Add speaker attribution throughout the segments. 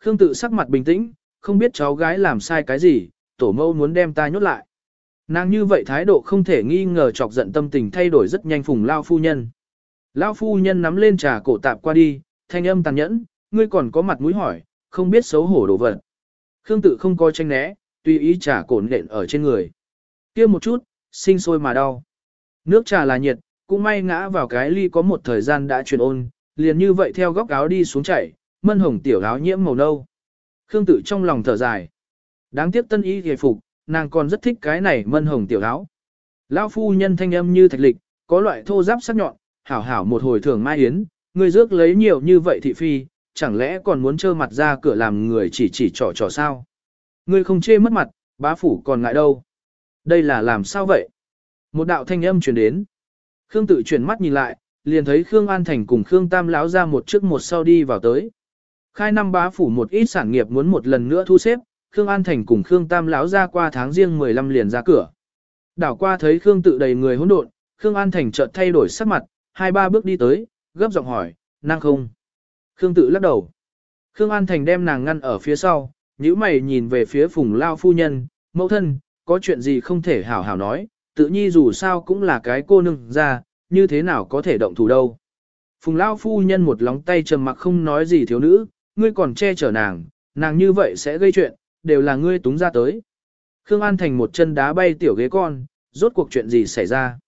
Speaker 1: Khương tự sắc mặt bình tĩnh, không biết cháu gái làm sai cái gì, tổ mẫu muốn đem ta nhốt lại. Nàng như vậy thái độ không thể nghi ngờ chọc giận tâm tình thay đổi rất nhanh phùng lao phu nhân. Lao phu nhân nắm lên trà cổ tạp qua đi, thanh âm tàn nhẫn, ngươi còn có mặt mũi hỏi, không biết xấu hổ đồ vật. Khương tự không coi tranh né, tùy ý trà cổ nện ở trên người. kia một chút, sinh sôi mà đau. Nước trà là nhiệt, cũng may ngã vào cái ly có một thời gian đã truyền ôn, liền như vậy theo góc áo đi xuống chảy, mân hồng tiểu áo nhiễm màu nâu. Khương tự trong lòng thở dài. Đáng tiếc tân y hề phục, nàng còn rất thích cái này mân hồng tiểu áo. Lão phu nhân thanh âm như thạch lịch, có loại thô giáp sắc nhọn, hảo hảo một hồi thường mai yến, người rước lấy nhiều như vậy thị phi, chẳng lẽ còn muốn trơ mặt ra cửa làm người chỉ chỉ trò trò sao? Ngươi không chê mất mặt, bá phủ còn ngại đâu. Đây là làm sao vậy? Một đạo thanh âm truyền đến. Khương tự chuyển mắt nhìn lại, liền thấy Khương An Thành cùng Khương Tam lão ra một trước một sau đi vào tới. Khai năm bá phủ một ít sản nghiệp muốn một lần nữa thu xếp, Khương An Thành cùng Khương Tam lão ra qua tháng riêng 15 liền ra cửa. Đảo qua thấy Khương tự đầy người hỗn độn, Khương An Thành chợt thay đổi sắc mặt, hai ba bước đi tới, gấp giọng hỏi, năng không? Khương tự lắc đầu. Khương An Thành đem nàng ngăn ở phía sau, nhíu mày nhìn về phía phùng lao phu nhân, mẫu thân, có chuyện gì không thể hảo hảo nói, tự nhi dù sao cũng là cái cô nương ra, như thế nào có thể động thủ đâu. Phùng lao phu nhân một lóng tay trầm mặc không nói gì thiếu nữ, ngươi còn che chở nàng, nàng như vậy sẽ gây chuyện, đều là ngươi túng ra tới. Khương An Thành một chân đá bay tiểu ghế con, rốt cuộc chuyện gì xảy ra.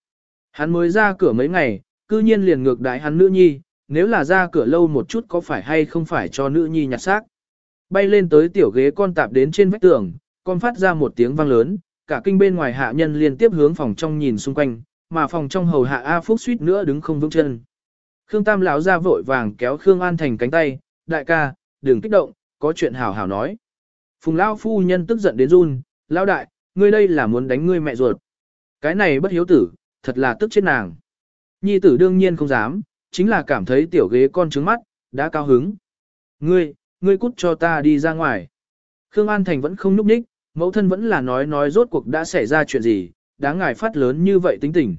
Speaker 1: Hắn mới ra cửa mấy ngày, cư nhiên liền ngược đái hắn nữ nhi, nếu là ra cửa lâu một chút có phải hay không phải cho nữ nhi nhặt xác. Bay lên tới tiểu ghế con tạp đến trên vách tường, con phát ra một tiếng vang lớn, cả kinh bên ngoài hạ nhân liên tiếp hướng phòng trong nhìn xung quanh, mà phòng trong hầu hạ A Phúc suýt nữa đứng không vững chân. Khương Tam lão ra vội vàng kéo Khương An Thành cánh tay, đại ca, đừng kích động, có chuyện hảo hảo nói. Phùng Lão phu nhân tức giận đến run, Lão đại, ngươi đây là muốn đánh ngươi mẹ ruột. Cái này bất hiếu tử, thật là tức chết nàng. Nhi tử đương nhiên không dám, chính là cảm thấy tiểu ghế con trứng mắt, đã cao hứng. Ngươi, ngươi cút cho ta đi ra ngoài. Khương An Thành vẫn không núp ních, mẫu thân vẫn là nói nói rốt cuộc đã xảy ra chuyện gì, đáng ngài phát lớn như vậy tính tình.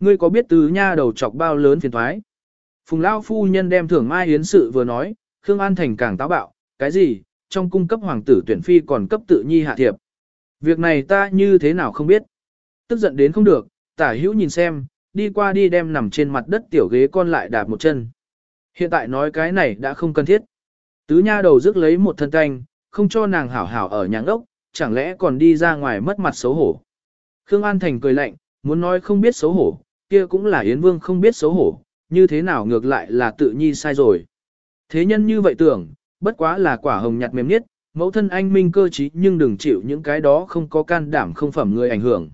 Speaker 1: Ngươi có biết tứ nha đầu chọc bao lớn phiền thoái? Phùng Lao phu nhân đem thưởng mai hiến sự vừa nói, Khương An Thành càng táo bạo, cái gì, trong cung cấp hoàng tử tuyển phi còn cấp tự nhi hạ thiệp. Việc này ta như thế nào không biết. Tức giận đến không được, tả hữu nhìn xem, đi qua đi đem nằm trên mặt đất tiểu ghế con lại đạp một chân. Hiện tại nói cái này đã không cần thiết. Tứ nha đầu rước lấy một thân canh, không cho nàng hảo hảo ở nhà ốc, chẳng lẽ còn đi ra ngoài mất mặt xấu hổ. Khương An Thành cười lạnh, muốn nói không biết xấu hổ, kia cũng là Yến Vương không biết xấu hổ, như thế nào ngược lại là tự nhi sai rồi. Thế nhân như vậy tưởng, bất quá là quả hồng nhạt mềm nhất, mẫu thân anh minh cơ trí nhưng đừng chịu những cái đó không có can đảm không phẩm người ảnh hưởng.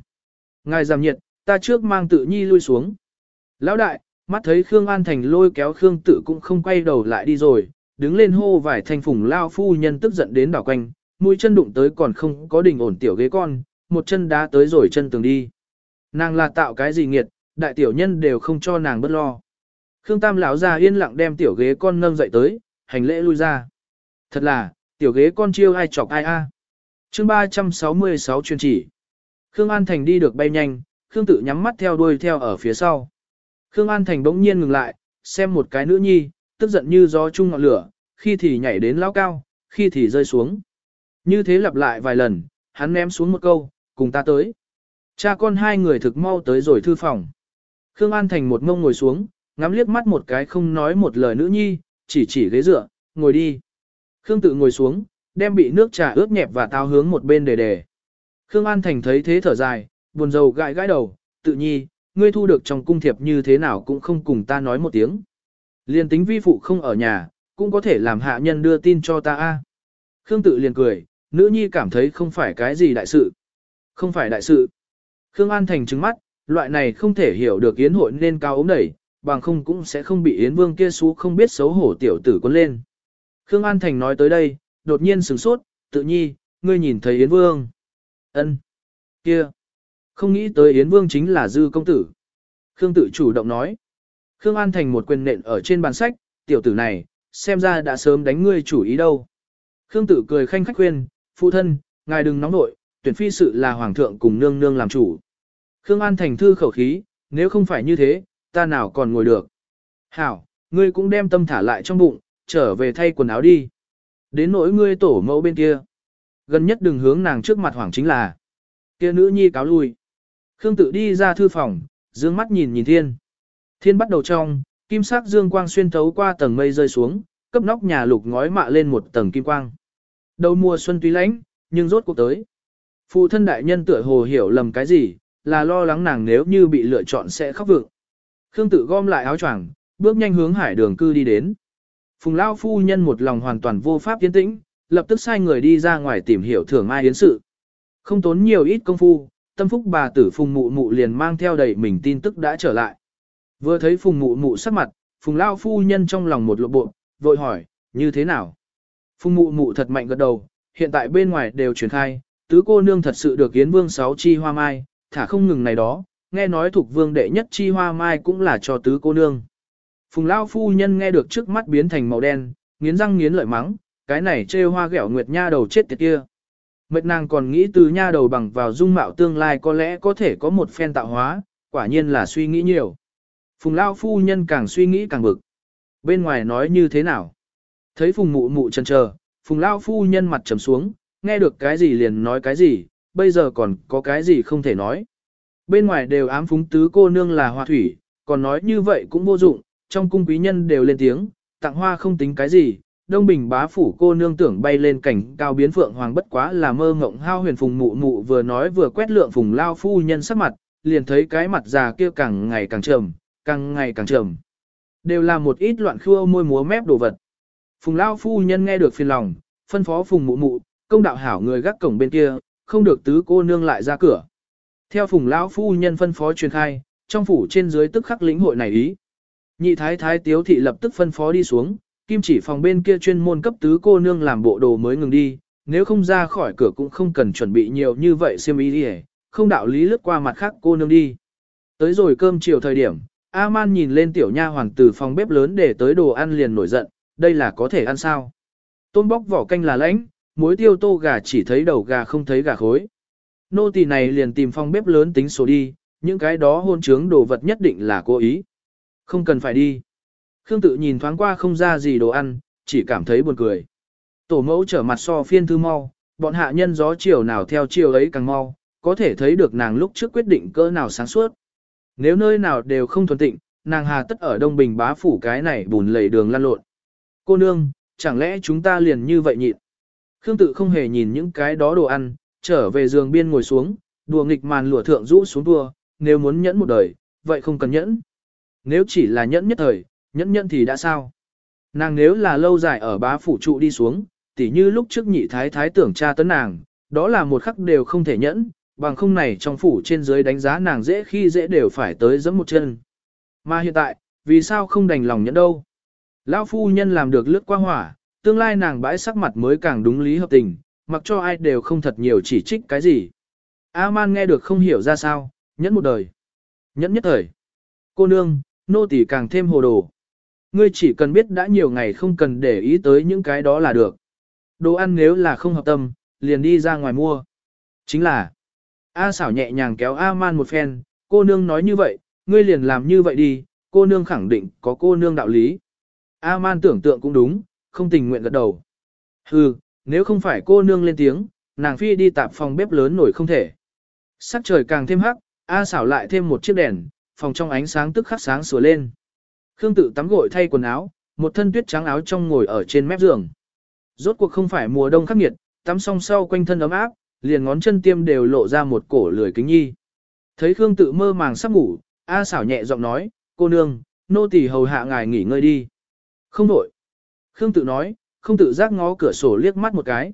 Speaker 1: Ngài giảm nhiệt, ta trước mang tự nhi lui xuống. Lão đại, mắt thấy Khương An Thành lôi kéo Khương tự cũng không quay đầu lại đi rồi, đứng lên hô vài thanh phùng lao phu nhân tức giận đến đảo quanh, mũi chân đụng tới còn không có đình ổn tiểu ghế con, một chân đá tới rồi chân tường đi. Nàng là tạo cái gì nghiệt, đại tiểu nhân đều không cho nàng bất lo. Khương Tam lão ra yên lặng đem tiểu ghế con nâng dậy tới, hành lễ lui ra. Thật là, tiểu ghế con chiêu ai chọc ai a. À. Chương 366 chuyên chỉ. Khương An Thành đi được bay nhanh, Khương tự nhắm mắt theo đuôi theo ở phía sau. Khương An Thành bỗng nhiên ngừng lại, xem một cái nữ nhi, tức giận như gió chung ngọn lửa, khi thì nhảy đến lão cao, khi thì rơi xuống. Như thế lặp lại vài lần, hắn ném xuống một câu, cùng ta tới. Cha con hai người thực mau tới rồi thư phòng. Khương An Thành một ngông ngồi xuống, ngắm liếc mắt một cái không nói một lời nữ nhi, chỉ chỉ ghế dựa, ngồi đi. Khương tự ngồi xuống, đem bị nước trà ướt nhẹp và tao hướng một bên để để Khương An Thành thấy thế thở dài, buồn rầu gãi gãi đầu, tự nhi, ngươi thu được trong cung thiệp như thế nào cũng không cùng ta nói một tiếng. Liên tính vi phụ không ở nhà, cũng có thể làm hạ nhân đưa tin cho ta a. Khương tự liền cười, nữ nhi cảm thấy không phải cái gì đại sự. Không phải đại sự. Khương An Thành trứng mắt, loại này không thể hiểu được yến hội nên cao ống đẩy, bằng không cũng sẽ không bị yến vương kia xú không biết xấu hổ tiểu tử quân lên. Khương An Thành nói tới đây, đột nhiên sửng sốt, tự nhi, ngươi nhìn thấy yến vương. ân kia. Không nghĩ tới yến vương chính là dư công tử. Khương tự chủ động nói. Khương An Thành một quyền nện ở trên bàn sách, tiểu tử này, xem ra đã sớm đánh ngươi chủ ý đâu. Khương Tử cười khanh khách khuyên, phụ thân, ngài đừng nóng nội, tuyển phi sự là hoàng thượng cùng nương nương làm chủ. Khương An Thành thư khẩu khí, nếu không phải như thế, ta nào còn ngồi được. Hảo, ngươi cũng đem tâm thả lại trong bụng, trở về thay quần áo đi. Đến nỗi ngươi tổ mẫu bên kia. Gần nhất đừng hướng nàng trước mặt hoảng chính là. kia nữ nhi cáo lui. Khương tự đi ra thư phòng, dương mắt nhìn nhìn thiên. Thiên bắt đầu trong, kim sắc dương quang xuyên thấu qua tầng mây rơi xuống, cấp nóc nhà lục ngói mạ lên một tầng kim quang. Đầu mùa xuân tuy lánh, nhưng rốt cuộc tới. Phụ thân đại nhân tựa hồ hiểu lầm cái gì, là lo lắng nàng nếu như bị lựa chọn sẽ khóc vượng. Khương tự gom lại áo choàng, bước nhanh hướng hải đường cư đi đến. Phùng Lao phu nhân một lòng hoàn toàn vô pháp tiến tĩnh, lập tức sai người đi ra ngoài tìm hiểu thưởng ai yến sự. Không tốn nhiều ít công phu, tâm phúc bà tử Phùng Mụ Mụ liền mang theo đầy mình tin tức đã trở lại. Vừa thấy Phùng Mụ Mụ sắc mặt, Phùng Lao phu nhân trong lòng một lộ bộ, vội hỏi, như thế nào? Phùng Mụ Mụ thật mạnh gật đầu, hiện tại bên ngoài đều truyền khai, tứ cô nương thật sự được Yến Vương sáu chi hoa mai, thả không ngừng này đó, nghe nói thuộc vương đệ nhất chi hoa mai cũng là cho tứ cô nương. Phùng Lao phu nhân nghe được trước mắt biến thành màu đen, nghiến răng nghiến lợi mắng, cái này trêu hoa ghẹo nguyệt nha đầu chết tiệt kia. Mệt nàng còn nghĩ từ nha đầu bằng vào dung mạo tương lai có lẽ có thể có một phen tạo hóa, quả nhiên là suy nghĩ nhiều. Phùng Lao phu nhân càng suy nghĩ càng bực. Bên ngoài nói như thế nào? Thấy Phùng mụ mụ chần chờ, Phùng Lao phu nhân mặt trầm xuống, nghe được cái gì liền nói cái gì, bây giờ còn có cái gì không thể nói. Bên ngoài đều ám phúng tứ cô nương là hoa thủy, còn nói như vậy cũng vô dụng, trong cung quý nhân đều lên tiếng, tặng hoa không tính cái gì, Đông Bình bá phủ cô nương tưởng bay lên cảnh cao biến phượng hoàng bất quá là mơ ngộng hao huyền phùng mụ mụ vừa nói vừa quét lượng phùng lao phu nhân sắc mặt, liền thấy cái mặt già kia càng ngày càng trầm, càng ngày càng trầm. Đều là một ít loạn khua môi múa mép đồ vật. Phùng lao phu nhân nghe được phiền lòng, phân phó phùng mụ mụ, công đạo hảo người gác cổng bên kia, không được tứ cô nương lại ra cửa. Theo phùng lão phu nhân phân phó truyền khai, trong phủ trên dưới tức khắc lĩnh hội này ý. Nhị thái thái tiếu thị lập tức phân phó đi xuống, kim chỉ phòng bên kia chuyên môn cấp tứ cô nương làm bộ đồ mới ngừng đi, nếu không ra khỏi cửa cũng không cần chuẩn bị nhiều như vậy xem ý đi không đạo lý lướt qua mặt khác cô nương đi. Tới rồi cơm chiều thời điểm, A-man nhìn lên tiểu nha hoàng từ phòng bếp lớn để tới đồ ăn liền nổi giận, đây là có thể ăn sao. Tôm bóc vỏ canh là lãnh, muối tiêu tô gà chỉ thấy đầu gà không thấy gà khối. Nô tỳ này liền tìm phòng bếp lớn tính số đi, những cái đó hôn trướng đồ vật nhất định là cố ý. Không cần phải đi. Khương tự nhìn thoáng qua không ra gì đồ ăn, chỉ cảm thấy buồn cười. Tổ mẫu trở mặt so phiên thư mau, bọn hạ nhân gió chiều nào theo chiều ấy càng mau, có thể thấy được nàng lúc trước quyết định cỡ nào sáng suốt. Nếu nơi nào đều không thuần tịnh, nàng hà tất ở Đông Bình bá phủ cái này bùn lầy đường lăn lộn. Cô nương, chẳng lẽ chúng ta liền như vậy nhịn? Khương tự không hề nhìn những cái đó đồ ăn, trở về giường biên ngồi xuống, đùa nghịch màn lụa thượng rũ xuống đùa, nếu muốn nhẫn một đời, vậy không cần nhẫn. Nếu chỉ là nhẫn nhất thời, nhẫn nhẫn thì đã sao? Nàng nếu là lâu dài ở bá phủ trụ đi xuống, tỉ như lúc trước nhị thái thái tưởng cha tấn nàng, đó là một khắc đều không thể nhẫn, bằng không này trong phủ trên dưới đánh giá nàng dễ khi dễ đều phải tới giẫm một chân. Mà hiện tại, vì sao không đành lòng nhẫn đâu? Lão phu nhân làm được lướt qua hỏa, tương lai nàng bãi sắc mặt mới càng đúng lý hợp tình, mặc cho ai đều không thật nhiều chỉ trích cái gì. A-man nghe được không hiểu ra sao, nhẫn một đời. Nhẫn nhất thời. Cô nương, nô tỳ càng thêm hồ đồ. Ngươi chỉ cần biết đã nhiều ngày không cần để ý tới những cái đó là được. Đồ ăn nếu là không hợp tâm, liền đi ra ngoài mua. Chính là, A xảo nhẹ nhàng kéo A-man một phen, cô nương nói như vậy, ngươi liền làm như vậy đi, cô nương khẳng định có cô nương đạo lý. A-man tưởng tượng cũng đúng, không tình nguyện gật đầu. Hừ, nếu không phải cô nương lên tiếng, nàng phi đi tạp phòng bếp lớn nổi không thể. Sắc trời càng thêm hắc, A xảo lại thêm một chiếc đèn, phòng trong ánh sáng tức khắc sáng sủa lên. Khương tự tắm gội thay quần áo, một thân tuyết trắng áo trong ngồi ở trên mép giường. Rốt cuộc không phải mùa đông khắc nghiệt, tắm xong sau quanh thân ấm áp, liền ngón chân tiêm đều lộ ra một cổ lười kính nhi. Thấy Khương tự mơ màng sắp ngủ, A xảo nhẹ giọng nói, cô nương, nô tỳ hầu hạ ngài nghỉ ngơi đi. Không đổi. Khương tự nói, không tự giác ngó cửa sổ liếc mắt một cái.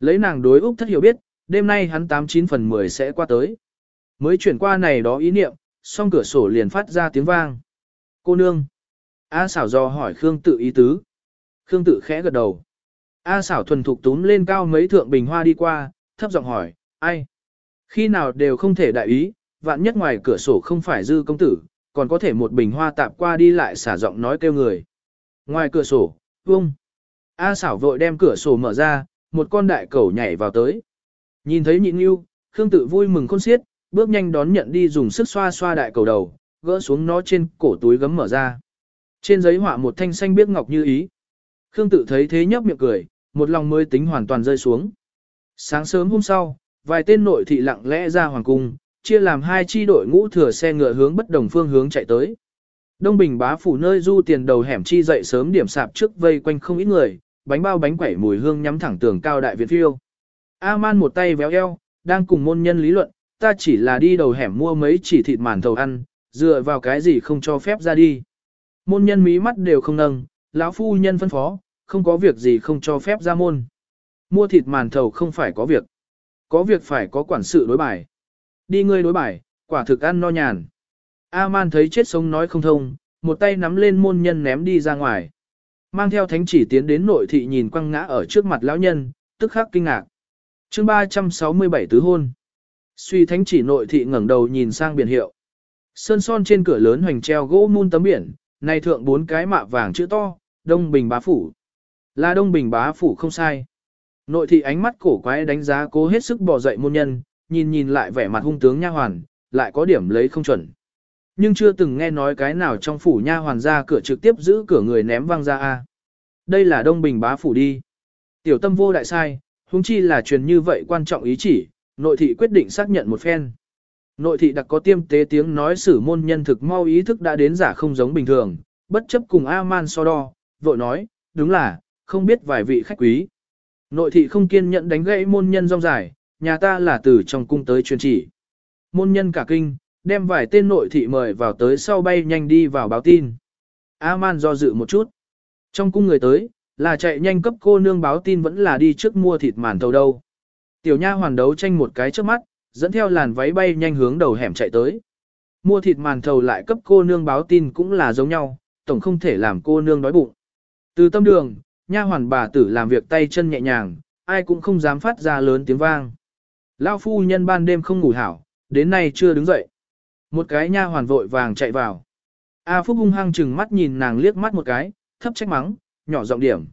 Speaker 1: Lấy nàng đối Úc thất hiểu biết, đêm nay hắn 89 phần 10 sẽ qua tới. Mới chuyển qua này đó ý niệm, song cửa sổ liền phát ra tiếng vang. Cô nương. A xảo do hỏi Khương tự ý tứ. Khương tự khẽ gật đầu. A xảo thuần thục túm lên cao mấy thượng bình hoa đi qua, thấp giọng hỏi, ai? Khi nào đều không thể đại ý, vạn nhất ngoài cửa sổ không phải dư công tử, còn có thể một bình hoa tạp qua đi lại xả giọng nói kêu người. Ngoài cửa sổ, vông. A xảo vội đem cửa sổ mở ra, một con đại cẩu nhảy vào tới. Nhìn thấy nhịn yêu, Khương tự vui mừng khôn xiết, bước nhanh đón nhận đi dùng sức xoa xoa đại cầu đầu, gỡ xuống nó trên cổ túi gấm mở ra. Trên giấy họa một thanh xanh biếc ngọc như ý. Khương tự thấy thế nhấp miệng cười, một lòng mới tính hoàn toàn rơi xuống. Sáng sớm hôm sau, vài tên nội thị lặng lẽ ra hoàng cung, chia làm hai chi đội ngũ thừa xe ngựa hướng bất đồng phương hướng chạy tới. Đông Bình bá phủ nơi du tiền đầu hẻm chi dậy sớm điểm sạp trước vây quanh không ít người, bánh bao bánh quẩy mùi hương nhắm thẳng tường cao đại viện phiêu. A-man một tay véo eo, đang cùng môn nhân lý luận, ta chỉ là đi đầu hẻm mua mấy chỉ thịt màn thầu ăn, dựa vào cái gì không cho phép ra đi. Môn nhân mí mắt đều không nâng, lão phu nhân phân phó, không có việc gì không cho phép ra môn. Mua thịt màn thầu không phải có việc. Có việc phải có quản sự đối bài. Đi ngươi đối bài, quả thực ăn no nhàn. A-man thấy chết sống nói không thông, một tay nắm lên môn nhân ném đi ra ngoài. Mang theo thánh chỉ tiến đến nội thị nhìn quăng ngã ở trước mặt lão nhân, tức khắc kinh ngạc. chương 367 tứ hôn. Suy thánh chỉ nội thị ngẩng đầu nhìn sang biển hiệu. Sơn son trên cửa lớn hoành treo gỗ mun tấm biển, này thượng bốn cái mạ vàng chữ to, Đông Bình bá phủ. Là Đông Bình bá phủ không sai. Nội thị ánh mắt cổ quái đánh giá cố hết sức bỏ dậy môn nhân, nhìn nhìn lại vẻ mặt hung tướng nha hoàn, lại có điểm lấy không chuẩn. Nhưng chưa từng nghe nói cái nào trong phủ nha hoàn ra cửa trực tiếp giữ cửa người ném văng ra a. Đây là Đông Bình bá phủ đi. Tiểu tâm vô đại sai, huống chi là truyền như vậy quan trọng ý chỉ, nội thị quyết định xác nhận một phen. Nội thị đặc có tiêm tế tiếng nói sử môn nhân thực mau ý thức đã đến giả không giống bình thường, bất chấp cùng A-man so đo, vội nói, đúng là, không biết vài vị khách quý. Nội thị không kiên nhẫn đánh gãy môn nhân rong dài, nhà ta là từ trong cung tới truyền chỉ. Môn nhân cả kinh, đem vài tên nội thị mời vào tới sau bay nhanh đi vào báo tin. A-man do dự một chút. Trong cung người tới, là chạy nhanh cấp cô nương báo tin vẫn là đi trước mua thịt màn tàu đâu. Tiểu nha hoàn đấu tranh một cái trước mắt, dẫn theo làn váy bay nhanh hướng đầu hẻm chạy tới. Mua thịt màn thầu lại cấp cô nương báo tin cũng là giống nhau, tổng không thể làm cô nương đói bụng. Từ tâm đường, nha hoàn bà tử làm việc tay chân nhẹ nhàng, ai cũng không dám phát ra lớn tiếng vang. Lao phu nhân ban đêm không ngủ hảo, đến nay chưa đứng dậy. Một cái nha hoàn vội vàng chạy vào. A Phúc hung hăng chừng mắt nhìn nàng liếc mắt một cái, thấp trách mắng, nhỏ giọng điểm.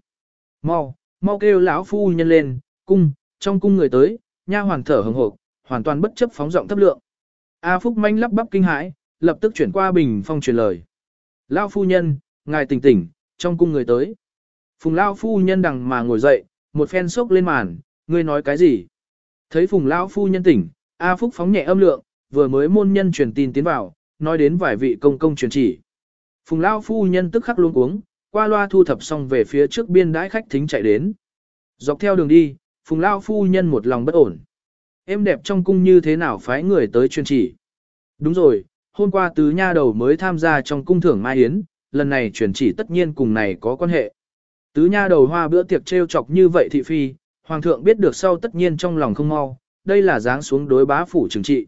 Speaker 1: Mau, mau kêu lão phu nhân lên, cung, trong cung người tới, nha hoàn thở hừng hộp, hoàn toàn bất chấp phóng giọng thấp lượng. A Phúc manh lắp bắp kinh hãi, lập tức chuyển qua bình phong truyền lời. Lão phu nhân, ngài tỉnh tỉnh, trong cung người tới. Phùng Lão phu nhân đằng mà ngồi dậy, một phen sốc lên màn, ngươi nói cái gì? Thấy Phùng Lão phu nhân tỉnh, A Phúc phóng nhẹ âm lượng, vừa mới môn nhân truyền tin tiến vào, nói đến vài vị công công truyền chỉ. Phùng Lão phu nhân tức khắc luống cuống qua loa thu thập xong về phía trước biên đãi khách thính chạy đến. Dọc theo đường đi, Phùng lão phu nhân một lòng bất ổn. Em đẹp trong cung như thế nào phái người tới truyền chỉ. Đúng rồi, hôm qua tứ nha đầu mới tham gia trong cung thưởng Mai Yến, lần này truyền chỉ tất nhiên cùng này có quan hệ. Tứ nha đầu hoa bữa tiệc trêu chọc như vậy thị phi, hoàng thượng biết được sau tất nhiên trong lòng không mau, đây là dáng xuống đối bá phủ trừng trị.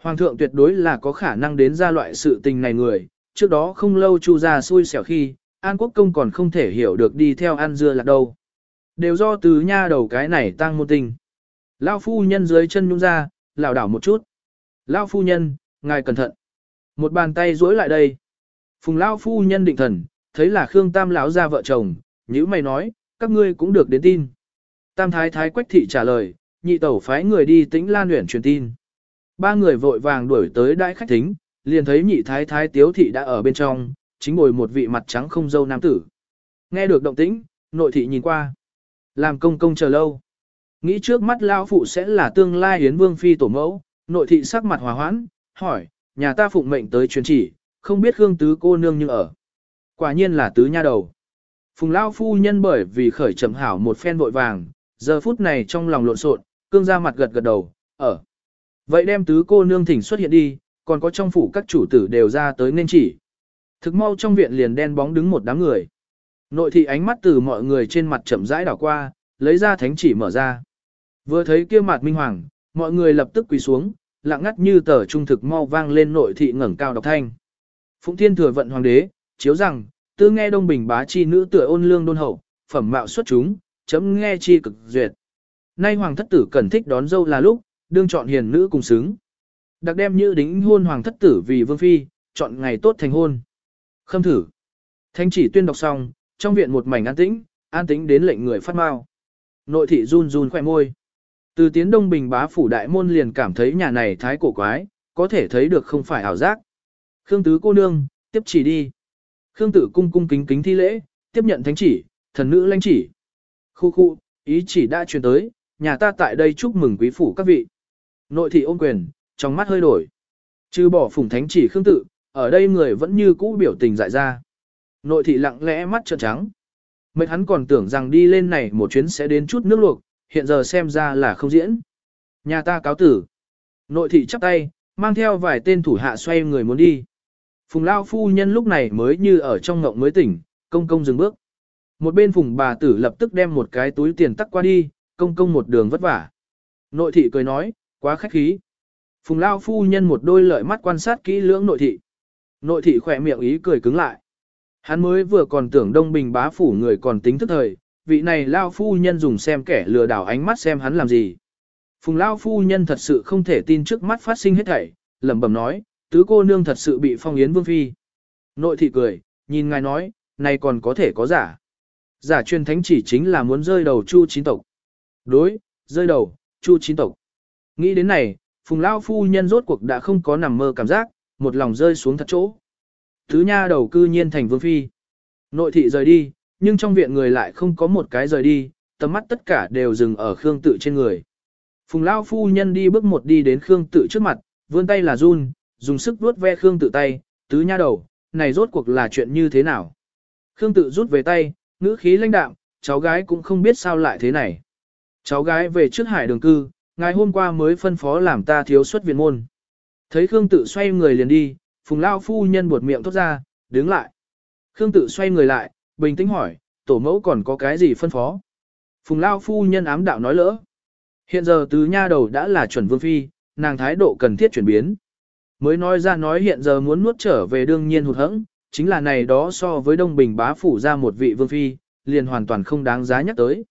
Speaker 1: Hoàng thượng tuyệt đối là có khả năng đến ra loại sự tình này người, trước đó không lâu chu ra xui xẻo khi, An Quốc Công còn không thể hiểu được đi theo An Dưa là đâu. Đều do từ nha đầu cái này tăng môn tình. Lao phu nhân dưới chân nhung ra, lảo đảo một chút. Lao phu nhân, ngài cẩn thận. Một bàn tay duỗi lại đây. Phùng Lao phu nhân định thần, thấy là Khương Tam lão ra vợ chồng, nhữ mày nói, các ngươi cũng được đến tin. Tam thái thái quách thị trả lời, nhị tẩu phái người đi tĩnh lan luyện truyền tin. Ba người vội vàng đuổi tới đại khách thính, liền thấy nhị thái thái tiếu thị đã ở bên trong, chính ngồi một vị mặt trắng không dâu nam tử. Nghe được động tĩnh, nội thị nhìn qua. Làm công công chờ lâu. Nghĩ trước mắt lão phụ sẽ là tương lai Yến Vương Phi tổ mẫu, nội thị sắc mặt hòa hoãn, hỏi, nhà ta phụng mệnh tới truyền chỉ, không biết Khương Tứ cô nương như ở. Quả nhiên là tứ nha đầu. Phùng Lao phu nhân bởi vì khởi trầm hảo một phen vội vàng, giờ phút này trong lòng lộn xộn, cương ra mặt gật gật đầu, ở. Vậy đem tứ cô nương thỉnh xuất hiện đi, còn có trong phủ các chủ tử đều ra tới nên chỉ. Thực mau trong viện liền đen bóng đứng một đám người. Nội thị ánh mắt từ mọi người trên mặt chậm rãi đảo qua, lấy ra thánh chỉ mở ra. Vừa thấy kia mặt minh hoàng, mọi người lập tức quỳ xuống, lặng ngắt như tờ trung thực mau vang lên nội thị ngẩng cao đọc thanh. Phụng Thiên thừa vận hoàng đế, chiếu rằng, tư nghe đông bình bá chi nữ tựa ôn lương đôn hậu, phẩm mạo xuất chúng, chấm nghe chi cực duyệt. Nay hoàng thất tử cần thích đón dâu là lúc, đương chọn hiền nữ cùng xứng. Đặc đem như đính hôn hoàng thất tử vì vương phi, chọn ngày tốt thành hôn. Khâm thử. Thánh chỉ tuyên đọc xong, trong viện một mảnh an tĩnh, an tĩnh đến lệnh người phát mau. Nội thị run run khỏe môi. Từ tiến đông bình bá phủ đại môn liền cảm thấy nhà này thái cổ quái, có thể thấy được không phải ảo giác. Khương tứ cô nương, tiếp chỉ đi. Khương tử cung cung kính kính thi lễ, tiếp nhận thánh chỉ, thần nữ lãnh chỉ. Khu khu, ý chỉ đã truyền tới, nhà ta tại đây chúc mừng quý phủ các vị. Nội thị ôm quyền, trong mắt hơi đổi. Chứ bỏ phùng thánh chỉ khương tự, ở đây người vẫn như cũ biểu tình dại ra. Nội thị lặng lẽ mắt trợn trắng. Mấy hắn còn tưởng rằng đi lên này một chuyến sẽ đến chút nước luộc, hiện giờ xem ra là không diễn. Nhà ta cáo tử. Nội thị chắp tay, mang theo vài tên thủ hạ xoay người muốn đi. Phùng Lao phu nhân lúc này mới như ở trong ngộng mới tỉnh, công công dừng bước. Một bên phùng bà tử lập tức đem một cái túi tiền tắc qua đi, công công một đường vất vả. Nội thị cười nói, quá khách khí. Phùng Lao phu nhân một đôi lợi mắt quan sát kỹ lưỡng nội thị. Nội thị khỏe miệng ý cười cứng lại. Hắn mới vừa còn tưởng Đông Bình bá phủ người còn tính thức thời, vị này Lao phu nhân dùng xem kẻ lừa đảo ánh mắt xem hắn làm gì. Phùng Lao phu nhân thật sự không thể tin trước mắt phát sinh hết thảy, lẩm bẩm nói, tứ cô nương thật sự bị phong yến vương phi. Nội thị cười, nhìn ngài nói, này còn có thể có giả. Giả truyền thánh chỉ chính là muốn rơi đầu chu chín tộc. Đối, rơi đầu, chu chín tộc. Nghĩ đến này, phùng lao phu nhân rốt cuộc đã không có nằm mơ cảm giác, một lòng rơi xuống thật chỗ. Thứ nha đầu cư nhiên thành vương phi. Nội thị rời đi, nhưng trong viện người lại không có một cái rời đi, tầm mắt tất cả đều dừng ở Khương tự trên người. Phùng lao phu nhân đi bước một đi đến Khương tự trước mặt, vươn tay là run, dùng sức vuốt ve Khương tự tay, tứ nha đầu, này rốt cuộc là chuyện như thế nào. Khương tự rút về tay, ngữ khí lãnh đạm, cháu gái cũng không biết sao lại thế này. Cháu gái về trước hải đường cư, ngày hôm qua mới phân phó làm ta thiếu xuất viện môn. Thấy Khương tự xoay người liền đi, phùng lao phu nhân buột miệng thốt ra, đứng lại. Khương tự xoay người lại, bình tĩnh hỏi, tổ mẫu còn có cái gì phân phó. Phùng lao phu nhân ám đạo nói lỡ. Hiện giờ tứ nha đầu đã là chuẩn vương phi, nàng thái độ cần thiết chuyển biến. Mới nói ra nói hiện giờ muốn nuốt trở về đương nhiên hụt hẫng, chính là này đó so với Đông Bình bá phủ ra một vị vương phi, liền hoàn toàn không đáng giá nhắc tới.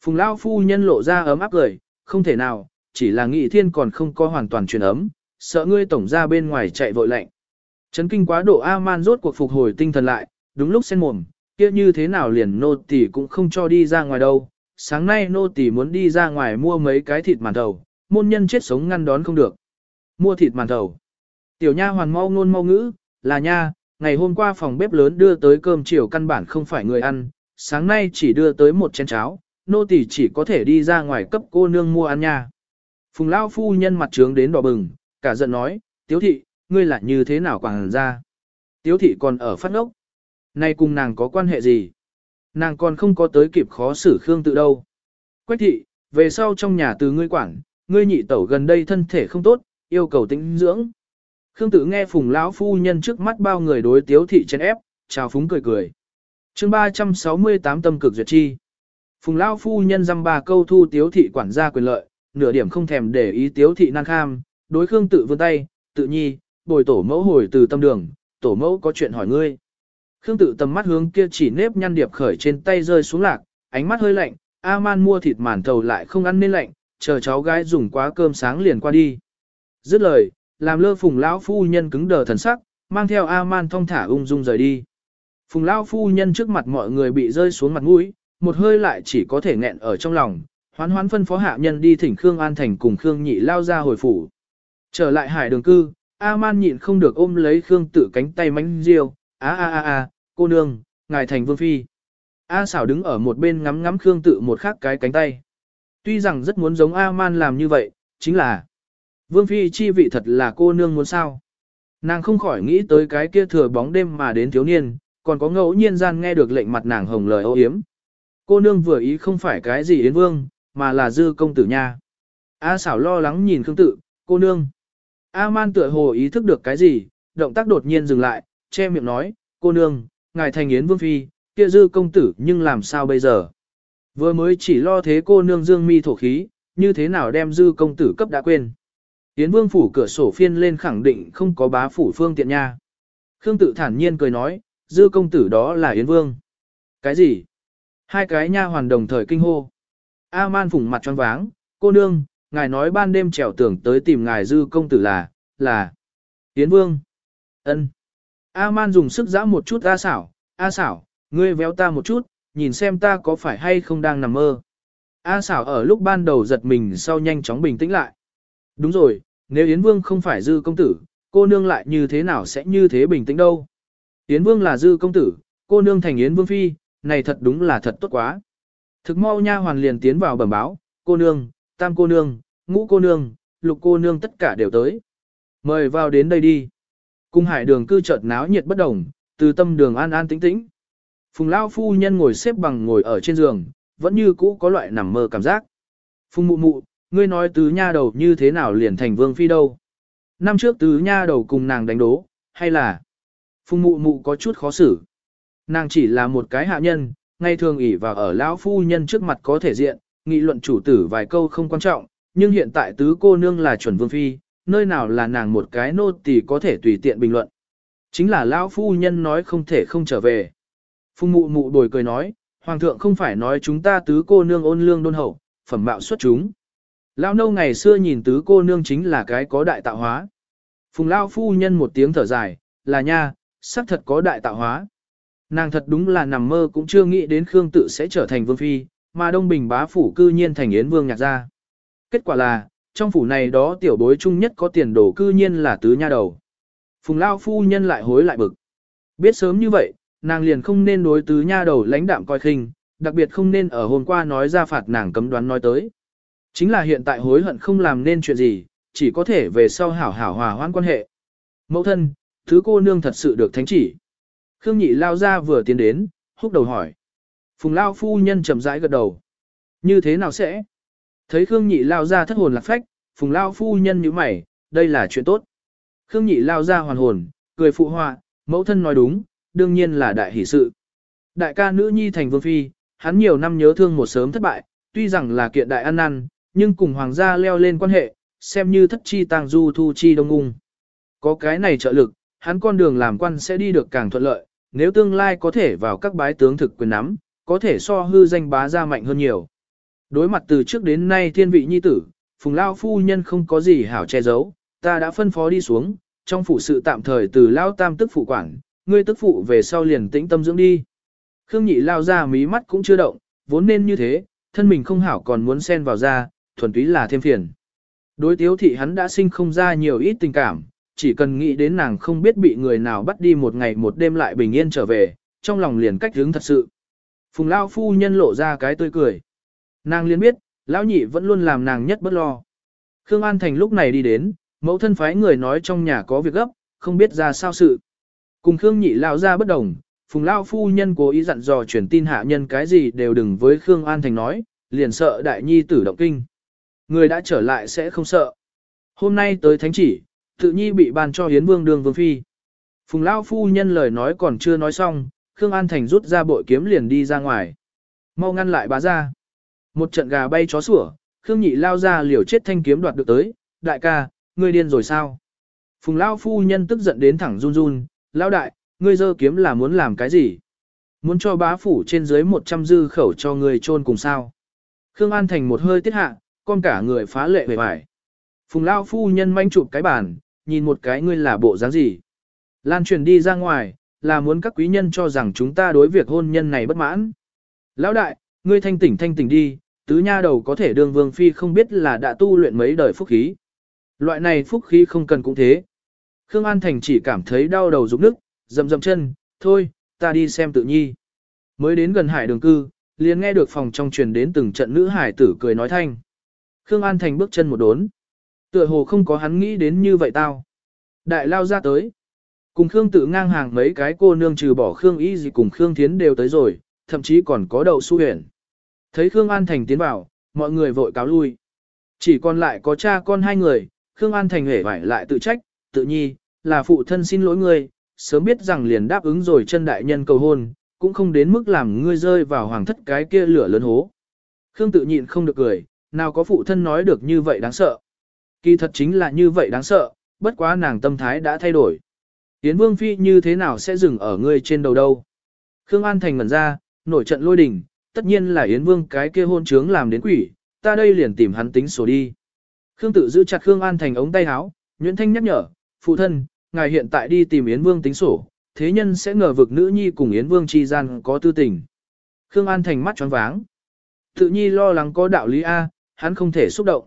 Speaker 1: Phùng Lao phu nhân lộ ra ấm áp cười, không thể nào, chỉ là nghị thiên còn không có hoàn toàn truyền ấm, sợ ngươi tổng ra bên ngoài chạy vội lạnh. Chấn kinh quá độ A-man rốt cuộc phục hồi tinh thần lại, đúng lúc sen mồm, kia như thế nào liền nô tỳ cũng không cho đi ra ngoài đâu. Sáng nay nô tỳ muốn đi ra ngoài mua mấy cái thịt màn thầu, môn nhân chết sống ngăn đón không được. Mua thịt màn thầu. Tiểu nha hoàn mau ngôn mau ngữ, là nha, ngày hôm qua phòng bếp lớn đưa tới cơm chiều căn bản không phải người ăn, sáng nay chỉ đưa tới một chén cháo, nô tỳ chỉ có thể đi ra ngoài cấp cô nương mua ăn nha. Phùng Lão phu nhân mặt trướng đến đỏ bừng, cả giận nói, tiếu thị, ngươi là như thế nào quảng ra. Tiếu thị còn ở phát ngốc. Nay cùng nàng có quan hệ gì? Nàng còn không có tới kịp khó xử Khương tự đâu. Quách thị, về sau trong nhà từ ngươi quản, ngươi nhị tẩu gần đây thân thể không tốt, yêu cầu tĩnh dưỡng. Khương tự nghe phùng lão phu nhân trước mắt bao người đối tiếu thị chen ép, chào phúng cười cười. chương 368 tâm cực duyệt chi. Phùng lão phu nhân dăm ba câu thu tiếu thị quản gia quyền lợi, nửa điểm không thèm để ý tiếu thị năng kham, đối Khương tự vươn tay, tự nhi, bồi tổ mẫu hồi từ tâm đường, tổ mẫu có chuyện hỏi ngươi. Khương tự tầm mắt hướng kia chỉ nếp nhăn điệp khởi trên tay rơi xuống lạc, ánh mắt hơi lạnh, A-man mua thịt màn thầu lại không ăn nên lạnh, chờ cháu gái dùng quá cơm sáng liền qua đi. Dứt lời, làm lơ phùng lão phu nhân cứng đờ thần sắc, mang theo A-man thong thả ung dung rời đi. Phùng lão phu nhân trước mặt mọi người bị rơi xuống mặt mũi, một hơi lại chỉ có thể nghẹn ở trong lòng, hoán hoán phân phó hạ nhân đi thỉnh Khương An Thành cùng Khương Nhị lao ra hồi phủ. Trở lại hải đường cư, A-man nhịn không được ôm lấy Khương tự cánh tay mánh riêu, a a a a, cô nương, ngài thành vương phi. A xảo đứng ở một bên ngắm ngắm Khương tự một khắc cái cánh tay. Tuy rằng rất muốn giống A-man làm như vậy, chính là Vương phi chi vị thật là cô nương muốn sao. Nàng không khỏi nghĩ tới cái kia thừa bóng đêm mà đến thiếu niên, còn có ngẫu nhiên gian nghe được lệnh mặt nàng hồng lời ô hiếm. Cô nương vừa ý không phải cái gì yến vương, mà là dư công tử nha. A xảo lo lắng nhìn Khương tự, cô nương. A man tựa hồ ý thức được cái gì, động tác đột nhiên dừng lại, che miệng nói, cô nương, ngài thành yến vương phi, kia dư công tử nhưng làm sao bây giờ? Vừa mới chỉ lo thế cô nương dương mi thổ khí, như thế nào đem dư công tử cấp đã quên. Yến vương phủ cửa sổ phiên lên khẳng định không có bá phủ phương tiện nha. Khương tự thản nhiên cười nói, dư công tử đó là Yến vương. Cái gì? Hai cái nha hoàn đồng thời kinh hô. A man phủng mặt tròn váng, cô nương, ngài nói ban đêm trèo tưởng tới tìm ngài dư công tử là, là, Yến Vương. ân A man dùng sức giã một chút A xảo, A xảo, ngươi véo ta một chút, nhìn xem ta có phải hay không đang nằm mơ. A xảo ở lúc ban đầu giật mình sau nhanh chóng bình tĩnh lại. Đúng rồi, nếu Yến Vương không phải dư công tử, cô nương lại như thế nào sẽ như thế bình tĩnh đâu. Yến Vương là dư công tử, cô nương thành Yến Vương Phi, này thật đúng là thật tốt quá. Thực mau nha hoàn liền tiến vào bẩm báo, cô nương, tam cô nương, ngũ cô nương, lục cô nương tất cả đều tới. Mời vào đến đây đi. Cung hải đường cư chợt náo nhiệt bất đồng, từ tâm đường an an tĩnh tĩnh. Phùng Lao phu nhân ngồi xếp bằng ngồi ở trên giường, vẫn như cũ có loại nằm mơ cảm giác. Phùng mụ mụ, ngươi nói tứ nha đầu như thế nào liền thành vương phi đâu. Năm trước tứ nha đầu cùng nàng đánh đố, hay là... Phùng mụ mụ có chút khó xử. Nàng chỉ là một cái hạ nhân, ngay thường ỷ vào ở lão phu nhân trước mặt có thể diện, nghị luận chủ tử vài câu không quan trọng, nhưng hiện tại tứ cô nương là chuẩn vương phi, nơi nào là nàng một cái nô tỳ có thể tùy tiện bình luận. Chính là lão phu nhân nói không thể không trở về. Phùng mụ mụ bồi cười nói, hoàng thượng không phải nói chúng ta tứ cô nương ôn lương đôn hậu, phẩm mạo xuất chúng. Lão nâu ngày xưa nhìn tứ cô nương chính là cái có đại tạo hóa. Phùng lão phu nhân một tiếng thở dài, là nha, xác thật có đại tạo hóa. Nàng thật đúng là nằm mơ cũng chưa nghĩ đến Khương tự sẽ trở thành vương phi, mà Đông Bình bá phủ cư nhiên thành yến vương nhạc gia. Kết quả là, trong phủ này đó tiểu bối chung nhất có tiền đồ cư nhiên là tứ nha đầu. Phùng Lao phu nhân lại hối lại bực. Biết sớm như vậy, nàng liền không nên đối tứ nha đầu lãnh đạm coi khinh, đặc biệt không nên ở hôm qua nói ra phạt nàng cấm đoán nói tới. Chính là hiện tại hối hận không làm nên chuyện gì, chỉ có thể về sau hảo hảo hòa hoãn quan hệ. Mẫu thân, thứ cô nương thật sự được thánh chỉ. Khương nhị lao ra vừa tiến đến, húc đầu hỏi. Phùng lao phu nhân chậm rãi gật đầu. Như thế nào sẽ? Thấy Khương nhị lao ra thất hồn lạc phách, phùng lao phu nhân như mày, đây là chuyện tốt. Khương nhị lao ra hoàn hồn, cười phụ họa, mẫu thân nói đúng, đương nhiên là đại hỷ sự. Đại ca nữ nhi thành vương phi, hắn nhiều năm nhớ thương một sớm thất bại, tuy rằng là kiện đại ăn năn, nhưng cùng hoàng gia leo lên quan hệ, xem như thất chi tàng du thu chi đông ung. Có cái này trợ lực, hắn con đường làm quan sẽ đi được càng thuận lợi, nếu tương lai có thể vào các bái tướng thực quyền nắm, có thể so hư danh bá ra mạnh hơn nhiều. Đối mặt từ trước đến nay thiên vị nhi tử, phùng lao phu nhân không có gì hảo che giấu, ta đã phân phó đi xuống, trong phụ sự tạm thời từ lao tam tức phụ quản, ngươi tức phụ về sau liền tĩnh tâm dưỡng đi. Khương nhị lao ra mí mắt cũng chưa động, vốn nên như thế, thân mình không hảo còn muốn xen vào ra, thuần túy là thêm phiền. Đối tiếu thị hắn đã sinh không ra nhiều ít tình cảm, chỉ cần nghĩ đến nàng không biết bị người nào bắt đi một ngày một đêm lại bình yên trở về, trong lòng liền cách hướng thật sự. Phùng Lao phu nhân lộ ra cái tươi cười. Nàng liền biết, lão nhị vẫn luôn làm nàng nhất bất lo. Khương An Thành lúc này đi đến, mẫu thân phái người nói trong nhà có việc gấp, không biết ra sao sự. Cùng Khương nhị lao ra bất đồng, Phùng Lao phu nhân cố ý dặn dò truyền tin hạ nhân cái gì đều đừng với Khương An Thành nói, liền sợ đại nhi tử động kinh. Người đã trở lại sẽ không sợ. Hôm nay tới thánh chỉ, tự nhi bị ban cho hiến vương đường vương phi. Phùng Lao phu nhân lời nói còn chưa nói xong, Khương An Thành rút ra bội kiếm liền đi ra ngoài. Mau ngăn lại bá ra. Một trận gà bay chó sủa, Khương Nhị lao ra liều chết thanh kiếm đoạt được tới, đại ca, ngươi điên rồi sao? Phùng Lao phu nhân tức giận đến thẳng run run, Lao đại, ngươi dơ kiếm là muốn làm cái gì? Muốn cho bá phủ trên dưới 100 dư khẩu cho ngươi chôn cùng sao? Khương An Thành một hơi tiết hạ, con cả người phá lệ về vải. Phùng Lao phu nhân manh chụp cái bàn, nhìn một cái ngươi là bộ dáng gì? Lan truyền đi ra ngoài, là muốn các quý nhân cho rằng chúng ta đối việc hôn nhân này bất mãn. Lão đại, ngươi thanh tỉnh thanh tỉnh đi, tứ nha đầu có thể đương vương phi không biết là đã tu luyện mấy đời phúc khí. Loại này phúc khí không cần cũng thế. Khương An Thành chỉ cảm thấy đau đầu rụng nức, dầm dầm chân, thôi, ta đi xem tự nhi. Mới đến gần hải đường cư, liền nghe được phòng trong truyền đến từng trận nữ hải tử cười nói thanh. Khương An Thành bước chân một đốn. Tựa hồ không có hắn nghĩ đến như vậy tao. Đại lao ra tới. Cùng Khương tự ngang hàng mấy cái cô nương trừ bỏ Khương y gì cùng Khương Thiến đều tới rồi, thậm chí còn có đậu su huyền. Thấy Khương An Thành tiến vào, mọi người vội cáo lui. Chỉ còn lại có cha con hai người, Khương An Thành hể vải lại tự trách, tự nhi, là phụ thân xin lỗi ngươi, sớm biết rằng liền đáp ứng rồi chân đại nhân cầu hôn, cũng không đến mức làm ngươi rơi vào hoàng thất cái kia lửa lớn hố. Khương tự nhịn không được cười, nào có phụ thân nói được như vậy đáng sợ. Kỳ thật chính là như vậy đáng sợ, bất quá nàng tâm thái đã thay đổi. Yến Vương Phi như thế nào sẽ dừng ở ngươi trên đầu đâu? Khương An Thành ngẩn ra, nổi trận lôi đình, tất nhiên là Yến Vương cái kia hôn trướng làm đến quỷ, ta đây liền tìm hắn tính sổ đi. Khương tự giữ chặt Khương An Thành ống tay áo, Nguyễn Thanh nhắc nhở, phụ thân, ngài hiện tại đi tìm Yến Vương tính sổ, thế nhân sẽ ngờ vực nữ nhi cùng Yến Vương chi gian có tư tình. Khương An Thành mắt tròn váng. Tự nhi lo lắng có đạo lý A, hắn không thể xúc động.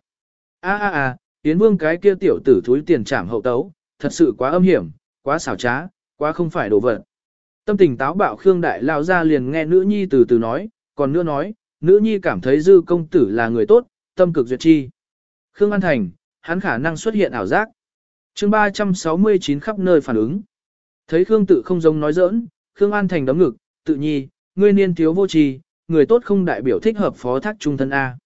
Speaker 1: A a a, Yến Vương cái kia tiểu tử thúi tiền trảm hậu tấu, thật sự quá âm hiểm, quá xảo trá, quá không phải đồ vật. Tâm tình táo bạo Khương Đại lao ra liền nghe nữ nhi từ từ nói, còn nữa nói, nữ nhi cảm thấy dư công tử là người tốt, tâm cực duyệt chi. Khương An Thành, hắn khả năng xuất hiện ảo giác. chương 369 khắp nơi phản ứng. Thấy Khương tự không giống nói giỡn, Khương An Thành đấm ngực, tự nhi, ngươi niên thiếu vô tri, người tốt không đại biểu thích hợp phó thác trung thân A.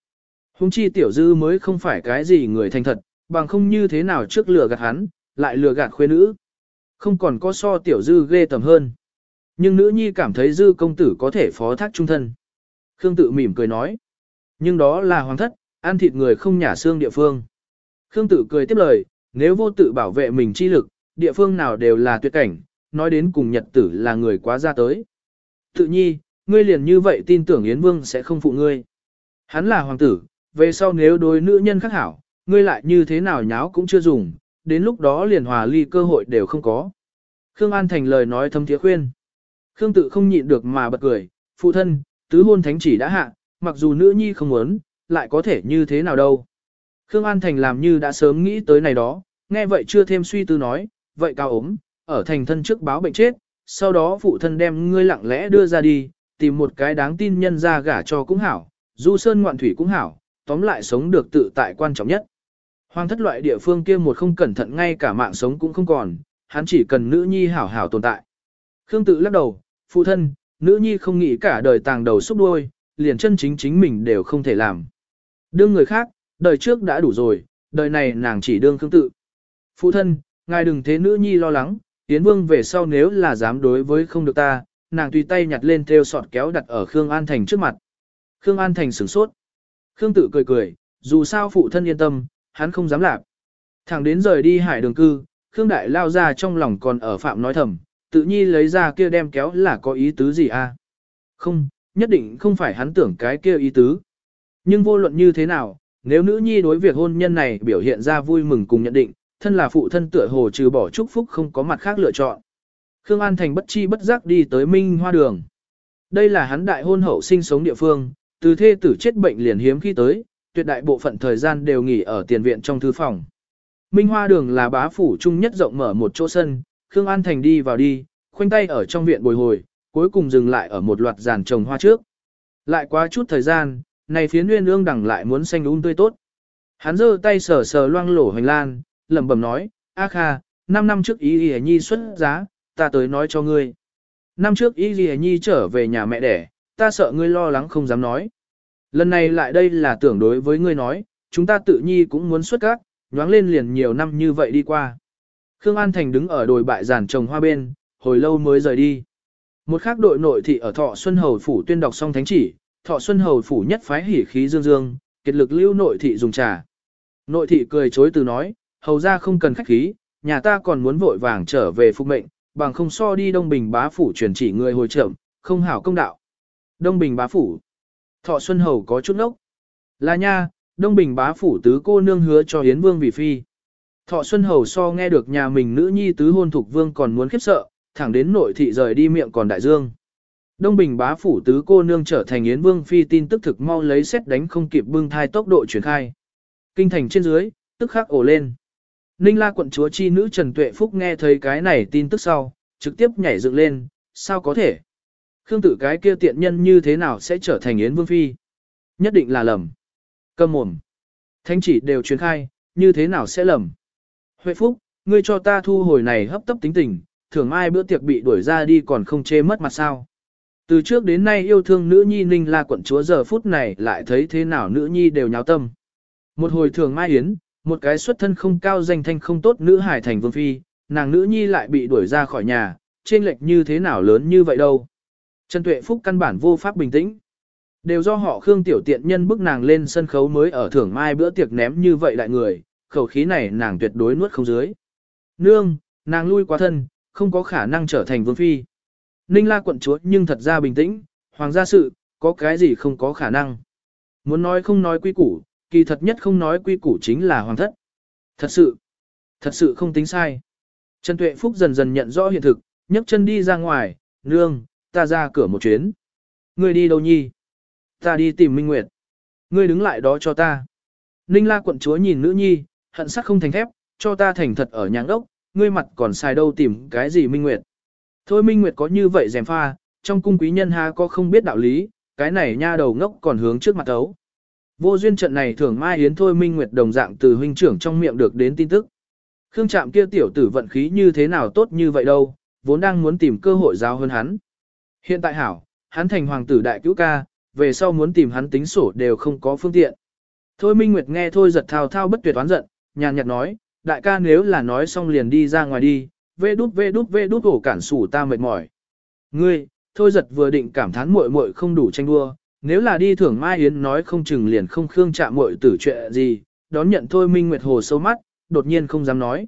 Speaker 1: Hùng chi tiểu dư mới không phải cái gì người thành thật, bằng không như thế nào trước lừa gạt hắn, lại lừa gạt khuê nữ. Không còn có so tiểu dư ghê tầm hơn. Nhưng nữ nhi cảm thấy dư công tử có thể phó thác trung thân. Khương tự mỉm cười nói. Nhưng đó là hoàng thất, ăn thịt người không nhả xương địa phương. Khương tự cười tiếp lời, nếu vô tự bảo vệ mình chi lực, địa phương nào đều là tuyệt cảnh, nói đến cùng nhật tử là người quá ra tới. Tự nhi, ngươi liền như vậy tin tưởng Yến Vương sẽ không phụ ngươi. Hắn là hoàng tử, về sau nếu đối nữ nhân khác hảo, ngươi lại như thế nào nháo cũng chưa dùng, đến lúc đó liền hòa ly cơ hội đều không có. Khương An thành lời nói thâm thiế khuyên. Khương tự không nhịn được mà bật cười, phụ thân, tứ hôn thánh chỉ đã hạ, mặc dù nữ nhi không muốn, lại có thể như thế nào đâu. Khương An Thành làm như đã sớm nghĩ tới này đó, nghe vậy chưa thêm suy tư nói, vậy cao ốm, ở thành thân trước báo bệnh chết, sau đó phụ thân đem ngươi lặng lẽ đưa ra đi, tìm một cái đáng tin nhân ra gả cho cũng hảo, du sơn ngoạn thủy cũng hảo, tóm lại sống được tự tại quan trọng nhất. Hoàng thất loại địa phương kia một không cẩn thận ngay cả mạng sống cũng không còn, hắn chỉ cần nữ nhi hảo hảo tồn tại. Khương tự lắc đầu, phụ thân, nữ nhi không nghĩ cả đời tàng đầu xúc đuôi, liền chân chính chính mình đều không thể làm. Đương người khác, đời trước đã đủ rồi, đời này nàng chỉ đương Khương tự. Phụ thân, ngài đừng thế nữ nhi lo lắng, Yến Vương về sau nếu là dám đối với không được ta, nàng tùy tay nhặt lên theo sọt kéo đặt ở Khương An Thành trước mặt. Khương An Thành sửng sốt. Khương tự cười cười, dù sao phụ thân yên tâm, hắn không dám làm. Thẳng đến rời đi hải đường cư, Khương Đại lao ra trong lòng còn ở phạm nói thầm, tự nhi lấy ra kia đem kéo là có ý tứ gì a? À? Không, nhất định không phải hắn tưởng cái kia ý tứ. Nhưng vô luận như thế nào, nếu nữ nhi đối việc hôn nhân này biểu hiện ra vui mừng cùng nhận định, thân là phụ thân tựa hồ trừ bỏ chúc phúc không có mặt khác lựa chọn. Khương An Thành bất chi bất giác đi tới Minh Hoa Đường. Đây là hắn đại hôn hậu sinh sống địa phương, từ thê tử chết bệnh liền hiếm khi tới, tuyệt đại bộ phận thời gian đều nghỉ ở tiền viện trong thư phòng. Minh Hoa Đường là bá phủ trung nhất rộng mở một chỗ sân, Khương An Thành đi vào đi, khoanh tay ở trong viện bồi hồi, cuối cùng dừng lại ở một loạt giàn trồng hoa trước. Lại quá chút thời gian, này phía nguyên ương đằng lại muốn xanh um tươi tốt. Hắn giơ tay sờ sờ loang lổ hành lan, lẩm bẩm nói, A Kha, 5 năm trước ý Y Nhi xuất giá, ta tới nói cho ngươi. Năm trước ý Y Nhi trở về nhà mẹ đẻ, ta sợ ngươi lo lắng không dám nói. Lần này lại đây là tưởng đối với ngươi nói, chúng ta tự nhi cũng muốn xuất các, nhoáng lên liền nhiều năm như vậy đi qua. Khương An Thành đứng ở đồi bại giàn trồng hoa bên, hồi lâu mới rời đi. Một khác đội nội thị ở Thọ Xuân Hầu Phủ tuyên đọc xong thánh chỉ, Thọ Xuân Hầu Phủ nhất phái hỉ khí dương dương, kết lực lưu nội thị dùng trà. Nội thị cười chối từ nói, hầu ra không cần khách khí, nhà ta còn muốn vội vàng trở về phục mệnh, bằng không so đi Đông Bình bá phủ truyền chỉ người hồi trưởng, không hảo công đạo. Đông Bình bá phủ. Thọ Xuân Hầu có chút nốc. Là nha, Đông Bình bá phủ tứ cô nương hứa cho Hiến Vương vì phi. Thọ Xuân Hầu so nghe được nhà mình nữ nhi tứ hôn thục vương còn muốn khiếp sợ, thẳng đến nội thị rời đi miệng còn đại dương. Đông Bình bá phủ tứ cô nương trở thành Yến Vương phi tin tức thực mau lấy xét đánh không kịp bưng thai tốc độ truyền khai. Kinh thành trên dưới, tức khắc ổ lên. Ninh la quận chúa chi nữ Trần Tuệ Phúc nghe thấy cái này tin tức sau, trực tiếp nhảy dựng lên, sao có thể? Khương tử cái kia tiện nhân như thế nào sẽ trở thành Yến Vương phi? Nhất định là lầm. Cầm mồm. Thánh chỉ đều truyền khai, như thế nào sẽ lầm? Huệ Phúc, ngươi cho ta thu hồi này hấp tấp tính tình, thường ai bữa tiệc bị đuổi ra đi còn không chê mất mặt sao. Từ trước đến nay yêu thương nữ nhi ninh la quận chúa giờ phút này lại thấy thế nào nữ nhi đều nháo tâm. Một hồi thường mai yến, một cái xuất thân không cao danh thanh không tốt nữ hải thành vương phi, nàng nữ nhi lại bị đuổi ra khỏi nhà, trên lệch như thế nào lớn như vậy đâu. Trần Tuệ Phúc căn bản vô pháp bình tĩnh. Đều do họ Khương Tiểu Tiện nhân bức nàng lên sân khấu mới ở thưởng mai bữa tiệc ném như vậy lại người, khẩu khí này nàng tuyệt đối nuốt không dưới. Nương, nàng lui quá thân, không có khả năng trở thành vương phi. Ninh la quận chúa nhưng thật ra bình tĩnh, hoàng gia sự, có cái gì không có khả năng. Muốn nói không nói quy củ, kỳ thật nhất không nói quy củ chính là hoàng thất. Thật sự, thật sự không tính sai. Trần Tuệ Phúc dần dần nhận rõ hiện thực, nhấc chân đi ra ngoài, nương, ta ra cửa một chuyến. Ngươi đi đâu nhi? Ta đi tìm Minh Nguyệt. Ngươi đứng lại đó cho ta. Ninh la quận chúa nhìn nữ nhi, hận sắc không thành thép, cho ta thành thật ở nhãn đốc, ngươi mặt còn xài đâu tìm cái gì Minh Nguyệt. Thôi Minh Nguyệt có như vậy dèm pha, trong cung quý nhân ha có không biết đạo lý, cái này nha đầu ngốc còn hướng trước mặt ấu. Vô duyên trận này thường mai yến thôi minh nguyệt đồng dạng từ huynh trưởng trong miệng được đến tin tức. Khương Trạm kia tiểu tử vận khí như thế nào tốt như vậy đâu, vốn đang muốn tìm cơ hội giáo hơn hắn. Hiện tại hảo, hắn thành hoàng tử đại cứu ca, về sau muốn tìm hắn tính sổ đều không có phương tiện. Thôi Minh Nguyệt nghe thôi giật thao thao bất tuyệt oán giận, nhàn nhạt nói, đại ca nếu là nói xong liền đi ra ngoài đi, vê đút vê đút vê đút cổ cản sủ ta mệt mỏi. Ngươi, thôi giật vừa định cảm thán muội muội không đủ tranh đua, nếu là đi thưởng Mai Yến nói không chừng liền không khương chạm muội tử chuyện gì, đón nhận thôi Minh Nguyệt hồ sâu mắt, đột nhiên không dám nói.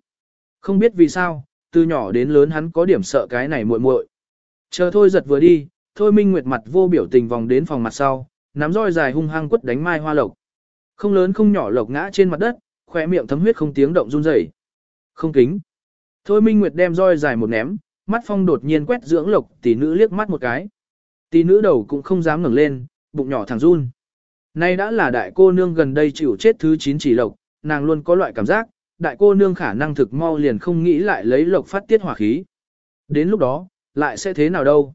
Speaker 1: Không biết vì sao, từ nhỏ đến lớn hắn có điểm sợ cái này muội muội. Chờ thôi giật vừa đi, thôi Minh Nguyệt mặt vô biểu tình vòng đến phòng mặt sau, nắm roi dài hung hăng quất đánh Mai Hoa Lộc. Không lớn không nhỏ lộc ngã trên mặt đất, khỏe miệng thấm huyết không tiếng động run rẩy. Không kính. Thôi Minh Nguyệt đem roi dài một ném, mắt phong đột nhiên quét dưỡng lộc tỷ nữ liếc mắt một cái. Tỷ nữ đầu cũng không dám ngẩng lên, bụng nhỏ thẳng run. Nay đã là đại cô nương gần đây chịu chết thứ 9 chỉ lộc, nàng luôn có loại cảm giác, đại cô nương khả năng thực mau liền không nghĩ lại lấy lộc phát tiết hỏa khí. Đến lúc đó, lại sẽ thế nào đâu.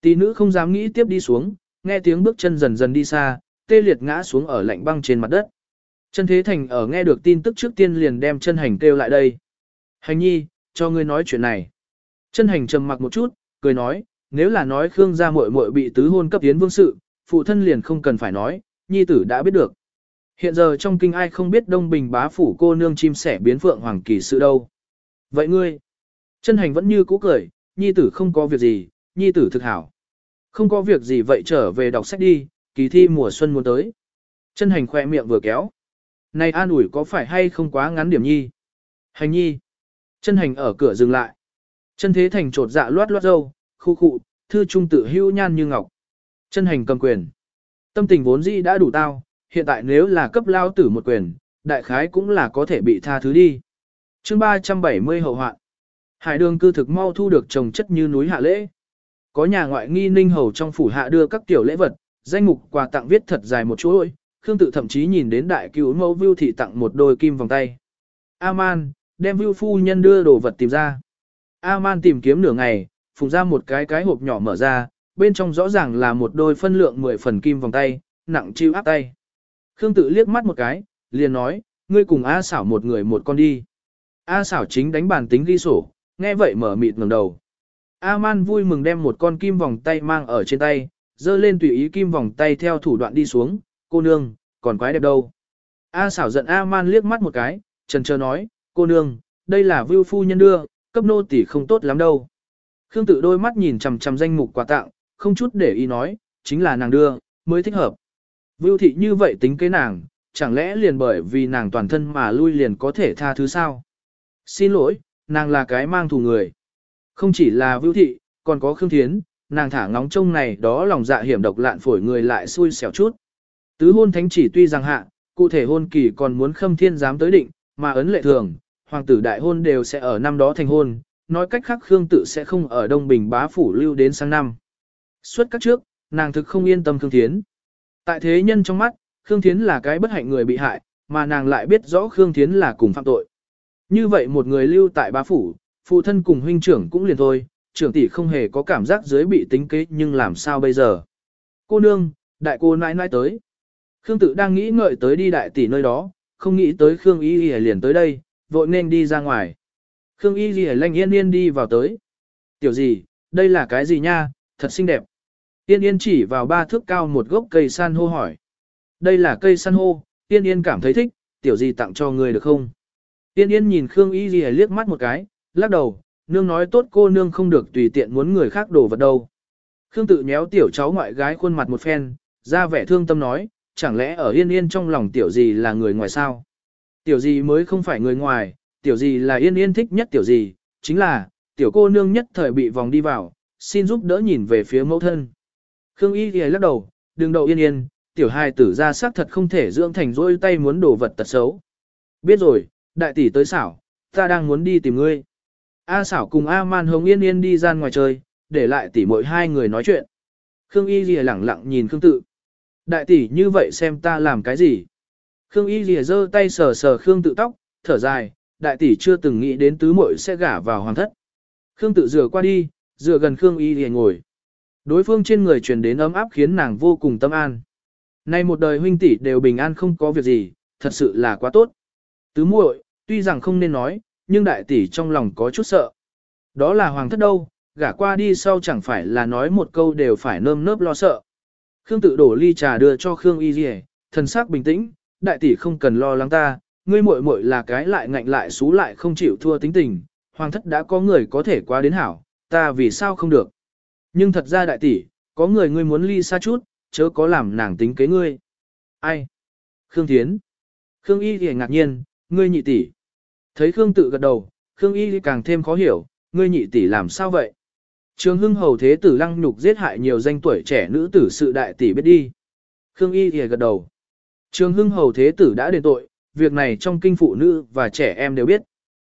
Speaker 1: Tỷ nữ không dám nghĩ tiếp đi xuống, nghe tiếng bước chân dần dần đi xa, tê liệt ngã xuống ở lạnh băng trên mặt đất. Chân Thế Thành ở nghe được tin tức trước tiên liền đem chân hành kêu lại đây. Hành nhi, cho ngươi nói chuyện này. Chân hành trầm mặc một chút, cười nói, nếu là nói Khương gia muội muội bị tứ hôn cấp tiến vương sự, phụ thân liền không cần phải nói, nhi tử đã biết được. Hiện giờ trong kinh ai không biết Đông Bình bá phủ cô nương chim sẻ biến phượng hoàng kỳ sự đâu. Vậy ngươi, chân hành vẫn như cũ cười, nhi tử không có việc gì, nhi tử thực hảo. Không có việc gì vậy trở về đọc sách đi, kỳ thi mùa xuân muốn tới. Chân hành khỏe miệng vừa kéo. Này an ủi có phải hay không quá ngắn điểm nhi? Hành nhi. Chân hành ở cửa dừng lại. Chân thế thành trột dạ loát loát dâu, khu khụ, thư trung tự hưu nhan như ngọc. Chân hành cầm quyền. Tâm tình vốn dĩ đã đủ tao, hiện tại nếu là cấp lao tử một quyền, đại khái cũng là có thể bị tha thứ đi. chương 370 hậu hoạn. Hải đường cư thực mau thu được trồng chất như núi hạ lễ. Có nhà ngoại nghi ninh hầu trong phủ hạ đưa các tiểu lễ vật, danh mục quà tặng viết thật dài một chuỗi, Khương tự thậm chí nhìn đến đại cứu mẫu Vưu thị tặng một đôi kim vòng tay. A-man, đem Vưu phu nhân đưa đồ vật tìm ra. A-man tìm kiếm nửa ngày, phùng ra một cái cái hộp nhỏ mở ra, bên trong rõ ràng là một đôi phân lượng 10 phần kim vòng tay, nặng chiêu áp tay. Khương tự liếc mắt một cái, liền nói, ngươi cùng A xảo một người một con đi. A xảo chính đánh bàn tính ghi sổ, nghe vậy mở mịt ngẩng đầu. A-man vui mừng đem một con kim vòng tay mang ở trên tay, dơ lên tùy ý kim vòng tay theo thủ đoạn đi xuống, cô nương, còn quái đẹp đâu. A xảo giận A-man liếc mắt một cái, trần chờ nói, cô nương, đây là vưu phu nhân đưa, cấp nô tỷ không tốt lắm đâu. Khương tự đôi mắt nhìn chằm chằm danh mục quà tặng, không chút để ý nói, chính là nàng đưa, mới thích hợp. Vưu thị như vậy tính kế nàng, chẳng lẽ liền bởi vì nàng toàn thân mà lui liền có thể tha thứ sao? Xin lỗi, nàng là cái mang thù người. Không chỉ là Vưu thị, còn có Khương Thiến, nàng thả ngóng trông này đó lòng dạ hiểm độc lạn phổi người lại xui xẻo chút. Tứ hôn thánh chỉ tuy rằng hạ, cụ thể hôn kỳ còn muốn khâm thiên dám tới định, mà ấn lệ thường, hoàng tử đại hôn đều sẽ ở năm đó thành hôn, nói cách khác Khương tự sẽ không ở Đông Bình bá phủ lưu đến sang năm. Suốt các trước, nàng thực không yên tâm Khương Thiến. Tại thế nhân trong mắt, Khương Thiến là cái bất hạnh người bị hại, mà nàng lại biết rõ Khương Thiến là cùng phạm tội. Như vậy một người lưu tại bá phủ, phụ thân cùng huynh trưởng cũng liền thôi, trưởng tỷ không hề có cảm giác dưới bị tính kế nhưng làm sao bây giờ. Cô nương, đại cô nãi nãi tới. Khương tự đang nghĩ ngợi tới đi đại tỷ nơi đó, không nghĩ tới Khương Y Y liền tới đây, vội nên đi ra ngoài. Khương Y Y lanh yên yên đi vào tới. Tiểu gì, đây là cái gì nha, thật xinh đẹp. Yên yên chỉ vào ba thước cao một gốc cây san hô hỏi. Đây là cây san hô, yên yên cảm thấy thích, tiểu gì tặng cho người được không? Tiên yên nhìn Khương Y Ghi liếc mắt một cái, lắc đầu, nương nói tốt cô nương không được tùy tiện muốn người khác đổ vật đâu. Khương tự nhéo tiểu cháu ngoại gái khuôn mặt một phen, ra vẻ thương tâm nói, chẳng lẽ ở yên yên trong lòng tiểu gì là người ngoài sao? Tiểu gì mới không phải người ngoài, tiểu gì là yên yên thích nhất tiểu gì, chính là, tiểu cô nương nhất thời bị vòng đi vào, xin giúp đỡ nhìn về phía mẫu thân. Khương Y thì lắc đầu, đừng đầu yên yên, tiểu hài tử ra xác thật không thể dưỡng thành rôi tay muốn đổ vật tật xấu. Biết rồi, đại tỷ tới xảo, ta đang muốn đi tìm ngươi. A xảo cùng A man hồng yên yên đi ra ngoài chơi, để lại tỷ mỗi hai người nói chuyện. Khương Y lìa lẳng lặng nhìn Khương tự. Đại tỷ như vậy xem ta làm cái gì? Khương Y lìa giơ tay sờ sờ Khương tự tóc, thở dài, đại tỷ chưa từng nghĩ đến tứ muội sẽ gả vào hoàng thất. Khương tự rửa qua đi, dựa gần Khương Y lìa ngồi. Đối phương trên người truyền đến ấm áp khiến nàng vô cùng tâm an. Nay một đời huynh tỷ đều bình an không có việc gì, thật sự là quá tốt. Tứ muội, tuy rằng không nên nói, nhưng đại tỷ trong lòng có chút sợ. Đó là hoàng thất đâu, gả qua đi sau chẳng phải là nói một câu đều phải nơm nớp lo sợ. Khương tự đổ ly trà đưa cho Khương Y Dì thần sắc bình tĩnh, đại tỷ không cần lo lắng ta, ngươi muội muội là cái lại ngạnh lại xú lại không chịu thua tính tình, hoàng thất đã có người có thể qua đến hảo, ta vì sao không được. Nhưng thật ra đại tỷ, có người ngươi muốn ly xa chút, chớ có làm nàng tính kế ngươi. Ai? Khương Thiến. Khương Y thì ngạc nhiên, ngươi nhị tỷ. Thấy Khương tự gật đầu, Khương Y càng thêm khó hiểu, ngươi nhị tỷ làm sao vậy? Trường hưng hầu thế tử lăng nhục giết hại nhiều danh tuổi trẻ nữ tử sự đại tỷ biết đi. Khương Y thì gật đầu. Trường hưng hầu thế tử đã đền tội, việc này trong kinh phụ nữ và trẻ em đều biết.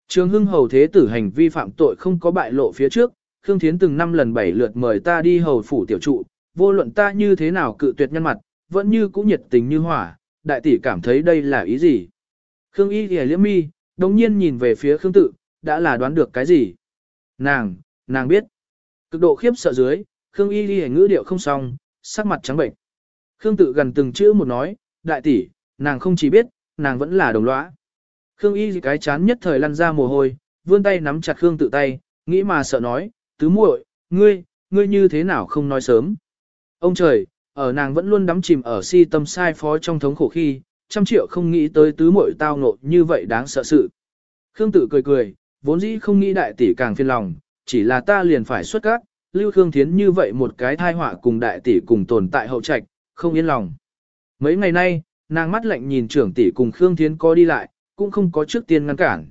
Speaker 1: Trường hưng hầu thế tử hành vi phạm tội không có bại lộ phía trước, Khương Thiến từng năm lần bảy lượt mời ta đi hầu phủ tiểu trụ, vô luận ta như thế nào cự tuyệt nhân mặt, vẫn như cũ nhiệt tình như hỏa, đại tỷ cảm thấy đây là ý gì. Khương Y thì liễm mi, đồng nhiên nhìn về phía Khương Tự, đã là đoán được cái gì. Nàng, nàng biết. Cực độ khiếp sợ dưới, Khương Y thì ngữ điệu không xong, sắc mặt trắng bệnh. Khương Tự gần từng chữ một nói, đại tỷ, nàng không chỉ biết, nàng vẫn là đồng lõa. Khương Y cái chán nhất thời lăn ra mồ hôi, vươn tay nắm chặt Khương Tự tay, nghĩ mà sợ nói, tứ muội, ngươi, ngươi như thế nào không nói sớm. Ông trời, ở nàng vẫn luôn đắm chìm ở si tâm sai phó trong thống khổ khi, trăm triệu không nghĩ tới tứ muội tao ngộ như vậy đáng sợ sự. Khương Tự cười cười, vốn dĩ không nghĩ đại tỷ càng phiền lòng, chỉ là ta liền phải xuất các, lưu Khương Thiến như vậy một cái thai họa cùng đại tỷ cùng tồn tại hậu trạch, không yên lòng. Mấy ngày nay, nàng mắt lạnh nhìn trưởng tỷ cùng Khương Thiến có đi lại, cũng không có trước tiên ngăn cản.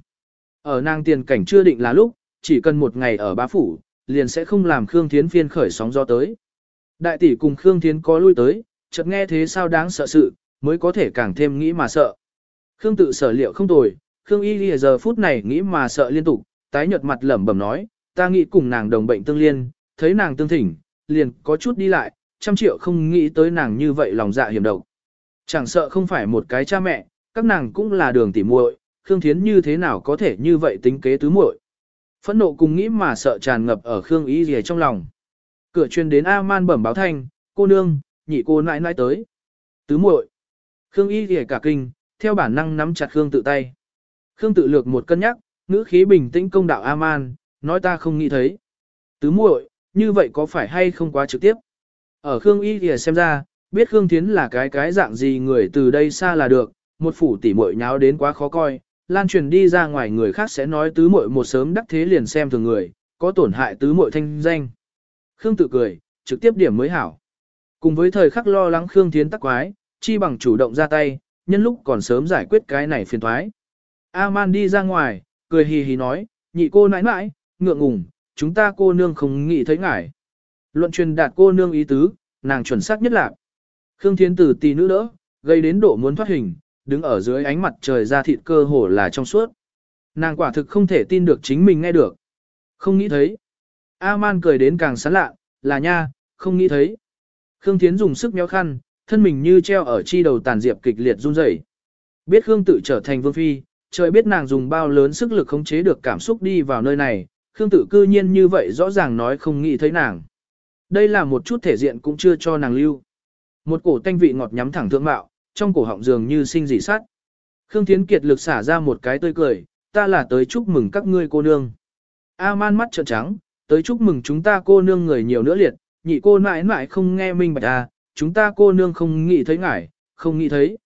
Speaker 1: Ở nàng tiền cảnh chưa định là lúc, chỉ cần một ngày ở bá phủ, liền sẽ không làm Khương Thiến phiên khởi sóng do tới. Đại tỷ cùng Khương Thiến có lui tới, chợt nghe thế sao đáng sợ sự, mới có thể càng thêm nghĩ mà sợ. Khương tự sở liệu không tồi, Khương Y Lìa giờ phút này nghĩ mà sợ liên tục, tái nhợt mặt lẩm bẩm nói, ta nghĩ cùng nàng đồng bệnh tương liên, thấy nàng tương thỉnh, liền có chút đi lại, trăm triệu không nghĩ tới nàng như vậy lòng dạ hiểm độc. Chẳng sợ không phải một cái cha mẹ, các nàng cũng là đường tỉ muội, Khương Thiến như thế nào có thể như vậy tính kế tứ muội. Phẫn nộ cùng nghĩ mà sợ tràn ngập ở Khương Y Lìa trong lòng. Cửa truyền đến A-man bẩm báo thanh, cô nương, nhị cô nãi nãi tới. Tứ muội. Khương Y Lìa cả kinh, theo bản năng nắm chặt Khương tự tay. Khương tự lược một cân nhắc, ngữ khí bình tĩnh công đạo A-man, nói ta không nghĩ thấy. Tứ muội, như vậy có phải hay không quá trực tiếp? Ở Khương Y Lìa xem ra, biết Khương Thiến là cái cái dạng gì người từ đây xa là được, một phủ tỉ muội nháo đến quá khó coi, lan truyền đi ra ngoài người khác sẽ nói tứ muội một sớm đắc thế liền xem thường người, có tổn hại tứ muội thanh danh. Khương tự cười, trực tiếp điểm mới hảo. Cùng với thời khắc lo lắng Khương Thiến tắc quái, chi bằng chủ động ra tay, nhân lúc còn sớm giải quyết cái này phiền thoái. A-man đi ra ngoài, cười hì hì nói, nhị cô nãi nãi, ngượng ngùng, chúng ta cô nương không nghĩ thấy ngài. Luận truyền đạt cô nương ý tứ, nàng chuẩn xác nhất là Khương Thiến Tử tỷ nữ đỡ, gây đến độ muốn thoát hình, đứng ở dưới ánh mặt trời ra thịt cơ hồ là trong suốt. Nàng quả thực không thể tin được chính mình nghe được. Không nghĩ thấy. A-man cười đến càng sán lạ, là nha, không nghĩ thấy. Khương Thiến dùng sức méo khăn, thân mình như treo ở chi đầu tàn diệp kịch liệt run rẩy. Biết Khương tự trở thành vương phi, trời biết nàng dùng bao lớn sức lực khống chế được cảm xúc đi vào nơi này, Khương tự cư nhiên như vậy rõ ràng nói không nghĩ thấy nàng. Đây là một chút thể diện cũng chưa cho nàng lưu. Một cổ tanh vị ngọt nhắm thẳng thượng mạo, trong cổ họng dường như sinh dị sắt Khương Thiến Kiệt lực xả ra một cái tươi cười, ta là tới chúc mừng các ngươi cô nương. A man mắt trợn trắng, tới chúc mừng chúng ta cô nương người nhiều nữa liệt, nhị cô mãi mãi không nghe minh bạch à, chúng ta cô nương không nghĩ thấy ngài, không nghĩ thấy.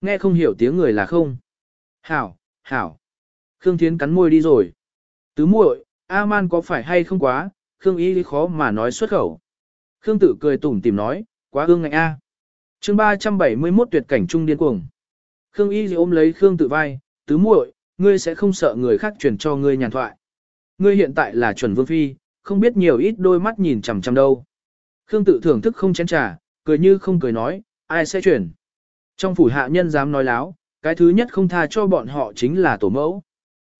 Speaker 1: Nghe không hiểu tiếng người là không. Hảo, hảo. Khương Thiến cắn môi đi rồi. Tứ muội, A man có phải hay không quá, Khương Y khó mà nói xuất khẩu. Khương Tử cười tủm tìm nói, quá ương ngạnh A. chương 371 tuyệt cảnh trung điên cuồng. Khương y ôm lấy Khương Tử vai, tứ muội, ngươi sẽ không sợ người khác truyền cho ngươi nhàn thoại. Ngươi hiện tại là chuẩn vương phi, không biết nhiều ít đôi mắt nhìn chằm chằm đâu. Khương Tử thưởng thức không chén trà, cười như không cười nói, ai sẽ chuyển. Trong phủ hạ nhân dám nói láo, cái thứ nhất không tha cho bọn họ chính là tổ mẫu.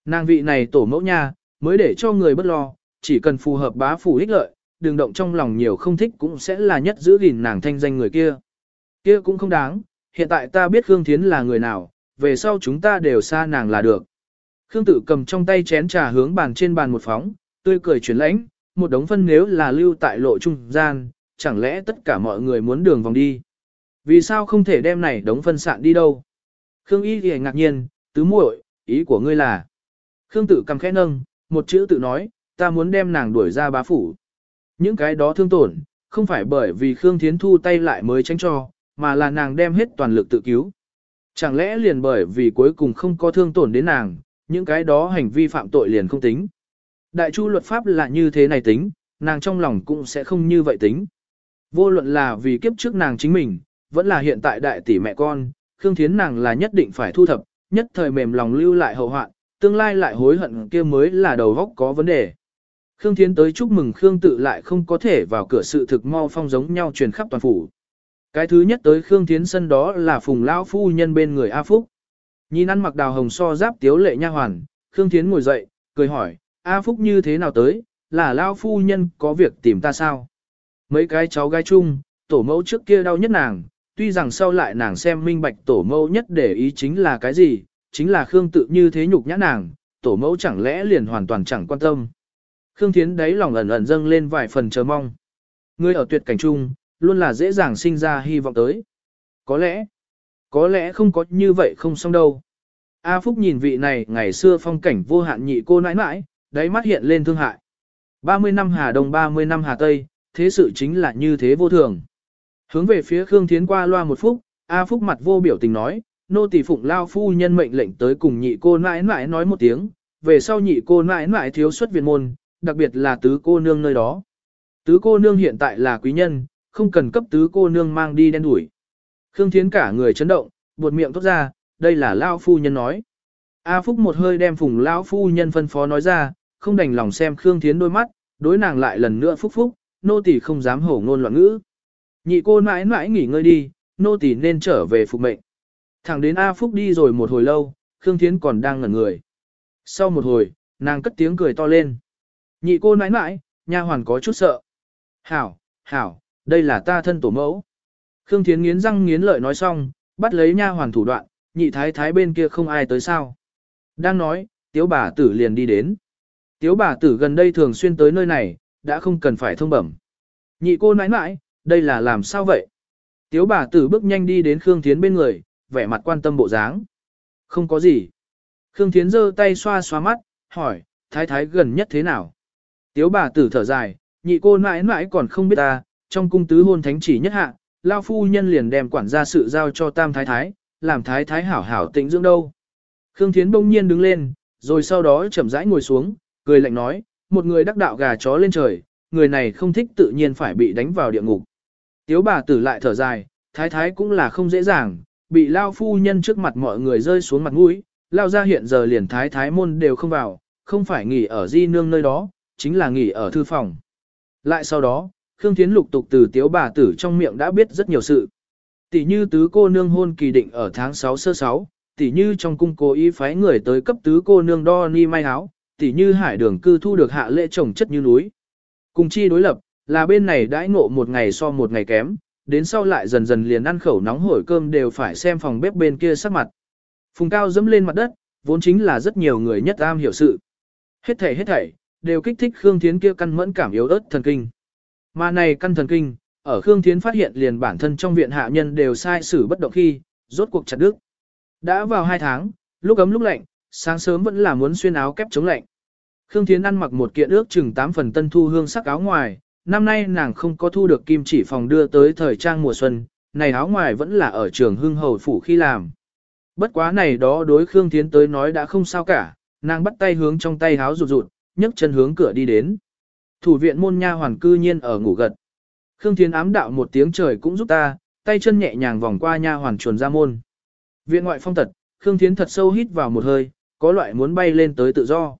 Speaker 1: Nàng vị này tổ mẫu nha, mới để cho người bất lo, chỉ cần phù hợp bá phủ ích lợi, đừng động trong lòng nhiều không thích cũng sẽ là nhất giữ gìn nàng thanh danh người kia. Kia cũng không đáng, hiện tại ta biết Khương Thiến là người nào, về sau chúng ta đều xa nàng là được. Khương Tử cầm trong tay chén trà hướng bàn trên bàn một phóng, tươi cười chuyển lãnh, một đống phân nếu là lưu tại lộ trung gian, chẳng lẽ tất cả mọi người muốn đường vòng đi. Vì sao không thể đem này đống phân sạn đi đâu? Khương Y thì ngạc nhiên, tứ muội, ý của ngươi là. Khương tự cầm khẽ nâng, một chữ tự nói, ta muốn đem nàng đuổi ra bá phủ. Những cái đó thương tổn, không phải bởi vì Khương Thiến Thu tay lại mới tránh cho, mà là nàng đem hết toàn lực tự cứu. Chẳng lẽ liền bởi vì cuối cùng không có thương tổn đến nàng, những cái đó hành vi phạm tội liền không tính. Đại chu luật pháp là như thế này tính, nàng trong lòng cũng sẽ không như vậy tính. Vô luận là vì kiếp trước nàng chính mình, vẫn là hiện tại đại tỷ mẹ con, Khương Thiến nàng là nhất định phải thu thập, nhất thời mềm lòng lưu lại hậu hoạn, tương lai lại hối hận kia mới là đầu góc có vấn đề. Khương Thiến tới chúc mừng Khương tự lại không có thể vào cửa sự thực mau phong giống nhau truyền khắp toàn phủ. Cái thứ nhất tới Khương Thiến sân đó là Phùng Lão Phu Nhân bên người A Phúc. Nhìn ăn mặc đào hồng so giáp tiếu lệ nha hoàn, Khương Thiến ngồi dậy, cười hỏi, A Phúc như thế nào tới, là Lão Phu Nhân có việc tìm ta sao? Mấy cái cháu gái chung, tổ mẫu trước kia đau nhất nàng, tuy rằng sau lại nàng xem minh bạch tổ mẫu nhất để ý chính là cái gì, chính là Khương tự như thế nhục nhã nàng, tổ mẫu chẳng lẽ liền hoàn toàn chẳng quan tâm. Khương Thiến đáy lòng ẩn ẩn dâng lên vài phần chờ mong. Người ở tuyệt cảnh chung, luôn là dễ dàng sinh ra hy vọng tới. Có lẽ, có lẽ không có như vậy không xong đâu. A Phúc nhìn vị này ngày xưa phong cảnh vô hạn nhị cô nãi nãi, đáy mắt hiện lên thương hại. 30 năm Hà Đông 30 năm Hà Tây, thế sự chính là như thế vô thường. Hướng về phía Khương Thiến qua loa một phút, A Phúc mặt vô biểu tình nói, nô tỳ phụng lao phu nhân mệnh lệnh tới cùng nhị cô nãi nãi nói một tiếng, về sau nhị cô nãi nãi thiếu xuất viện môn, đặc biệt là tứ cô nương nơi đó. Tứ cô nương hiện tại là quý nhân, không cần cấp tứ cô nương mang đi đen đuổi. Khương Thiến cả người chấn động, buột miệng thốt ra, đây là lao phu nhân nói. A Phúc một hơi đem phùng lao phu nhân phân phó nói ra, không đành lòng xem Khương Thiến đôi mắt, đối nàng lại lần nữa phúc phúc, nô tỳ không dám hổ ngôn loạn ngữ. Nhị cô mãi mãi nghỉ ngơi đi, nô tỳ nên trở về phục mệnh. Thẳng đến A Phúc đi rồi một hồi lâu, Khương Thiến còn đang ngẩn người. Sau một hồi, nàng cất tiếng cười to lên. Nhị cô nãi nãi, nha hoàn có chút sợ. Hảo, hảo, đây là ta thân tổ mẫu. Khương Thiến nghiến răng nghiến lợi nói xong, bắt lấy nha hoàn thủ đoạn, nhị thái thái bên kia không ai tới sao. Đang nói, tiếu bà tử liền đi đến. Tiếu bà tử gần đây thường xuyên tới nơi này, đã không cần phải thông bẩm. Nhị cô nãi nãi, đây là làm sao vậy? Tiếu bà tử bước nhanh đi đến Khương Thiến bên người, vẻ mặt quan tâm bộ dáng. Không có gì. Khương Thiến giơ tay xoa xoa mắt, hỏi, thái thái gần nhất thế nào? Tiếu bà tử thở dài, nhị cô nãi nãi còn không biết ta, trong cung tứ hôn thánh chỉ nhất hạ, lao phu nhân liền đem quản gia sự giao cho tam thái thái, làm thái thái hảo hảo tĩnh dưỡng đâu. Khương Thiến bỗng nhiên đứng lên, rồi sau đó chậm rãi ngồi xuống, cười lạnh nói, một người đắc đạo gà chó lên trời, người này không thích tự nhiên phải bị đánh vào địa ngục. Tiếu bà tử lại thở dài, thái thái cũng là không dễ dàng, bị lao phu nhân trước mặt mọi người rơi xuống mặt mũi, lao ra hiện giờ liền thái thái môn đều không vào, không phải nghỉ ở di nương nơi đó, chính là nghỉ ở thư phòng. Lại sau đó, Khương Thiến lục tục từ tiếu bà tử trong miệng đã biết rất nhiều sự. Tỷ như tứ cô nương hôn kỳ định ở tháng 6 sơ 6, tỷ như trong cung cố ý phái người tới cấp tứ cô nương đo ni may áo, tỉ như hải đường cư thu được hạ lễ trồng chất như núi. Cùng chi đối lập, là bên này đãi ngộ một ngày so một ngày kém, đến sau lại dần dần liền ăn khẩu nóng hổi cơm đều phải xem phòng bếp bên kia sắc mặt. Phùng cao dẫm lên mặt đất, vốn chính là rất nhiều người nhất am hiểu sự. Hết thảy hết thảy, đều kích thích Khương Thiến kia căn mẫn cảm yếu ớt thần kinh. Mà này căn thần kinh, ở Khương Thiến phát hiện liền bản thân trong viện hạ nhân đều sai xử bất động khi, rốt cuộc chặt đứt. Đã vào hai tháng, lúc ấm lúc lạnh, sáng sớm vẫn là muốn xuyên áo kép chống lạnh. Khương Thiến ăn mặc một kiện ước chừng 8 phần tân thu hương sắc áo ngoài, năm nay nàng không có thu được kim chỉ phòng đưa tới thời trang mùa xuân, này áo ngoài vẫn là ở trường hưng hầu phủ khi làm. Bất quá này đó đối Khương Thiến tới nói đã không sao cả, nàng bắt tay hướng trong tay áo rụt rụt, nhấc chân hướng cửa đi đến. Thủ viện môn nha hoàn cư nhiên ở ngủ gật. Khương Thiến ám đạo một tiếng trời cũng giúp ta, tay chân nhẹ nhàng vòng qua nha hoàn chuồn ra môn. Viện ngoại phong tật, Khương Thiến thật sâu hít vào một hơi, có loại muốn bay lên tới tự do.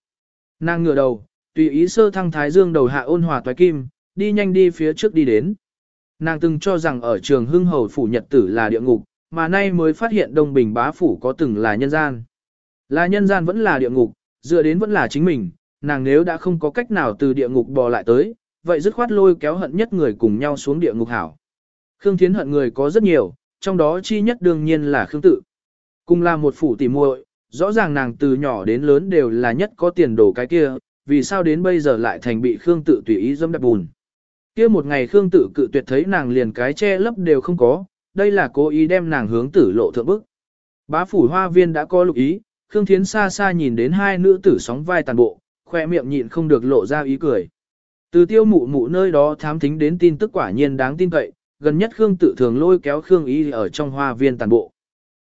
Speaker 1: Nàng ngửa đầu, tùy ý sơ thăng thái dương đầu hạ ôn hòa toái kim, đi nhanh đi phía trước đi đến. Nàng từng cho rằng ở trường hưng hầu phủ nhật tử là địa ngục, mà nay mới phát hiện đông bình bá phủ có từng là nhân gian. Là nhân gian vẫn là địa ngục, dựa đến vẫn là chính mình, nàng nếu đã không có cách nào từ địa ngục bò lại tới, vậy dứt khoát lôi kéo hận nhất người cùng nhau xuống địa ngục hảo. Khương Thiến hận người có rất nhiều, trong đó chi nhất đương nhiên là Khương Tự. Cùng là một phủ tỉ muội, rõ ràng nàng từ nhỏ đến lớn đều là nhất có tiền đồ cái kia, vì sao đến bây giờ lại thành bị Khương tự tùy ý dâm đạp bùn. kia một ngày Khương tự cự tuyệt thấy nàng liền cái che lấp đều không có, đây là cố ý đem nàng hướng tử lộ thượng bức. Bá phủ hoa viên đã có lục ý, Khương Thiến xa xa nhìn đến hai nữ tử sóng vai tàn bộ, khoe miệng nhịn không được lộ ra ý cười. Từ tiêu mụ mụ nơi đó thám thính đến tin tức quả nhiên đáng tin cậy, gần nhất Khương tự thường lôi kéo Khương ý ở trong hoa viên tàn bộ.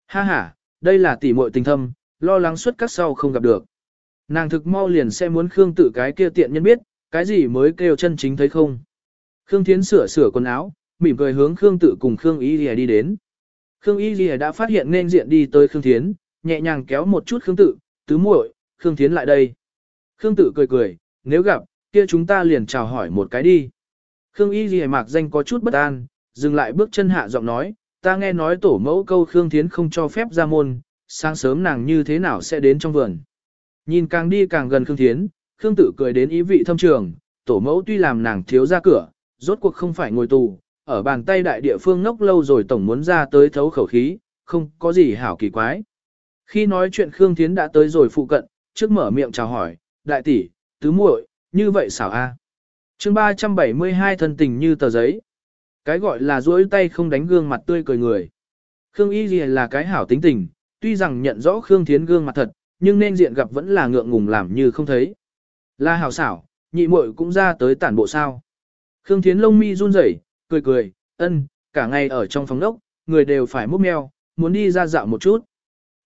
Speaker 1: Ha ha, đây là tỷ muội tình thâm, lo lắng suốt các sau không gặp được. Nàng thực mau liền sẽ muốn Khương tự cái kia tiện nhân biết, cái gì mới kêu chân chính thấy không. Khương Thiến sửa sửa quần áo, mỉm cười hướng Khương tự cùng Khương Y Lìa đi đến. Khương Y Lìa đã phát hiện nên diện đi tới Khương Thiến, nhẹ nhàng kéo một chút Khương tự, tứ muội, Khương Thiến lại đây. Khương tự cười cười, nếu gặp, kia chúng ta liền chào hỏi một cái đi. Khương Y Lìa mạc danh có chút bất an, dừng lại bước chân hạ giọng nói, ta nghe nói tổ mẫu câu Khương Thiến không cho phép ra môn, sáng sớm nàng như thế nào sẽ đến trong vườn. Nhìn càng đi càng gần Khương Thiến, Khương Tử cười đến ý vị thâm trường, tổ mẫu tuy làm nàng thiếu ra cửa, rốt cuộc không phải ngồi tù, ở bàn tay đại địa phương ngốc lâu rồi tổng muốn ra tới thấu khẩu khí, không có gì hảo kỳ quái. Khi nói chuyện Khương Thiến đã tới rồi phụ cận, trước mở miệng chào hỏi, đại tỷ, tứ muội, như vậy xảo a. À. Chương 372 thân tình như tờ giấy. Cái gọi là duỗi tay không đánh gương mặt tươi cười người. Khương Y Ghi là cái hảo tính tình, tuy rằng nhận rõ Khương Thiến gương mặt thật, nhưng nên diện gặp vẫn là ngượng ngùng làm như không thấy. Là hảo xảo, nhị muội cũng ra tới tản bộ sao. Khương Thiến lông mi run rẩy, cười cười, ân, cả ngày ở trong phòng đốc, người đều phải múc meo, muốn đi ra dạo một chút.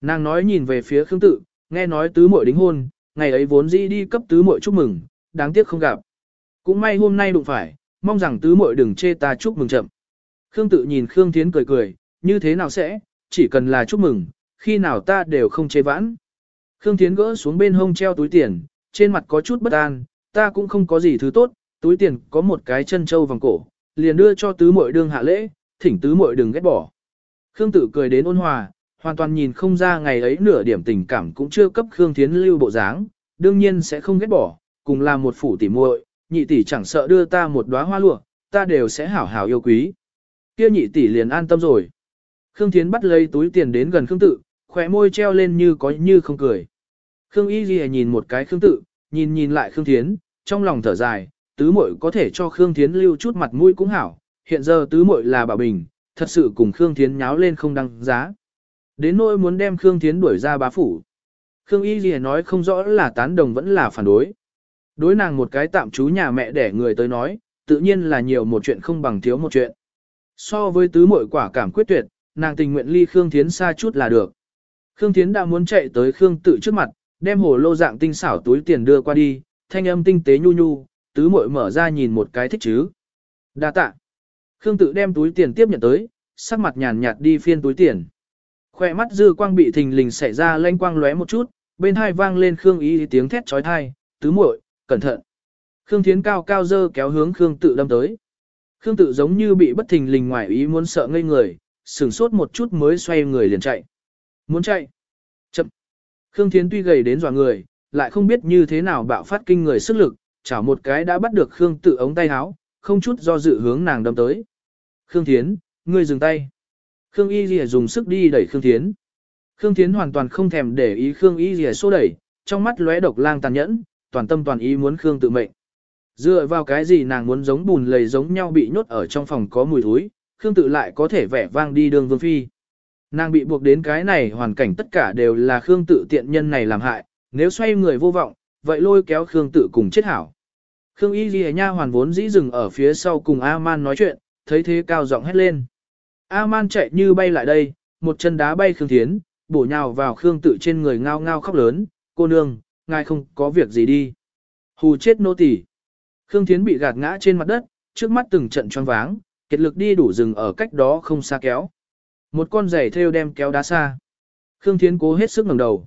Speaker 1: Nàng nói nhìn về phía Khương Tự, nghe nói tứ muội đính hôn, ngày ấy vốn dĩ đi cấp tứ muội chúc mừng, đáng tiếc không gặp. Cũng may hôm nay đụng phải, mong rằng tứ muội đừng chê ta chúc mừng chậm. Khương Tự nhìn Khương Thiến cười cười, như thế nào sẽ, chỉ cần là chúc mừng, khi nào ta đều không chế vãn. Khương Thiến gỡ xuống bên hông treo túi tiền, trên mặt có chút bất an, ta cũng không có gì thứ tốt, túi tiền có một cái chân châu vòng cổ, liền đưa cho tứ muội đương hạ lễ, thỉnh tứ muội đừng ghét bỏ. Khương Tử cười đến ôn hòa, hoàn toàn nhìn không ra ngày ấy nửa điểm tình cảm cũng chưa cấp Khương Thiến lưu bộ dáng, đương nhiên sẽ không ghét bỏ, cùng là một phủ tỷ muội, nhị tỷ chẳng sợ đưa ta một đóa hoa lụa, ta đều sẽ hảo hảo yêu quý. Kia nhị tỷ liền an tâm rồi. Khương Thiến bắt lấy túi tiền đến gần Khương Tử khóe môi treo lên như có như không cười. Khương Y Ghi nhìn một cái Khương Tự, nhìn nhìn lại Khương Thiến, trong lòng thở dài, tứ muội có thể cho Khương Thiến lưu chút mặt mũi cũng hảo, hiện giờ tứ muội là bảo bình, thật sự cùng Khương Thiến nháo lên không đăng giá. Đến nỗi muốn đem Khương Thiến đuổi ra bá phủ. Khương Y Ghi nói không rõ là tán đồng vẫn là phản đối. Đối nàng một cái tạm trú nhà mẹ để người tới nói, tự nhiên là nhiều một chuyện không bằng thiếu một chuyện. So với tứ muội quả cảm quyết tuyệt, nàng tình nguyện ly Khương Thiến xa chút là được. Khương Thiến đã muốn chạy tới Khương tự trước mặt, đem hồ lô dạng tinh xảo túi tiền đưa qua đi, thanh âm tinh tế nhu nhu, tứ muội mở ra nhìn một cái thích chứ. Đa tạ. Khương tự đem túi tiền tiếp nhận tới, sắc mặt nhàn nhạt đi phiên túi tiền. Khoe mắt dư quang bị thình lình xảy ra lanh quang lóe một chút, bên hai vang lên Khương ý tiếng thét chói tai. tứ muội, cẩn thận. Khương Thiến cao cao dơ kéo hướng Khương tự đâm tới. Khương tự giống như bị bất thình lình ngoài ý muốn sợ ngây người, sửng sốt một chút mới xoay người liền chạy. Muốn chạy. Chậm. Khương Thiến tuy gầy đến dọa người, lại không biết như thế nào bạo phát kinh người sức lực, chảo một cái đã bắt được Khương tự ống tay áo, không chút do dự hướng nàng đâm tới. Khương Thiến, ngươi dừng tay. Khương Y Lìa dùng sức đi đẩy Khương Thiến. Khương Thiến hoàn toàn không thèm để ý Khương Y Lìa xô đẩy, trong mắt lóe độc lang tàn nhẫn, toàn tâm toàn ý muốn Khương tự mệnh. Dựa vào cái gì nàng muốn giống bùn lầy giống nhau bị nhốt ở trong phòng có mùi thối, Khương tự lại có thể vẻ vang đi đường vương phi. Nàng bị buộc đến cái này hoàn cảnh tất cả đều là Khương tự tiện nhân này làm hại, nếu xoay người vô vọng, vậy lôi kéo Khương tự cùng chết hảo. Khương Y Ghi Nha hoàn vốn dĩ dừng ở phía sau cùng A-man nói chuyện, thấy thế cao giọng hét lên. A-man chạy như bay lại đây, một chân đá bay Khương Thiến, bổ nhào vào Khương tự trên người ngao ngao khóc lớn, cô nương, ngài không có việc gì đi. Hù chết nô tỳ. Khương Thiến bị gạt ngã trên mặt đất, trước mắt từng trận choáng váng, kiệt lực đi đủ rừng ở cách đó không xa kéo. Một con giày theo đem kéo đá xa. Khương Thiến cố hết sức ngẩng đầu.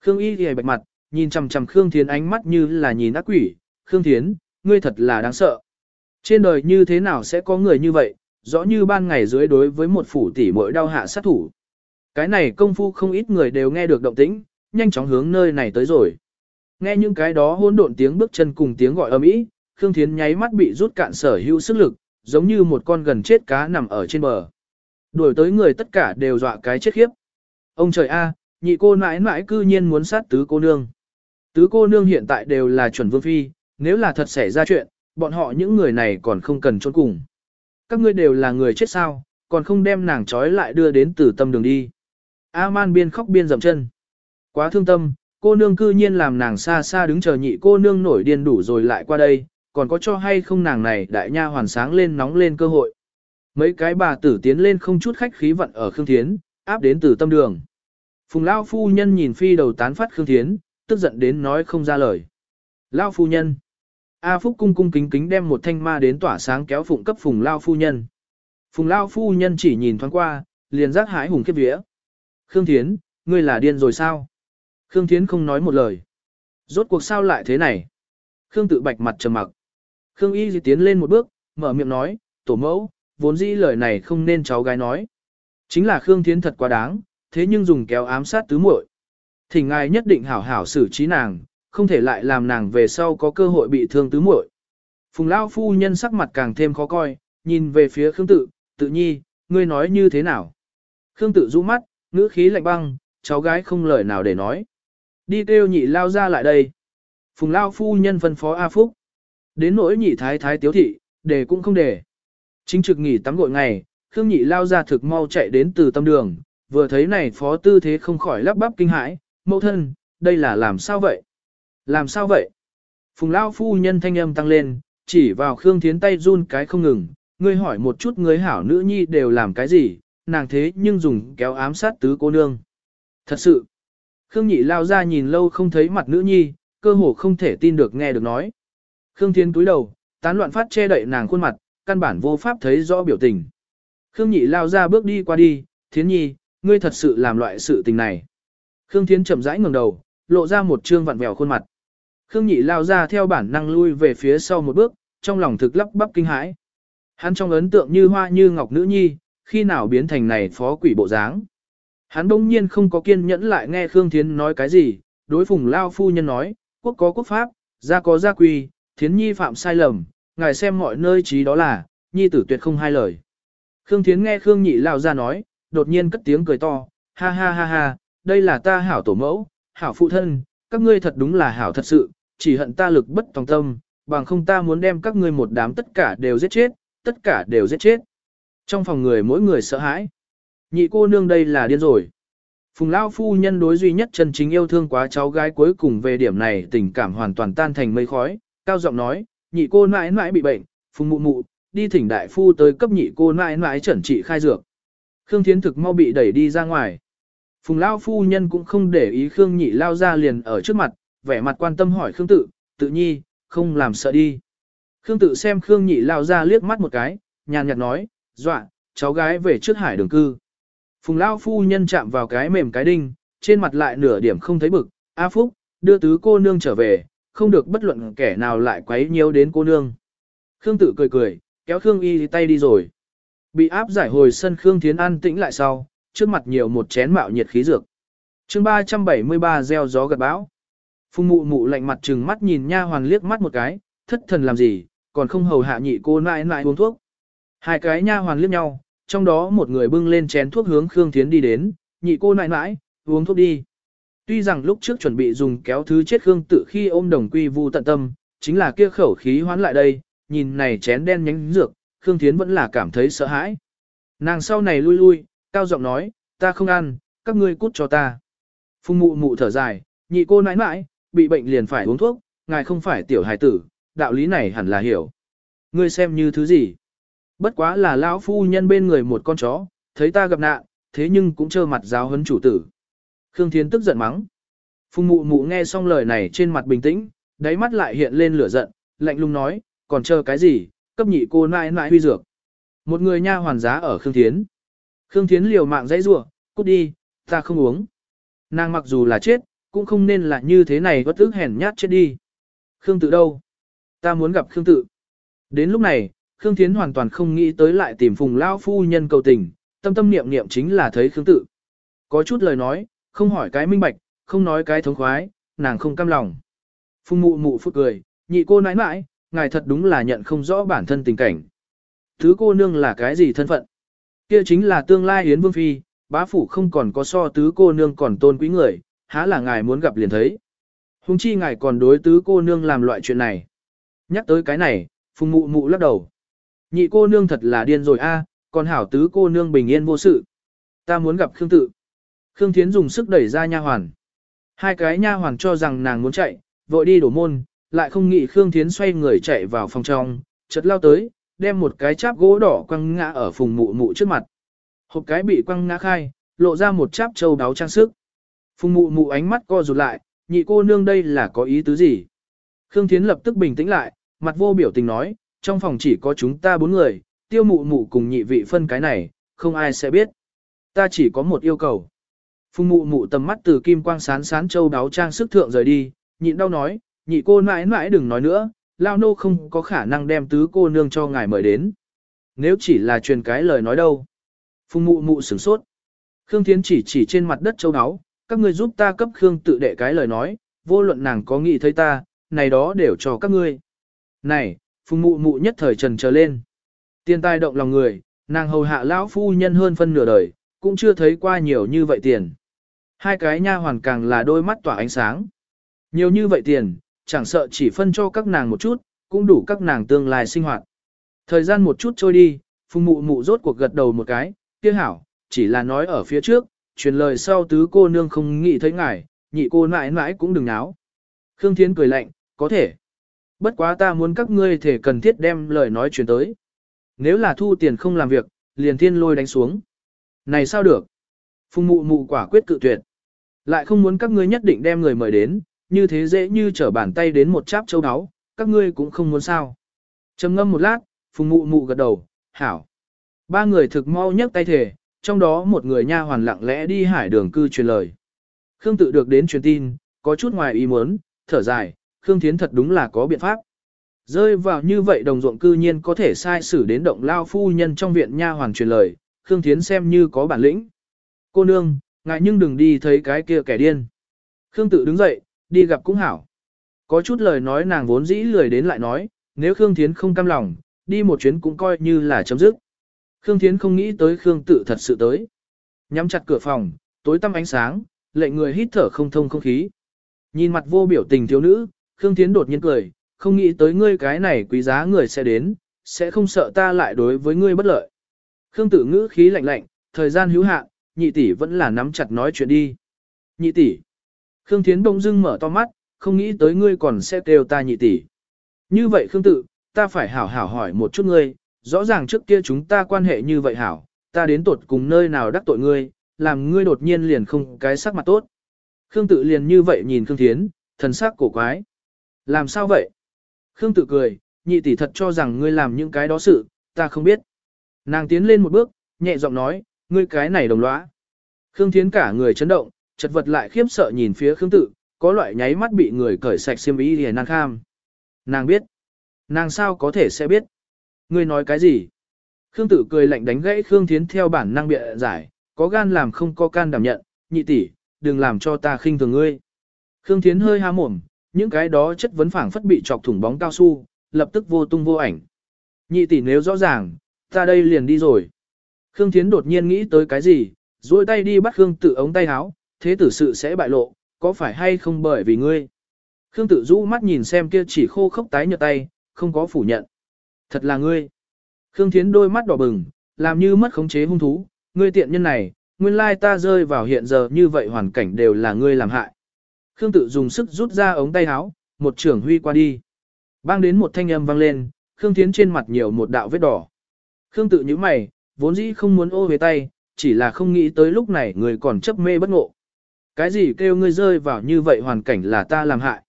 Speaker 1: Khương Y thì bạch mặt, nhìn chằm chằm Khương Thiến ánh mắt như là nhìn ác quỷ. Khương Thiến, ngươi thật là đáng sợ. Trên đời như thế nào sẽ có người như vậy, rõ như ban ngày dưới đối với một phủ tỷ muội đau hạ sát thủ. Cái này công phu không ít người đều nghe được động tĩnh, nhanh chóng hướng nơi này tới rồi. Nghe những cái đó hỗn độn tiếng bước chân cùng tiếng gọi ầm ĩ, Khương Thiến nháy mắt bị rút cạn sở hữu sức lực, giống như một con gần chết cá nằm ở trên bờ. Đuổi tới người tất cả đều dọa cái chết khiếp. Ông trời a, nhị cô mãi mãi cư nhiên muốn sát tứ cô nương. Tứ cô nương hiện tại đều là chuẩn vương phi, nếu là thật xảy ra chuyện, bọn họ những người này còn không cần trốn cùng. Các ngươi đều là người chết sao, còn không đem nàng trói lại đưa đến tử tâm đường đi. A-man biên khóc biên dầm chân. Quá thương tâm, cô nương cư nhiên làm nàng xa xa đứng chờ nhị cô nương nổi điên đủ rồi lại qua đây, còn có cho hay không nàng này đại nha hoàn sáng lên nóng lên cơ hội. Mấy cái bà tử tiến lên không chút khách khí vận ở Khương Thiến, áp đến từ tâm đường. Phùng Lao phu nhân nhìn phi đầu tán phát Khương Thiến, tức giận đến nói không ra lời. Lao phu nhân. A Phúc cung cung kính kính đem một thanh ma đến tỏa sáng kéo phụng cấp Phùng Lao phu nhân. Phùng Lao phu nhân chỉ nhìn thoáng qua, liền giác hái hùng kiếp vía. Khương Thiến, ngươi là điên rồi sao? Khương Thiến không nói một lời. Rốt cuộc sao lại thế này? Khương tự bạch mặt trầm mặc. Khương Y di tiến lên một bước, mở miệng nói, tổ mẫu, vốn dĩ lời này không nên cháu gái nói. Chính là Khương Thiến thật quá đáng, thế nhưng dùng kéo ám sát tứ muội. Thì ngài nhất định hảo hảo xử trí nàng, không thể lại làm nàng về sau có cơ hội bị thương tứ muội. Phùng Lao phu nhân sắc mặt càng thêm khó coi, nhìn về phía Khương Tự, tự nhi, ngươi nói như thế nào? Khương Tự rũ mắt, ngữ khí lạnh băng, cháu gái không lời nào để nói. Đi kêu nhị Lao ra lại đây. Phùng Lao phu nhân phân phó A Phúc. Đến nỗi nhị thái thái tiếu thị, để cũng không để. Chính trực nghỉ tắm gội ngày, Khương nhị Lao ra thực mau chạy đến từ tâm đường, vừa thấy này phó tư thế không khỏi lắp bắp kinh hãi, mẫu thân, đây là làm sao vậy? Làm sao vậy? Phùng Lao phu nhân thanh âm tăng lên, chỉ vào Khương Thiến tay run cái không ngừng, ngươi hỏi một chút ngươi hảo nữ nhi đều làm cái gì, nàng thế nhưng dùng kéo ám sát tứ cô nương. Thật sự, Khương Nhị lao ra nhìn lâu không thấy mặt nữ nhi, cơ hồ không thể tin được nghe được nói. Khương Thiến túi đầu, tán loạn phát che đậy nàng khuôn mặt, căn bản vô pháp thấy rõ biểu tình. Khương Nhị lao ra bước đi qua đi, Thiến Nhi, ngươi thật sự làm loại sự tình này. Khương Thiến chậm rãi ngẩng đầu, lộ ra một trương vặn vẹo khuôn mặt. Khương Nhị lao ra theo bản năng lui về phía sau một bước, trong lòng thực lắp bắp kinh hãi. Hắn trong ấn tượng như hoa như ngọc nữ nhi, khi nào biến thành này phó quỷ bộ dáng. Hắn đông nhiên không có kiên nhẫn lại nghe Khương Thiến nói cái gì, đối phùng lao phu nhân nói, quốc có quốc pháp, gia có gia quy, thiến nhi phạm sai lầm, ngài xem mọi nơi trí đó là, nhi tử tuyệt không hai lời. Khương Thiến nghe Khương Nhị lao ra nói, đột nhiên cất tiếng cười to, ha ha ha ha, đây là ta hảo tổ mẫu, hảo phụ thân, các ngươi thật đúng là hảo thật sự, chỉ hận ta lực bất tòng tâm, bằng không ta muốn đem các ngươi một đám tất cả đều giết chết, tất cả đều giết chết. Trong phòng người mỗi người sợ hãi. Nhị cô nương đây là điên rồi. Phùng Lao phu nhân đối duy nhất chân chính yêu thương quá cháu gái cuối cùng về điểm này tình cảm hoàn toàn tan thành mây khói, cao giọng nói, nhị cô nãi nãi bị bệnh, phùng mụ mụ, đi thỉnh đại phu tới cấp nhị cô nãi nãi chuẩn trị khai dược. Khương Thiến thực mau bị đẩy đi ra ngoài. Phùng Lao phu nhân cũng không để ý Khương nhị lao ra liền ở trước mặt, vẻ mặt quan tâm hỏi Khương tự, tự nhi, không làm sợ đi. Khương tự xem Khương nhị lao ra liếc mắt một cái, nhàn nhạt nói, dọa, cháu gái về trước hải đường cư. Phùng Lao phu nhân chạm vào cái mềm cái đinh, trên mặt lại nửa điểm không thấy bực, A Phúc, đưa tứ cô nương trở về, không được bất luận kẻ nào lại quấy nhiễu đến cô nương. Khương tự cười cười, kéo Khương y tay đi rồi. Bị áp giải hồi sân Khương Thiến an tĩnh lại sau, trước mặt nhiều một chén mạo nhiệt khí dược. chương 373 gieo gió gật bão. Phùng mụ mụ lạnh mặt trừng mắt nhìn nha hoàn liếc mắt một cái, thất thần làm gì, còn không hầu hạ nhị cô nãi nãi uống thuốc. Hai cái nha hoàn liếc nhau, trong đó một người bưng lên chén thuốc hướng Khương Thiến đi đến, nhị cô nãi nãi, uống thuốc đi. Tuy rằng lúc trước chuẩn bị dùng kéo thứ chết Khương tự khi ôm đồng quy vu tận tâm, chính là kia khẩu khí hoán lại đây, nhìn này chén đen nhánh dược, Khương Thiến vẫn là cảm thấy sợ hãi. Nàng sau này lui lui, cao giọng nói, ta không ăn, các ngươi cút cho ta. Phùng mụ mụ thở dài, nhị cô nãi nãi, bị bệnh liền phải uống thuốc, ngài không phải tiểu hài tử, đạo lý này hẳn là hiểu. Ngươi xem như thứ gì? Bất quá là lão phu nhân bên người một con chó, thấy ta gặp nạn, thế nhưng cũng trơ mặt giáo huấn chủ tử. Khương Thiến tức giận mắng. Phùng mụ mụ nghe xong lời này trên mặt bình tĩnh, đáy mắt lại hiện lên lửa giận, lạnh lùng nói, còn chờ cái gì, cấp nhị cô nãi nãi huy dược. Một người nha hoàn giá ở Khương Thiến. Khương Thiến liều mạng dãy rủa, cút đi, ta không uống. Nàng mặc dù là chết, cũng không nên là như thế này bất ức hèn nhát chết đi. Khương tự đâu? Ta muốn gặp Khương tự. Đến lúc này, Khương Thiến hoàn toàn không nghĩ tới lại tìm phùng lao phu nhân cầu tình, tâm tâm niệm niệm chính là thấy Khương tự. Có chút lời nói, không hỏi cái minh bạch, không nói cái thống khoái, nàng không cam lòng. Phùng mụ mụ phút cười, nhị cô nãi nãi, ngài thật đúng là nhận không rõ bản thân tình cảnh. Thứ cô nương là cái gì thân phận? Kia chính là tương lai Yến Vương Phi, bá phủ không còn có so tứ cô nương còn tôn quý người, há là ngài muốn gặp liền thấy. Hùng chi ngài còn đối tứ cô nương làm loại chuyện này. Nhắc tới cái này, phùng mụ mụ lắc đầu. Nhị cô nương thật là điên rồi a, còn hảo tứ cô nương bình yên vô sự. Ta muốn gặp Khương tự. Khương Thiến dùng sức đẩy ra nha hoàn. Hai cái nha hoàn cho rằng nàng muốn chạy, vội đi đổ môn, lại không nghĩ Khương Thiến xoay người chạy vào phòng trong, chợt lao tới, đem một cái cháp gỗ đỏ quăng ngã ở phùng mụ mụ trước mặt. Hộp cái bị quăng ngã khai, lộ ra một cháp châu đáo trang sức. Phùng mụ mụ ánh mắt co rụt lại, nhị cô nương đây là có ý tứ gì? Khương Thiến lập tức bình tĩnh lại, mặt vô biểu tình nói, trong phòng chỉ có chúng ta bốn người, tiêu mụ mụ cùng nhị vị phân cái này, không ai sẽ biết. Ta chỉ có một yêu cầu. Phùng mụ mụ tầm mắt từ kim quang sán sán châu đáo trang sức thượng rời đi, nhịn đau nói, nhị cô mãi mãi đừng nói nữa, lao nô không có khả năng đem tứ cô nương cho ngài mời đến. Nếu chỉ là truyền cái lời nói đâu. Phùng mụ mụ sửng sốt. Khương Thiến chỉ chỉ trên mặt đất châu đáo, các ngươi giúp ta cấp Khương tự đệ cái lời nói, vô luận nàng có nghĩ thấy ta, này đó đều cho các ngươi. Này, phùng mụ mụ nhất thời trần trở lên. Tiền tài động lòng người, nàng hầu hạ lão phu nhân hơn phân nửa đời, cũng chưa thấy qua nhiều như vậy tiền. Hai cái nha hoàn càng là đôi mắt tỏa ánh sáng. Nhiều như vậy tiền, chẳng sợ chỉ phân cho các nàng một chút, cũng đủ các nàng tương lai sinh hoạt. Thời gian một chút trôi đi, phùng mụ mụ rốt cuộc gật đầu một cái, kia hảo, chỉ là nói ở phía trước, truyền lời sau tứ cô nương không nghĩ thấy ngài, nhị cô mãi mãi cũng đừng náo. Khương Thiến cười lạnh, có thể. Bất quá ta muốn các ngươi thể cần thiết đem lời nói truyền tới. Nếu là thu tiền không làm việc, liền thiên lôi đánh xuống. Này sao được? Phùng mụ mụ quả quyết cự tuyệt. Lại không muốn các ngươi nhất định đem người mời đến, như thế dễ như trở bàn tay đến một cháp châu áo, các ngươi cũng không muốn sao. trầm ngâm một lát, phùng mụ mụ gật đầu, hảo. Ba người thực mau nhấc tay thể, trong đó một người nha hoàn lặng lẽ đi hải đường cư truyền lời. Khương tự được đến truyền tin, có chút ngoài ý muốn, thở dài, Khương Thiến thật đúng là có biện pháp. Rơi vào như vậy đồng ruộng cư nhiên có thể sai xử đến động lao phu nhân trong viện nha hoàn truyền lời, Khương Thiến xem như có bản lĩnh. Cô nương, ngại nhưng đừng đi thấy cái kia kẻ điên. Khương tự đứng dậy, đi gặp cũng hảo. Có chút lời nói nàng vốn dĩ lười đến lại nói, nếu Khương Thiến không cam lòng, đi một chuyến cũng coi như là chấm dứt. Khương Thiến không nghĩ tới Khương tự thật sự tới. Nhắm chặt cửa phòng, tối tăm ánh sáng, lệ người hít thở không thông không khí. Nhìn mặt vô biểu tình thiếu nữ, Khương Thiến đột nhiên cười, không nghĩ tới ngươi cái này quý giá người sẽ đến, sẽ không sợ ta lại đối với ngươi bất lợi. Khương tự ngữ khí lạnh lạnh, thời gian hữu hạn, nhị tỷ vẫn là nắm chặt nói chuyện đi. Nhị tỷ. Khương Thiến bỗng dưng mở to mắt, không nghĩ tới ngươi còn sẽ kêu ta nhị tỷ. Như vậy Khương tự, ta phải hảo hảo hỏi một chút ngươi, rõ ràng trước kia chúng ta quan hệ như vậy hảo, ta đến tột cùng nơi nào đắc tội ngươi, làm ngươi đột nhiên liền không cái sắc mặt tốt. Khương tự liền như vậy nhìn Khương Thiến, thần sắc cổ quái. Làm sao vậy? Khương tự cười, nhị tỷ thật cho rằng ngươi làm những cái đó sự, ta không biết. Nàng tiến lên một bước, nhẹ giọng nói, ngươi cái này đồng lõa. Khương Thiến cả người chấn động, chật vật lại khiếp sợ nhìn phía Khương tự, có loại nháy mắt bị người cởi sạch xiêm y liền nàng kham. Nàng biết. Nàng sao có thể sẽ biết. Ngươi nói cái gì? Khương tự cười lạnh đánh gãy Khương Thiến theo bản năng bịa giải, có gan làm không có can đảm nhận, nhị tỷ, đừng làm cho ta khinh thường ngươi. Khương Thiến hơi há mồm, những cái đó chất vấn phảng phất bị chọc thủng bóng cao su, lập tức vô tung vô ảnh. Nhị tỷ nếu rõ ràng, ta đây liền đi rồi. Khương Thiến đột nhiên nghĩ tới cái gì, duỗi tay đi bắt Khương Tử ống tay áo, thế tử sự sẽ bại lộ, có phải hay không bởi vì ngươi. Khương Tử rũ mắt nhìn xem kia chỉ khô khốc tái nhợt tay, không có phủ nhận. Thật là ngươi. Khương Thiến đôi mắt đỏ bừng, làm như mất khống chế hung thú, ngươi tiện nhân này, nguyên lai ta rơi vào hiện giờ như vậy hoàn cảnh đều là ngươi làm hại. Khương Tử dùng sức rút ra ống tay áo, một trưởng huy qua đi. Bang đến một thanh âm vang lên, Khương Thiến trên mặt nhiều một đạo vết đỏ. Khương Tử nhíu mày, vốn dĩ không muốn ô về tay, chỉ là không nghĩ tới lúc này người còn chấp mê bất ngộ. Cái gì kêu ngươi rơi vào như vậy hoàn cảnh là ta làm hại.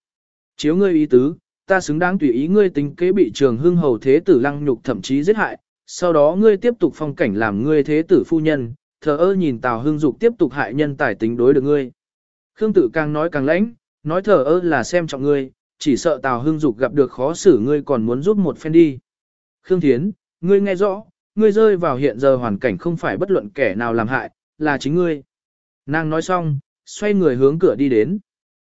Speaker 1: Chiếu ngươi ý tứ, ta xứng đáng tùy ý ngươi tính kế bị trường hưng hầu thế tử lăng nhục thậm chí giết hại, sau đó ngươi tiếp tục phong cảnh làm ngươi thế tử phu nhân, thờ ơ nhìn Tào Hưng Dục tiếp tục hại nhân tài tính đối được ngươi. Khương Tử càng nói càng lãnh, nói thờ ơ là xem trọng ngươi, chỉ sợ Tào Hưng Dục gặp được khó xử ngươi còn muốn giúp một phen đi. Khương Thiến, ngươi nghe rõ, ngươi rơi vào hiện giờ hoàn cảnh không phải bất luận kẻ nào làm hại, là chính ngươi. Nàng nói xong, xoay người hướng cửa đi đến.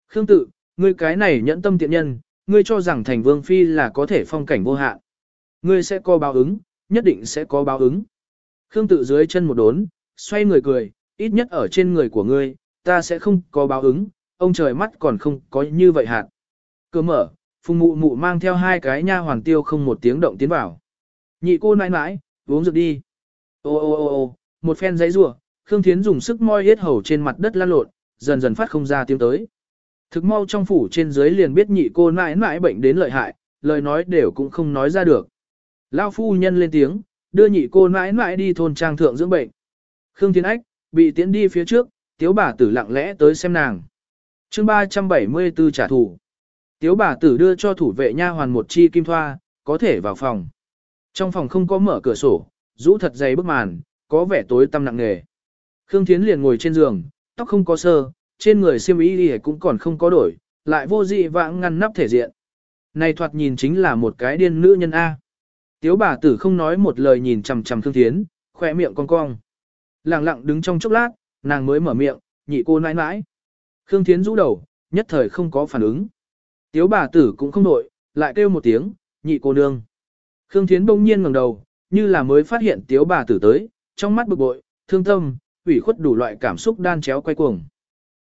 Speaker 1: Khương Tự, ngươi cái này nhẫn tâm tiện nhân, ngươi cho rằng thành vương phi là có thể phong cảnh vô hạn. Ngươi sẽ có báo ứng, nhất định sẽ có báo ứng. Khương tự dưới chân một đốn, xoay người cười, ít nhất ở trên người của ngươi, ta sẽ không có báo ứng, ông trời mắt còn không có như vậy hạn. Cửa mở, phùng mụ mụ mang theo hai cái nha hoàng tiêu không một tiếng động tiến vào. Nhị cô nãi nãi, uống rượu đi. Ô ô ô ô, một phen giấy rủa Khương Thiến dùng sức moi hết hầu trên mặt đất lan lộn, dần dần phát không ra tiếng tới. Thực mau trong phủ trên dưới liền biết nhị cô nãi nãi bệnh đến lợi hại, lời nói đều cũng không nói ra được. Lao phu nhân lên tiếng, đưa nhị cô nãi nãi đi thôn trang thượng dưỡng bệnh. Khương Thiên Ách, bị tiễn đi phía trước, tiếu bà tử lặng lẽ tới xem nàng. chương 374 trả thù. Tiếu bà tử đưa cho thủ vệ nha hoàn một chi kim thoa, có thể vào phòng. Trong phòng không có mở cửa sổ, rũ thật dày bức màn, có vẻ tối tăm nặng nề. Khương Thiến liền ngồi trên giường, tóc không có sơ, trên người xiêm y đi cũng còn không có đổi, lại vô dị vãng ngăn nắp thể diện. Này thoạt nhìn chính là một cái điên nữ nhân A. Tiếu bà tử không nói một lời nhìn chằm chằm Khương Thiến, khỏe miệng cong cong. Lặng lặng đứng trong chốc lát, nàng mới mở miệng, nhị cô nãi nãi. Khương Thiến rũ đầu, nhất thời không có phản ứng. Tiếu bà tử cũng không nội, lại kêu một tiếng, nhị cô nương. Khương Thiến bỗng nhiên ngẩng đầu, như là mới phát hiện tiếu bà tử tới, trong mắt bực bội, thương tâm, ủy khuất đủ loại cảm xúc đan chéo quay cuồng.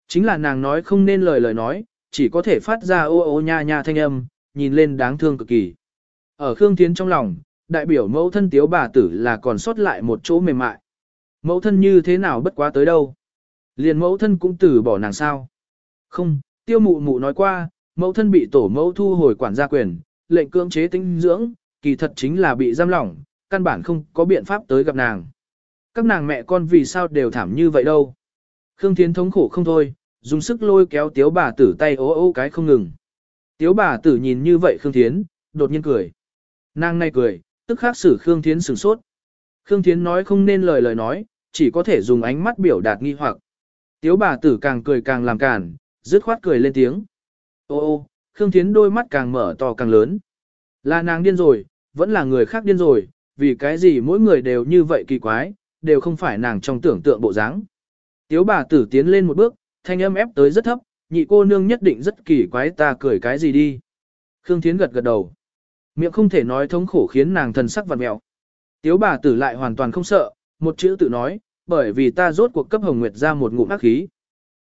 Speaker 1: Chính là nàng nói không nên lời lời nói, chỉ có thể phát ra ô ô nha nha thanh âm, nhìn lên đáng thương cực kỳ. Ở Khương Thiến trong lòng, đại biểu mẫu thân tiếu bà tử là còn sót lại một chỗ mềm mại. Mẫu thân như thế nào bất quá tới đâu. Liền mẫu thân cũng từ bỏ nàng sao. Không, tiêu mụ mụ nói qua, mẫu thân bị tổ mẫu thu hồi quản gia quyền, lệnh cưỡng chế tinh dưỡng, kỳ thật chính là bị giam lỏng, căn bản không có biện pháp tới gặp nàng. Các nàng mẹ con vì sao đều thảm như vậy đâu. Khương Thiến thống khổ không thôi, dùng sức lôi kéo tiếu bà tử tay ố ô cái không ngừng. Tiếu bà tử nhìn như vậy Khương Thiến, đột nhiên cười. Nàng nay cười, tức khắc xử Khương Thiến sửng sốt. Khương Thiến nói không nên lời lời nói, chỉ có thể dùng ánh mắt biểu đạt nghi hoặc. Tiếu bà tử càng cười càng làm cản, dứt khoát cười lên tiếng. Ô ô, Khương Thiến đôi mắt càng mở to càng lớn. Là nàng điên rồi, vẫn là người khác điên rồi, vì cái gì mỗi người đều như vậy kỳ quái, đều không phải nàng trong tưởng tượng bộ dáng. Tiếu bà tử tiến lên một bước, thanh âm ép tới rất thấp, nhị cô nương nhất định rất kỳ quái ta cười cái gì đi. Khương Thiến gật gật đầu. Miệng không thể nói thống khổ khiến nàng thần sắc vặn mẹo. Tiếu bà tử lại hoàn toàn không sợ, một chữ tự nói, bởi vì ta rốt cuộc cấp Hồng Nguyệt ra một ngụm ác khí.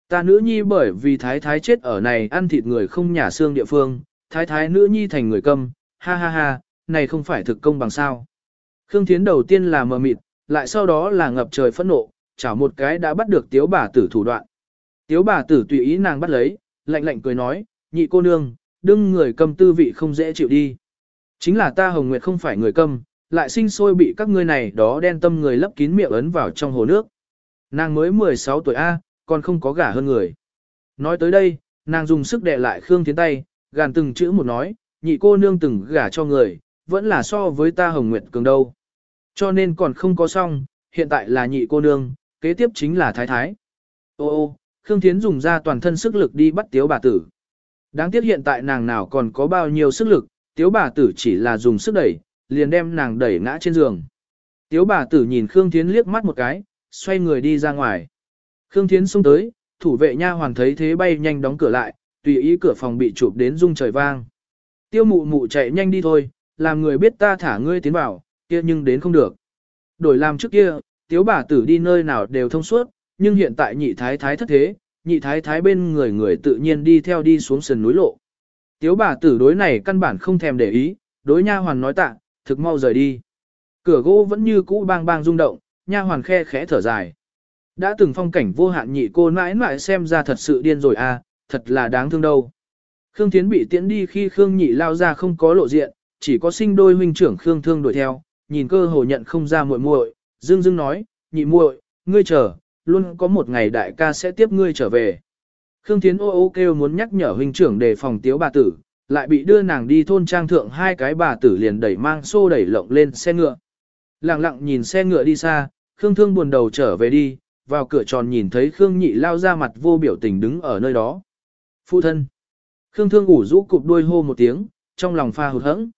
Speaker 1: Ta nữ nhi bởi vì thái thái chết ở này ăn thịt người không nhả xương địa phương, thái thái nữ nhi thành người câm, ha ha ha, này không phải thực công bằng sao. Khương Thiến đầu tiên là mờ mịt, lại sau đó là ngập trời phẫn nộ, chảo một cái đã bắt được tiếu bà tử thủ đoạn. Tiếu bà tử tùy ý nàng bắt lấy, lạnh lạnh cười nói, nhị cô nương, đừng người cầm tư vị không dễ chịu đi. Chính là ta Hồng Nguyệt không phải người cầm, lại sinh sôi bị các ngươi này đó đen tâm người lấp kín miệng ấn vào trong hồ nước. Nàng mới 16 tuổi A, còn không có gả hơn người. Nói tới đây, nàng dùng sức đè lại Khương Thiến tay, gàn từng chữ một nói, nhị cô nương từng gả cho người, vẫn là so với ta Hồng Nguyệt cường đâu. Cho nên còn không có xong, hiện tại là nhị cô nương, kế tiếp chính là thái thái. Ô ô, Khương Thiến dùng ra toàn thân sức lực đi bắt tiếu bà tử. Đáng tiếc hiện tại nàng nào còn có bao nhiêu sức lực, tiếu bà tử chỉ là dùng sức đẩy, liền đem nàng đẩy ngã trên giường. Tiếu bà tử nhìn Khương Thiến liếc mắt một cái, xoay người đi ra ngoài. Khương Thiến xông tới, thủ vệ nha hoàn thấy thế bay nhanh đóng cửa lại, tùy ý cửa phòng bị chụp đến rung trời vang. Tiêu mụ mụ chạy nhanh đi thôi, làm người biết ta thả ngươi tiến vào, kia nhưng đến không được. Đổi làm trước kia, tiếu bà tử đi nơi nào đều thông suốt, nhưng hiện tại nhị thái thái thất thế, nhị thái thái bên người người tự nhiên đi theo đi xuống sườn núi lộ. Tiếu bà tử đối này căn bản không thèm để ý, đối nha hoàn nói tạ, thực mau rời đi. Cửa gỗ vẫn như cũ bang bang rung động, nha hoàn khe khẽ thở dài. Đã từng phong cảnh vô hạn nhị cô mãi mãi xem ra thật sự điên rồi à, thật là đáng thương đâu. Khương Thiến bị tiễn đi khi Khương nhị lao ra không có lộ diện, chỉ có sinh đôi huynh trưởng Khương Thương đuổi theo, nhìn cơ hồ nhận không ra muội muội, dương dương nói, nhị muội, ngươi chờ, luôn có một ngày đại ca sẽ tiếp ngươi trở về. Khương Thiến ô ô kêu muốn nhắc nhở huynh trưởng đề phòng tiếu bà tử, lại bị đưa nàng đi thôn trang thượng hai cái bà tử liền đẩy mang xô đẩy lộng lên xe ngựa. Lặng lặng nhìn xe ngựa đi xa, Khương Thương buồn đầu trở về đi, vào cửa tròn nhìn thấy Khương Nhị lao ra mặt vô biểu tình đứng ở nơi đó. Phụ thân. Khương Thương ủ rũ cụp đuôi hô một tiếng, trong lòng pha hụt hẫng.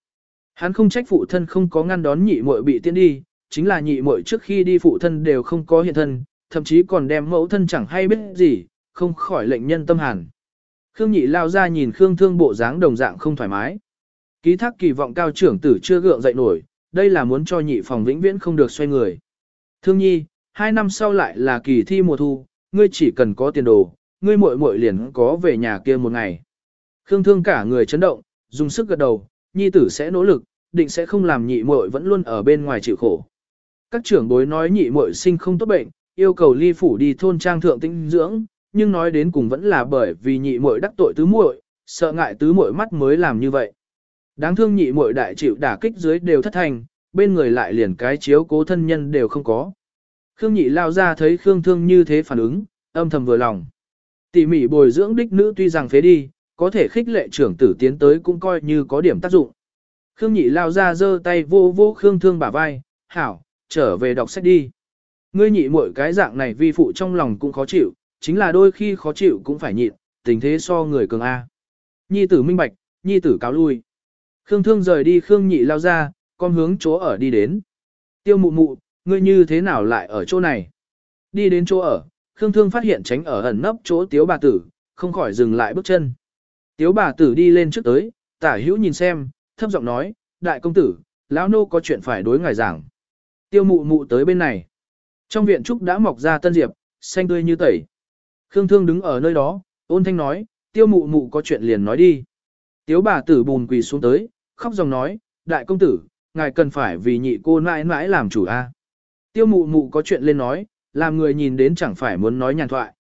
Speaker 1: Hắn không trách phụ thân không có ngăn đón nhị muội bị tiễn đi, chính là nhị muội trước khi đi phụ thân đều không có hiện thân, thậm chí còn đem mẫu thân chẳng hay biết gì, không khỏi lệnh nhân tâm hàn. Khương nhị lao ra nhìn Khương thương bộ dáng đồng dạng không thoải mái. Ký thác kỳ vọng cao trưởng tử chưa gượng dậy nổi, đây là muốn cho nhị phòng vĩnh viễn không được xoay người. Thương nhi, hai năm sau lại là kỳ thi mùa thu, ngươi chỉ cần có tiền đồ, ngươi muội muội liền có về nhà kia một ngày. Khương Thương cả người chấn động, dùng sức gật đầu, nhi tử sẽ nỗ lực, định sẽ không làm nhị muội vẫn luôn ở bên ngoài chịu khổ. Các trưởng bối nói nhị muội sinh không tốt bệnh, yêu cầu ly phủ đi thôn trang thượng tinh dưỡng, nhưng nói đến cùng vẫn là bởi vì nhị muội đắc tội tứ muội, sợ ngại tứ muội mắt mới làm như vậy. Đáng thương nhị muội đại chịu đả kích dưới đều thất thành, bên người lại liền cái chiếu cố thân nhân đều không có. Khương nhị lao ra thấy Khương thương như thế phản ứng, âm thầm vừa lòng. Tỉ mỉ bồi dưỡng đích nữ tuy rằng phế đi, có thể khích lệ trưởng tử tiến tới cũng coi như có điểm tác dụng. Khương nhị lao ra giơ tay vô vô Khương thương bả vai, hảo, trở về đọc sách đi. Ngươi nhị mỗi cái dạng này vi phụ trong lòng cũng khó chịu, chính là đôi khi khó chịu cũng phải nhịn, tình thế so người cường A. Nhi tử minh bạch, nhi tử cáo lui. Khương thương rời đi Khương nhị lao ra, con hướng chỗ ở đi đến. Tiêu mụ mụ, ngươi như thế nào lại ở chỗ này? Đi đến chỗ ở, Khương thương phát hiện tránh ở ẩn nấp chỗ tiếu bà tử, không khỏi dừng lại bước chân. Tiếu bà tử đi lên trước tới, tả hữu nhìn xem, thấp giọng nói, đại công tử, lão nô có chuyện phải đối ngài giảng. Tiêu mụ mụ tới bên này. Trong viện trúc đã mọc ra tân diệp, xanh tươi như tẩy. Khương Thương đứng ở nơi đó, ôn thanh nói, tiêu mụ mụ có chuyện liền nói đi. Tiếu bà tử bùn quỳ xuống tới, khóc dòng nói, đại công tử, ngài cần phải vì nhị cô mãi mãi làm chủ a. Tiêu mụ mụ có chuyện lên nói, làm người nhìn đến chẳng phải muốn nói nhàn thoại.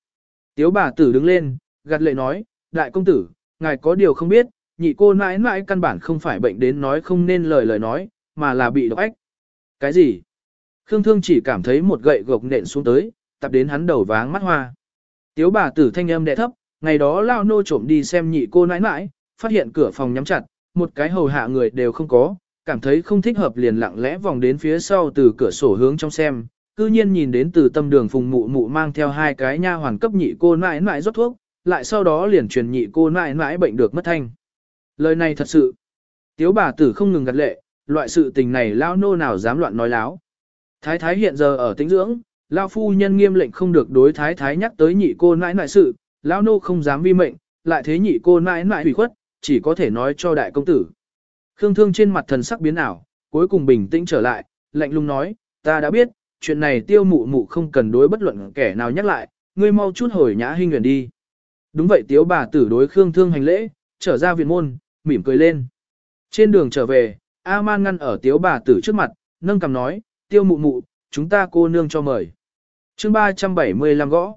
Speaker 1: Tiếu bà tử đứng lên, gạt lệ nói, đại công tử, ngài có điều không biết, nhị cô nãi nãi căn bản không phải bệnh đến nói không nên lời lời nói, mà là bị độc ách. Cái gì? Khương Thương chỉ cảm thấy một gậy gộc nện xuống tới, tập đến hắn đầu váng mắt hoa. Tiếu bà tử thanh âm đẹ thấp, ngày đó lao nô trộm đi xem nhị cô nãi nãi, phát hiện cửa phòng nhắm chặt, một cái hầu hạ người đều không có, cảm thấy không thích hợp liền lặng lẽ vòng đến phía sau từ cửa sổ hướng trong xem, cư nhiên nhìn đến từ tâm đường phùng mụ mụ mang theo hai cái nha hoàn cấp nhị cô nãi nãi rót thuốc, lại sau đó liền truyền nhị cô mãi mãi bệnh được mất thanh. Lời này thật sự, tiếu bà tử không ngừng gật lệ, loại sự tình này lao nô nào dám loạn nói láo. Thái thái hiện giờ ở tĩnh dưỡng, lao phu nhân nghiêm lệnh không được đối thái thái nhắc tới nhị cô nãi nãi sự, lao nô không dám vi mệnh, lại thế nhị cô nãi nãi hủy khuất, chỉ có thể nói cho đại công tử. Khương thương trên mặt thần sắc biến ảo, cuối cùng bình tĩnh trở lại, lạnh lùng nói, ta đã biết, chuyện này tiêu mụ mụ không cần đối bất luận kẻ nào nhắc lại, ngươi mau chút hồi nhã hình nguyện đi. Đúng vậy tiếu bà tử đối Khương thương hành lễ, trở ra viện môn, mỉm cười lên. Trên đường trở về, A-man ngăn ở tiếu bà tử trước mặt, nâng cầm nói, tiêu mụ mụ, chúng ta cô nương cho mời. chương 375 gõ.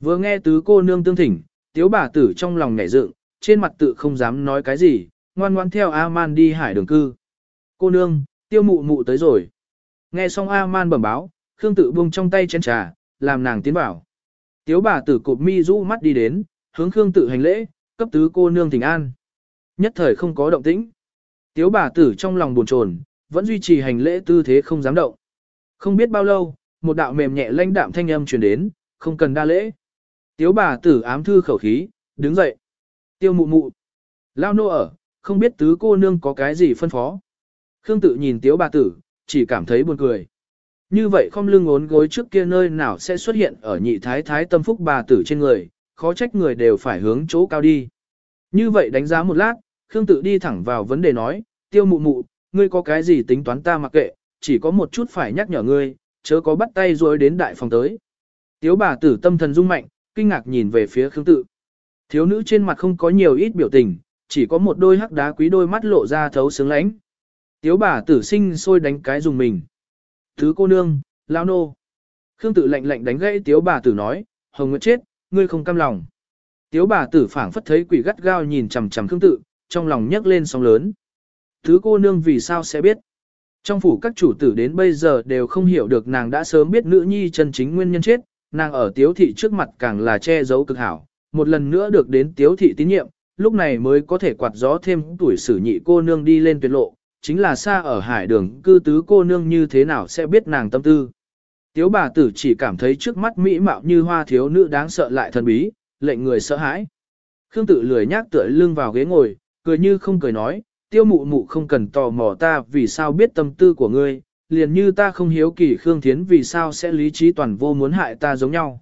Speaker 1: Vừa nghe tứ cô nương tương thỉnh, tiếu bà tử trong lòng nhảy dựng, trên mặt tự không dám nói cái gì, ngoan ngoan theo A-man đi hải đường cư. Cô nương, tiêu mụ mụ tới rồi. Nghe xong A-man bẩm báo, Khương tự buông trong tay chén trà, làm nàng tiến bảo. Tiếu bà tử cụp mi rũ mắt đi đến, hướng Khương tự hành lễ, cấp tứ cô nương thỉnh an. Nhất thời không có động tĩnh. Tiếu bà tử trong lòng buồn chồn, vẫn duy trì hành lễ tư thế không dám động. Không biết bao lâu, một đạo mềm nhẹ lanh đạm thanh âm truyền đến, không cần đa lễ. Tiếu bà tử ám thư khẩu khí, đứng dậy. Tiêu mụ mụ. Lao nô ở, không biết tứ cô nương có cái gì phân phó. Khương tự nhìn tiếu bà tử, chỉ cảm thấy buồn cười. Như vậy không lưng ốn gối trước kia nơi nào sẽ xuất hiện ở nhị thái thái tâm phúc bà tử trên người, khó trách người đều phải hướng chỗ cao đi. Như vậy đánh giá một lát, Khương tự đi thẳng vào vấn đề nói, tiêu mụ mụ, ngươi có cái gì tính toán ta mặc kệ, chỉ có một chút phải nhắc nhở ngươi, chớ có bắt tay rồi đến đại phòng tới. Tiếu bà tử tâm thần rung mạnh, kinh ngạc nhìn về phía Khương tự. Thiếu nữ trên mặt không có nhiều ít biểu tình, chỉ có một đôi hắc đá quý đôi mắt lộ ra thấu sướng lãnh Tiếu bà tử sinh sôi đánh cái dùng mình. Thứ cô nương, lao nô. Khương tự lạnh lạnh đánh gãy tiếu bà tử nói, hồng nguyệt chết, ngươi không cam lòng. Tiếu bà tử phảng phất thấy quỷ gắt gao nhìn chằm chằm Khương tự, trong lòng nhấc lên sóng lớn. Thứ cô nương vì sao sẽ biết? Trong phủ các chủ tử đến bây giờ đều không hiểu được nàng đã sớm biết nữ nhi chân chính nguyên nhân chết, nàng ở tiếu thị trước mặt càng là che giấu cực hảo, một lần nữa được đến tiếu thị tín nhiệm, lúc này mới có thể quạt gió thêm tuổi sử nhị cô nương đi lên tuyệt lộ, chính là xa ở hải đường cư tứ cô nương như thế nào sẽ biết nàng tâm tư. Tiếu bà tử chỉ cảm thấy trước mắt mỹ mạo như hoa thiếu nữ đáng sợ lại thần bí, lệnh người sợ hãi. Khương tự lười nhác tựa lưng vào ghế ngồi, cười như không cười nói, tiêu mụ mụ không cần tò mò ta vì sao biết tâm tư của ngươi, liền như ta không hiếu kỳ Khương Thiến vì sao sẽ lý trí toàn vô muốn hại ta giống nhau.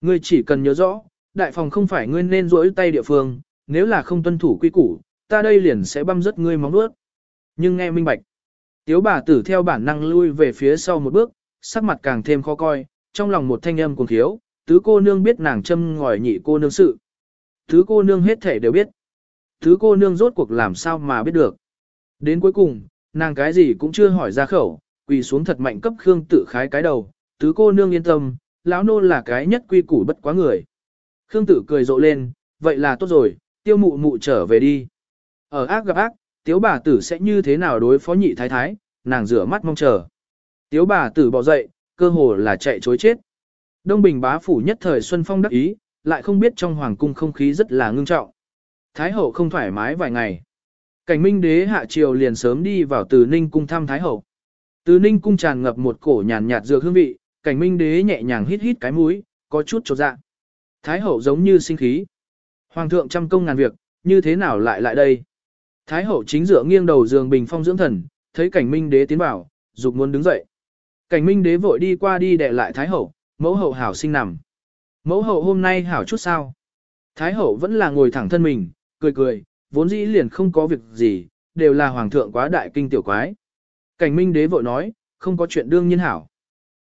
Speaker 1: Ngươi chỉ cần nhớ rõ, đại phòng không phải ngươi nên rỗi tay địa phương, nếu là không tuân thủ quy củ, ta đây liền sẽ băm rớt ngươi móng nuốt. Nhưng nghe minh bạch, tiếu bà tử theo bản năng lui về phía sau một bước, sắc mặt càng thêm khó coi, trong lòng một thanh âm cuồng thiếu, tứ cô nương biết nàng châm ngòi nhị cô nương sự. Tứ cô nương hết thể đều biết. Tứ cô nương rốt cuộc làm sao mà biết được. Đến cuối cùng, nàng cái gì cũng chưa hỏi ra khẩu, quỳ xuống thật mạnh cấp Khương tự khái cái đầu, tứ cô nương yên tâm, lão nô là cái nhất quy củ bất quá người. Khương tự cười rộ lên, vậy là tốt rồi, tiêu mụ mụ trở về đi. Ở ác gặp ác, tiếu bà tử sẽ như thế nào đối phó nhị thái thái, nàng rửa mắt mong chờ. Tiếu bà tử bỏ dậy, cơ hồ là chạy chối chết. Đông Bình bá phủ nhất thời Xuân Phong đắc ý, lại không biết trong hoàng cung không khí rất là ngưng trọng. Thái hậu không thoải mái vài ngày. Cảnh minh đế hạ triều liền sớm đi vào từ ninh cung thăm Thái hậu. Từ ninh cung tràn ngập một cổ nhàn nhạt dược hương vị, cảnh minh đế nhẹ nhàng hít hít cái mũi, có chút chột dạ. Thái hậu giống như sinh khí. Hoàng thượng trăm công ngàn việc, như thế nào lại lại đây? Thái hậu chính dựa nghiêng đầu giường bình phong dưỡng thần, thấy cảnh minh đế tiến vào, dục muốn đứng dậy. Cảnh minh đế vội đi qua đi để lại thái hậu, mẫu hậu hảo sinh nằm. Mẫu hậu hôm nay hảo chút sao? Thái hậu vẫn là ngồi thẳng thân mình, cười cười, vốn dĩ liền không có việc gì, đều là hoàng thượng quá đại kinh tiểu quái. Cảnh minh đế vội nói, không có chuyện đương nhiên hảo.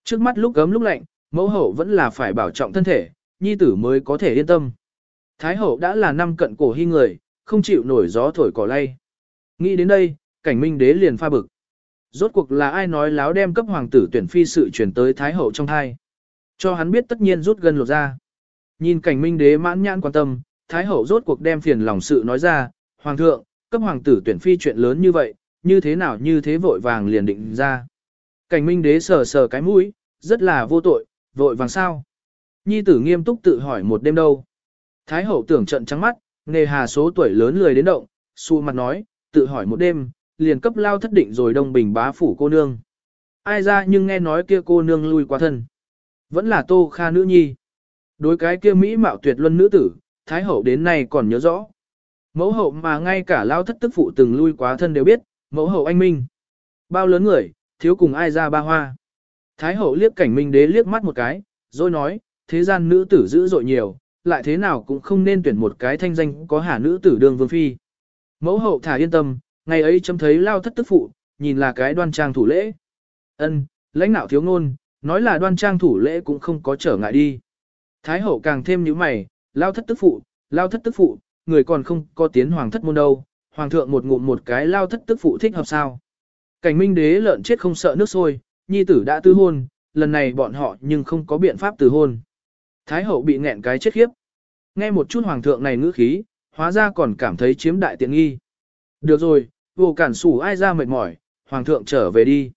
Speaker 1: Trước mắt lúc gấm lúc lạnh, mẫu hậu vẫn là phải bảo trọng thân thể, nhi tử mới có thể yên tâm. Thái hậu đã là năm cận cổ hy người, không chịu nổi gió thổi cỏ lay. Nghĩ đến đây, cảnh minh đế liền pha bực. Rốt cuộc là ai nói láo đem cấp hoàng tử tuyển phi sự chuyển tới Thái hậu trong thai. Cho hắn biết tất nhiên rút gần lột ra. Nhìn cảnh minh đế mãn nhãn quan tâm, Thái hậu rốt cuộc đem phiền lòng sự nói ra, Hoàng thượng, cấp hoàng tử tuyển phi chuyện lớn như vậy, như thế nào như thế vội vàng liền định ra. Cảnh minh đế sờ sờ cái mũi, rất là vô tội, vội vàng sao. Nhi tử nghiêm túc tự hỏi một đêm đâu. Thái hậu tưởng trận trắng mắt, nề hà số tuổi lớn lười đến động, xu mặt nói, tự hỏi một đêm, liền cấp lao thất định rồi đông bình bá phủ cô nương. Ai ra nhưng nghe nói kia cô nương lui qua thân. Vẫn là tô kha nữ nhi. Đối cái kia mỹ mạo tuyệt luân nữ tử, Thái hậu đến nay còn nhớ rõ. Mẫu hậu mà ngay cả lao thất tức phụ từng lui quá thân đều biết, mẫu hậu anh minh. Bao lớn người, thiếu cùng ai ra ba hoa. Thái hậu liếc cảnh minh đế liếc mắt một cái, rồi nói, thế gian nữ tử dữ dội nhiều, lại thế nào cũng không nên tuyển một cái thanh danh có hà nữ tử đương vương phi. Mẫu hậu thả yên tâm, ngày ấy chấm thấy lao thất tức phụ, nhìn là cái đoan trang thủ lễ. Ân, lãnh nạo thiếu ngôn, nói là đoan trang thủ lễ cũng không có trở ngại đi. Thái hậu càng thêm như mày, lao thất tức phụ, lao thất tức phụ, người còn không có tiến hoàng thất môn đâu, hoàng thượng một ngụm một cái lao thất tức phụ thích hợp sao. Cảnh minh đế lợn chết không sợ nước sôi, nhi tử đã tư hôn, lần này bọn họ nhưng không có biện pháp từ hôn. Thái hậu bị nghẹn cái chết khiếp. Nghe một chút hoàng thượng này ngữ khí, hóa ra còn cảm thấy chiếm đại tiện nghi. Được rồi, vô cản sủ ai ra mệt mỏi, hoàng thượng trở về đi.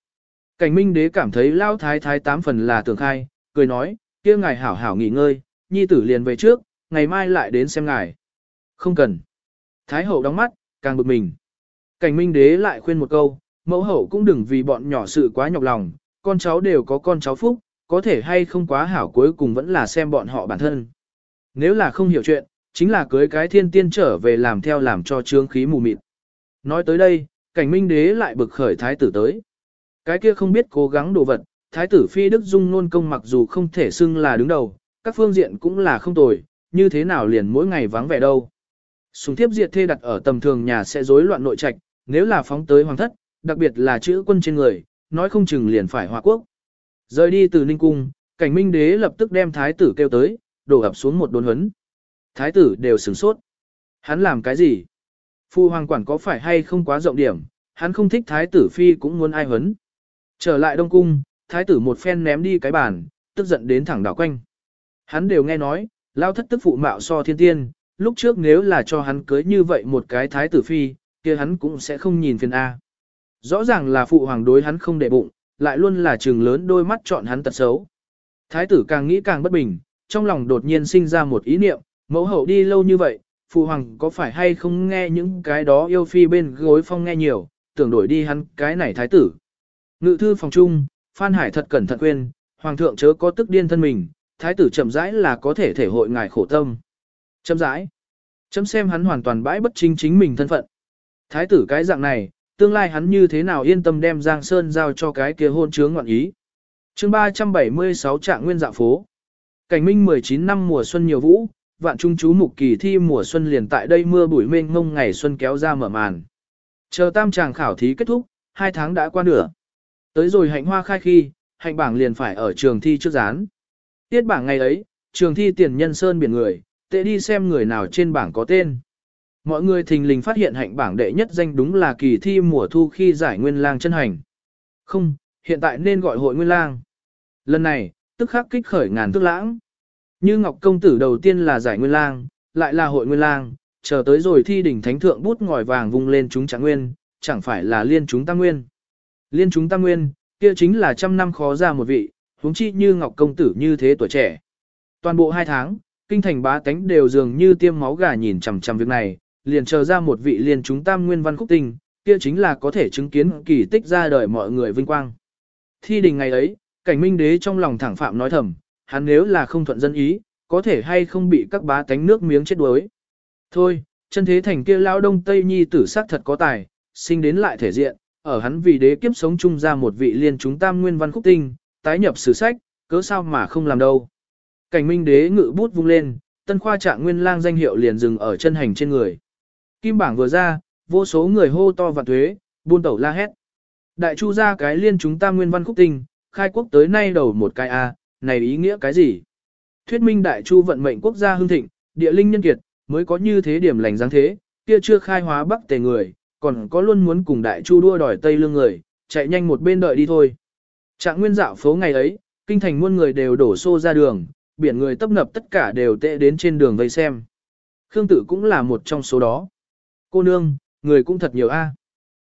Speaker 1: Cảnh minh đế cảm thấy lao thái thái tám phần là tưởng khai, cười nói, kia ngài hảo hảo nghỉ ngơi, nhi tử liền về trước, ngày mai lại đến xem ngài. Không cần. Thái hậu đóng mắt, càng bực mình. Cảnh minh đế lại khuyên một câu, mẫu hậu cũng đừng vì bọn nhỏ sự quá nhọc lòng, con cháu đều có con cháu phúc, có thể hay không quá hảo cuối cùng vẫn là xem bọn họ bản thân. Nếu là không hiểu chuyện, chính là cưới cái thiên tiên trở về làm theo làm cho trương khí mù mịt. Nói tới đây, cảnh minh đế lại bực khởi thái tử tới. Cái kia không biết cố gắng đồ vật, thái tử phi đức dung nôn công mặc dù không thể xưng là đứng đầu, các phương diện cũng là không tồi, như thế nào liền mỗi ngày vắng vẻ đâu. Sùng thiếp diệt thê đặt ở tầm thường nhà sẽ rối loạn nội trạch, nếu là phóng tới hoàng thất, đặc biệt là chữ quân trên người, nói không chừng liền phải hòa quốc. Rời đi từ Ninh Cung, cảnh minh đế lập tức đem thái tử kêu tới, đổ ập xuống một đồn huấn. Thái tử đều sửng sốt. Hắn làm cái gì? Phu hoàng quản có phải hay không quá rộng điểm, hắn không thích thái tử phi cũng muốn ai hấn. Trở lại Đông Cung, thái tử một phen ném đi cái bàn, tức giận đến thẳng đảo quanh. Hắn đều nghe nói, lao thất tức phụ mạo so thiên tiên, lúc trước nếu là cho hắn cưới như vậy một cái thái tử phi, kia hắn cũng sẽ không nhìn phiền A. Rõ ràng là phụ hoàng đối hắn không để bụng, lại luôn là trường lớn đôi mắt chọn hắn tật xấu. Thái tử càng nghĩ càng bất bình, trong lòng đột nhiên sinh ra một ý niệm, mẫu hậu đi lâu như vậy, phụ hoàng có phải hay không nghe những cái đó yêu phi bên gối phong nghe nhiều, tưởng đổi đi hắn cái này thái tử. Ngự thư phòng trung, Phan Hải thật cẩn thận khuyên, hoàng thượng chớ có tức điên thân mình, thái tử chậm rãi là có thể thể hội ngài khổ tâm. Chậm rãi. Chấm xem hắn hoàn toàn bãi bất chính chính mình thân phận. Thái tử cái dạng này, tương lai hắn như thế nào yên tâm đem Giang Sơn giao cho cái kia hôn chướng ngoạn ý. chương 376 trạng nguyên dạ phố. Cảnh minh 19 năm mùa xuân nhiều vũ, vạn trung chú mục kỳ thi mùa xuân liền tại đây mưa bụi mênh mông ngày xuân kéo ra mở màn. Chờ tam tràng khảo thí kết thúc, hai tháng đã qua nửa. Tới rồi hạnh hoa khai khi, hạnh bảng liền phải ở trường thi trước gián. Tiết bảng ngày ấy, trường thi tiền nhân sơn biển người, tệ đi xem người nào trên bảng có tên. Mọi người thình lình phát hiện hạnh bảng đệ nhất danh đúng là kỳ thi mùa thu khi giải nguyên lang chân hành. Không, hiện tại nên gọi hội nguyên lang. Lần này, tức khắc kích khởi ngàn tức lãng. Như Ngọc Công Tử đầu tiên là giải nguyên lang, lại là hội nguyên lang, chờ tới rồi thi đỉnh thánh thượng bút ngòi vàng vung lên chúng trạng nguyên, chẳng phải là liên chúng tam nguyên. Liên chúng tam nguyên, kia chính là trăm năm khó ra một vị, huống chi như Ngọc Công Tử như thế tuổi trẻ. Toàn bộ hai tháng, kinh thành bá tánh đều dường như tiêm máu gà nhìn chằm chằm việc này, liền chờ ra một vị liên chúng tam nguyên văn khúc tinh, kia chính là có thể chứng kiến kỳ tích ra đời mọi người vinh quang. Thi đình ngày ấy, cảnh minh đế trong lòng thẳng phạm nói thầm, hắn nếu là không thuận dân ý, có thể hay không bị các bá tánh nước miếng chết đuối. Thôi, chân thế thành kia lao đông tây nhi tử sắc thật có tài, sinh đến lại thể diện, ở hắn vì đế kiếp sống chung ra một vị liên chúng tam nguyên văn khúc tinh, tái nhập sử sách, cớ sao mà không làm đâu. Cảnh minh đế ngự bút vung lên, tân khoa trạng nguyên lang danh hiệu liền dừng ở chân hành trên người. Kim bảng vừa ra, vô số người hô to và thuế, buôn tẩu la hét. Đại chu ra cái liên chúng tam nguyên văn khúc tinh, khai quốc tới nay đầu một cái A, này ý nghĩa cái gì? Thuyết minh đại chu vận mệnh quốc gia hưng thịnh, địa linh nhân kiệt, mới có như thế điểm lành dáng thế, kia chưa khai hóa bắc tề người, còn có luôn muốn cùng đại chu đua đòi tây lương người, chạy nhanh một bên đợi đi thôi. Trạng nguyên dạo phố ngày ấy, kinh thành muôn người đều đổ xô ra đường, biển người tấp nập tất cả đều tệ đến trên đường vây xem. Khương Tử cũng là một trong số đó. Cô nương, người cũng thật nhiều a.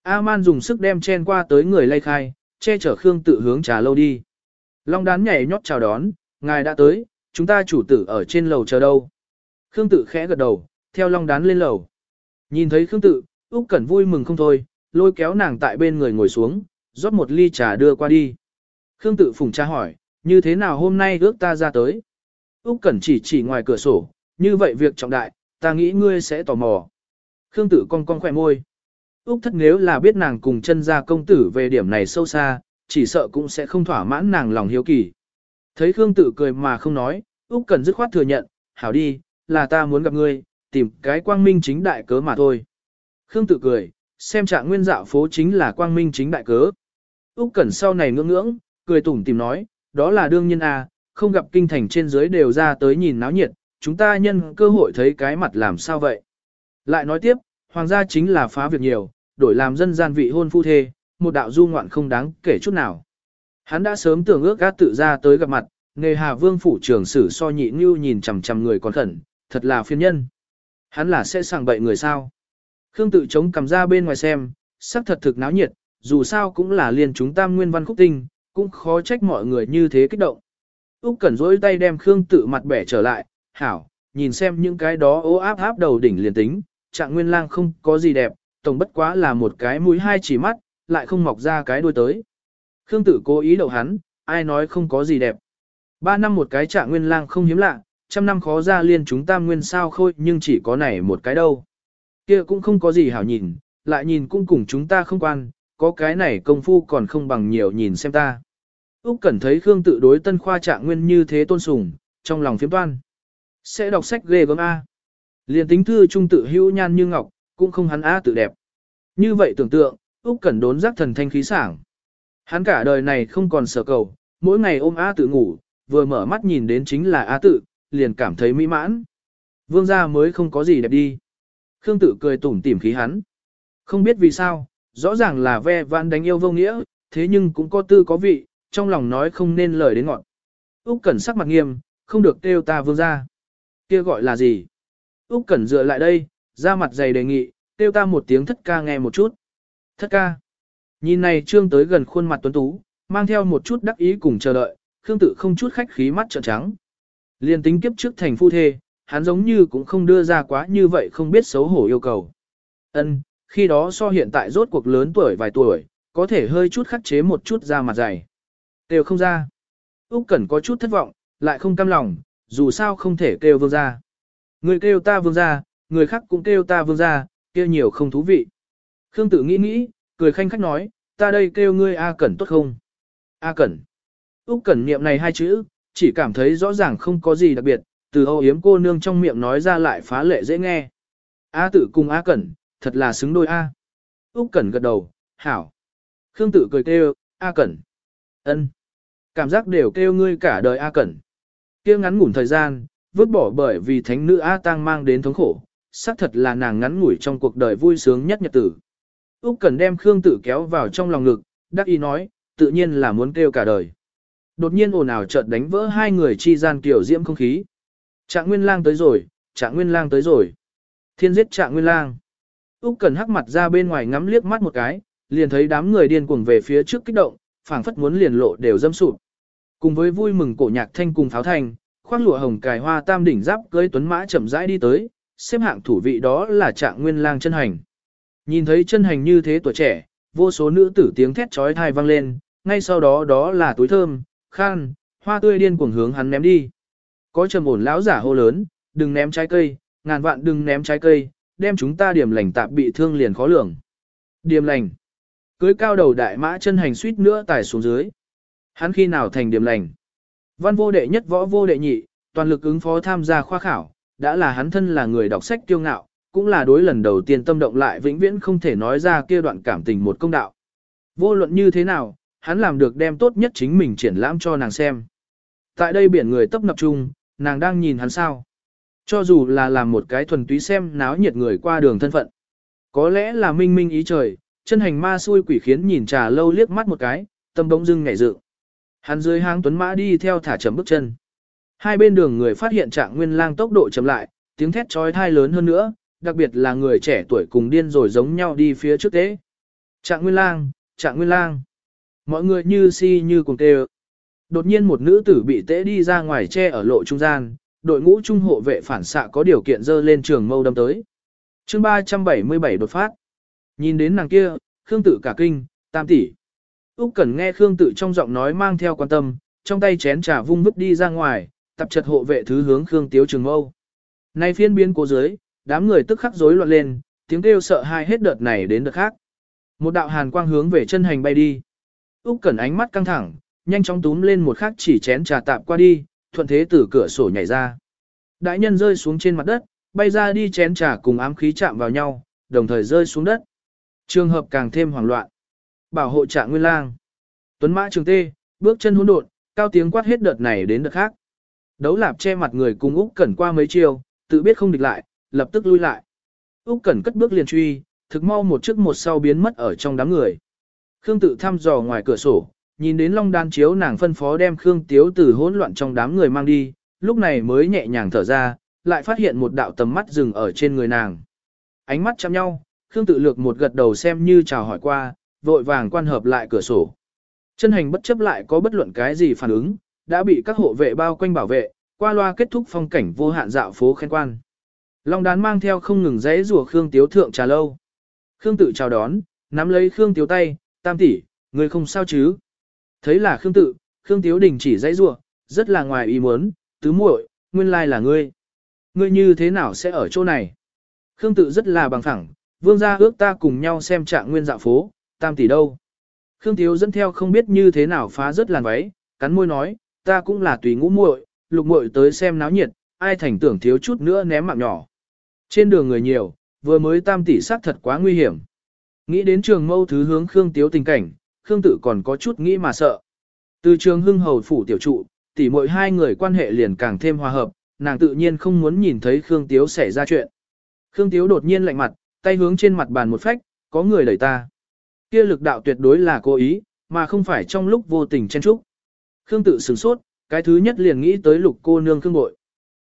Speaker 1: A Man dùng sức đem chen qua tới người lay khai, che chở Khương Tử hướng trà lâu đi. Long đán nhảy nhót chào đón, ngài đã tới, chúng ta chủ tử ở trên lầu chờ đâu. Khương Tử khẽ gật đầu, theo Long đán lên lầu. Nhìn thấy Khương Tử, Úc Cẩn vui mừng không thôi, lôi kéo nàng tại bên người ngồi xuống, rót một ly trà đưa qua đi. Khương Tự phùng tra hỏi, như thế nào hôm nay ước ta ra tới? Úc Cẩn chỉ chỉ ngoài cửa sổ, như vậy việc trọng đại, ta nghĩ ngươi sẽ tò mò. Khương Tử cong cong khỏe môi. Úc thất nếu là biết nàng cùng chân gia công tử về điểm này sâu xa, chỉ sợ cũng sẽ không thỏa mãn nàng lòng hiếu kỳ. Thấy Khương Tử cười mà không nói, Úc Cẩn dứt khoát thừa nhận, hảo đi, là ta muốn gặp ngươi, tìm cái quang minh chính đại cớ mà thôi. Khương Tử cười, xem trạng nguyên dạo phố chính là quang minh chính đại cớ. Úc Cẩn sau này ngưỡng ngưỡng, cười tủm tỉm nói, đó là đương nhiên à, không gặp kinh thành trên dưới đều ra tới nhìn náo nhiệt, chúng ta nhân cơ hội thấy cái mặt làm sao vậy. Lại nói tiếp, hoàng gia chính là phá việc nhiều, đổi làm dân gian vị hôn phu thê, một đạo du ngoạn không đáng kể chút nào. Hắn đã sớm tưởng ước gác tự ra tới gặp mặt, nghề hà vương phủ trưởng sử so nhị như nhìn chằm chằm người còn khẩn, thật là phiên nhân. Hắn là sẽ sàng bậy người sao. Khương tự chống cầm ra bên ngoài xem, sắc thật thực náo nhiệt, dù sao cũng là liền chúng tam nguyên văn khúc tinh, cũng khó trách mọi người như thế kích động. Úc Cẩn rỗi tay đem Khương tự mặt bẻ trở lại, hảo, nhìn xem những cái đó ố áp áp đầu đỉnh liền tính, trạng nguyên lang không có gì đẹp, tổng bất quá là một cái mũi hai chỉ mắt, lại không mọc ra cái đuôi tới. Khương tử cố ý đậu hắn, ai nói không có gì đẹp. Ba năm một cái trạng nguyên lang không hiếm lạ, trăm năm khó ra liên chúng tam nguyên sao khôi nhưng chỉ có này một cái đâu. kia cũng không có gì hảo nhìn, lại nhìn cũng cùng chúng ta không quan, có cái này công phu còn không bằng nhiều nhìn xem ta. Úc Cẩn thấy Khương tự đối tân khoa trạng nguyên như thế tôn sùng, trong lòng phiếm toan. Sẽ đọc sách ghê gớm A. Liên tính thư trung tự hữu nhan như ngọc, cũng không hắn A tự đẹp. Như vậy tưởng tượng, Úc Cẩn đốn giác thần thanh khí sảng. Hắn cả đời này không còn sở cầu, mỗi ngày ôm A tự ngủ, vừa mở mắt nhìn đến chính là A tự, liền cảm thấy mỹ mãn. Vương gia mới không có gì đẹp đi. Khương tự cười tủm tỉm khí hắn. Không biết vì sao, rõ ràng là ve vãn đánh yêu vô nghĩa, thế nhưng cũng có tư có vị, trong lòng nói không nên lời đến ngọn. Úc Cẩn sắc mặt nghiêm, không được kêu ta vương gia. Kia gọi là gì? Úc Cẩn dựa lại đây, ra mặt dày đề nghị, kêu ta một tiếng thất ca nghe một chút. Thất ca. Nhìn này trương tới gần khuôn mặt tuấn tú, mang theo một chút đắc ý cùng chờ đợi, Khương Tự không chút khách khí mắt trợn trắng. Liên tính kiếp trước thành phu thê, hắn giống như cũng không đưa ra quá như vậy không biết xấu hổ yêu cầu. Ân, khi đó so hiện tại rốt cuộc lớn tuổi vài tuổi, có thể hơi chút khắc chế một chút ra mặt dày. Đều không ra. Úc Cẩn có chút thất vọng, lại không cam lòng, dù sao không thể kêu vương gia. Người kêu ta vương gia, người khác cũng kêu ta vương gia, kêu nhiều không thú vị. Khương Tử nghĩ nghĩ, cười khanh khách nói, ta đây kêu ngươi A Cẩn tốt không? A Cẩn. Úc Cẩn niệm này hai chữ, chỉ cảm thấy rõ ràng không có gì đặc biệt, từ Âu Yếm cô nương trong miệng nói ra lại phá lệ dễ nghe. A Tử cùng A Cẩn, thật là xứng đôi A. Úc Cẩn gật đầu, hảo. Khương Tử cười kêu, A Cẩn. Ân. Cảm giác đều kêu ngươi cả đời A Cẩn. Kêu ngắn ngủn thời gian, vứt bỏ bởi vì thánh nữ A Tăng mang đến thống khổ, xác thật là nàng ngắn ngủi trong cuộc đời vui sướng nhất nhật tử. Úc Cẩn đem Khương Tử kéo vào trong lòng ngực, đắc ý nói, tự nhiên là muốn kêu cả đời. Đột nhiên ồn ào chợt đánh vỡ hai người chi gian kiểu diễm không khí. Trạng Nguyên Lang tới rồi, Trạng Nguyên Lang tới rồi. Thiên giết Trạng Nguyên Lang. Úc Cẩn hắc mặt ra bên ngoài ngắm liếc mắt một cái, liền thấy đám người điên cuồng về phía trước kích động, phảng phất muốn liền lộ đều dâm sụp. Cùng với vui mừng cổ nhạc thanh cùng pháo thành, khoác lụa hồng cài hoa tam đỉnh giáp cưỡi tuấn mã chậm rãi đi tới, xếp hạng thủ vị đó là Trạng Nguyên Lang chân hành. Nhìn thấy chân hành như thế tuổi trẻ, vô số nữ tử tiếng thét chói tai vang lên, ngay sau đó đó là túi thơm, khăn, hoa tươi điên cuồng hướng hắn ném đi. Có trầm ổn lão giả hô lớn, đừng ném trái cây, ngàn vạn đừng ném trái cây, đem chúng ta điểm lành tạp bị thương liền khó lường. Điểm lành. Cưới cao đầu đại mã chân hành suýt nữa tải xuống dưới. Hắn khi nào thành điểm lành? Văn vô đệ nhất võ vô đệ nhị, toàn lực ứng phó tham gia khoa khảo, đã là hắn thân là người đọc sách kiêu ngạo, cũng là đối lần đầu tiên tâm động lại vĩnh viễn không thể nói ra kia đoạn cảm tình một công đạo. Vô luận như thế nào, hắn làm được đem tốt nhất chính mình triển lãm cho nàng xem. Tại đây biển người tấp nập chung, nàng đang nhìn hắn sao. Cho dù là làm một cái thuần túy xem náo nhiệt người qua đường thân phận. Có lẽ là minh minh ý trời, chân hành ma xui quỷ khiến nhìn trà lâu liếc mắt một cái, tâm bỗng dưng ngảy dựng. Hắn dưới hang tuấn mã đi theo thả chậm bước chân. Hai bên đường người phát hiện trạng nguyên lang tốc độ chậm lại, tiếng thét trói thai lớn hơn nữa, đặc biệt là người trẻ tuổi cùng điên rồi giống nhau đi phía trước tế. Trạng nguyên lang, trạng nguyên lang. Mọi người như si như cùng tê Đột nhiên một nữ tử bị tế đi ra ngoài che ở lộ trung gian, đội ngũ trung hộ vệ phản xạ có điều kiện dơ lên trường mâu đâm tới. chương 377 đột phát. Nhìn đến nàng kia, Khương tự cả kinh, tam tỷ. Úc Cẩn nghe Khương tự trong giọng nói mang theo quan tâm, trong tay chén trà vung vứt đi ra ngoài, tập chật hộ vệ thứ hướng Khương Tiếu Trường Mâu. Nay phiên biến cố dưới, đám người tức khắc rối loạn lên, tiếng kêu sợ hãi hết đợt này đến đợt khác. Một đạo hàn quang hướng về chân hành bay đi. Úc Cẩn ánh mắt căng thẳng, nhanh chóng túm lên một khắc chỉ chén trà tạm qua đi, thuận thế từ cửa sổ nhảy ra. Đại nhân rơi xuống trên mặt đất, bay ra đi chén trà cùng ám khí chạm vào nhau, đồng thời rơi xuống đất. Trường hợp càng thêm hoảng loạn. Bảo hộ Trạng Nguyên Lang. Tuấn Mã Trường Tê, bước chân hỗn độn, cao tiếng quát hết đợt này đến đợt khác. Đấu lạp che mặt người cùng Úc Cẩn qua mấy chiêu, tự biết không địch lại, lập tức lui lại. Úc Cẩn cất bước liền truy, thực mau một trước một sau biến mất ở trong đám người. Khương tự thăm dò ngoài cửa sổ, nhìn đến Long Đan chiếu nàng phân phó đem Khương Tiếu từ hỗn loạn trong đám người mang đi, lúc này mới nhẹ nhàng thở ra, lại phát hiện một đạo tầm mắt dừng ở trên người nàng. Ánh mắt chạm nhau, Khương tự lược một gật đầu xem như chào hỏi qua, vội vàng quan hợp lại cửa sổ. Chân hành bất chấp lại có bất luận cái gì phản ứng, đã bị các hộ vệ bao quanh bảo vệ, qua loa kết thúc phong cảnh vô hạn dạo phố khen quan. Long đán mang theo không ngừng dãy rùa Khương Tiếu thượng trà lâu. Khương tự chào đón, nắm lấy Khương Tiếu tay, tam tỷ, người không sao chứ. Thấy là Khương tự, Khương Tiếu đình chỉ dãy rùa, rất là ngoài ý muốn, tứ muội, nguyên lai là ngươi. Ngươi như thế nào sẽ ở chỗ này? Khương tự rất là bằng phẳng, vương gia ước ta cùng nhau xem trạng nguyên dạo phố, tam tỷ đâu. Khương Tiếu dẫn theo không biết như thế nào phá rất làn váy, cắn môi nói, ta cũng là tùy ngũ muội, lục muội tới xem náo nhiệt, ai thành tưởng thiếu chút nữa ném mạng nhỏ. Trên đường người nhiều, vừa mới tam tỷ sát thật quá nguy hiểm. Nghĩ đến trường mâu thứ hướng Khương Tiếu tình cảnh, Khương tự còn có chút nghĩ mà sợ. Từ trường hưng hầu phủ tiểu trụ, tỷ muội hai người quan hệ liền càng thêm hòa hợp, nàng tự nhiên không muốn nhìn thấy Khương Tiếu xảy ra chuyện. Khương Tiếu đột nhiên lạnh mặt, tay hướng trên mặt bàn một phách, có người đẩy ta. Kia lực đạo tuyệt đối là cố ý, mà không phải trong lúc vô tình chen trúc. Khương tự sửng sốt, cái thứ nhất liền nghĩ tới lục cô nương Khương bội.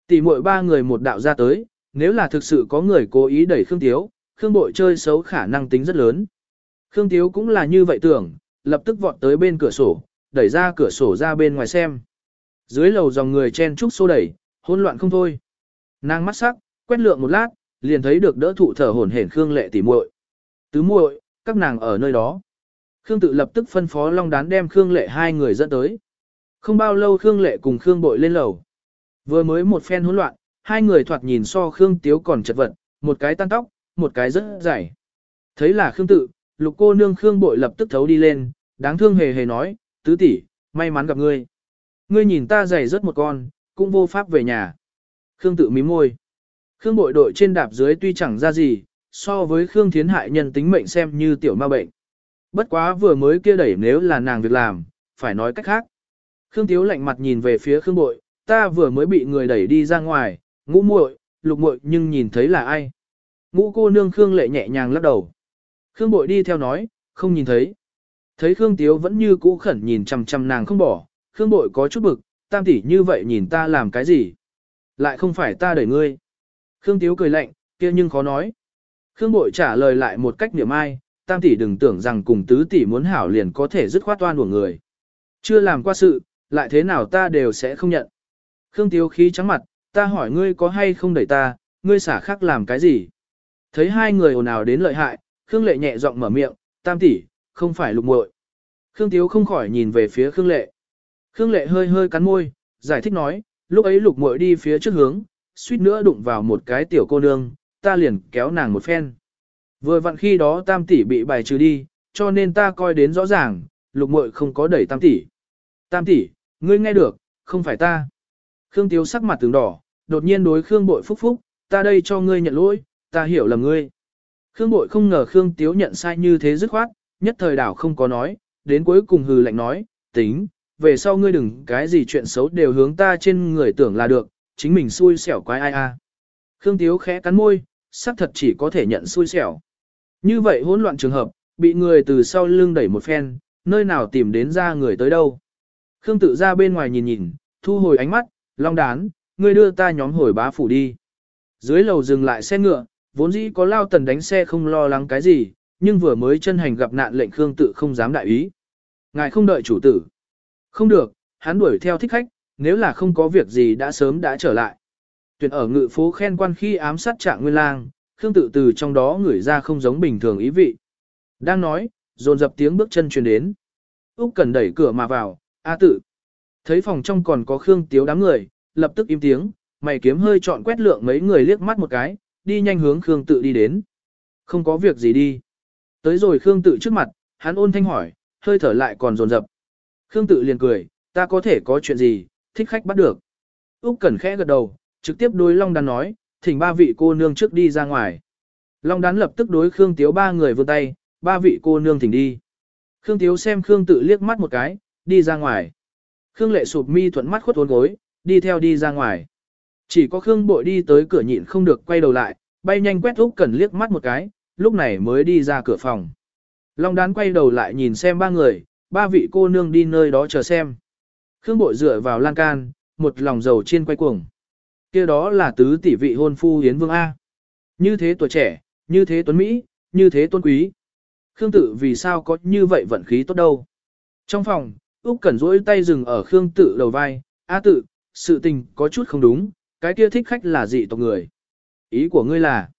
Speaker 1: Tỷ muội ba người một đạo ra tới, nếu là thực sự có người cố ý đẩy Khương Tiếu, Khương bội chơi xấu khả năng tính rất lớn. Khương Tiếu cũng là như vậy tưởng, lập tức vọt tới bên cửa sổ, đẩy ra cửa sổ ra bên ngoài xem. Dưới lầu dòng người chen trúc xô đẩy, hỗn loạn không thôi. Nàng mắt sắc, quét lượng một lát, liền thấy được đỡ thụ thở hổn hển Khương Lệ tỉ muội. Tứ muội, các nàng ở nơi đó. Khương tự lập tức phân phó Long Đán đem Khương Lệ hai người dẫn tới. Không bao lâu Khương Lệ cùng Khương Bội lên lầu. Vừa mới một phen hỗn loạn, hai người thoạt nhìn so Khương Tiếu còn chật vật, một cái tan tóc, một cái rất dài. Thấy là Khương tự, lục cô nương Khương Bội lập tức thấu đi lên, đáng thương hề hề nói, tứ tỷ, may mắn gặp ngươi. Ngươi nhìn ta dày rất một con, cũng vô pháp về nhà. Khương tự mím môi. Khương bội đội trên đạp dưới tuy chẳng ra gì, so với Khương Thiến hại nhân tính mệnh xem như tiểu ma bệnh. Bất quá vừa mới kia đẩy nếu là nàng việc làm, phải nói cách khác. Khương Tiếu lạnh mặt nhìn về phía Khương bội, ta vừa mới bị người đẩy đi ra ngoài, ngũ muội, lục muội nhưng nhìn thấy là ai. Ngũ cô nương Khương lệ nhẹ nhàng lắc đầu. Khương bội đi theo nói, không nhìn thấy. Thấy Khương Tiếu vẫn như cũ khẩn nhìn chằm chằm nàng không bỏ, Khương bội có chút bực, tam tỷ như vậy nhìn ta làm cái gì? Lại không phải ta đẩy ngươi. Khương Tiếu cười lạnh, kia nhưng khó nói. Khương bội trả lời lại một cách niệm ai, tam tỷ đừng tưởng rằng cùng tứ tỷ muốn hảo liền có thể dứt khoát toan của người. Chưa làm qua sự, lại thế nào ta đều sẽ không nhận. Khương Tiếu khí trắng mặt, ta hỏi ngươi có hay không đẩy ta, ngươi xả khác làm cái gì? Thấy hai người ồn ào đến lợi hại, Khương Lệ nhẹ giọng mở miệng, tam tỷ, không phải lục muội. Khương Tiếu không khỏi nhìn về phía Khương Lệ. Khương Lệ hơi hơi cắn môi, giải thích nói, lúc ấy lục muội đi phía trước hướng, suýt nữa đụng vào một cái tiểu cô nương, ta liền kéo nàng một phen. Vừa vặn khi đó tam tỷ bị bài trừ đi, cho nên ta coi đến rõ ràng, lục muội không có đẩy tam tỷ. Tam tỷ, ngươi nghe được, không phải ta. Khương Tiếu sắc mặt tướng đỏ, đột nhiên đối Khương Bội phúc phúc, ta đây cho ngươi nhận lỗi, ta hiểu là ngươi. Khương Bội không ngờ Khương Tiếu nhận sai như thế dứt khoát, nhất thời đảo không có nói, đến cuối cùng hừ lạnh nói, tính, về sau ngươi đừng cái gì chuyện xấu đều hướng ta trên người tưởng là được, chính mình xui xẻo quái ai a. Khương Tiếu khẽ cắn môi, xác thật chỉ có thể nhận xui xẻo. Như vậy hỗn loạn trường hợp, bị người từ sau lưng đẩy một phen, nơi nào tìm đến ra người tới đâu. Khương tự ra bên ngoài nhìn nhìn, thu hồi ánh mắt, long đán, ngươi đưa ta nhóm hồi bá phủ đi. Dưới lầu dừng lại xe ngựa, vốn dĩ có lao tần đánh xe không lo lắng cái gì, nhưng vừa mới chân hành gặp nạn lệnh Khương tự không dám đại ý. Ngài không đợi chủ tử. Không được, hắn đuổi theo thích khách, nếu là không có việc gì đã sớm đã trở lại. Tuyển ở ngự phố khen quan khi ám sát trạng nguyên lang, Khương tự từ trong đó ngửi ra không giống bình thường ý vị. Đang nói, dồn dập tiếng bước chân truyền đến. Úc cần đẩy cửa mà vào, A tự. Thấy phòng trong còn có Khương Tiếu đám người, lập tức im tiếng, mày kiếm hơi chọn quét lượng mấy người liếc mắt một cái, đi nhanh hướng Khương tự đi đến. Không có việc gì đi. Tới rồi Khương tự trước mặt, hắn ôn thanh hỏi, hơi thở lại còn dồn dập. Khương tự liền cười, ta có thể có chuyện gì, thích khách bắt được. Úc Cẩn khẽ gật đầu, trực tiếp đối Long Đán nói, thỉnh ba vị cô nương trước đi ra ngoài. Long Đán lập tức đối Khương Tiếu ba người vươn tay, ba vị cô nương thỉnh đi. Khương Tiếu xem Khương tự liếc mắt một cái, đi ra ngoài. Khương Lệ sụp mi thuận mắt khuất uốn gối, đi theo đi ra ngoài. Chỉ có Khương Bội đi tới cửa nhịn không được quay đầu lại, bay nhanh quét Úc Cẩn liếc mắt một cái, lúc này mới đi ra cửa phòng. Long Đán quay đầu lại nhìn xem ba người, ba vị cô nương đi nơi đó chờ xem. Khương Bội dựa vào lan can, một lòng dầu trên quay cuồng. Kia đó là tứ tỷ vị hôn phu Yến Vương A. Như thế tuổi trẻ, như thế tuấn Mỹ, như thế tôn quý. Khương tự vì sao có như vậy vận khí tốt đâu. Trong phòng, Úc Cẩn duỗi tay dừng ở Khương tự đầu vai, A tự, sự tình có chút không đúng, cái kia thích khách là dị tộc người. Ý của ngươi là,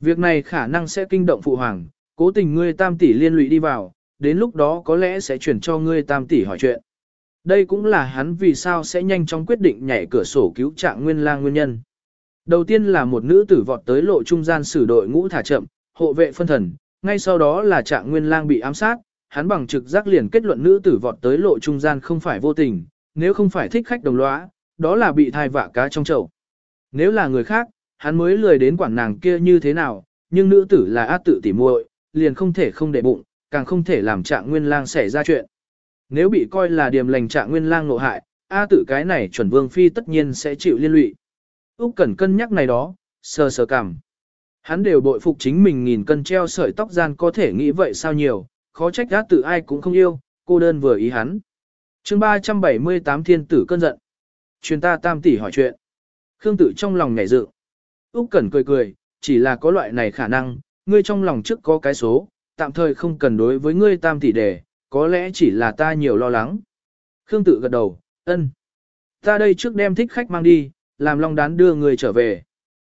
Speaker 1: việc này khả năng sẽ kinh động phụ hoàng, cố tình ngươi tam tỷ liên lụy đi vào, đến lúc đó có lẽ sẽ chuyển cho ngươi tam tỷ hỏi chuyện. Đây cũng là hắn vì sao sẽ nhanh chóng quyết định nhảy cửa sổ cứu trạng nguyên lang nguyên nhân. Đầu tiên là một nữ tử vọt tới lộ trung gian sử đội ngũ thả chậm, hộ vệ phân thần, ngay sau đó là trạng nguyên lang bị ám sát, hắn bằng trực giác liền kết luận nữ tử vọt tới lộ trung gian không phải vô tình, nếu không phải thích khách đồng lõa, đó là bị thai vạ cá trong chậu. Nếu là người khác, hắn mới lười đến quản nàng kia như thế nào, nhưng nữ tử là át tự tỉ muội, liền không thể không để bụng, càng không thể làm trạng nguyên lang xảy ra chuyện. Nếu bị coi là điềm lành trạng nguyên lang nộ hại, A tử cái này chuẩn vương phi tất nhiên sẽ chịu liên lụy. Úc Cẩn cân nhắc này đó, sờ sờ cảm. Hắn đều bội phục chính mình nghìn cân treo sợi tóc gian có thể nghĩ vậy sao nhiều, khó trách A tử ai cũng không yêu, cô đơn vừa ý hắn. Chương 378 Thiên tử cơn giận. Truyền ta tam tỷ hỏi chuyện. Khương tự trong lòng nhảy dự, Úc Cẩn cười cười, chỉ là có loại này khả năng, ngươi trong lòng trước có cái số, tạm thời không cần đối với ngươi tam tỷ đề, có lẽ chỉ là ta nhiều lo lắng. Khương tự gật đầu, ân. Ta đây trước đem thích khách mang đi, làm long đán đưa người trở về.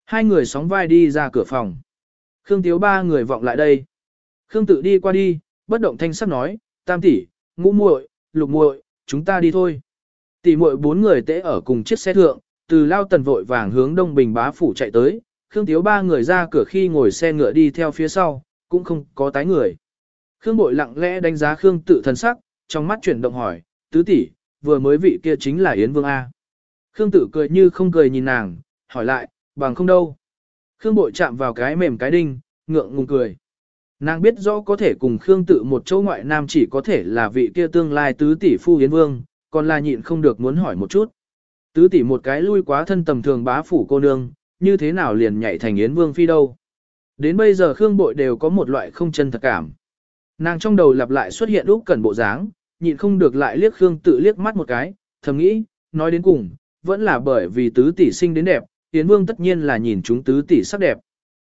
Speaker 1: Hai người sóng vai đi ra cửa phòng. Khương Tiếu ba người vọng lại đây. Khương tự đi qua đi, bất động thanh sắc nói, tam tỷ, ngũ muội, lục muội, chúng ta đi thôi. Tỷ muội bốn người tễ ở cùng chiếc xe thượng, từ lao tần vội vàng hướng đông bình bá phủ chạy tới, Khương Tiếu ba người ra cửa khi ngồi xe ngựa đi theo phía sau, cũng không có tái người. Khương Bội lặng lẽ đánh giá Khương tự thần sắc, trong mắt chuyển động hỏi, tứ tỷ, vừa mới vị kia chính là Yến Vương A. Khương tự cười như không cười nhìn nàng, hỏi lại, bằng không đâu. Khương Bội chạm vào cái mềm cái đinh, ngượng ngùng cười. Nàng biết rõ có thể cùng Khương tự một chỗ ngoại nam chỉ có thể là vị kia tương lai tứ tỷ phu Yến Vương, còn là nhịn không được muốn hỏi một chút. Tứ tỷ một cái lui quá thân tầm thường bá phủ cô nương, như thế nào liền nhảy thành Yến Vương Phi đâu. Đến bây giờ Khương Bội đều có một loại không chân thật cảm. Nàng trong đầu lặp lại xuất hiện Úc Cẩn bộ dáng, nhịn không được lại liếc Khương tự liếc mắt một cái, thầm nghĩ, nói đến cùng, vẫn là bởi vì tứ tỷ sinh đến đẹp, Yến Vương tất nhiên là nhìn chúng tứ tỷ sắc đẹp.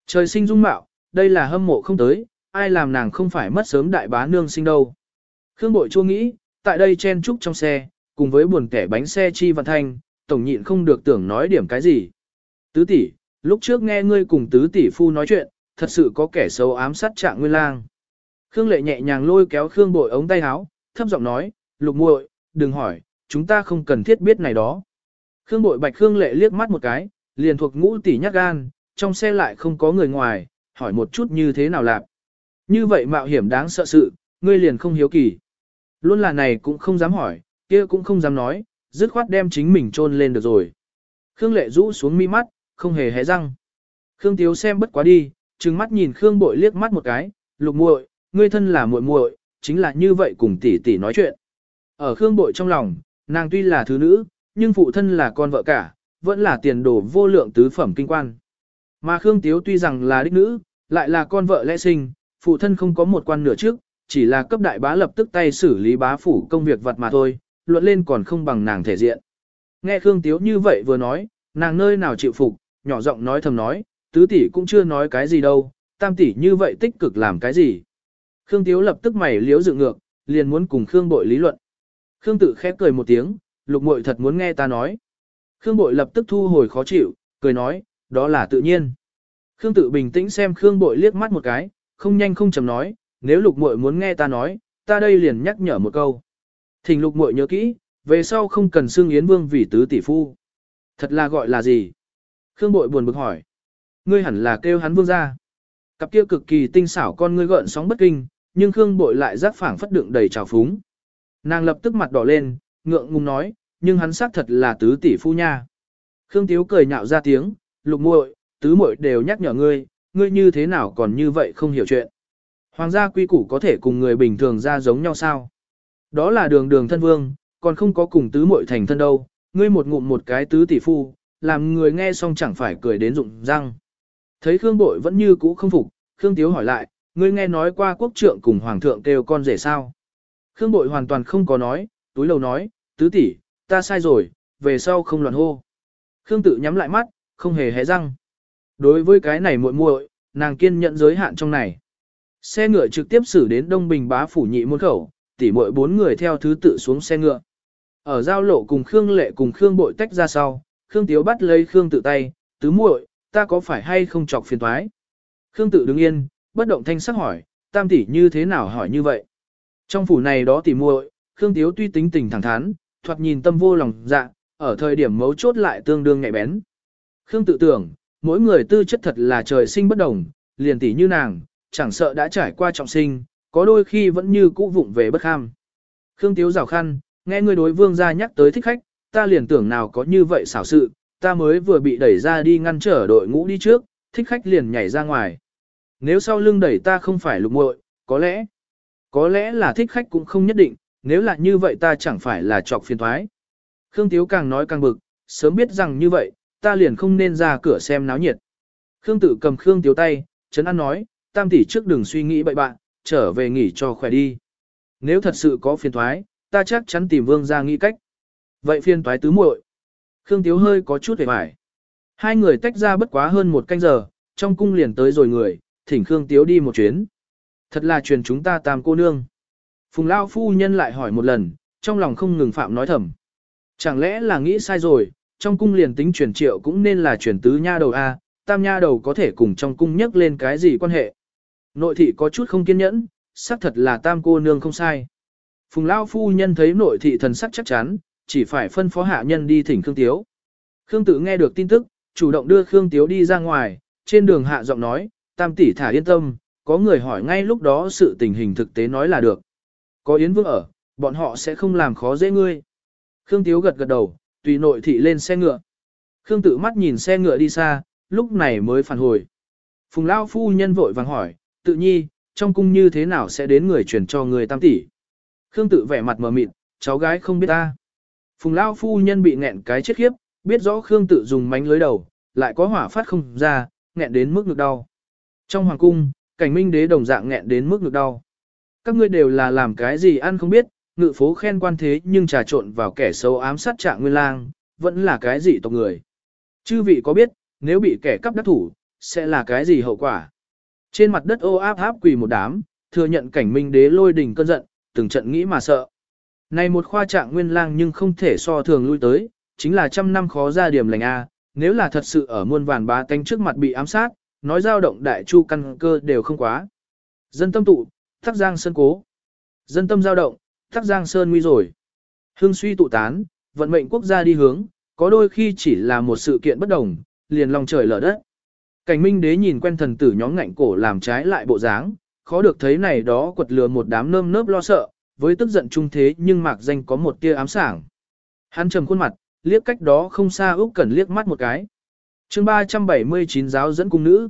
Speaker 1: Trời sinh dung mạo, đây là hâm mộ không tới, ai làm nàng không phải mất sớm đại bá nương sinh đâu. Khương Bội chua nghĩ, tại đây chen trúc trong xe, cùng với buồn kẻ bánh xe chi văn thanh, tổng nhịn không được tưởng nói điểm cái gì. Tứ tỷ, lúc trước nghe ngươi cùng tứ tỷ phu nói chuyện, thật sự có kẻ xấu ám sát trạng nguyên lang. Khương lệ nhẹ nhàng lôi kéo Khương bội ống tay áo, thấp giọng nói, lục muội, đừng hỏi, chúng ta không cần thiết biết này đó. Khương bội bạch Khương lệ liếc mắt một cái, liền thuộc ngũ tỷ nhát gan, trong xe lại không có người ngoài, hỏi một chút như thế nào lạc. Như vậy mạo hiểm đáng sợ sự, ngươi liền không hiếu kỳ. Luôn là này cũng không dám hỏi, kia cũng không dám nói, dứt khoát đem chính mình chôn lên được rồi. Khương lệ rũ xuống mi mắt, không hề hé răng. Khương Tiếu xem bất quá đi, trừng mắt nhìn Khương Bội liếc mắt một cái, lục muội, ngươi thân là muội muội, chính là như vậy cùng tỷ tỷ nói chuyện. Ở Khương Bội trong lòng, nàng tuy là thứ nữ, nhưng phụ thân là con vợ cả, vẫn là tiền đồ vô lượng tứ phẩm kinh quan. Mà Khương Tiếu tuy rằng là đích nữ, lại là con vợ lẽ sinh, phụ thân không có một quan nửa trước, chỉ là cấp đại bá lập tức tay xử lý bá phủ công việc vật mà thôi, luận lên còn không bằng nàng thể diện. Nghe Khương Tiếu như vậy vừa nói, nàng nơi nào chịu phục, nhỏ giọng nói thầm nói, tứ tỷ cũng chưa nói cái gì đâu, tam tỷ như vậy tích cực làm cái gì. Khương Tiếu lập tức mày liếu dựng ngược, liền muốn cùng Khương Bội lý luận. Khương tự khép cười một tiếng, lục muội thật muốn nghe ta nói. Khương Bội lập tức thu hồi khó chịu, cười nói, đó là tự nhiên. Khương tự bình tĩnh xem Khương Bội liếc mắt một cái, không nhanh không chậm nói, nếu lục muội muốn nghe ta nói, ta đây liền nhắc nhở một câu. Thỉnh lục muội nhớ kỹ, về sau không cần xưng Yến Vương vì tứ tỷ phu. Thật là gọi là gì? Khương Bội buồn bực hỏi. Ngươi hẳn là kêu hắn vương gia. Cặp kia cực kỳ tinh xảo con ngươi gợn sóng bất kinh, nhưng Khương Bội lại giác phảng phất đựng đầy trào phúng. Nàng lập tức mặt đỏ lên, ngượng ngùng nói, nhưng hắn xác thật là tứ tỷ phu nha. Khương Tiếu cười nhạo ra tiếng, lục muội, tứ muội đều nhắc nhở ngươi, ngươi như thế nào còn như vậy không hiểu chuyện. Hoàng gia quy củ có thể cùng người bình thường ra giống nhau sao? Đó là đường đường thân vương, còn không có cùng tứ muội thành thân đâu, ngươi một ngụm một cái tứ tỷ phu, làm người nghe xong chẳng phải cười đến rụng răng. Thấy Khương Bội vẫn như cũ không phục, Khương Tiếu hỏi lại, ngươi nghe nói qua quốc trượng cùng hoàng thượng kêu con rể sao? Khương Bội hoàn toàn không có nói, túi lầu nói, tứ tỷ, ta sai rồi, về sau không loạn hô. Khương tự nhắm lại mắt, không hề hé răng. Đối với cái này muội muội, nàng kiên nhận giới hạn trong này. Xe ngựa trực tiếp xử đến Đông Bình bá phủ nhị môn khẩu, tỉ muội bốn người theo thứ tự xuống xe ngựa. Ở giao lộ cùng Khương Lệ cùng Khương Bội tách ra sau, Khương Tiếu bắt lấy Khương tự tay, tứ muội, ta có phải hay không chọc phiền toái? Khương tự đứng yên, bất động thanh sắc hỏi, tam tỷ như thế nào hỏi như vậy? Trong phủ này đó tỉ muội, Khương Tiếu tuy tính tình thẳng thắn, thoạt nhìn tâm vô lòng dạ, ở thời điểm mấu chốt lại tương đương nhạy bén. Khương tự tưởng, mỗi người tư chất thật là trời sinh bất đồng, liền tỷ như nàng, chẳng sợ đã trải qua trọng sinh, có đôi khi vẫn như cũ vụng về bất kham. Khương Tiếu rào khăn, nghe người đối vương gia nhắc tới thích khách, ta liền tưởng nào có như vậy xảo sự, ta mới vừa bị đẩy ra đi ngăn trở đội ngũ đi trước, thích khách liền nhảy ra ngoài. Nếu sau lưng đẩy ta không phải lục muội, có lẽ, có lẽ là thích khách cũng không nhất định, nếu là như vậy ta chẳng phải là trọc phiền thoái. Khương Tiếu càng nói càng bực, sớm biết rằng như vậy, ta liền không nên ra cửa xem náo nhiệt. Khương Tử cầm Khương Tiếu tay, Trấn An nói, tam tỷ trước đừng suy nghĩ bậy bạn, trở về nghỉ cho khỏe đi. Nếu thật sự có phiền thoái, ta chắc chắn tìm vương ra nghĩ cách. Vậy phiền thoái tứ muội Khương Tiếu hơi có chút hề mải, Hai người tách ra bất quá hơn một canh giờ, trong cung liền tới rồi người, thỉnh Khương Tiếu đi một chuyến. Thật là truyền chúng ta tam cô nương. Phùng Lao phu nhân lại hỏi một lần, trong lòng không ngừng phạm nói thầm. Chẳng lẽ là nghĩ sai rồi, trong cung liền tính truyền triệu cũng nên là truyền tứ nha đầu A, tam nha đầu có thể cùng trong cung nhắc lên cái gì quan hệ. Nội thị có chút không kiên nhẫn, xác thật là tam cô nương không sai. Phùng Lao phu nhân thấy nội thị thần sắc chắc chắn, chỉ phải phân phó hạ nhân đi thỉnh Khương Tiếu. Khương Tử nghe được tin tức, chủ động đưa Khương Tiếu đi ra ngoài, trên đường hạ giọng nói, tam tỷ thả yên tâm, có người hỏi ngay lúc đó sự tình hình thực tế nói là được. Có Yến Vương ở, bọn họ sẽ không làm khó dễ ngươi. Khương Tiếu gật gật đầu, tùy nội thị lên xe ngựa. Khương Tử mắt nhìn xe ngựa đi xa, lúc này mới phản hồi. Phùng Lao phu nhân vội vàng hỏi, tự nhi, trong cung như thế nào sẽ đến người truyền cho người tam tỷ. Khương tự vẻ mặt mờ mịt, cháu gái không biết ta. Phùng Lao phu nhân bị nghẹn cái chết khiếp, biết rõ Khương tự dùng mánh lưới đầu, lại có hỏa phát không ra, nghẹn đến mức ngực đau. Trong hoàng cung, cảnh minh đế đồng dạng nghẹn đến mức ngực đau. Các ngươi đều là làm cái gì ăn không biết, ngự phố khen quan thế nhưng trà trộn vào kẻ xấu ám sát trạng nguyên lang, vẫn là cái gì tộc người. Chư vị có biết, nếu bị kẻ cắp đắc thủ, sẽ là cái gì hậu quả? Trên mặt đất ô áp áp quỳ một đám, thừa nhận cảnh minh đế lôi đỉnh cơn giận, từng trận nghĩ mà sợ. Này một khoa trạng nguyên lang nhưng không thể so thường lui tới, chính là trăm năm khó ra điểm lành A, nếu là thật sự ở muôn vàn bá tánh trước mặt bị ám sát, nói dao động đại chu căn cơ đều không quá. Dân tâm tụ, thắc giang sơn cố. Dân tâm dao động, thắc giang sơn nguy rồi. Hương suy tụ tán, vận mệnh quốc gia đi hướng, có đôi khi chỉ là một sự kiện bất đồng, liền lòng trời lở đất. Cảnh minh đế nhìn quen thần tử nhóm ngạnh cổ làm trái lại bộ dáng, khó được thấy này đó quật lừa một đám nơm nớp lo sợ, với tức giận trung thế nhưng mạc danh có một tia ám sảng. Hắn trầm khuôn mặt, liếc cách đó không xa Úc Cẩn liếc mắt một cái. Chương 379 giáo dẫn cung nữ.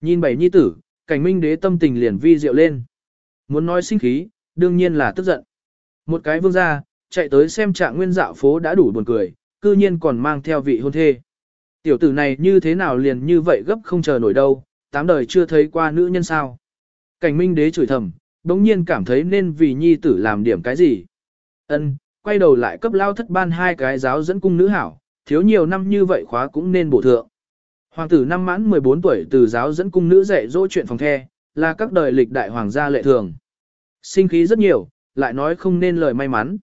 Speaker 1: Nhìn bảy nhi tử, cảnh minh đế tâm tình liền vi diệu lên. Muốn nói sinh khí, đương nhiên là tức giận. Một cái vương gia, chạy tới xem trạng nguyên dạo phố đã đủ buồn cười, cư nhiên còn mang theo vị hôn thê. Tiểu tử này như thế nào liền như vậy gấp không chờ nổi đâu, tám đời chưa thấy qua nữ nhân sao. Cảnh minh đế chửi thầm, đống nhiên cảm thấy nên vì nhi tử làm điểm cái gì. Ân, quay đầu lại cấp lao thất ban hai cái giáo dẫn cung nữ hảo, thiếu nhiều năm như vậy khóa cũng nên bổ thượng. Hoàng tử năm mãn 14 tuổi từ giáo dẫn cung nữ dạy dỗ chuyện phòng the, là các đời lịch đại hoàng gia lệ thường. Sinh khí rất nhiều, lại nói không nên lời may mắn.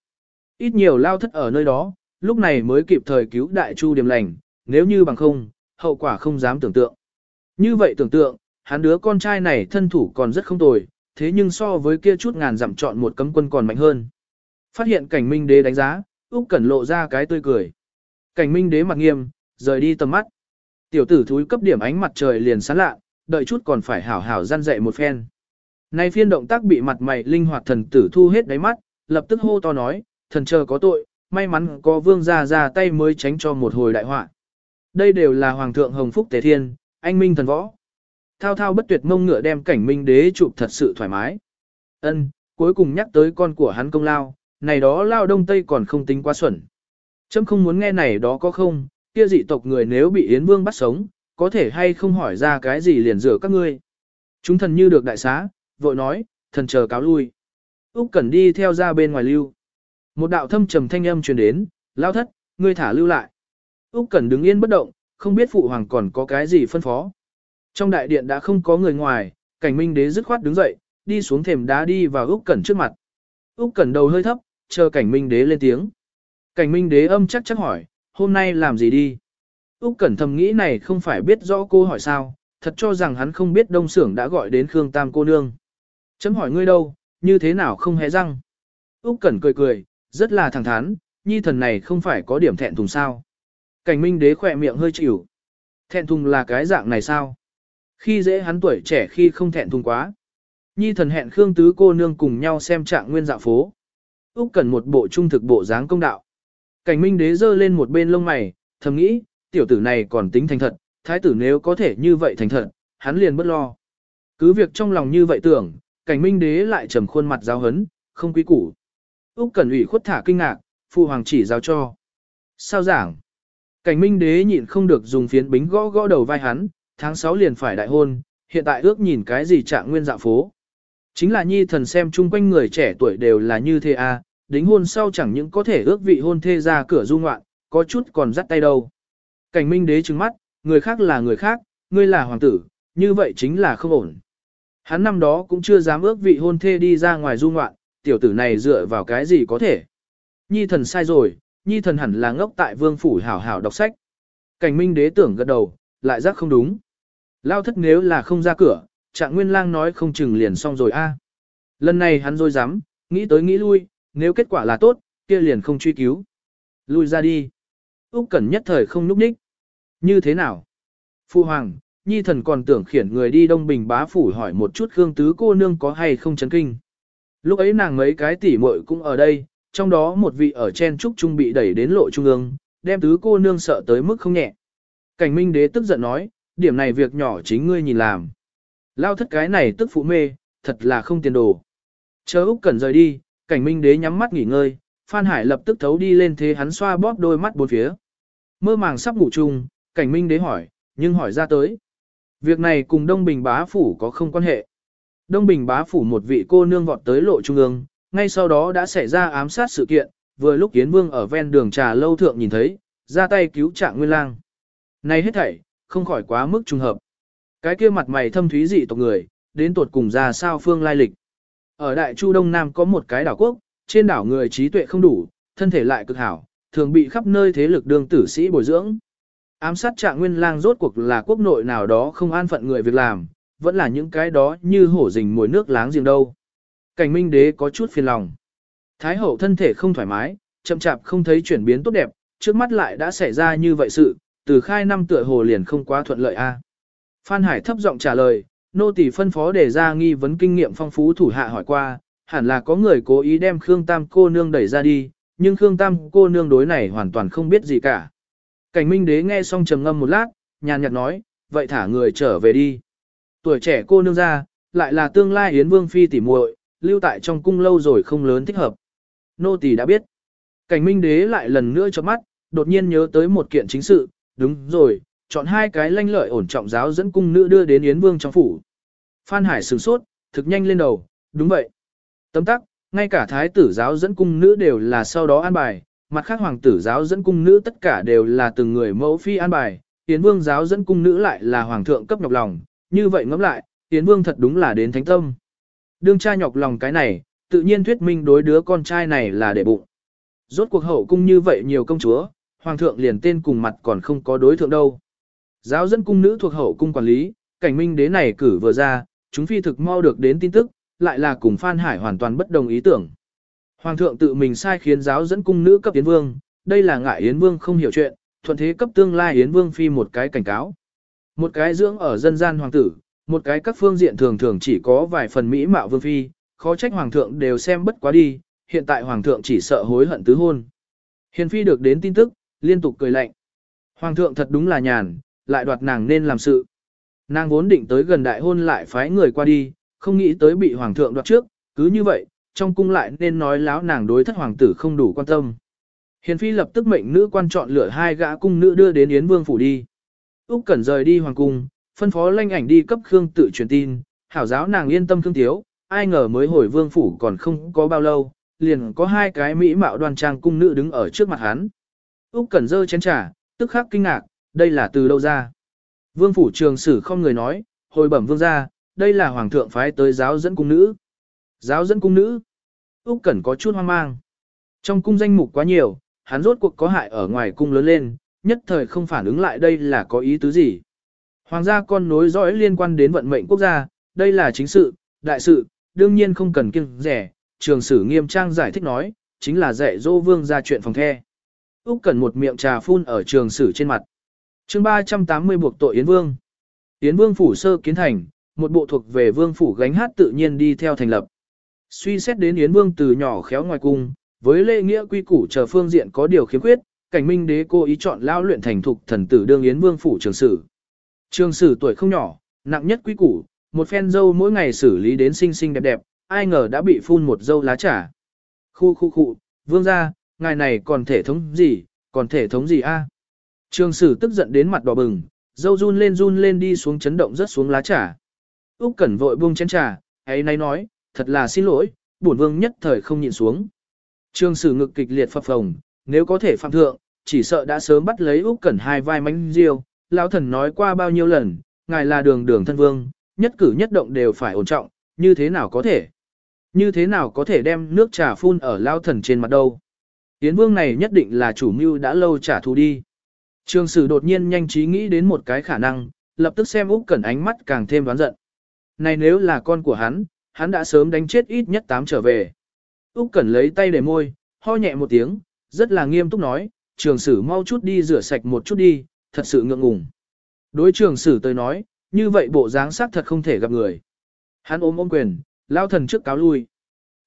Speaker 1: Ít nhiều lao thất ở nơi đó, lúc này mới kịp thời cứu đại chu điểm lành, nếu như bằng không, hậu quả không dám tưởng tượng. Như vậy tưởng tượng, hắn đứa con trai này thân thủ còn rất không tồi, thế nhưng so với kia chút ngàn dặm chọn một cấm quân còn mạnh hơn. Phát hiện cảnh minh đế đánh giá, Úc Cẩn lộ ra cái tươi cười. Cảnh minh đế mặt nghiêm, rời đi tầm mắt. Tiểu tử thúi cấp điểm ánh mặt trời liền sáng lạ, đợi chút còn phải hảo hảo gian dạy một phen. Nay phiên động tác bị mặt mày linh hoạt thần tử thu hết đáy mắt, lập tức hô to nói, thần chờ có tội, may mắn có vương gia ra tay mới tránh cho một hồi đại họa. Đây đều là hoàng thượng hồng phúc tề thiên, anh minh thần võ. Thao thao bất tuyệt mông ngựa đem cảnh minh đế chụp thật sự thoải mái. Ân, cuối cùng nhắc tới con của hắn công lao, này đó lao đông tây còn không tính quá xuẩn. Chấm không muốn nghe này đó có không, kia dị tộc người nếu bị Yến Vương bắt sống, có thể hay không hỏi ra cái gì liền rửa các ngươi. Chúng thần như được đại xá, vội nói, thần chờ cáo lui. Úc Cẩn đi theo ra bên ngoài lưu. Một đạo thâm trầm thanh âm truyền đến, lao thất, ngươi thả lưu lại. Úc Cẩn đứng yên bất động, không biết phụ hoàng còn có cái gì phân phó. Trong đại điện đã không có người ngoài, cảnh minh đế dứt khoát đứng dậy, đi xuống thềm đá đi vào Úc Cẩn trước mặt. Úc Cẩn đầu hơi thấp, chờ cảnh minh đế lên tiếng. Cảnh minh đế âm chắc chắc hỏi, hôm nay làm gì đi? Úc Cẩn thầm nghĩ này không phải biết rõ cô hỏi sao, thật cho rằng hắn không biết đông sưởng đã gọi đến Khương Tam cô nương. Chấm hỏi ngươi đâu, như thế nào không hé răng? Úc Cẩn cười cười, rất là thẳng thắn, nhi thần này không phải có điểm thẹn thùng sao? Cảnh Minh Đế khỏe miệng hơi chịu. Thẹn thùng là cái dạng này sao? Khi dễ hắn tuổi trẻ khi không thẹn thùng quá. Nhi thần hẹn Khương Tứ cô nương cùng nhau xem trạng nguyên dạo phố. Úc cần một bộ trung thực bộ dáng công đạo. Cảnh Minh Đế giơ lên một bên lông mày, thầm nghĩ, tiểu tử này còn tính thành thật, thái tử nếu có thể như vậy thành thật, hắn liền bất lo. Cứ việc trong lòng như vậy tưởng, cảnh Minh Đế lại trầm khuôn mặt giáo hấn, không quý củ. Úc cần ủy khuất thả kinh ngạc, phụ hoàng chỉ giáo cho. Sao giảng? Cảnh minh đế nhịn không được dùng phiến bính gõ gõ đầu vai hắn, tháng 6 liền phải đại hôn, hiện tại ước nhìn cái gì trạng nguyên dạ phố. Chính là nhi thần xem chung quanh người trẻ tuổi đều là như thế à, đính hôn sau chẳng những có thể ước vị hôn thê ra cửa du ngoạn, có chút còn dắt tay đâu. Cảnh minh đế trừng mắt, người khác là người khác, ngươi là hoàng tử, như vậy chính là không ổn. Hắn năm đó cũng chưa dám ước vị hôn thê đi ra ngoài du ngoạn, tiểu tử này dựa vào cái gì có thể. Nhi thần sai rồi, nhi thần hẳn là ngốc tại vương phủ hảo hảo đọc sách. Cảnh minh đế tưởng gật đầu, lại giác không đúng. Lao thất nếu là không ra cửa, trạng nguyên lang nói không chừng liền xong rồi a. Lần này hắn rồi dám, nghĩ tới nghĩ lui, nếu kết quả là tốt, kia liền không truy cứu. Lui ra đi. Úc Cẩn nhất thời không núp ních. Như thế nào? Phu hoàng, nhi thần còn tưởng khiển người đi Đông Bình bá phủ hỏi một chút Khương tứ cô nương có hay không chấn kinh. Lúc ấy nàng mấy cái tỷ muội cũng ở đây, trong đó một vị ở trên trúc trung bị đẩy đến lộ trung ương, đem tứ cô nương sợ tới mức không nhẹ. Cảnh minh đế tức giận nói, điểm này việc nhỏ chính ngươi nhìn làm. Lao thất cái này tức phụ mê, thật là không tiền đồ. Chờ Úc Cẩn rời đi, cảnh minh đế nhắm mắt nghỉ ngơi, Phan Hải lập tức thấu đi lên thế hắn xoa bóp đôi mắt bốn phía. Mơ màng sắp ngủ chung, cảnh minh đế hỏi, nhưng hỏi ra tới. Việc này cùng Đông Bình bá phủ có không quan hệ. Đông Bình bá phủ một vị cô nương vọt tới lộ trung ương, ngay sau đó đã xảy ra ám sát sự kiện, vừa lúc Yến Vương ở ven đường trà lâu thượng nhìn thấy, ra tay cứu trạng nguyên lang. Này hết thảy, không khỏi quá mức trùng hợp. Cái kia mặt mày thâm thúy dị tộc người, đến tuột cùng ra sao phương lai lịch. Ở Đại Chu Đông Nam có một cái đảo quốc, trên đảo người trí tuệ không đủ, thân thể lại cực hảo, thường bị khắp nơi thế lực đương tử sĩ bồi dưỡng. Ám sát trạng nguyên lang rốt cuộc là quốc nội nào đó không an phận người việc làm, vẫn là những cái đó như hổ rình mồi nước láng giềng đâu. Cảnh minh đế có chút phiền lòng. Thái hậu thân thể không thoải mái, chậm chạp không thấy chuyển biến tốt đẹp, trước mắt lại đã xảy ra như vậy sự, từ khai năm tựa hồ liền không quá thuận lợi a. Phan Hải thấp giọng trả lời, nô tỳ phân phó để ra nghi vấn kinh nghiệm phong phú thủ hạ hỏi qua, hẳn là có người cố ý đem Khương Tam cô nương đẩy ra đi, nhưng Khương Tam cô nương đối này hoàn toàn không biết gì cả. Cảnh Minh Đế nghe xong trầm ngâm một lát, nhàn nhạt nói, vậy thả người trở về đi. Tuổi trẻ cô nương ra, lại là tương lai Yến Vương phi tỉ muội, lưu tại trong cung lâu rồi không lớn thích hợp. Nô tỳ đã biết. Cảnh Minh Đế lại lần nữa cho mắt, đột nhiên nhớ tới một kiện chính sự, đúng rồi, chọn hai cái lanh lợi ổn trọng giáo dẫn cung nữ đưa đến Yến Vương trong phủ. Phan Hải sửng sốt, thực nhanh lên đầu, đúng vậy. Tấm tắc, ngay cả thái tử giáo dẫn cung nữ đều là sau đó an bài, mặt khác hoàng tử giáo dẫn cung nữ tất cả đều là từng người mẫu phi an bài, Yến Vương giáo dẫn cung nữ lại là hoàng thượng cấp nhọc lòng, như vậy ngẫm lại, Yến Vương thật đúng là đến thánh tâm. Đương cha nhọc lòng cái này, tự nhiên thuyết minh đối đứa con trai này là để bụng. Rốt cuộc hậu cung như vậy nhiều công chúa, hoàng thượng liền tên cùng mặt còn không có đối thượng đâu. Giáo dẫn cung nữ thuộc hậu cung quản lý, cảnh minh đế này cử vừa ra, chúng phi thực mau được đến tin tức, lại là cùng Phan Hải hoàn toàn bất đồng ý tưởng. Hoàng thượng tự mình sai khiến giáo dẫn cung nữ cấp Yến Vương, đây là ngại Yến Vương không hiểu chuyện, thuận thế cấp tương lai Yến Vương phi một cái cảnh cáo. Một cái dưỡng ở dân gian hoàng tử, một cái các phương diện thường thường chỉ có vài phần mỹ mạo vương phi, khó trách hoàng thượng đều xem bất quá đi, hiện tại hoàng thượng chỉ sợ hối hận tứ hôn. Hiền phi được đến tin tức, liên tục cười lạnh. Hoàng thượng thật đúng là nhàn, lại đoạt nàng nên làm sự. Nàng vốn định tới gần đại hôn lại phái người qua đi, không nghĩ tới bị hoàng thượng đoạt trước, cứ như vậy, trong cung lại nên nói láo nàng đối thất hoàng tử không đủ quan tâm. Hiền phi lập tức mệnh nữ quan chọn lựa hai gã cung nữ đưa đến Yến Vương phủ đi. Úc Cẩn rời đi hoàng cung, phân phó lanh ảnh đi cấp Khương tự truyền tin, hảo giáo nàng yên tâm thương thiếu, ai ngờ mới hồi vương phủ còn không có bao lâu, liền có hai cái mỹ mạo đoan trang cung nữ đứng ở trước mặt hắn. Úc Cẩn dơ chén trà, tức khắc kinh ngạc, đây là từ đâu ra? Vương phủ trường sử không người nói, hồi bẩm vương gia, đây là hoàng thượng phái tới giáo dẫn cung nữ. Giáo dẫn cung nữ? Úc Cẩn có chút hoang mang. Trong cung danh mục quá nhiều, hắn rốt cuộc có hại ở ngoài cung lớn lên, nhất thời không phản ứng lại đây là có ý tứ gì. Hoàng gia con nối dõi liên quan đến vận mệnh quốc gia, đây là chính sự, đại sự, đương nhiên không cần kiêng rẻ, trường sử nghiêm trang giải thích nói, chính là dạy dỗ vương ra chuyện phòng the. Úc cần một miệng trà phun ở trường sử trên mặt. chương 380 buộc tội Yến Vương. Yến Vương phủ sơ kiến thành, một bộ thuộc về Vương phủ gánh hát tự nhiên đi theo thành lập. Suy xét đến Yến Vương từ nhỏ khéo ngoài cung, với lễ nghĩa quy củ chờ phương diện có điều khiếm khuyết, cảnh minh đế cô ý chọn lao luyện thành thục thần tử đương Yến Vương phủ trường sử. Trường sử tuổi không nhỏ, nặng nhất quý củ, một phen dâu mỗi ngày xử lý đến xinh xinh đẹp đẹp, ai ngờ đã bị phun một dâu lá trà. Khu khu khu, vương gia, ngài này còn thể thống gì, còn thể thống gì a? Trường sử tức giận đến mặt đỏ bừng, dâu run lên run lên đi xuống chấn động rất xuống lá trà. Úc Cẩn vội buông chén trà, ấy nay nói, thật là xin lỗi, bổn vương nhất thời không nhìn xuống. Trường sử ngực kịch liệt phập phồng, nếu có thể phạm thượng, chỉ sợ đã sớm bắt lấy Úc Cẩn hai vai mánh riêu, lão thần nói qua bao nhiêu lần, ngài là đường đường thân vương, nhất cử nhất động đều phải ổn trọng, như thế nào có thể? Như thế nào có thể đem nước trà phun ở lão thần trên mặt đâu? Yến vương này nhất định là chủ mưu đã lâu trả thù đi. Trường sử đột nhiên nhanh trí nghĩ đến một cái khả năng, lập tức xem Úc Cẩn ánh mắt càng thêm đoán giận. Này nếu là con của hắn, hắn đã sớm đánh chết ít nhất tám trở về. Úc Cẩn lấy tay để môi, ho nhẹ một tiếng, rất là nghiêm túc nói, trường sử mau chút đi rửa sạch một chút đi, thật sự ngượng ngùng. Đối trường sử tới nói, như vậy bộ dáng sắc thật không thể gặp người. Hắn ôm ôm quyền, lao thần trước cáo lui.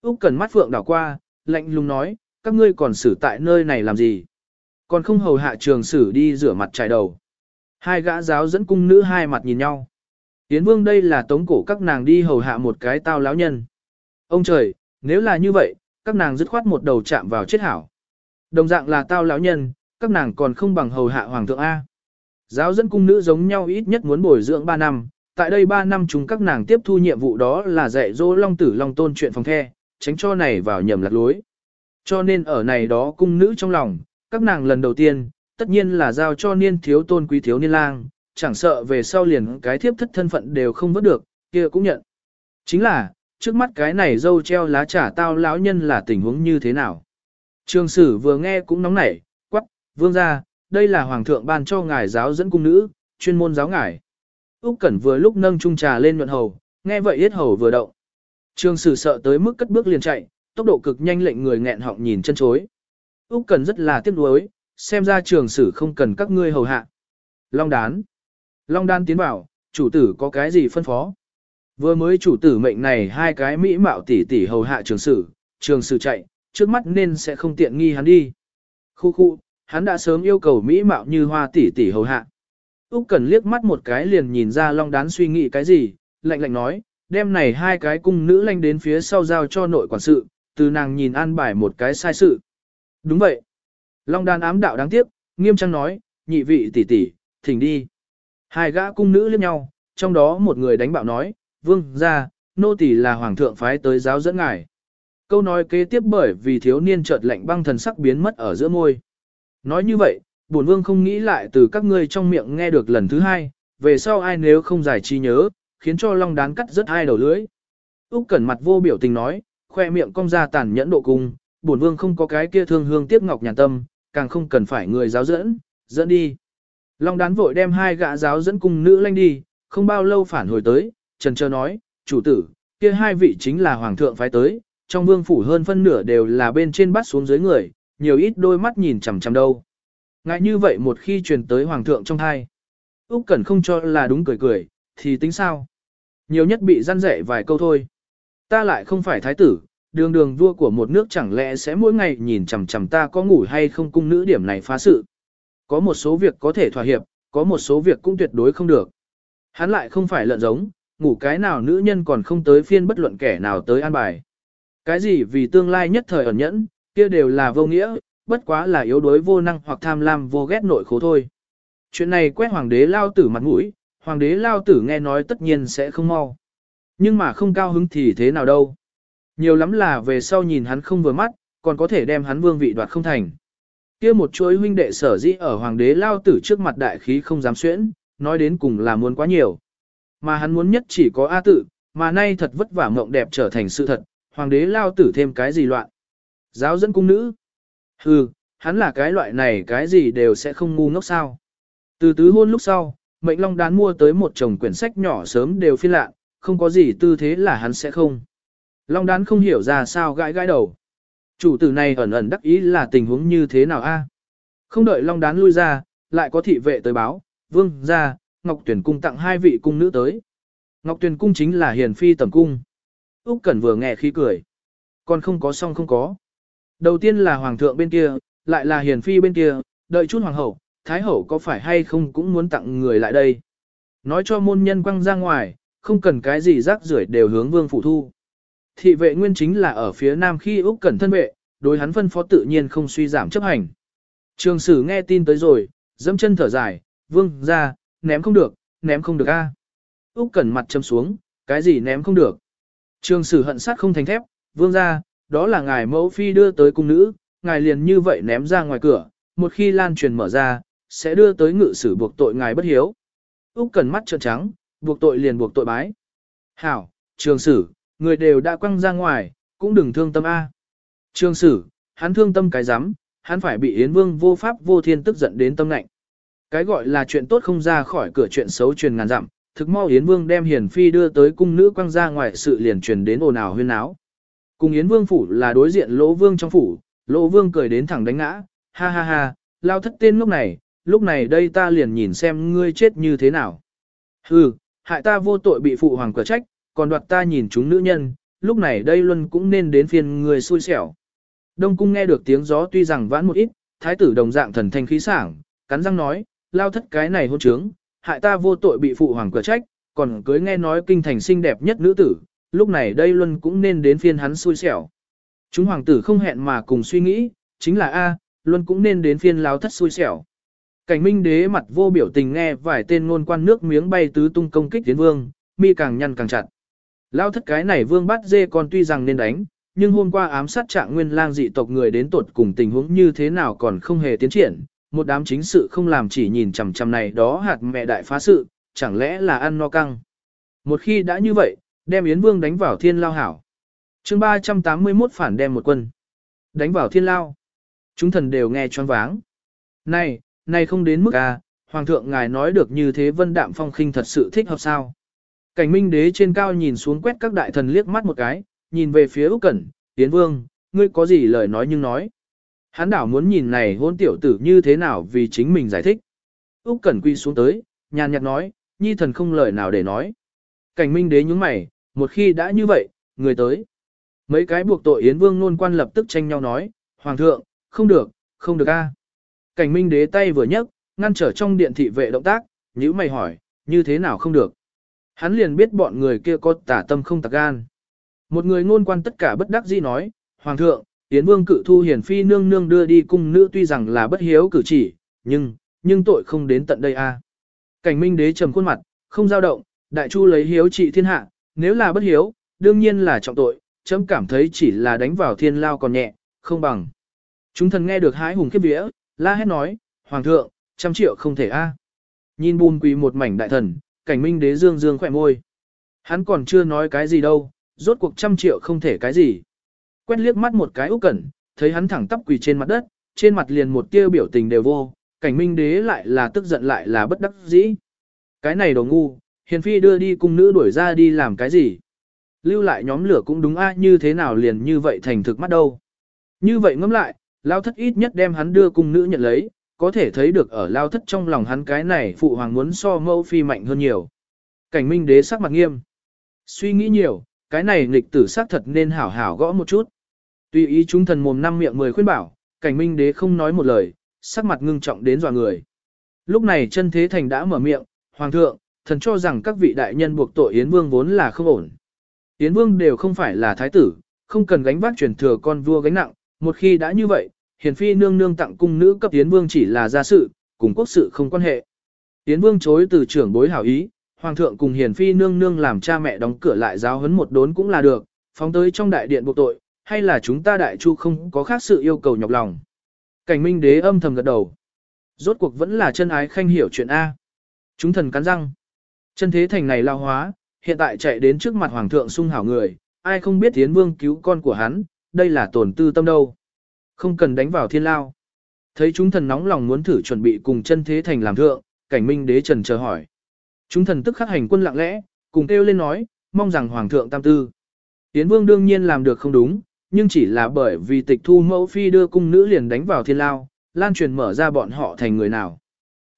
Speaker 1: Úc cần mắt phượng đảo qua, lạnh lùng nói, các ngươi còn xử tại nơi này làm gì? Còn không hầu hạ trường sử đi rửa mặt trải đầu. Hai gã giáo dẫn cung nữ hai mặt nhìn nhau. Tiến vương đây là tống cổ các nàng đi hầu hạ một cái tao lão nhân. Ông trời, nếu là như vậy, các nàng dứt khoát một đầu chạm vào chết hảo. Đồng dạng là tao lão nhân, các nàng còn không bằng hầu hạ hoàng thượng A. Giáo dẫn cung nữ giống nhau ít nhất muốn bồi dưỡng 3 năm, tại đây 3 năm chúng các nàng tiếp thu nhiệm vụ đó là dạy dỗ long tử long tôn chuyện phòng the, tránh cho này vào nhầm lạc lối. Cho nên ở này đó cung nữ trong lòng, các nàng lần đầu tiên, tất nhiên là giao cho niên thiếu tôn quý thiếu niên lang, chẳng sợ về sau liền cái thiếp thất thân phận đều không vớt được, kia cũng nhận. Chính là, trước mắt cái này dâu treo lá trả tao lão nhân là tình huống như thế nào. Trường sử vừa nghe cũng nóng nảy, quắc, vương ra, đây là hoàng thượng ban cho ngài giáo dẫn cung nữ, chuyên môn giáo ngài. Úc Cẩn vừa lúc nâng chung trà lên nhuận hầu, nghe vậy yết hầu vừa động. Trường sử sợ tới mức cất bước liền chạy, tốc độ cực nhanh lệnh người nghẹn họng nhìn chân chối. Úc Cẩn rất là tiếc nuối, xem ra trường sử không cần các ngươi hầu hạ. Long đán. Long đán tiến vào, chủ tử có cái gì phân phó? Vừa mới chủ tử mệnh này hai cái mỹ mạo tỷ tỷ hầu hạ trường sử, trường sử chạy, trước mắt nên sẽ không tiện nghi hắn đi. Khu khu, hắn đã sớm yêu cầu mỹ mạo như hoa tỷ tỷ hầu hạ. Úc Cẩn liếc mắt một cái liền nhìn ra Long Đán suy nghĩ cái gì, lạnh lạnh nói, đem này hai cái cung nữ lanh đến phía sau giao cho nội quản sự, từ nàng nhìn an bài một cái sai sự. Đúng vậy. Long Đán ám đạo đáng tiếc, nghiêm trang nói, nhị vị tỷ tỷ, thỉnh đi. Hai gã cung nữ liếc nhau, trong đó một người đánh bạo nói, vương gia, nô tỳ là hoàng thượng phái tới giáo dẫn ngài. Câu nói kế tiếp bởi vì thiếu niên chợt lạnh băng thần sắc biến mất ở giữa môi. Nói như vậy, bổn vương không nghĩ lại từ các ngươi trong miệng nghe được lần thứ hai, về sau ai nếu không giải trí nhớ, khiến cho long đán cắt rất hai đầu lưỡi. Úc Cẩn mặt vô biểu tình nói, khoe miệng cong ra tàn nhẫn độ cung, bổn vương không có cái kia thương hương tiếc ngọc nhàn tâm, càng không cần phải người giáo dẫn, dẫn đi. Long đán vội đem hai gã giáo dẫn cùng nữ lanh đi, không bao lâu phản hồi tới, trần trơ nói, chủ tử, kia hai vị chính là hoàng thượng phái tới, trong vương phủ hơn phân nửa đều là bên trên bắt xuống dưới người, nhiều ít đôi mắt nhìn chằm chằm đâu. Ngại như vậy một khi truyền tới hoàng thượng trong thai. Úc Cẩn không cho là đúng cười cười, thì tính sao? Nhiều nhất bị răn rẻ vài câu thôi. Ta lại không phải thái tử, đường đường vua của một nước chẳng lẽ sẽ mỗi ngày nhìn chằm chằm ta có ngủ hay không cung nữ điểm này phá sự. Có một số việc có thể thỏa hiệp, có một số việc cũng tuyệt đối không được. Hắn lại không phải lợn giống, ngủ cái nào nữ nhân còn không tới phiên bất luận kẻ nào tới an bài. Cái gì vì tương lai nhất thời ẩn nhẫn, kia đều là vô nghĩa, bất quá là yếu đuối vô năng hoặc tham lam vô ghét nội khố thôi. Chuyện này quét hoàng đế lao tử mặt mũi, hoàng đế lao tử nghe nói tất nhiên sẽ không mau. Nhưng mà không cao hứng thì thế nào đâu. Nhiều lắm là về sau nhìn hắn không vừa mắt, còn có thể đem hắn vương vị đoạt không thành. kia một chuỗi huynh đệ sở dĩ ở hoàng đế lao tử trước mặt đại khí không dám xuyễn, nói đến cùng là muốn quá nhiều. Mà hắn muốn nhất chỉ có A tử, mà nay thật vất vả mộng đẹp trở thành sự thật, hoàng đế lao tử thêm cái gì loạn. Giáo dẫn cung nữ. Hừ, hắn là cái loại này cái gì đều sẽ không ngu ngốc sao. Từ tứ hôn lúc sau, mệnh long đán mua tới một chồng quyển sách nhỏ sớm đều phiên lạ, không có gì tư thế là hắn sẽ không. Long đán không hiểu ra sao gãi gãi đầu. Chủ tử này ẩn ẩn đắc ý là tình huống như thế nào a? Không đợi long đán lui ra, lại có thị vệ tới báo, vương ra, Ngọc Tuyển Cung tặng hai vị cung nữ tới. Ngọc Tuyển Cung chính là hiền phi tầm cung. Úc Cẩn vừa nghe khí cười. Còn không có xong không có. Đầu tiên là hoàng thượng bên kia, lại là hiền phi bên kia, đợi chút hoàng hậu, thái hậu có phải hay không cũng muốn tặng người lại đây. Nói cho môn nhân quăng ra ngoài, không cần cái gì rác rưởi đều hướng vương phủ thu. Thị vệ nguyên chính là ở phía nam khi Úc Cẩn thân vệ, đối hắn phân phó tự nhiên không suy giảm chấp hành. Trường sử nghe tin tới rồi, dẫm chân thở dài, vương ra, ném không được, ném không được a. Úc Cẩn mặt châm xuống, cái gì ném không được. Trường sử hận sát không thành thép, vương ra, đó là ngài mẫu phi đưa tới cung nữ, ngài liền như vậy ném ra ngoài cửa, một khi lan truyền mở ra, sẽ đưa tới ngự sử buộc tội ngài bất hiếu. Úc cần mắt trợn trắng, buộc tội liền buộc tội bái. Hảo, trường sử, người đều đã quăng ra ngoài, cũng đừng thương tâm A. Trường sử, hắn thương tâm cái rắm hắn phải bị Yến Vương vô pháp vô thiên tức giận đến tâm lạnh. Cái gọi là chuyện tốt không ra khỏi cửa chuyện xấu truyền ngàn dặm, thực mau Yến Vương đem Hiền Phi đưa tới cung nữ quăng ra ngoài sự liền truyền đến ồn ào huyên áo. Cùng Yến Vương phủ là đối diện Lỗ Vương trong phủ, Lỗ Vương cười đến thẳng đánh ngã, ha ha ha, lao thất tên lúc này, lúc này đây ta liền nhìn xem ngươi chết như thế nào. Hừ, hại ta vô tội bị phụ hoàng cửa trách, còn đoạt ta nhìn chúng nữ nhân, lúc này đây luân cũng nên đến phiên người xui xẻo. Đông cung nghe được tiếng gió tuy rằng vãn một ít, thái tử đồng dạng thần thanh khí sảng, cắn răng nói, lao thất cái này hôn trướng, hại ta vô tội bị phụ hoàng cửa trách, còn cưới nghe nói kinh thành xinh đẹp nhất nữ tử, lúc này đây luân cũng nên đến phiên hắn xui xẻo. Chúng hoàng tử không hẹn mà cùng suy nghĩ, chính là A, luân cũng nên đến phiên láo thất xui xẻo. Cảnh minh đế mặt vô biểu tình nghe vài tên ngôn quan nước miếng bay tứ tung công kích tiến vương, mi càng nhăn càng chặt. Lao thất cái này vương bắt dê còn tuy rằng nên đánh, nhưng hôm qua ám sát trạng nguyên lang dị tộc người đến tột cùng tình huống như thế nào còn không hề tiến triển, một đám chính sự không làm chỉ nhìn chằm chằm này đó hạt mẹ đại phá sự, chẳng lẽ là ăn no căng. Một khi đã như vậy, đem Yến Vương đánh vào thiên lao hảo. chương 381 phản đem một quân. Đánh vào thiên lao. Chúng thần đều nghe choáng váng. Này, này không đến mức à, Hoàng thượng ngài nói được như thế vân đạm phong khinh thật sự thích hợp sao. Cảnh minh đế trên cao nhìn xuống quét các đại thần liếc mắt một cái, nhìn về phía Úc Cẩn, Yến Vương, ngươi có gì lời nói nhưng nói. Hắn đảo muốn nhìn này hôn tiểu tử như thế nào vì chính mình giải thích. Úc Cẩn quy xuống tới, nhàn nhạt nói, nhi thần không lời nào để nói. Cảnh minh đế nhướng mày, một khi đã như vậy, người tới. Mấy cái buộc tội Yến Vương nôn quan lập tức tranh nhau nói, Hoàng thượng, không được, không được a. Cảnh minh đế tay vừa nhấc, ngăn trở trong điện thị vệ động tác, nhíu mày hỏi, như thế nào không được. Hắn liền biết bọn người kia có tả tâm không tạc gan. Một người ngôn quan tất cả bất đắc dĩ nói, Hoàng thượng, Yến Vương cự thu hiển phi nương nương đưa đi cung nữ tuy rằng là bất hiếu cử chỉ, nhưng, nhưng tội không đến tận đây a. Cảnh minh đế trầm khuôn mặt, không dao động, đại chu lấy hiếu trị thiên hạ, nếu là bất hiếu, đương nhiên là trọng tội, chấm cảm thấy chỉ là đánh vào thiên lao còn nhẹ, không bằng. Chúng thần nghe được hái hùng khiếp vía, la hét nói, Hoàng thượng, trăm triệu không thể a. Nhìn bùn quỳ một mảnh đại thần, cảnh minh đế dương dương khỏe môi. Hắn còn chưa nói cái gì đâu, rốt cuộc trăm triệu không thể cái gì. Quét liếc mắt một cái Úc Cẩn, thấy hắn thẳng tắp quỳ trên mặt đất, trên mặt liền một tia biểu tình đều vô, cảnh minh đế lại là tức giận lại là bất đắc dĩ. Cái này đồ ngu, hiền phi đưa đi cung nữ đuổi ra đi làm cái gì? Lưu lại nhóm lửa cũng đúng a như thế nào liền như vậy thành thực mắt đâu. Như vậy ngẫm lại, lao thất ít nhất đem hắn đưa cung nữ nhận lấy, có thể thấy được ở lao thất trong lòng hắn cái này phụ hoàng muốn so mẫu phi mạnh hơn nhiều. Cảnh minh đế sắc mặt nghiêm. Suy nghĩ nhiều, cái này nghịch tử sắc thật nên hảo hảo gõ một chút. Tùy ý chúng thần mồm năm miệng mười khuyên bảo, cảnh minh đế không nói một lời, sắc mặt ngưng trọng đến dọa người. Lúc này chân thế thành đã mở miệng, Hoàng thượng, thần cho rằng các vị đại nhân buộc tội Yến Vương vốn là không ổn. Yến Vương đều không phải là thái tử, không cần gánh vác truyền thừa con vua gánh nặng, một khi đã như vậy, hiền phi nương nương tặng cung nữ cấp Yến Vương chỉ là gia sự, cùng quốc sự không quan hệ. Yến Vương chối từ trưởng bối hảo ý, Hoàng thượng cùng hiền phi nương nương làm cha mẹ đóng cửa lại giáo huấn một đốn cũng là được, phóng tới trong đại điện buộc tội, hay là chúng ta đại chu không có khác sự yêu cầu nhọc lòng. Cảnh minh đế âm thầm gật đầu. Rốt cuộc vẫn là chân ái khanh hiểu chuyện A. Chúng thần cắn răng. Chân thế thành này lao hóa, hiện tại chạy đến trước mặt hoàng thượng sung hảo người, ai không biết tiến vương cứu con của hắn, đây là tổn tư tâm đâu. Không cần đánh vào thiên lao. Thấy chúng thần nóng lòng muốn thử chuẩn bị cùng chân thế thành làm thượng, cảnh minh đế trần chờ hỏi. Chúng thần tức khắc hành quân lặng lẽ, cùng kêu lên nói, mong rằng hoàng thượng tam tư. Tiến vương đương nhiên làm được không đúng, nhưng chỉ là bởi vì tịch thu mẫu phi đưa cung nữ liền đánh vào thiên lao, lan truyền mở ra bọn họ thành người nào.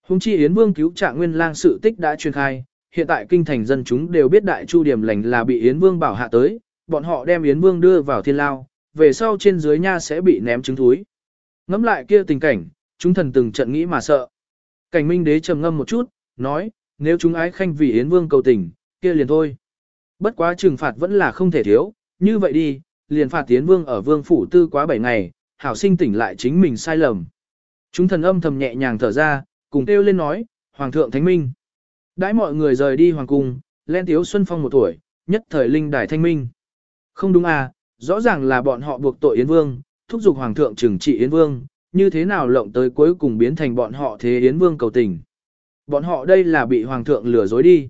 Speaker 1: Hùng chi Yến Vương cứu trạng nguyên lang sự tích đã truyền khai, hiện tại kinh thành dân chúng đều biết đại chu điểm lành là bị Yến Vương bảo hạ tới, bọn họ đem Yến Vương đưa vào thiên lao, về sau trên dưới nha sẽ bị ném trứng thúi. Ngắm lại kia tình cảnh, chúng thần từng trận nghĩ mà sợ. Cảnh minh đế trầm ngâm một chút, nói, nếu chúng ái khanh vì Yến Vương cầu tình, kia liền thôi. Bất quá trừng phạt vẫn là không thể thiếu, như vậy đi, liền phạt Yến Vương ở Vương phủ tư quá 7 ngày, hảo sinh tỉnh lại chính mình sai lầm. Chúng thần âm thầm nhẹ nhàng thở ra, cùng kêu lên nói, Hoàng thượng Thánh Minh. Đãi mọi người rời đi Hoàng cung, lên tiếu Xuân Phong một tuổi, nhất thời linh đài thanh minh. Không đúng à, rõ ràng là bọn họ buộc tội Yến Vương, thúc giục Hoàng thượng trừng trị Yến Vương, như thế nào lộng tới cuối cùng biến thành bọn họ thế Yến Vương cầu tình. Bọn họ đây là bị Hoàng thượng lừa dối đi.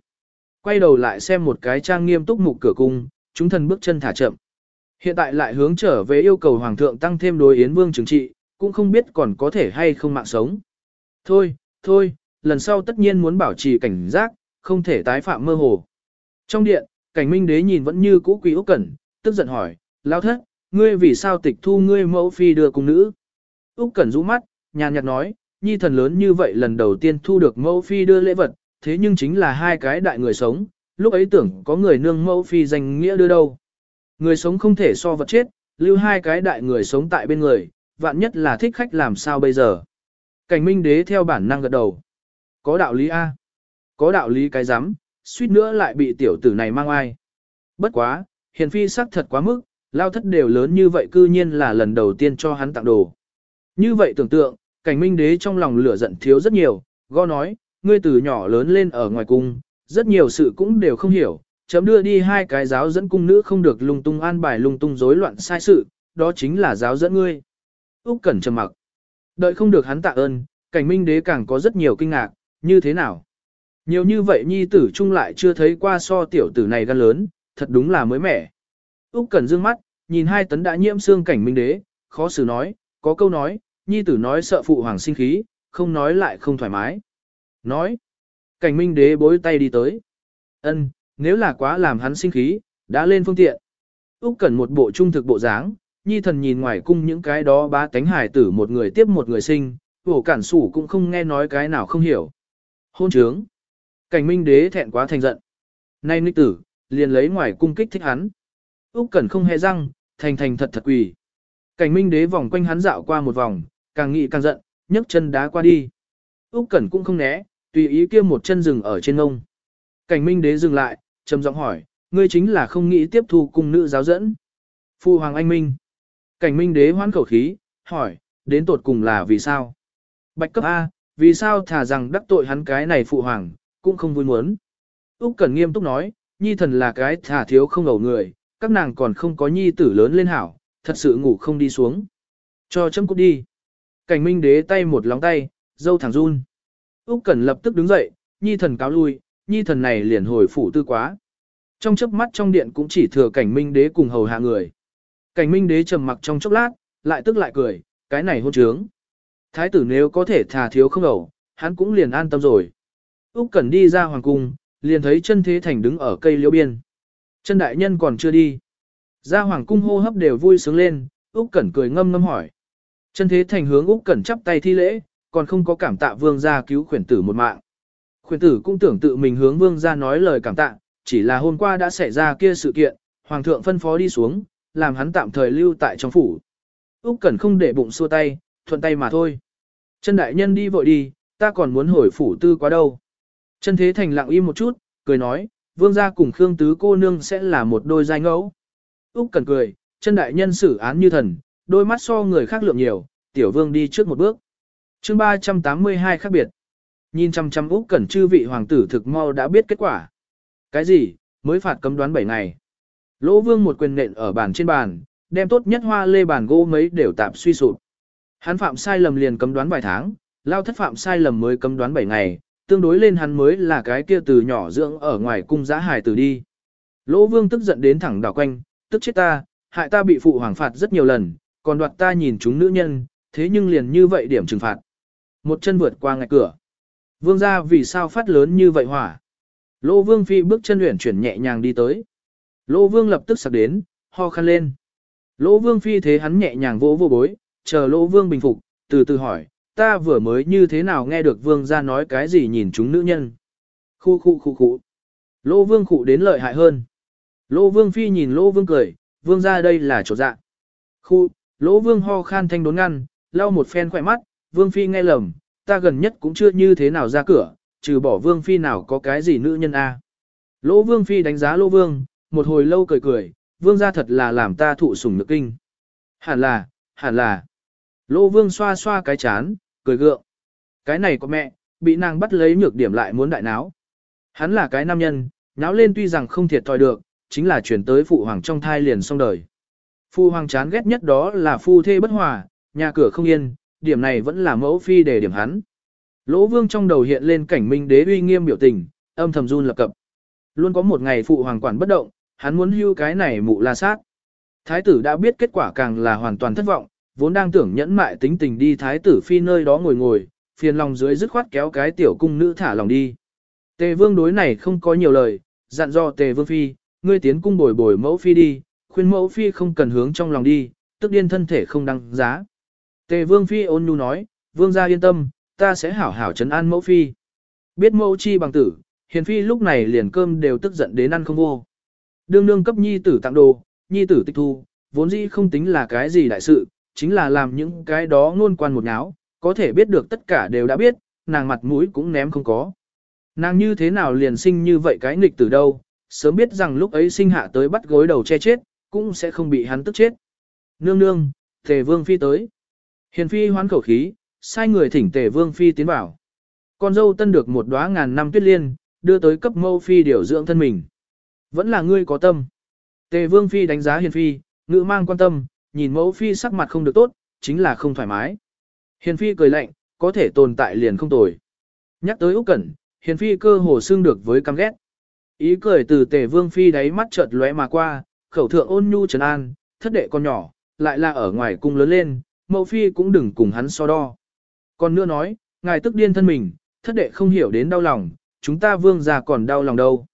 Speaker 1: Quay đầu lại xem một cái trang nghiêm túc mục cửa cung, chúng thần bước chân thả chậm. Hiện tại lại hướng trở về yêu cầu Hoàng thượng tăng thêm đối Yến Vương trừng trị, cũng không biết còn có thể hay không mạng sống. Thôi, thôi, lần sau tất nhiên muốn bảo trì cảnh giác, không thể tái phạm mơ hồ. Trong điện, cảnh minh đế nhìn vẫn như cũ quý Úc Cẩn, tức giận hỏi, lao thất, ngươi vì sao tịch thu ngươi mẫu phi đưa cung nữ? Úc Cẩn rũ mắt, nhàn nhạt nói, nhi thần lớn như vậy lần đầu tiên thu được mẫu phi đưa lễ vật, thế nhưng chính là hai cái đại người sống, lúc ấy tưởng có người nương mẫu phi danh nghĩa đưa đâu. Người sống không thể so vật chết, lưu hai cái đại người sống tại bên người, vạn nhất là thích khách làm sao bây giờ. Cảnh minh đế theo bản năng gật đầu. Có đạo lý A. Có đạo lý cái rắm suýt nữa lại bị tiểu tử này mang ai. Bất quá, hiền phi sắc thật quá mức, lao thất đều lớn như vậy cư nhiên là lần đầu tiên cho hắn tặng đồ. Như vậy tưởng tượng, cảnh minh đế trong lòng lửa giận thiếu rất nhiều, go nói, ngươi từ nhỏ lớn lên ở ngoài cung, rất nhiều sự cũng đều không hiểu, chấm đưa đi hai cái giáo dẫn cung nữ không được lung tung an bài lung tung rối loạn sai sự, đó chính là giáo dẫn ngươi. Úc Cẩn trầm mặc. Đợi không được hắn tạ ơn, cảnh minh đế càng có rất nhiều kinh ngạc, như thế nào? Nhiều như vậy nhi tử chung lại chưa thấy qua so tiểu tử này gan lớn, thật đúng là mới mẻ. Úc Cẩn dương mắt, nhìn hai tấn đã nhiễm xương cảnh minh đế, khó xử nói, có câu nói, nhi tử nói sợ phụ hoàng sinh khí, không nói lại không thoải mái. Nói, cảnh minh đế bối tay đi tới. Ân, nếu là quá làm hắn sinh khí, đã lên phương tiện. Úc Cẩn một bộ trung thực bộ dáng, nhi thần nhìn ngoài cung những cái đó bá tánh hải tử một người tiếp một người sinh, hổ cản sủ cũng không nghe nói cái nào không hiểu. Hôn trướng. Cảnh minh đế thẹn quá thành giận. Nay nịch tử, liền lấy ngoài cung kích thích hắn. Úc Cẩn không hề răng, thành thành thật thật quỳ. Cảnh minh đế vòng quanh hắn dạo qua một vòng, càng nghĩ càng giận, nhấc chân đá qua đi. Úc Cẩn cũng không né, tùy ý kia một chân dừng ở trên ngông. Cảnh minh đế dừng lại, trầm giọng hỏi, ngươi chính là không nghĩ tiếp thu cung nữ giáo dẫn. Phu Hoàng Anh Minh. Cảnh minh đế hoán khẩu khí, hỏi, đến tột cùng là vì sao? Bạch cấp A, vì sao thả rằng đắc tội hắn cái này phụ hoàng, cũng không vui muốn. Úc Cẩn nghiêm túc nói, nhi thần là cái thả thiếu không ẩu người, các nàng còn không có nhi tử lớn lên hảo, thật sự ngủ không đi xuống. Cho chấm cút đi. Cảnh minh đế tay một lóng tay, dâu thẳng run. Úc Cẩn lập tức đứng dậy, nhi thần cáo lui, nhi thần này liền hồi phủ tư quá. Trong chớp mắt trong điện cũng chỉ thừa cảnh minh đế cùng hầu hạ người. Cảnh minh đế trầm mặc trong chốc lát, lại tức lại cười, cái này hôn trướng. Thái tử nếu có thể thà thiếu không ẩu, hắn cũng liền an tâm rồi. Úc Cẩn đi ra hoàng cung, liền thấy chân thế thành đứng ở cây liễu biên. Chân đại nhân còn chưa đi. Ra hoàng cung hô hấp đều vui sướng lên, Úc Cẩn cười ngâm ngâm hỏi. Chân thế thành hướng Úc Cẩn chắp tay thi lễ, còn không có cảm tạ vương gia cứu khuyển tử một mạng. Khuyển tử cũng tưởng tự mình hướng vương gia nói lời cảm tạ, chỉ là hôm qua đã xảy ra kia sự kiện, hoàng thượng phân phó đi xuống, làm hắn tạm thời lưu tại trong phủ. Úc Cẩn không để bụng xua tay, thuận tay mà thôi. Chân đại nhân đi vội đi, ta còn muốn hồi phủ tư quá đâu. Chân thế thành lặng im một chút, cười nói, vương gia cùng Khương Tứ cô nương sẽ là một đôi giai ngẫu. Úc Cẩn cười, chân đại nhân xử án như thần, đôi mắt so người khác lượng nhiều, tiểu vương đi trước một bước. Chương 382 khác biệt. Nhìn chăm chăm Úc Cẩn chư vị hoàng tử thực mau đã biết kết quả. Cái gì? Mới phạt cấm đoán 7 ngày. Lỗ Vương một quyền nện ở bàn trên bàn, đem tốt nhất hoa lê bàn gỗ mấy đều tạm suy sụp. Hắn phạm sai lầm liền cấm đoán vài tháng, lao thất phạm sai lầm mới cấm đoán 7 ngày, tương đối lên hắn mới là cái kia từ nhỏ dưỡng ở ngoài cung giã hài tử đi. Lỗ Vương tức giận đến thẳng đảo quanh, tức chết ta, hại ta bị phụ hoàng phạt rất nhiều lần, còn đoạt ta nhìn chúng nữ nhân, thế nhưng liền như vậy điểm trừng phạt. Một chân vượt qua ngạch cửa. Vương gia vì sao phát lớn như vậy hỏa? Lỗ Vương phi bước chân luyện chuyển nhẹ nhàng đi tới. Lỗ Vương lập tức sạc đến, ho khăn lên. Lỗ Vương phi thế hắn nhẹ nhàng vỗ vô bối, chờ Lỗ Vương bình phục, từ từ hỏi, ta vừa mới như thế nào nghe được Vương gia nói cái gì nhìn chúng nữ nhân. Khu khu khu khu. Lỗ Vương khụ đến lợi hại hơn. Lỗ Vương phi nhìn Lỗ Vương cười, Vương gia đây là chỗ dạ. Khu, Lỗ Vương ho khan thanh đốn ngăn, lau một phen khỏe mắt, Vương phi nghe lầm, ta gần nhất cũng chưa như thế nào ra cửa, trừ bỏ Vương phi nào có cái gì nữ nhân a. Lỗ Vương phi đánh giá Lỗ Vương, một hồi lâu cười cười, Vương gia thật là làm ta thụ sủng nước kinh. Hẳn là, hẳn là. Lô Vương xoa xoa cái chán, cười gượng. Cái này có mẹ, bị nàng bắt lấy nhược điểm lại muốn đại náo. Hắn là cái nam nhân, náo lên tuy rằng không thiệt thòi được, chính là chuyển tới phụ hoàng trong thai liền xong đời. Phu hoàng chán ghét nhất đó là phu thê bất hòa, nhà cửa không yên, điểm này vẫn là mẫu phi để điểm hắn. Lỗ vương trong đầu hiện lên cảnh minh đế uy nghiêm biểu tình, âm thầm run lập cập. Luôn có một ngày phụ hoàng quản bất động, hắn muốn hưu cái này mụ la sát. Thái tử đã biết kết quả càng là hoàn toàn thất vọng, vốn đang tưởng nhẫn mại tính tình đi thái tử phi nơi đó ngồi ngồi, phiền lòng dưới dứt khoát kéo cái tiểu cung nữ thả lòng đi. Tề vương đối này không có nhiều lời, dặn dò tề vương phi, ngươi tiến cung bồi bồi mẫu phi đi, khuyên mẫu phi không cần hướng trong lòng đi, tức điên thân thể không đăng giá. Tề vương phi ôn nhu nói, vương gia yên tâm, ta sẽ hảo hảo trấn an mẫu phi. Biết mẫu chi bằng tử, hiền phi lúc này liền cơm đều tức giận đến ăn không vô. Đương đương cấp nhi tử tặng đồ, nhi tử tịch thu, vốn dĩ không tính là cái gì đại sự, chính là làm những cái đó ngôn quan một nháo, có thể biết được tất cả đều đã biết, nàng mặt mũi cũng ném không có. Nàng như thế nào liền sinh như vậy cái nghịch từ đâu, sớm biết rằng lúc ấy sinh hạ tới bắt gối đầu che chết, cũng sẽ không bị hắn tức chết. Nương nương, tề vương phi tới. Hiền phi hoán khẩu khí, sai người thỉnh tề vương phi tiến vào. Con dâu tân được một đóa ngàn năm tuyết liên, đưa tới cấp mâu phi điều dưỡng thân mình. Vẫn là ngươi có tâm. Tề vương phi đánh giá hiền phi, ngữ mang quan tâm, nhìn mẫu phi sắc mặt không được tốt, chính là không thoải mái. Hiền phi cười lạnh, có thể tồn tại liền không tồi. Nhắc tới Úc Cẩn, hiền phi cơ hồ xương được với căm ghét. Ý cười từ tề vương phi đáy mắt chợt lóe mà qua, khẩu thượng ôn nhu trấn an, thất đệ con nhỏ, lại là ở ngoài cung lớn lên, mẫu phi cũng đừng cùng hắn so đo. Còn nữa nói, ngài tức điên thân mình, thất đệ không hiểu đến đau lòng, chúng ta vương gia còn đau lòng đâu.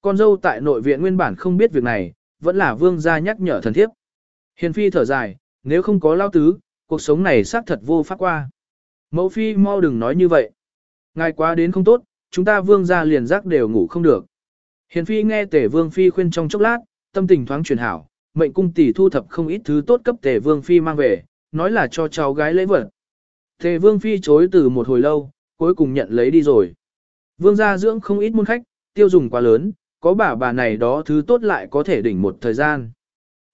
Speaker 1: Con dâu tại nội viện nguyên bản không biết việc này, vẫn là vương gia nhắc nhở thần thiếp. Hiền phi thở dài, nếu không có lao tứ, cuộc sống này xác thật vô pháp qua. Mẫu phi mau đừng nói như vậy. Ngài quá đến không tốt, chúng ta vương gia liền giác đều ngủ không được. Hiền phi nghe tể vương phi khuyên trong chốc lát, tâm tình thoáng chuyển hảo, mệnh cung tỷ thu thập không ít thứ tốt cấp tể vương phi mang về, nói là cho cháu gái lễ vật. Tề vương phi chối từ một hồi lâu, cuối cùng nhận lấy đi rồi. Vương gia dưỡng không ít môn khách, tiêu dùng quá lớn, có bà bà này đó thứ tốt lại có thể đỉnh một thời gian.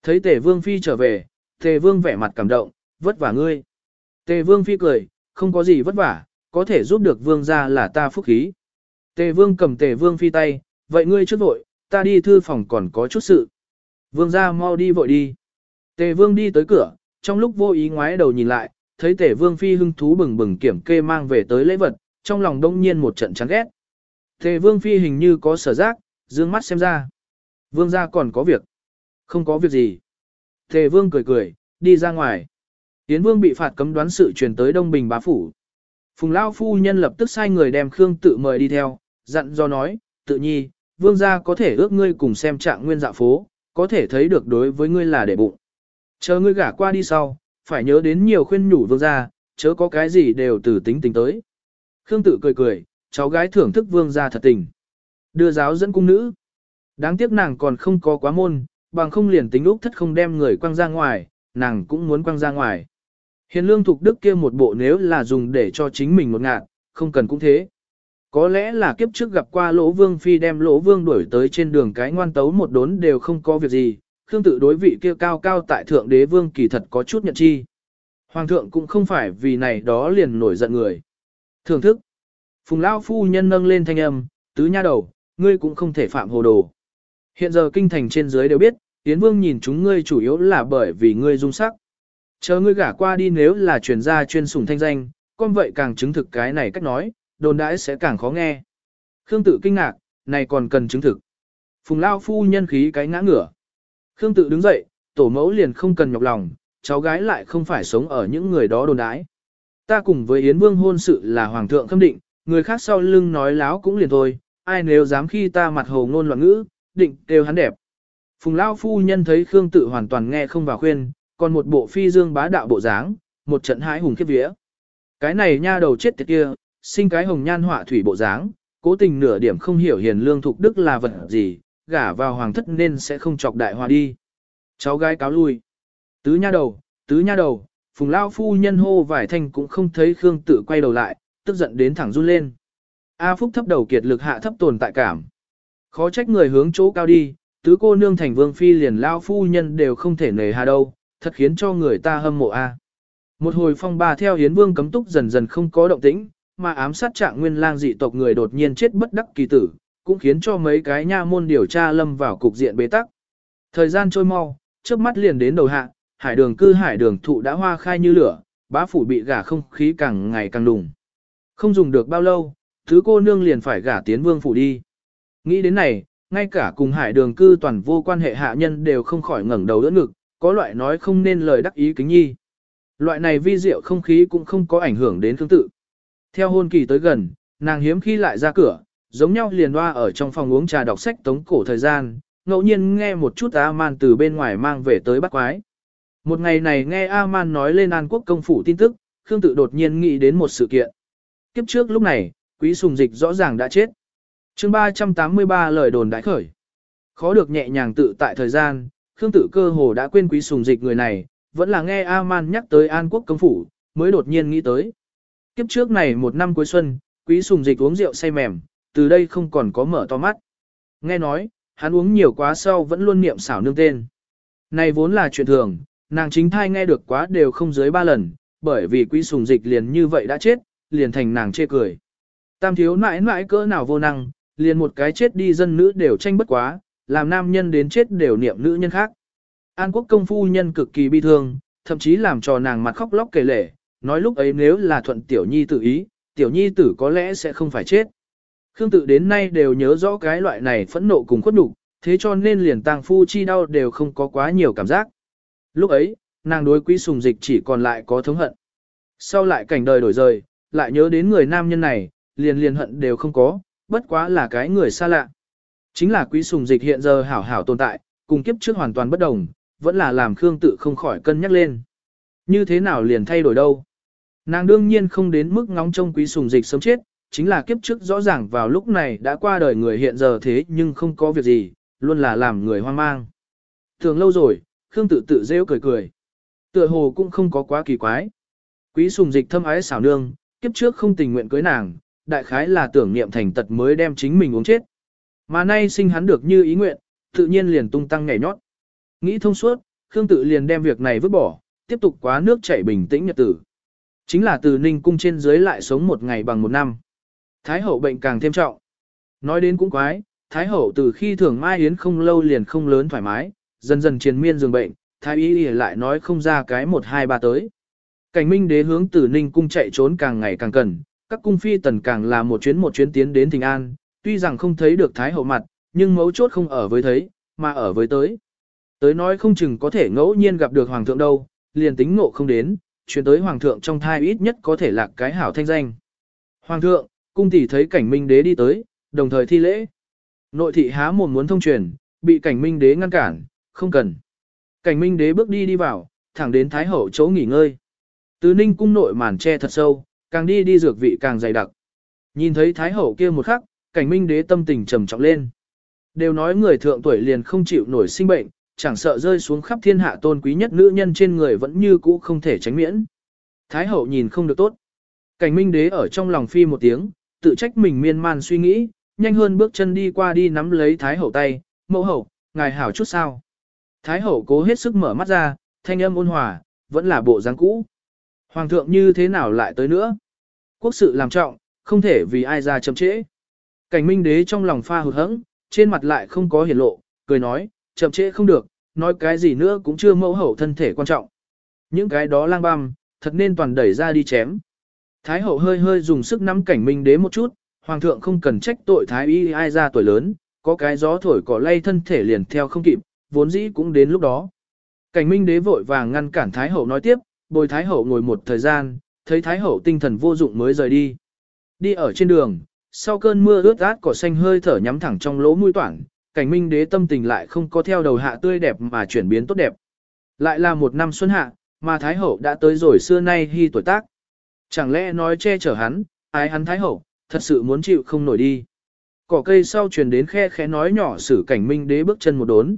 Speaker 1: Thấy tề vương phi trở về, tề vương vẻ mặt cảm động, vất vả ngươi. Tề vương phi cười, không có gì vất vả, có thể giúp được vương gia là ta phúc khí. Tề vương cầm tề vương phi tay, vậy ngươi trước vội, ta đi thư phòng còn có chút sự. Vương gia mau đi vội đi. Tề vương đi tới cửa, trong lúc vô ý ngoái đầu nhìn lại, thấy tề vương phi hưng thú bừng bừng kiểm kê mang về tới lễ vật, trong lòng đông nhiên một trận chán ghét. Tề vương phi hình như có sở giác, dương mắt xem ra. Vương gia còn có việc. Không có việc gì. Tề vương cười cười, đi ra ngoài. Yến vương bị phạt cấm đoán sự truyền tới Đông Bình bá phủ. Phùng Lao phu nhân lập tức sai người đem Khương tự mời đi theo, dặn do nói, tự nhi, vương gia có thể ước ngươi cùng xem trạng nguyên dạ phố, có thể thấy được đối với ngươi là để bụng. Chờ ngươi gả qua đi sau, phải nhớ đến nhiều khuyên nhủ vương gia, chớ có cái gì đều từ tính tình tới. Khương tự cười cười, cháu gái thưởng thức vương gia thật tình. Đưa giáo dẫn cung nữ. Đáng tiếc nàng còn không có quá môn, bằng không liền tính úc thất không đem người quăng ra ngoài, nàng cũng muốn quăng ra ngoài. Hiền lương thục đức kia một bộ nếu là dùng để cho chính mình một ngạn, không cần cũng thế. Có lẽ là kiếp trước gặp qua lỗ vương phi đem lỗ vương đuổi tới trên đường cái ngoan tấu một đốn đều không có việc gì, khương tự đối vị kia cao cao tại thượng đế vương kỳ thật có chút nhận chi. Hoàng thượng cũng không phải vì này đó liền nổi giận người. Thưởng thức. Phùng lão phu nhân nâng lên thanh âm, tứ nha đầu, ngươi cũng không thể phạm hồ đồ. Hiện giờ kinh thành trên dưới đều biết, Yến Vương nhìn chúng ngươi chủ yếu là bởi vì ngươi dung sắc. Chờ ngươi gả qua đi nếu là truyền gia chuyên sủng thanh danh, con vậy càng chứng thực cái này cách nói, đồn đãi sẽ càng khó nghe. Khương tự kinh ngạc, này còn cần chứng thực. Phùng Lao phu nhân khí cái ngã ngửa. Khương tự đứng dậy, tổ mẫu liền không cần nhọc lòng, cháu gái lại không phải sống ở những người đó đồn đãi. Ta cùng với Yến Vương hôn sự là hoàng thượng khâm định, người khác sau lưng nói láo cũng liền thôi, ai nếu dám khi ta mặt hồ ngôn loạn ngữ, định đều hắn đẹp. Phùng Lao phu nhân thấy Khương tự hoàn toàn nghe không vào khuyên, còn một bộ phi dương bá đạo bộ dáng, một trận hãi hùng khiếp vía. Cái này nha đầu chết tiệt kia, sinh cái hồng nhan họa thủy bộ dáng, cố tình nửa điểm không hiểu hiền lương thục đức là vật gì, gả vào hoàng thất nên sẽ không chọc đại hòa đi. Cháu gái cáo lui. Tứ nha đầu, tứ nha đầu, phùng lao phu nhân hô vải thanh cũng không thấy Khương Tử quay đầu lại, tức giận đến thẳng run lên. A Phúc thấp đầu kiệt lực hạ thấp tồn tại cảm. Khó trách người hướng chỗ cao đi, tứ cô nương thành vương phi liền lao phu nhân đều không thể nề hà đâu, thật khiến cho người ta hâm mộ A. Một hồi phong ba theo hiến vương cấm túc dần dần không có động tĩnh, mà ám sát trạng nguyên lang dị tộc người đột nhiên chết bất đắc kỳ tử, cũng khiến cho mấy cái nha môn điều tra lâm vào cục diện bế tắc. Thời gian trôi mau, trước mắt liền đến đầu hạ, hải đường cư hải đường thụ đã hoa khai như lửa, bá phủ bị gả không khí càng ngày càng đùng. Không dùng được bao lâu, thứ cô nương liền phải gả tiến vương phủ đi. Nghĩ đến này, ngay cả cùng hải đường cư toàn vô quan hệ hạ nhân đều không khỏi ngẩng đầu đỡ ngực, có loại nói không nên lời đắc ý kính nhi. Loại này vi diệu không khí cũng không có ảnh hưởng đến thương tự. Theo hôn kỳ tới gần, nàng hiếm khi lại ra cửa, giống nhau liền loa ở trong phòng uống trà đọc sách tống cổ thời gian, ngẫu nhiên nghe một chút A-man từ bên ngoài mang về tới bắt quái. Một ngày này nghe A-man nói lên An Quốc công phủ tin tức, Khương tự đột nhiên nghĩ đến một sự kiện. Kiếp trước lúc này, quý sùng dịch rõ ràng đã chết chương 383 lời đồn đại khởi. Khó được nhẹ nhàng tự tại thời gian, Khương tự cơ hồ đã quên quý sùng dịch người này, vẫn là nghe A-man nhắc tới An Quốc công phủ, mới đột nhiên nghĩ tới. Kiếp trước này một năm cuối xuân, quý sùng dịch uống rượu say mềm, từ đây không còn có mở to mắt. Nghe nói, hắn uống nhiều quá sau vẫn luôn niệm xảo nương tên. Này vốn là chuyện thường, nàng chính thai nghe được quá đều không dưới ba lần, bởi vì quý sùng dịch liền như vậy đã chết, liền thành nàng chê cười. Tam thiếu nãi nãi cỡ nào vô năng, liền một cái chết đi dân nữ đều tranh bất quá, làm nam nhân đến chết đều niệm nữ nhân khác. An quốc công phu nhân cực kỳ bi thương, thậm chí làm cho nàng mặt khóc lóc kể lể, nói lúc ấy nếu là thuận tiểu nhi tự ý, tiểu nhi tử có lẽ sẽ không phải chết. Khương tự đến nay đều nhớ rõ cái loại này phẫn nộ cùng khuất nhục, thế cho nên liền tang phu chi đau đều không có quá nhiều cảm giác. Lúc ấy, nàng đối quý sùng dịch chỉ còn lại có thống hận. Sau lại cảnh đời đổi rời, lại nhớ đến người nam nhân này, liền liền hận đều không có, bất quá là cái người xa lạ. Chính là quý sùng dịch hiện giờ hảo hảo tồn tại, cùng kiếp trước hoàn toàn bất đồng, vẫn là làm Khương tự không khỏi cân nhắc lên. Như thế nào liền thay đổi đâu? Nàng đương nhiên không đến mức ngóng trông quý sùng dịch sớm chết, chính là kiếp trước rõ ràng vào lúc này đã qua đời người hiện giờ thế nhưng không có việc gì, luôn là làm người hoang mang. Thường lâu rồi, Khương tự tự rêu cười cười. Tựa hồ cũng không có quá kỳ quái. Quý sùng dịch thâm ái xảo nương, kiếp trước không tình nguyện cưới nàng, đại khái là tưởng niệm thành tật mới đem chính mình uống chết. Mà nay sinh hắn được như ý nguyện, tự nhiên liền tung tăng nhảy nhót. Nghĩ thông suốt, Khương tự liền đem việc này vứt bỏ, tiếp tục quá nước chảy bình tĩnh nhật tử. Chính là từ Ninh cung trên dưới lại sống một ngày bằng một năm. Thái hậu bệnh càng thêm trọng. Nói đến cũng quái, Thái hậu từ khi thường Mai Yến không lâu liền không lớn thoải mái, dần dần triền miên giường bệnh, Thái y lại nói không ra cái một hai ba tới. Cảnh minh đế hướng từ Ninh cung chạy trốn càng ngày càng cần, các cung phi tần càng là một chuyến một chuyến tiến đến Thịnh An, tuy rằng không thấy được Thái hậu mặt, nhưng mấu chốt không ở với thấy, mà ở với tới. Tới nói không chừng có thể ngẫu nhiên gặp được Hoàng thượng đâu, liền tính ngộ không đến, chuyển tới Hoàng thượng trong thai ít nhất có thể là cái hảo thanh danh. Hoàng thượng, cung tỷ thấy cảnh minh đế đi tới, đồng thời thi lễ. Nội thị há mồm muốn thông truyền, bị cảnh minh đế ngăn cản, không cần. Cảnh minh đế bước đi đi vào, thẳng đến Thái hậu chỗ nghỉ ngơi. Từ ninh cung nội màn che thật sâu, càng đi đi dược vị càng dày đặc. Nhìn thấy Thái hậu kia một khắc, cảnh minh đế tâm tình trầm trọng lên. Đều nói người thượng tuổi liền không chịu nổi sinh bệnh, chẳng sợ rơi xuống khắp thiên hạ tôn quý nhất nữ nhân trên người vẫn như cũ không thể tránh miễn. Thái hậu nhìn không được tốt. Cảnh minh đế ở trong lòng phi một tiếng, tự trách mình miên man suy nghĩ, nhanh hơn bước chân đi qua đi nắm lấy Thái hậu tay, mẫu hậu, ngài hảo chút sao. Thái hậu cố hết sức mở mắt ra, thanh âm ôn hòa, vẫn là bộ dáng cũ. Hoàng thượng như thế nào lại tới nữa? Quốc sự làm trọng, không thể vì ai ra chậm trễ. Cảnh minh đế trong lòng pha hụt hẫng, trên mặt lại không có hiển lộ, cười nói, chậm trễ không được, nói cái gì nữa cũng chưa mẫu hậu thân thể quan trọng. Những cái đó lang băm, thật nên toàn đẩy ra đi chém. Thái hậu hơi hơi dùng sức nắm cảnh minh đế một chút, hoàng thượng không cần trách tội thái y ai ra tuổi lớn, có cái gió thổi cỏ lay thân thể liền theo không kịp, vốn dĩ cũng đến lúc đó. Cảnh minh đế vội vàng ngăn cản thái hậu nói tiếp, bồi thái hậu ngồi một thời gian, thấy thái hậu tinh thần vô dụng mới rời đi. Đi ở trên đường, sau cơn mưa ướt át cỏ xanh hơi thở nhắm thẳng trong lỗ mũi toản, cảnh minh đế tâm tình lại không có theo đầu hạ tươi đẹp mà chuyển biến tốt đẹp. Lại là một năm xuân hạ, mà Thái Hậu đã tới rồi xưa nay hy tuổi tác. Chẳng lẽ nói che chở hắn, ái hắn Thái Hậu, thật sự muốn chịu không nổi đi. Cỏ cây sau truyền đến khe khẽ nói nhỏ sử cảnh minh đế bước chân một đốn.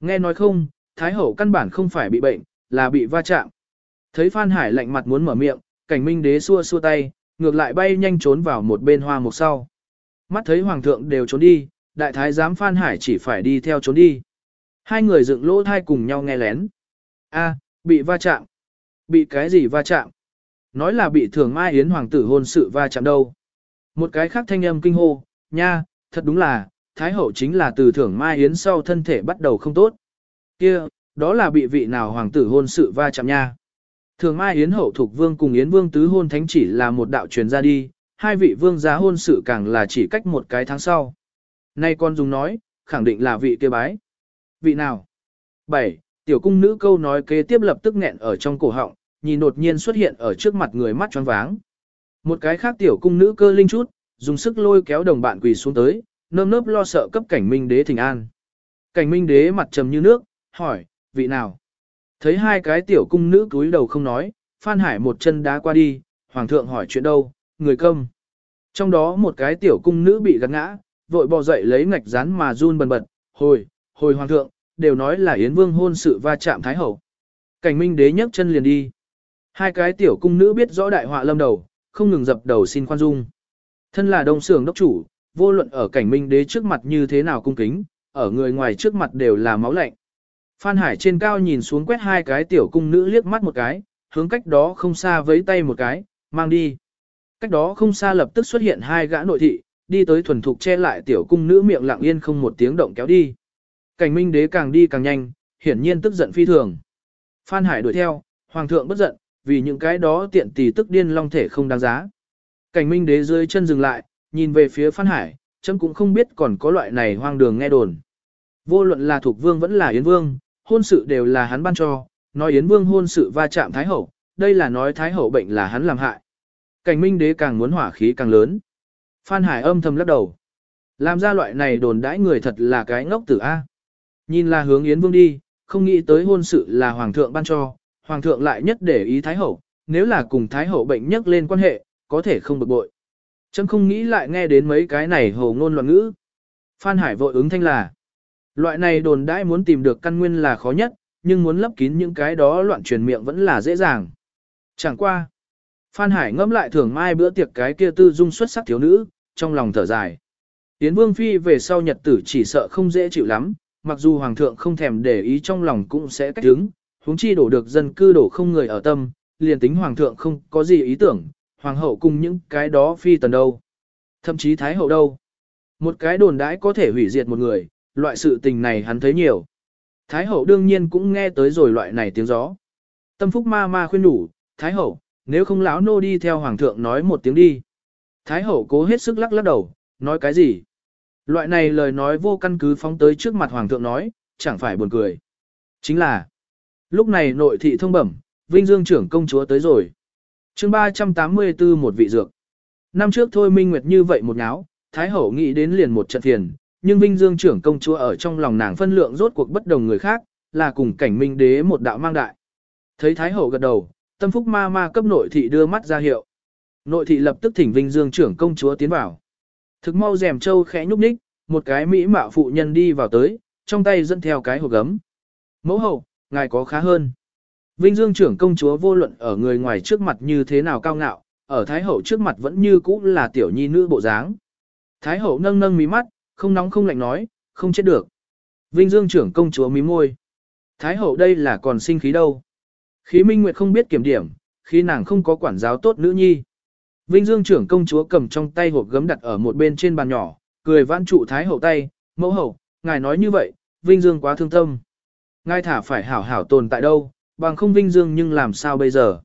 Speaker 1: Nghe nói không, Thái Hậu căn bản không phải bị bệnh, là bị va chạm. Thấy Phan Hải lạnh mặt muốn mở miệng, cảnh minh đế xua xua tay, ngược lại bay nhanh trốn vào một bên hoa mục sau. Mắt thấy hoàng thượng đều trốn đi, đại thái giám Phan Hải chỉ phải đi theo trốn đi. Hai người dựng lỗ thai cùng nhau nghe lén. A, bị va chạm. Bị cái gì va chạm? Nói là bị thường mai yến hoàng tử hôn sự va chạm đâu. Một cái khác thanh âm kinh hô, nha, thật đúng là, thái hậu chính là từ thưởng mai yến sau thân thể bắt đầu không tốt. kia đó là bị vị nào hoàng tử hôn sự va chạm nha. Thường mai yến hậu thuộc vương cùng yến vương tứ hôn thánh chỉ là một đạo truyền ra đi, hai vị vương giá hôn sự càng là chỉ cách một cái tháng sau. Nay con dùng nói, khẳng định là vị kia bái. Vị nào? 7. Tiểu cung nữ câu nói kế tiếp lập tức nghẹn ở trong cổ họng, nhìn đột nhiên xuất hiện ở trước mặt người mắt choáng váng. Một cái khác tiểu cung nữ cơ linh chút, dùng sức lôi kéo đồng bạn quỳ xuống tới, nơm nớp lo sợ cấp cảnh minh đế thỉnh an. Cảnh minh đế mặt trầm như nước, hỏi, vị nào? Thấy hai cái tiểu cung nữ cúi đầu không nói, Phan Hải một chân đá qua đi, hoàng thượng hỏi chuyện đâu, người công. Trong đó một cái tiểu cung nữ bị gắt ngã, vội bò dậy lấy ngạch rán mà run bần bật, hồi, hồi hoàng thượng, đều nói là Yến Vương hôn sự va chạm Thái Hậu. Cảnh minh đế nhấc chân liền đi. Hai cái tiểu cung nữ biết rõ đại họa lâm đầu, không ngừng dập đầu xin khoan dung. Thân là đông sưởng đốc chủ, vô luận ở cảnh minh đế trước mặt như thế nào cung kính, ở người ngoài trước mặt đều là máu lạnh. Phan Hải trên cao nhìn xuống quét hai cái tiểu cung nữ liếc mắt một cái, hướng cách đó không xa với tay một cái, mang đi. Cách đó không xa lập tức xuất hiện hai gã nội thị, đi tới thuần thục che lại tiểu cung nữ miệng lặng yên không một tiếng động kéo đi. Cảnh minh đế càng đi càng nhanh, hiển nhiên tức giận phi thường. Phan Hải đuổi theo, hoàng thượng bất giận, vì những cái đó tiện tỷ tức điên long thể không đáng giá. Cảnh minh đế dưới chân dừng lại, nhìn về phía Phan Hải, chấm cũng không biết còn có loại này hoang đường nghe đồn. Vô luận là thuộc vương vẫn là yến vương, hôn sự đều là hắn ban cho, nói yến vương hôn sự va chạm thái hậu, đây là nói thái hậu bệnh là hắn làm hại. Cảnh minh đế càng muốn hỏa khí càng lớn. Phan Hải âm thầm lắc đầu. Làm ra loại này đồn đãi người thật là cái ngốc tử A. Nhìn là hướng Yến Vương đi, không nghĩ tới hôn sự là Hoàng thượng ban cho, Hoàng thượng lại nhất để ý Thái Hậu, nếu là cùng Thái Hậu bệnh nhất lên quan hệ, có thể không bực bội. Chấm không nghĩ lại nghe đến mấy cái này hồ ngôn loạn ngữ. Phan Hải vội ứng thanh là. Loại này đồn đãi muốn tìm được căn nguyên là khó nhất, nhưng muốn lấp kín những cái đó loạn truyền miệng vẫn là dễ dàng. Chẳng qua. Phan Hải ngẫm lại thường mai bữa tiệc cái kia tư dung xuất sắc thiếu nữ, trong lòng thở dài. Yến Vương Phi về sau nhật tử chỉ sợ không dễ chịu lắm, mặc dù Hoàng thượng không thèm để ý trong lòng cũng sẽ cách đứng, huống chi đổ được dân cư đổ không người ở tâm, liền tính Hoàng thượng không có gì ý tưởng, Hoàng hậu cùng những cái đó Phi tần đâu. Thậm chí Thái hậu đâu. Một cái đồn đãi có thể hủy diệt một người, loại sự tình này hắn thấy nhiều. Thái hậu đương nhiên cũng nghe tới rồi loại này tiếng gió. Tâm phúc ma ma khuyên đủ, Thái hậu, nếu không lão nô đi theo Hoàng thượng nói một tiếng đi. Thái hậu cố hết sức lắc lắc đầu, nói cái gì? Loại này lời nói vô căn cứ phóng tới trước mặt hoàng thượng nói, chẳng phải buồn cười. Chính là, lúc này nội thị thông bẩm, Vinh Dương trưởng công chúa tới rồi. chương 384 một vị dược. Năm trước thôi Minh Nguyệt như vậy một ngáo, Thái hậu nghĩ đến liền một trận phiền, nhưng Vinh Dương trưởng công chúa ở trong lòng nàng phân lượng rốt cuộc bất đồng người khác, là cùng cảnh minh đế một đạo mang đại. Thấy Thái hậu gật đầu, tâm phúc ma ma cấp nội thị đưa mắt ra hiệu. Nội thị lập tức thỉnh Vinh Dương trưởng công chúa tiến vào. Thực mau rèm châu khẽ nhúc nhích, một cái mỹ mạo phụ nhân đi vào tới, trong tay dẫn theo cái hộp gấm. Mẫu hậu, ngài có khá hơn. Vinh Dương trưởng công chúa vô luận ở người ngoài trước mặt như thế nào cao ngạo, ở Thái hậu trước mặt vẫn như cũ là tiểu nhi nữ bộ dáng. Thái hậu nâng nâng mí mắt, không nóng không lạnh nói, không chết được. Vinh Dương trưởng công chúa mí môi. Thái hậu đây là còn sinh khí đâu. Khí Minh Nguyệt không biết kiểm điểm, khi nàng không có quản giáo tốt nữ nhi. Vinh Dương trưởng công chúa cầm trong tay hộp gấm đặt ở một bên trên bàn nhỏ, cười vãn trụ thái hậu tay, mẫu hậu, ngài nói như vậy, Vinh Dương quá thương tâm. Ngài thả phải hảo hảo tồn tại đâu, bằng không Vinh Dương nhưng làm sao bây giờ.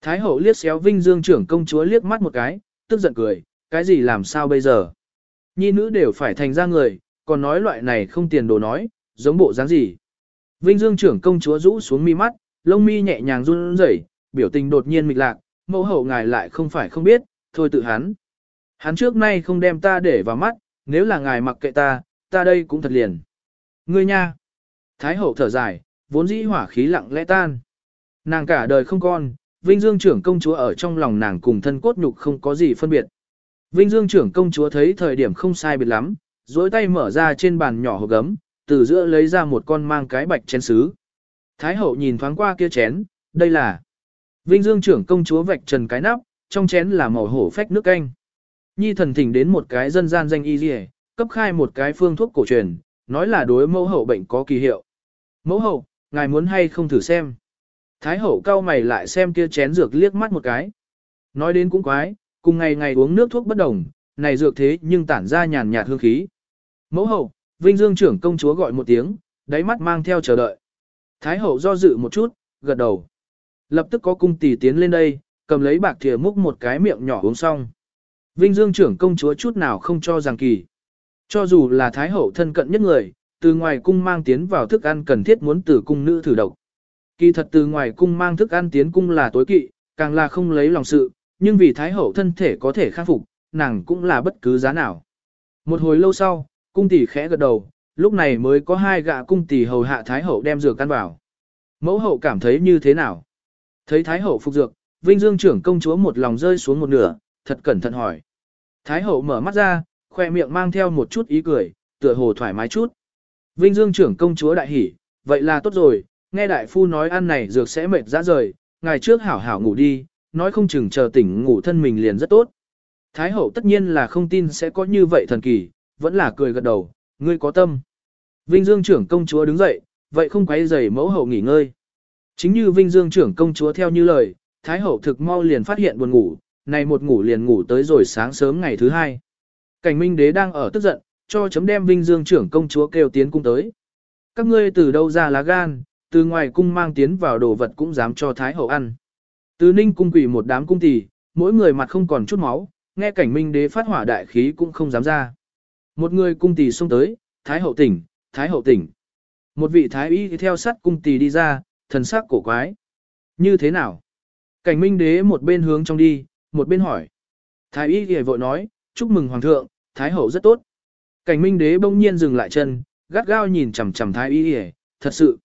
Speaker 1: Thái hậu liếc xéo Vinh Dương trưởng công chúa liếc mắt một cái, tức giận cười, cái gì làm sao bây giờ. Nhi nữ đều phải thành ra người, còn nói loại này không tiền đồ nói, giống bộ dáng gì. Vinh Dương trưởng công chúa rũ xuống mi mắt, lông mi nhẹ nhàng run rẩy, biểu tình đột nhiên mịch lạc, mẫu hậu ngài lại không phải không biết, thôi tự hắn. Hắn trước nay không đem ta để vào mắt, nếu là ngài mặc kệ ta, ta đây cũng thật liền. Ngươi nha. Thái hậu thở dài, vốn dĩ hỏa khí lặng lẽ tan. Nàng cả đời không con, Vinh Dương trưởng công chúa ở trong lòng nàng cùng thân cốt nhục không có gì phân biệt. Vinh Dương trưởng công chúa thấy thời điểm không sai biệt lắm, duỗi tay mở ra trên bàn nhỏ hộp gấm, từ giữa lấy ra một con mang cái bạch chén sứ. Thái hậu nhìn thoáng qua kia chén, đây là Vinh Dương trưởng công chúa vạch trần cái nắp, trong chén là màu hổ phách nước canh. Nhi thần thỉnh đến một cái dân gian danh y dì cấp khai một cái phương thuốc cổ truyền, nói là đối mẫu hậu bệnh có kỳ hiệu. Mẫu hậu, ngài muốn hay không thử xem. Thái hậu cao mày lại xem kia chén dược liếc mắt một cái. Nói đến cũng quái, cùng ngày ngày uống nước thuốc bất đồng, này dược thế nhưng tản ra nhàn nhạt hương khí. Mẫu hậu, Vinh Dương trưởng công chúa gọi một tiếng, đáy mắt mang theo chờ đợi. Thái hậu do dự một chút, gật đầu. Lập tức có cung tỷ tiến lên đây, cầm lấy bạc thìa múc một cái miệng nhỏ uống xong. Vinh Dương trưởng công chúa chút nào không cho rằng kỳ. Cho dù là thái hậu thân cận nhất người, từ ngoài cung mang tiến vào thức ăn cần thiết muốn từ cung nữ thử độc. Kỳ thật từ ngoài cung mang thức ăn tiến cung là tối kỵ, càng là không lấy lòng sự, nhưng vì thái hậu thân thể có thể khắc phục, nàng cũng là bất cứ giá nào. Một hồi lâu sau, cung tỷ khẽ gật đầu, lúc này mới có hai gạ cung tỷ hầu hạ thái hậu đem dược ăn vào. Mẫu hậu cảm thấy như thế nào? Thấy Thái Hậu phục dược, Vinh Dương trưởng công chúa một lòng rơi xuống một nửa, thật cẩn thận hỏi. Thái Hậu mở mắt ra, khoe miệng mang theo một chút ý cười, tựa hồ thoải mái chút. Vinh Dương trưởng công chúa đại hỉ, vậy là tốt rồi, nghe đại phu nói ăn này dược sẽ mệt ra rời, ngày trước hảo hảo ngủ đi, nói không chừng chờ tỉnh ngủ thân mình liền rất tốt. Thái hậu tất nhiên là không tin sẽ có như vậy thần kỳ, vẫn là cười gật đầu, ngươi có tâm. Vinh Dương trưởng công chúa đứng dậy, vậy không quấy rầy mẫu hậu nghỉ ngơi. Chính như Vinh Dương trưởng công chúa theo như lời, Thái hậu thực mau liền phát hiện buồn ngủ, này một ngủ liền ngủ tới rồi sáng sớm ngày thứ hai. Cảnh Minh đế đang ở tức giận, cho chấm đem Vinh Dương trưởng công chúa kêu tiến cung tới. Các ngươi từ đâu ra lá gan, từ ngoài cung mang tiến vào đồ vật cũng dám cho Thái hậu ăn. Từ ninh cung quỷ một đám cung tỷ, mỗi người mặt không còn chút máu, nghe cảnh Minh đế phát hỏa đại khí cũng không dám ra. Một người cung tỷ xông tới, Thái hậu tỉnh, Thái hậu tỉnh. Một vị Thái y theo sát cung tỷ đi ra, thần sắc cổ quái. Như thế nào? Cảnh Minh đế một bên hướng trong đi, một bên hỏi. Thái y ghề vội nói, chúc mừng hoàng thượng, thái hậu rất tốt. Cảnh minh đế bỗng nhiên dừng lại chân, gắt gao nhìn chằm chằm thái y ghề, thật sự.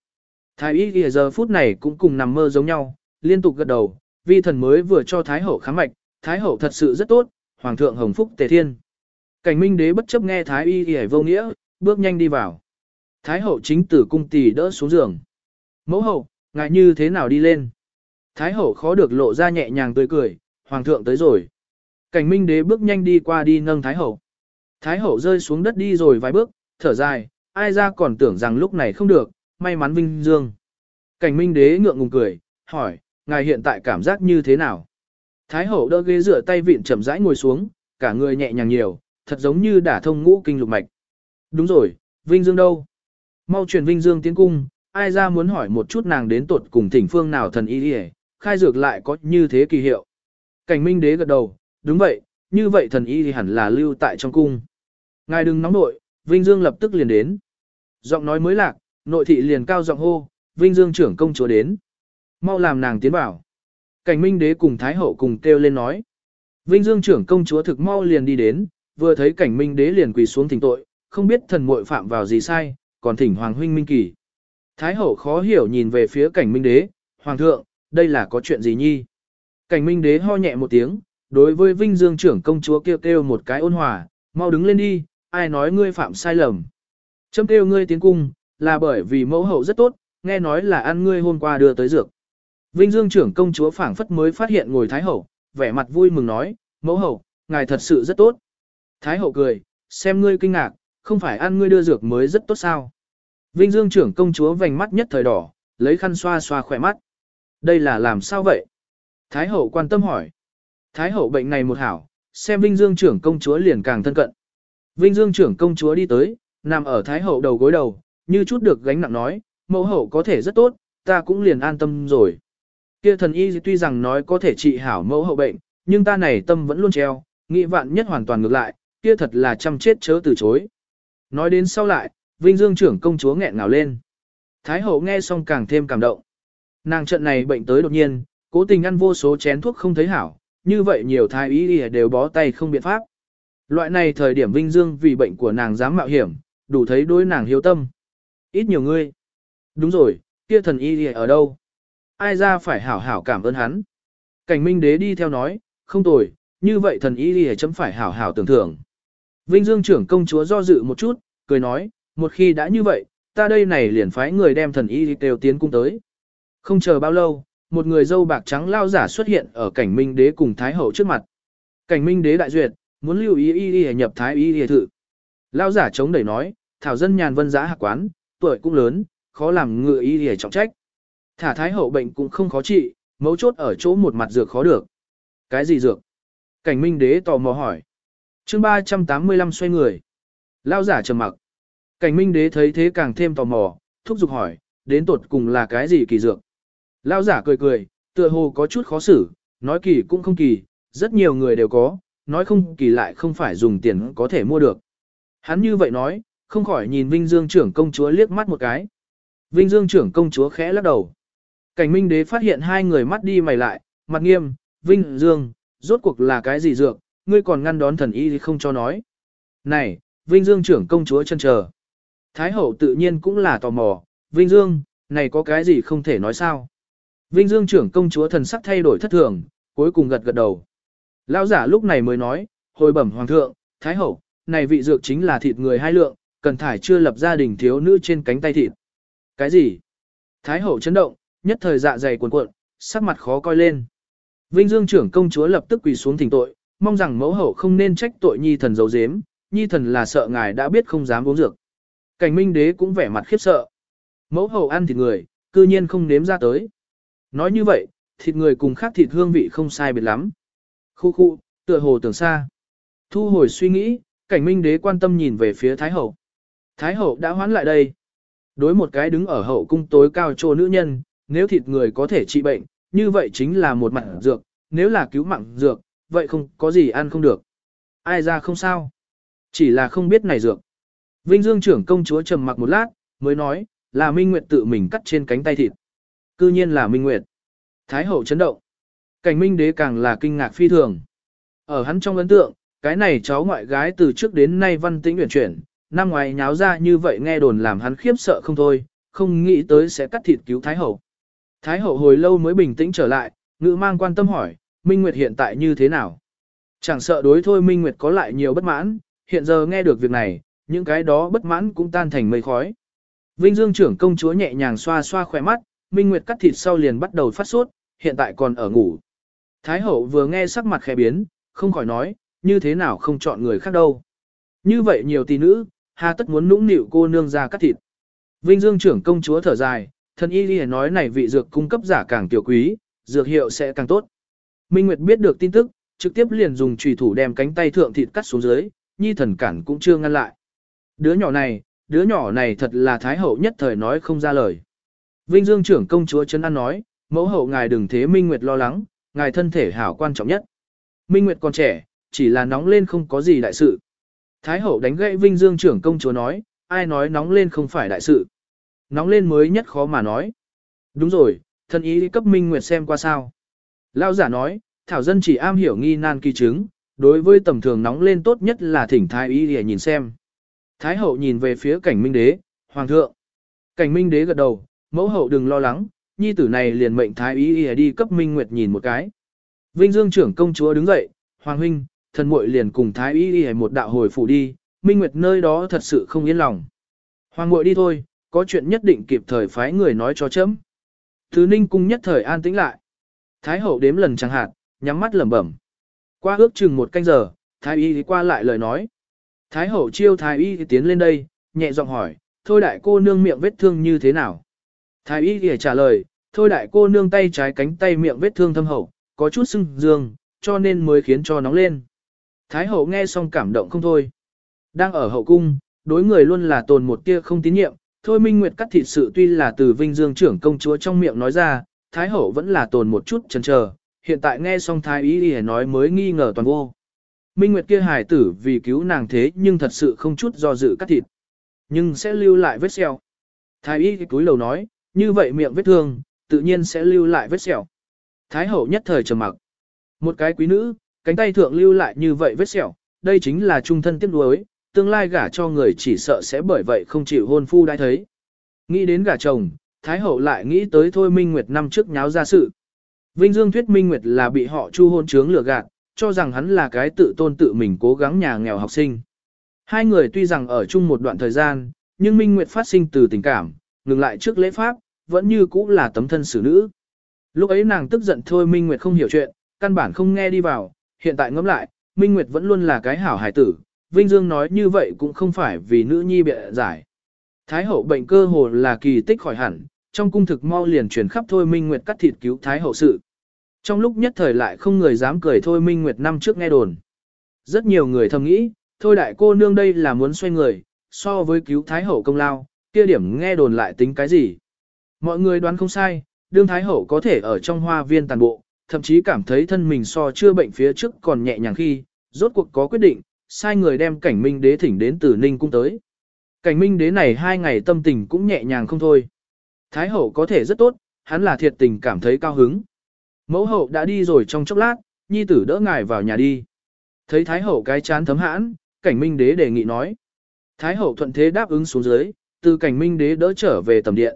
Speaker 1: Thái y ghề giờ phút này cũng cùng nằm mơ giống nhau, liên tục gật đầu, vi thần mới vừa cho thái hậu khám mạch, thái hậu thật sự rất tốt, hoàng thượng hồng phúc tề thiên. Cảnh minh đế bất chấp nghe thái y ghề vô nghĩa, bước nhanh đi vào. Thái hậu chính tử cung tỷ đỡ xuống giường. Mẫu hậu, ngại như thế nào đi lên? Thái hậu khó được lộ ra nhẹ nhàng tươi cười, hoàng thượng tới rồi. Cảnh minh đế bước nhanh đi qua đi nâng Thái hậu. Thái hậu rơi xuống đất đi rồi vài bước, thở dài, ai ra còn tưởng rằng lúc này không được, may mắn vinh dương. Cảnh minh đế ngượng ngùng cười, hỏi, ngài hiện tại cảm giác như thế nào? Thái hậu đỡ ghế rửa tay vịn chậm rãi ngồi xuống, cả người nhẹ nhàng nhiều, thật giống như đã thông ngũ kinh lục mạch. Đúng rồi, Vinh Dương đâu? Mau truyền Vinh Dương tiến cung, ai ra muốn hỏi một chút nàng đến tuột cùng thỉnh phương nào thần y đi khai dược lại có như thế kỳ hiệu. Cảnh minh đế gật đầu, đúng vậy, như vậy thần y thì hẳn là lưu tại trong cung. Ngài đừng nóng nội, Vinh Dương lập tức liền đến. Giọng nói mới lạc, nội thị liền cao giọng hô, Vinh Dương trưởng công chúa đến. Mau làm nàng tiến vào. Cảnh minh đế cùng Thái hậu cùng kêu lên nói. Vinh Dương trưởng công chúa thực mau liền đi đến, vừa thấy cảnh minh đế liền quỳ xuống thỉnh tội, không biết thần muội phạm vào gì sai, còn thỉnh Hoàng huynh minh kỳ. Thái hậu khó hiểu nhìn về phía cảnh minh đế, Hoàng thượng, đây là có chuyện gì nhi? Cảnh minh đế ho nhẹ một tiếng, đối với Vinh Dương trưởng công chúa kêu kêu một cái ôn hòa, mau đứng lên đi, ai nói ngươi phạm sai lầm. Châm kêu ngươi tiến cung, là bởi vì mẫu hậu rất tốt, nghe nói là ăn ngươi hôm qua đưa tới dược. Vinh Dương trưởng công chúa phảng phất mới phát hiện ngồi Thái hậu, vẻ mặt vui mừng nói, mẫu hậu, ngài thật sự rất tốt. Thái hậu cười, xem ngươi kinh ngạc, không phải ăn ngươi đưa dược mới rất tốt sao. Vinh Dương trưởng công chúa vành mắt nhất thời đỏ, lấy khăn xoa xoa khỏe mắt. Đây là làm sao vậy? Thái hậu quan tâm hỏi. Thái hậu bệnh này một hảo, xem Vinh Dương trưởng công chúa liền càng thân cận. Vinh Dương trưởng công chúa đi tới, nằm ở Thái hậu đầu gối đầu, như chút được gánh nặng nói, mẫu hậu có thể rất tốt, ta cũng liền an tâm rồi. Kia thần y tuy rằng nói có thể trị hảo mẫu hậu bệnh, nhưng ta này tâm vẫn luôn treo, nghĩ vạn nhất hoàn toàn ngược lại, kia thật là chăm chết chớ từ chối. Nói đến sau lại, Vinh Dương trưởng công chúa nghẹn ngào lên. Thái hậu nghe xong càng thêm cảm động. Nàng trận này bệnh tới đột nhiên, cố tình ăn vô số chén thuốc không thấy hảo, như vậy nhiều thái y đều bó tay không biện pháp. Loại này thời điểm Vinh Dương vì bệnh của nàng dám mạo hiểm, đủ thấy đối nàng hiếu tâm. Ít nhiều ngươi. Đúng rồi, kia thần y ở đâu? Ai ra phải hảo hảo cảm ơn hắn. Cảnh minh đế đi theo nói, không tồi, như vậy thần y chấm phải hảo hảo tưởng thưởng. Vinh Dương trưởng công chúa do dự một chút, cười nói, một khi đã như vậy, ta đây này liền phái người đem thần y đều tiến cung tới. Không chờ bao lâu, một người dâu bạc trắng lao giả xuất hiện ở cảnh minh đế cùng thái hậu trước mặt. Cảnh minh đế đại duyệt, muốn lưu ý y y nhập thái y y thự. Lao giả chống đẩy nói, thảo dân nhàn vân giá hạ quán, tuổi cũng lớn, khó làm ngựa y y trọng trách. Thả thái hậu bệnh cũng không khó trị, mấu chốt ở chỗ một mặt dược khó được. Cái gì dược? Cảnh minh đế tò mò hỏi. chương 385 xoay người. Lao giả trầm mặc. Cảnh minh đế thấy thế càng thêm tò mò, thúc giục hỏi, đến tột cùng là cái gì kỳ dược? Lao giả cười cười, tựa hồ có chút khó xử, nói kỳ cũng không kỳ, rất nhiều người đều có, nói không kỳ lại không phải dùng tiền có thể mua được. Hắn như vậy nói, không khỏi nhìn Vinh Dương trưởng công chúa liếc mắt một cái. Vinh Dương trưởng công chúa khẽ lắc đầu. Cảnh Minh đế phát hiện hai người mắt đi mày lại, mặt nghiêm, Vinh Dương, rốt cuộc là cái gì dược, ngươi còn ngăn đón thần y thì không cho nói. Này, Vinh Dương trưởng công chúa chân chờ. Thái hậu tự nhiên cũng là tò mò, Vinh Dương, này có cái gì không thể nói sao? Vinh Dương trưởng công chúa thần sắc thay đổi thất thường, cuối cùng gật gật đầu. Lão giả lúc này mới nói, hồi bẩm hoàng thượng, thái hậu, này vị dược chính là thịt người hai lượng, cần thải chưa lập gia đình thiếu nữ trên cánh tay thịt. Cái gì? Thái hậu chấn động, nhất thời dạ dày cuồn cuộn, sắc mặt khó coi lên. Vinh Dương trưởng công chúa lập tức quỳ xuống thỉnh tội, mong rằng mẫu hậu không nên trách tội nhi thần dấu dếm, nhi thần là sợ ngài đã biết không dám uống dược. Cảnh minh đế cũng vẻ mặt khiếp sợ. Mẫu hậu ăn thịt người, cư nhiên không nếm ra tới. Nói như vậy, thịt người cùng khác thịt hương vị không sai biệt lắm. Khu khu, tựa hồ tưởng xa. Thu hồi suy nghĩ, cảnh minh đế quan tâm nhìn về phía Thái hậu. Thái hậu đã hoán lại đây. Đối một cái đứng ở hậu cung tối cao trô nữ nhân, nếu thịt người có thể trị bệnh, như vậy chính là một mặn dược, nếu là cứu mạng dược, vậy không có gì ăn không được. Ai ra không sao. Chỉ là không biết này dược. Vinh Dương trưởng công chúa trầm mặc một lát, mới nói, là Minh Nguyệt tự mình cắt trên cánh tay thịt. Cư nhiên là Minh Nguyệt. Thái hậu chấn động. Cảnh Minh đế càng là kinh ngạc phi thường. Ở hắn trong ấn tượng, cái này cháu ngoại gái từ trước đến nay văn tĩnh uyển chuyển, năm ngoài nháo ra như vậy nghe đồn làm hắn khiếp sợ không thôi, không nghĩ tới sẽ cắt thịt cứu Thái hậu. Thái hậu hồi lâu mới bình tĩnh trở lại, ngữ mang quan tâm hỏi, Minh Nguyệt hiện tại như thế nào? Chẳng sợ đối thôi Minh Nguyệt có lại nhiều bất mãn, hiện giờ nghe được việc này, những cái đó bất mãn cũng tan thành mây khói. Vinh Dương trưởng công chúa nhẹ nhàng xoa xoa khỏe mắt, Minh Nguyệt cắt thịt sau liền bắt đầu phát sốt, hiện tại còn ở ngủ. Thái hậu vừa nghe sắc mặt khẽ biến, không khỏi nói, như thế nào không chọn người khác đâu. Như vậy nhiều tỷ nữ, hà tất muốn nũng nịu cô nương ra cắt thịt. Vinh Dương trưởng công chúa thở dài, thân y ghi nói này vị dược cung cấp giả càng tiểu quý, dược hiệu sẽ càng tốt. Minh Nguyệt biết được tin tức, trực tiếp liền dùng chùy thủ đem cánh tay thượng thịt cắt xuống dưới, nhi thần cản cũng chưa ngăn lại. Đứa nhỏ này, đứa nhỏ này thật là thái hậu nhất thời nói không ra lời. Vinh Dương trưởng công chúa Trấn An nói, mẫu hậu ngài đừng thế Minh Nguyệt lo lắng, ngài thân thể hảo quan trọng nhất. Minh Nguyệt còn trẻ, chỉ là nóng lên không có gì đại sự. Thái hậu đánh gậy Vinh Dương trưởng công chúa nói, ai nói nóng lên không phải đại sự. Nóng lên mới nhất khó mà nói. Đúng rồi, thân ý cấp Minh Nguyệt xem qua sao. Lao giả nói, thảo dân chỉ am hiểu nghi nan kỳ chứng, đối với tầm thường nóng lên tốt nhất là thỉnh thái ý để nhìn xem. Thái hậu nhìn về phía cảnh minh đế, hoàng thượng. Cảnh minh đế gật đầu, mẫu hậu đừng lo lắng, nhi tử này liền mệnh thái ý đi cấp minh nguyệt nhìn một cái. Vinh Dương trưởng công chúa đứng dậy, hoàng huynh, thần muội liền cùng thái ý một đạo hồi phủ đi, minh nguyệt nơi đó thật sự không yên lòng. Hoàng muội đi thôi, có chuyện nhất định kịp thời phái người nói cho chấm. Thứ ninh cung nhất thời an tĩnh lại. Thái hậu đếm lần chẳng hạt, nhắm mắt lẩm bẩm. Qua ước chừng một canh giờ, thái y qua lại lời nói. Thái hậu chiêu thái y tiến lên đây, nhẹ giọng hỏi, thôi đại cô nương miệng vết thương như thế nào? Thái y thì trả lời, thôi đại cô nương tay trái cánh tay miệng vết thương thâm hậu, có chút sưng dương, cho nên mới khiến cho nóng lên. Thái hậu nghe xong cảm động không thôi. Đang ở hậu cung, đối người luôn là tồn một tia không tín nhiệm, thôi minh nguyệt cắt thịt sự tuy là từ vinh dương trưởng công chúa trong miệng nói ra, Thái hậu vẫn là tồn một chút chần chờ, hiện tại nghe xong Thái y y nói mới nghi ngờ toàn vô. Minh Nguyệt kia hài tử vì cứu nàng thế nhưng thật sự không chút do dự cắt thịt. Nhưng sẽ lưu lại vết sẹo. Thái y cúi đầu nói, như vậy miệng vết thương, tự nhiên sẽ lưu lại vết sẹo. Thái hậu nhất thời trầm mặc. Một cái quý nữ, cánh tay thượng lưu lại như vậy vết sẹo, đây chính là trung thân tiếc nuối, tương lai gả cho người chỉ sợ sẽ bởi vậy không chịu hôn phu đã thấy. Nghĩ đến gả chồng, Thái hậu lại nghĩ tới thôi Minh Nguyệt năm trước nháo ra sự. Vinh Dương thuyết Minh Nguyệt là bị họ chu hôn trướng lừa gạt, cho rằng hắn là cái tự tôn tự mình cố gắng nhà nghèo học sinh. Hai người tuy rằng ở chung một đoạn thời gian, nhưng Minh Nguyệt phát sinh từ tình cảm, ngừng lại trước lễ pháp, vẫn như cũ là tấm thân xử nữ. Lúc ấy nàng tức giận thôi Minh Nguyệt không hiểu chuyện, căn bản không nghe đi vào, hiện tại ngẫm lại, Minh Nguyệt vẫn luôn là cái hảo hài tử, Vinh Dương nói như vậy cũng không phải vì nữ nhi bịa giải. Thái hậu bệnh cơ hồ là kỳ tích khỏi hẳn, trong cung thực mau liền truyền khắp thôi Minh Nguyệt cắt thịt cứu Thái hậu sự. Trong lúc nhất thời lại không người dám cười thôi Minh Nguyệt năm trước nghe đồn. Rất nhiều người thầm nghĩ, thôi đại cô nương đây là muốn xoay người, so với cứu Thái hậu công lao, kia điểm nghe đồn lại tính cái gì. Mọi người đoán không sai, đương Thái hậu có thể ở trong hoa viên tàn bộ, thậm chí cảm thấy thân mình so chưa bệnh phía trước còn nhẹ nhàng khi, rốt cuộc có quyết định, sai người đem cảnh minh đế thỉnh đến từ Ninh cung tới. Cảnh minh đế này hai ngày tâm tình cũng nhẹ nhàng không thôi. Thái hậu có thể rất tốt, hắn là thiệt tình cảm thấy cao hứng. Mẫu hậu đã đi rồi trong chốc lát, nhi tử đỡ ngài vào nhà đi. Thấy Thái hậu cái chán thấm hãn, cảnh minh đế đề nghị nói. Thái hậu thuận thế đáp ứng xuống dưới, từ cảnh minh đế đỡ trở về tầm điện.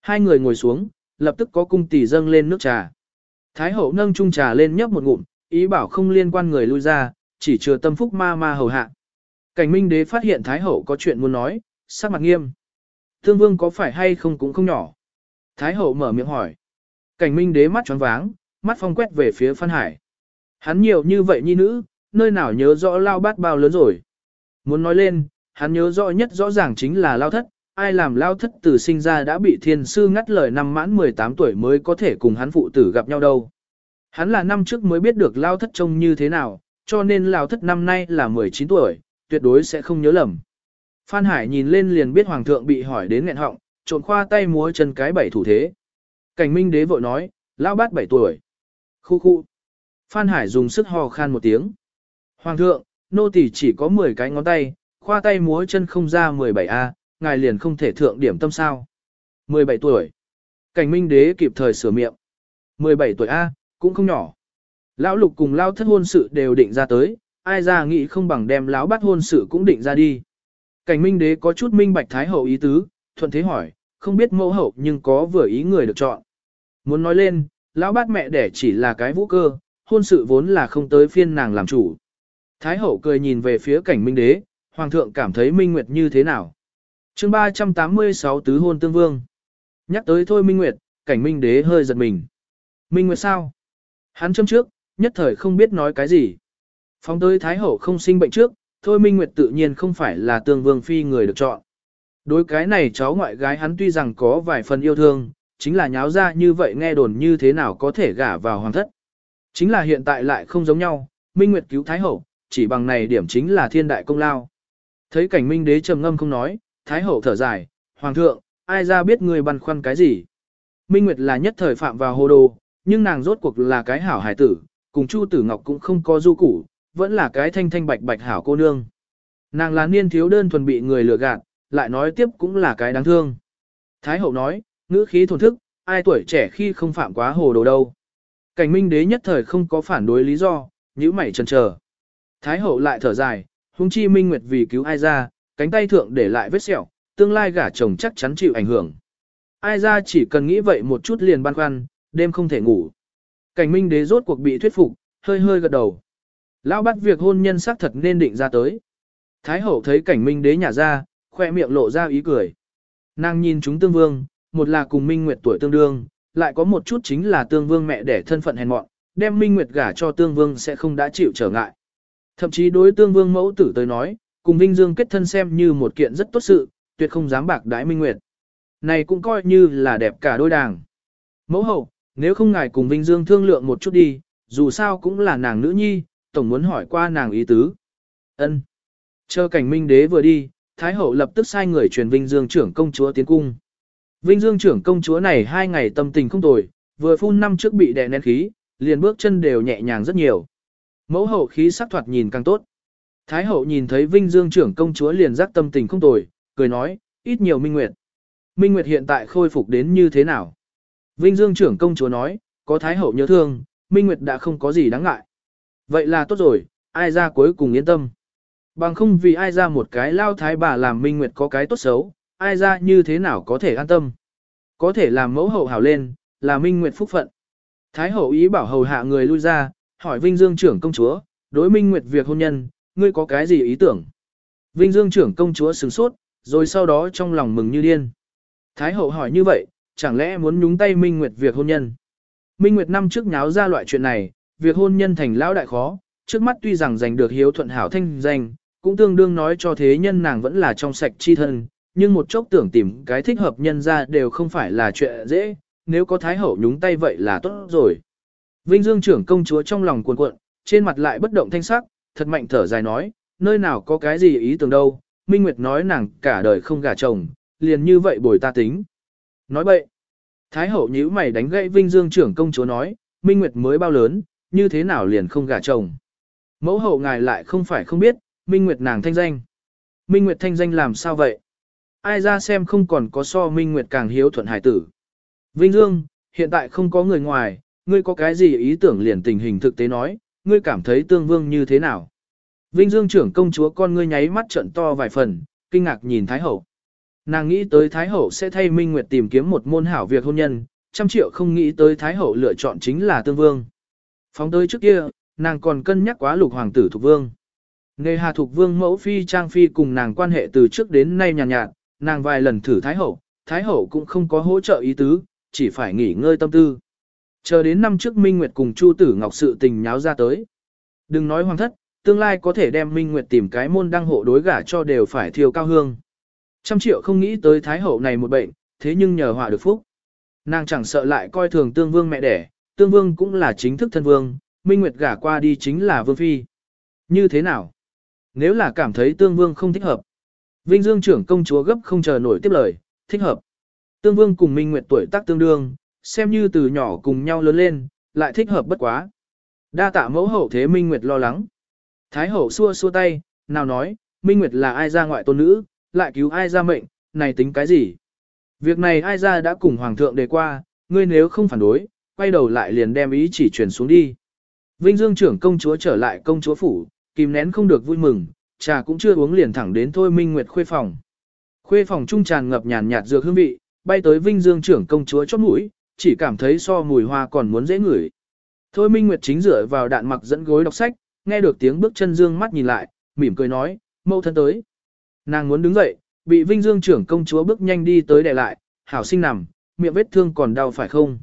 Speaker 1: Hai người ngồi xuống, lập tức có cung tỷ dâng lên nước trà. Thái hậu nâng chung trà lên nhấp một ngụm, ý bảo không liên quan người lui ra, chỉ chừa tâm phúc ma ma hầu hạ. Cảnh minh đế phát hiện Thái hậu có chuyện muốn nói, sắc mặt nghiêm. Thương vương có phải hay không cũng không nhỏ. Thái hậu mở miệng hỏi. Cảnh minh đế mắt tròn váng, mắt phong quét về phía Phan Hải. Hắn nhiều như vậy nhi nữ, nơi nào nhớ rõ lao bát bao lớn rồi. Muốn nói lên, hắn nhớ rõ nhất rõ ràng chính là lao thất, ai làm lao thất từ sinh ra đã bị thiên sư ngắt lời năm mãn 18 tuổi mới có thể cùng hắn phụ tử gặp nhau đâu. Hắn là năm trước mới biết được lao thất trông như thế nào, cho nên lão thất năm nay là 19 tuổi, tuyệt đối sẽ không nhớ lầm. Phan Hải nhìn lên liền biết hoàng thượng bị hỏi đến nghẹn họng, trộn khoa tay múa chân cái bảy thủ thế. Cảnh minh đế vội nói, lão bát 7 tuổi. Khu khu. Phan Hải dùng sức hò khan một tiếng. Hoàng thượng, nô tỳ chỉ có 10 cái ngón tay, khoa tay múa chân không ra 17A, ngài liền không thể thượng điểm tâm sao. 17 tuổi. Cảnh minh đế kịp thời sửa miệng. 17 tuổi A, cũng không nhỏ. Lão lục cùng lao thất hôn sự đều định ra tới, ai ra nghĩ không bằng đem lão bắt hôn sự cũng định ra đi. Cảnh minh đế có chút minh bạch thái hậu ý tứ, thuận thế hỏi, không biết mẫu hậu nhưng có vừa ý người được chọn. Muốn nói lên, lão bát mẹ đẻ chỉ là cái vũ cơ, hôn sự vốn là không tới phiên nàng làm chủ. Thái hậu cười nhìn về phía cảnh minh đế, hoàng thượng cảm thấy minh nguyệt như thế nào. chương 386 tứ hôn tương vương. Nhắc tới thôi minh nguyệt, cảnh minh đế hơi giật mình. Minh nguyệt sao? Hắn châm trước, nhất thời không biết nói cái gì. Phóng tới thái hậu không sinh bệnh trước, thôi minh nguyệt tự nhiên không phải là tương vương phi người được chọn. Đối cái này cháu ngoại gái hắn tuy rằng có vài phần yêu thương, chính là nháo ra như vậy nghe đồn như thế nào có thể gả vào hoàng thất. Chính là hiện tại lại không giống nhau, Minh Nguyệt cứu Thái Hậu, chỉ bằng này điểm chính là thiên đại công lao. Thấy cảnh Minh Đế trầm ngâm không nói, Thái Hậu thở dài, Hoàng thượng, ai ra biết người băn khoăn cái gì. Minh Nguyệt là nhất thời phạm vào hồ đồ, nhưng nàng rốt cuộc là cái hảo hải tử, cùng Chu Tử Ngọc cũng không có du củ, vẫn là cái thanh thanh bạch bạch hảo cô nương. Nàng là niên thiếu đơn thuần bị người lừa gạt, lại nói tiếp cũng là cái đáng thương. Thái hậu nói, ngữ khí thổn thức, ai tuổi trẻ khi không phạm quá hồ đồ đâu. Cảnh minh đế nhất thời không có phản đối lý do, nhữ mảy chần chờ. Thái hậu lại thở dài, hung chi minh nguyệt vì cứu ai ra, cánh tay thượng để lại vết sẹo, tương lai gả chồng chắc chắn chịu ảnh hưởng. Ai ra chỉ cần nghĩ vậy một chút liền băn khoăn, đêm không thể ngủ. Cảnh minh đế rốt cuộc bị thuyết phục, hơi hơi gật đầu. Lão bắt việc hôn nhân xác thật nên định ra tới. Thái hậu thấy cảnh minh đế nhả ra, khoe miệng lộ ra ý cười. Nàng nhìn chúng tương vương, một là cùng minh nguyệt tuổi tương đương, lại có một chút chính là tương vương mẹ để thân phận hèn mọn, đem minh nguyệt gả cho tương vương sẽ không đã chịu trở ngại. Thậm chí đối tương vương mẫu tử tới nói, cùng Vinh Dương kết thân xem như một kiện rất tốt sự, tuyệt không dám bạc đái minh nguyệt. Này cũng coi như là đẹp cả đôi đàng. Mẫu hậu, nếu không ngài cùng Vinh Dương thương lượng một chút đi, dù sao cũng là nàng nữ nhi, tổng muốn hỏi qua nàng ý tứ. Ân. Chờ cảnh minh đế vừa đi, Thái hậu lập tức sai người truyền Vinh Dương trưởng công chúa tiến cung. Vinh Dương trưởng công chúa này hai ngày tâm tình không tồi, vừa phun năm trước bị đè nén khí, liền bước chân đều nhẹ nhàng rất nhiều. Mẫu hậu khí sắc thoạt nhìn càng tốt. Thái hậu nhìn thấy Vinh Dương trưởng công chúa liền giác tâm tình không tồi, cười nói, ít nhiều Minh Nguyệt. Minh Nguyệt hiện tại khôi phục đến như thế nào? Vinh Dương trưởng công chúa nói, có Thái hậu nhớ thương, Minh Nguyệt đã không có gì đáng ngại. Vậy là tốt rồi, ai ra cuối cùng yên tâm. Bằng không vì ai ra một cái lao thái bà làm Minh Nguyệt có cái tốt xấu, ai ra như thế nào có thể an tâm. Có thể làm mẫu hậu hảo lên, là Minh Nguyệt phúc phận. Thái hậu ý bảo hầu hạ người lui ra, hỏi Vinh Dương trưởng công chúa, đối Minh Nguyệt việc hôn nhân, ngươi có cái gì ý tưởng? Vinh Dương trưởng công chúa sửng sốt, rồi sau đó trong lòng mừng như điên. Thái hậu hỏi như vậy, chẳng lẽ muốn nhúng tay Minh Nguyệt việc hôn nhân? Minh Nguyệt năm trước nháo ra loại chuyện này, việc hôn nhân thành lão đại khó, trước mắt tuy rằng giành được hiếu thuận hảo thanh danh, cũng tương đương nói cho thế nhân nàng vẫn là trong sạch chi thân, nhưng một chốc tưởng tìm cái thích hợp nhân ra đều không phải là chuyện dễ, nếu có thái hậu nhúng tay vậy là tốt rồi. Vinh Dương trưởng công chúa trong lòng cuồn cuộn, trên mặt lại bất động thanh sắc, thật mạnh thở dài nói, nơi nào có cái gì ý tưởng đâu, Minh Nguyệt nói nàng cả đời không gả chồng, liền như vậy bồi ta tính. Nói bậy, Thái hậu nhíu mày đánh gãy Vinh Dương trưởng công chúa nói, Minh Nguyệt mới bao lớn, như thế nào liền không gả chồng. Mẫu hậu ngài lại không phải không biết, Minh Nguyệt nàng thanh danh. Minh Nguyệt thanh danh làm sao vậy? Ai ra xem không còn có so Minh Nguyệt càng hiếu thuận hải tử. Vinh Dương, hiện tại không có người ngoài, ngươi có cái gì ý tưởng liền tình hình thực tế nói, ngươi cảm thấy tương vương như thế nào? Vinh Dương trưởng công chúa con ngươi nháy mắt trận to vài phần, kinh ngạc nhìn Thái Hậu. Nàng nghĩ tới Thái Hậu sẽ thay Minh Nguyệt tìm kiếm một môn hảo việc hôn nhân, trăm triệu không nghĩ tới Thái Hậu lựa chọn chính là tương vương. Phóng tới trước kia, nàng còn cân nhắc quá lục hoàng tử Thục vương. Nghề hà Thục vương mẫu phi trang phi cùng nàng quan hệ từ trước đến nay nhàn nhạt, nhạt, nàng vài lần thử Thái Hậu, Thái Hậu cũng không có hỗ trợ ý tứ, chỉ phải nghỉ ngơi tâm tư. Chờ đến năm trước Minh Nguyệt cùng Chu Tử Ngọc sự tình nháo ra tới. Đừng nói hoàng thất, tương lai có thể đem Minh Nguyệt tìm cái môn đăng hộ đối gả cho đều phải thiêu cao hương. Trăm triệu không nghĩ tới Thái Hậu này một bệnh, thế nhưng nhờ họa được phúc. Nàng chẳng sợ lại coi thường tương vương mẹ đẻ, tương vương cũng là chính thức thân vương, Minh Nguyệt gả qua đi chính là vương phi. Như thế nào? Nếu là cảm thấy tương vương không thích hợp. Vinh Dương trưởng công chúa gấp không chờ nổi tiếp lời, thích hợp. Tương vương cùng Minh Nguyệt tuổi tác tương đương, xem như từ nhỏ cùng nhau lớn lên, lại thích hợp bất quá. Đa tạ mẫu hậu thế Minh Nguyệt lo lắng. Thái hậu xua xua tay, nào nói, Minh Nguyệt là ai ra ngoại tôn nữ, lại cứu ai ra mệnh, này tính cái gì? Việc này ai ra đã cùng hoàng thượng đề qua, ngươi nếu không phản đối, quay đầu lại liền đem ý chỉ truyền xuống đi. Vinh Dương trưởng công chúa trở lại công chúa phủ, kìm nén không được vui mừng, trà cũng chưa uống liền thẳng đến thôi Minh Nguyệt khuê phòng. Khuê phòng trung tràn ngập nhàn nhạt dược hương vị, bay tới Vinh Dương trưởng công chúa chót mũi, chỉ cảm thấy so mùi hoa còn muốn dễ ngửi. Thôi Minh Nguyệt chính dựa vào đạn mặc dẫn gối đọc sách, nghe được tiếng bước chân dương mắt nhìn lại, mỉm cười nói, mẫu thân tới. Nàng muốn đứng dậy, bị Vinh Dương trưởng công chúa bước nhanh đi tới đè lại, hảo sinh nằm, miệng vết thương còn đau phải không?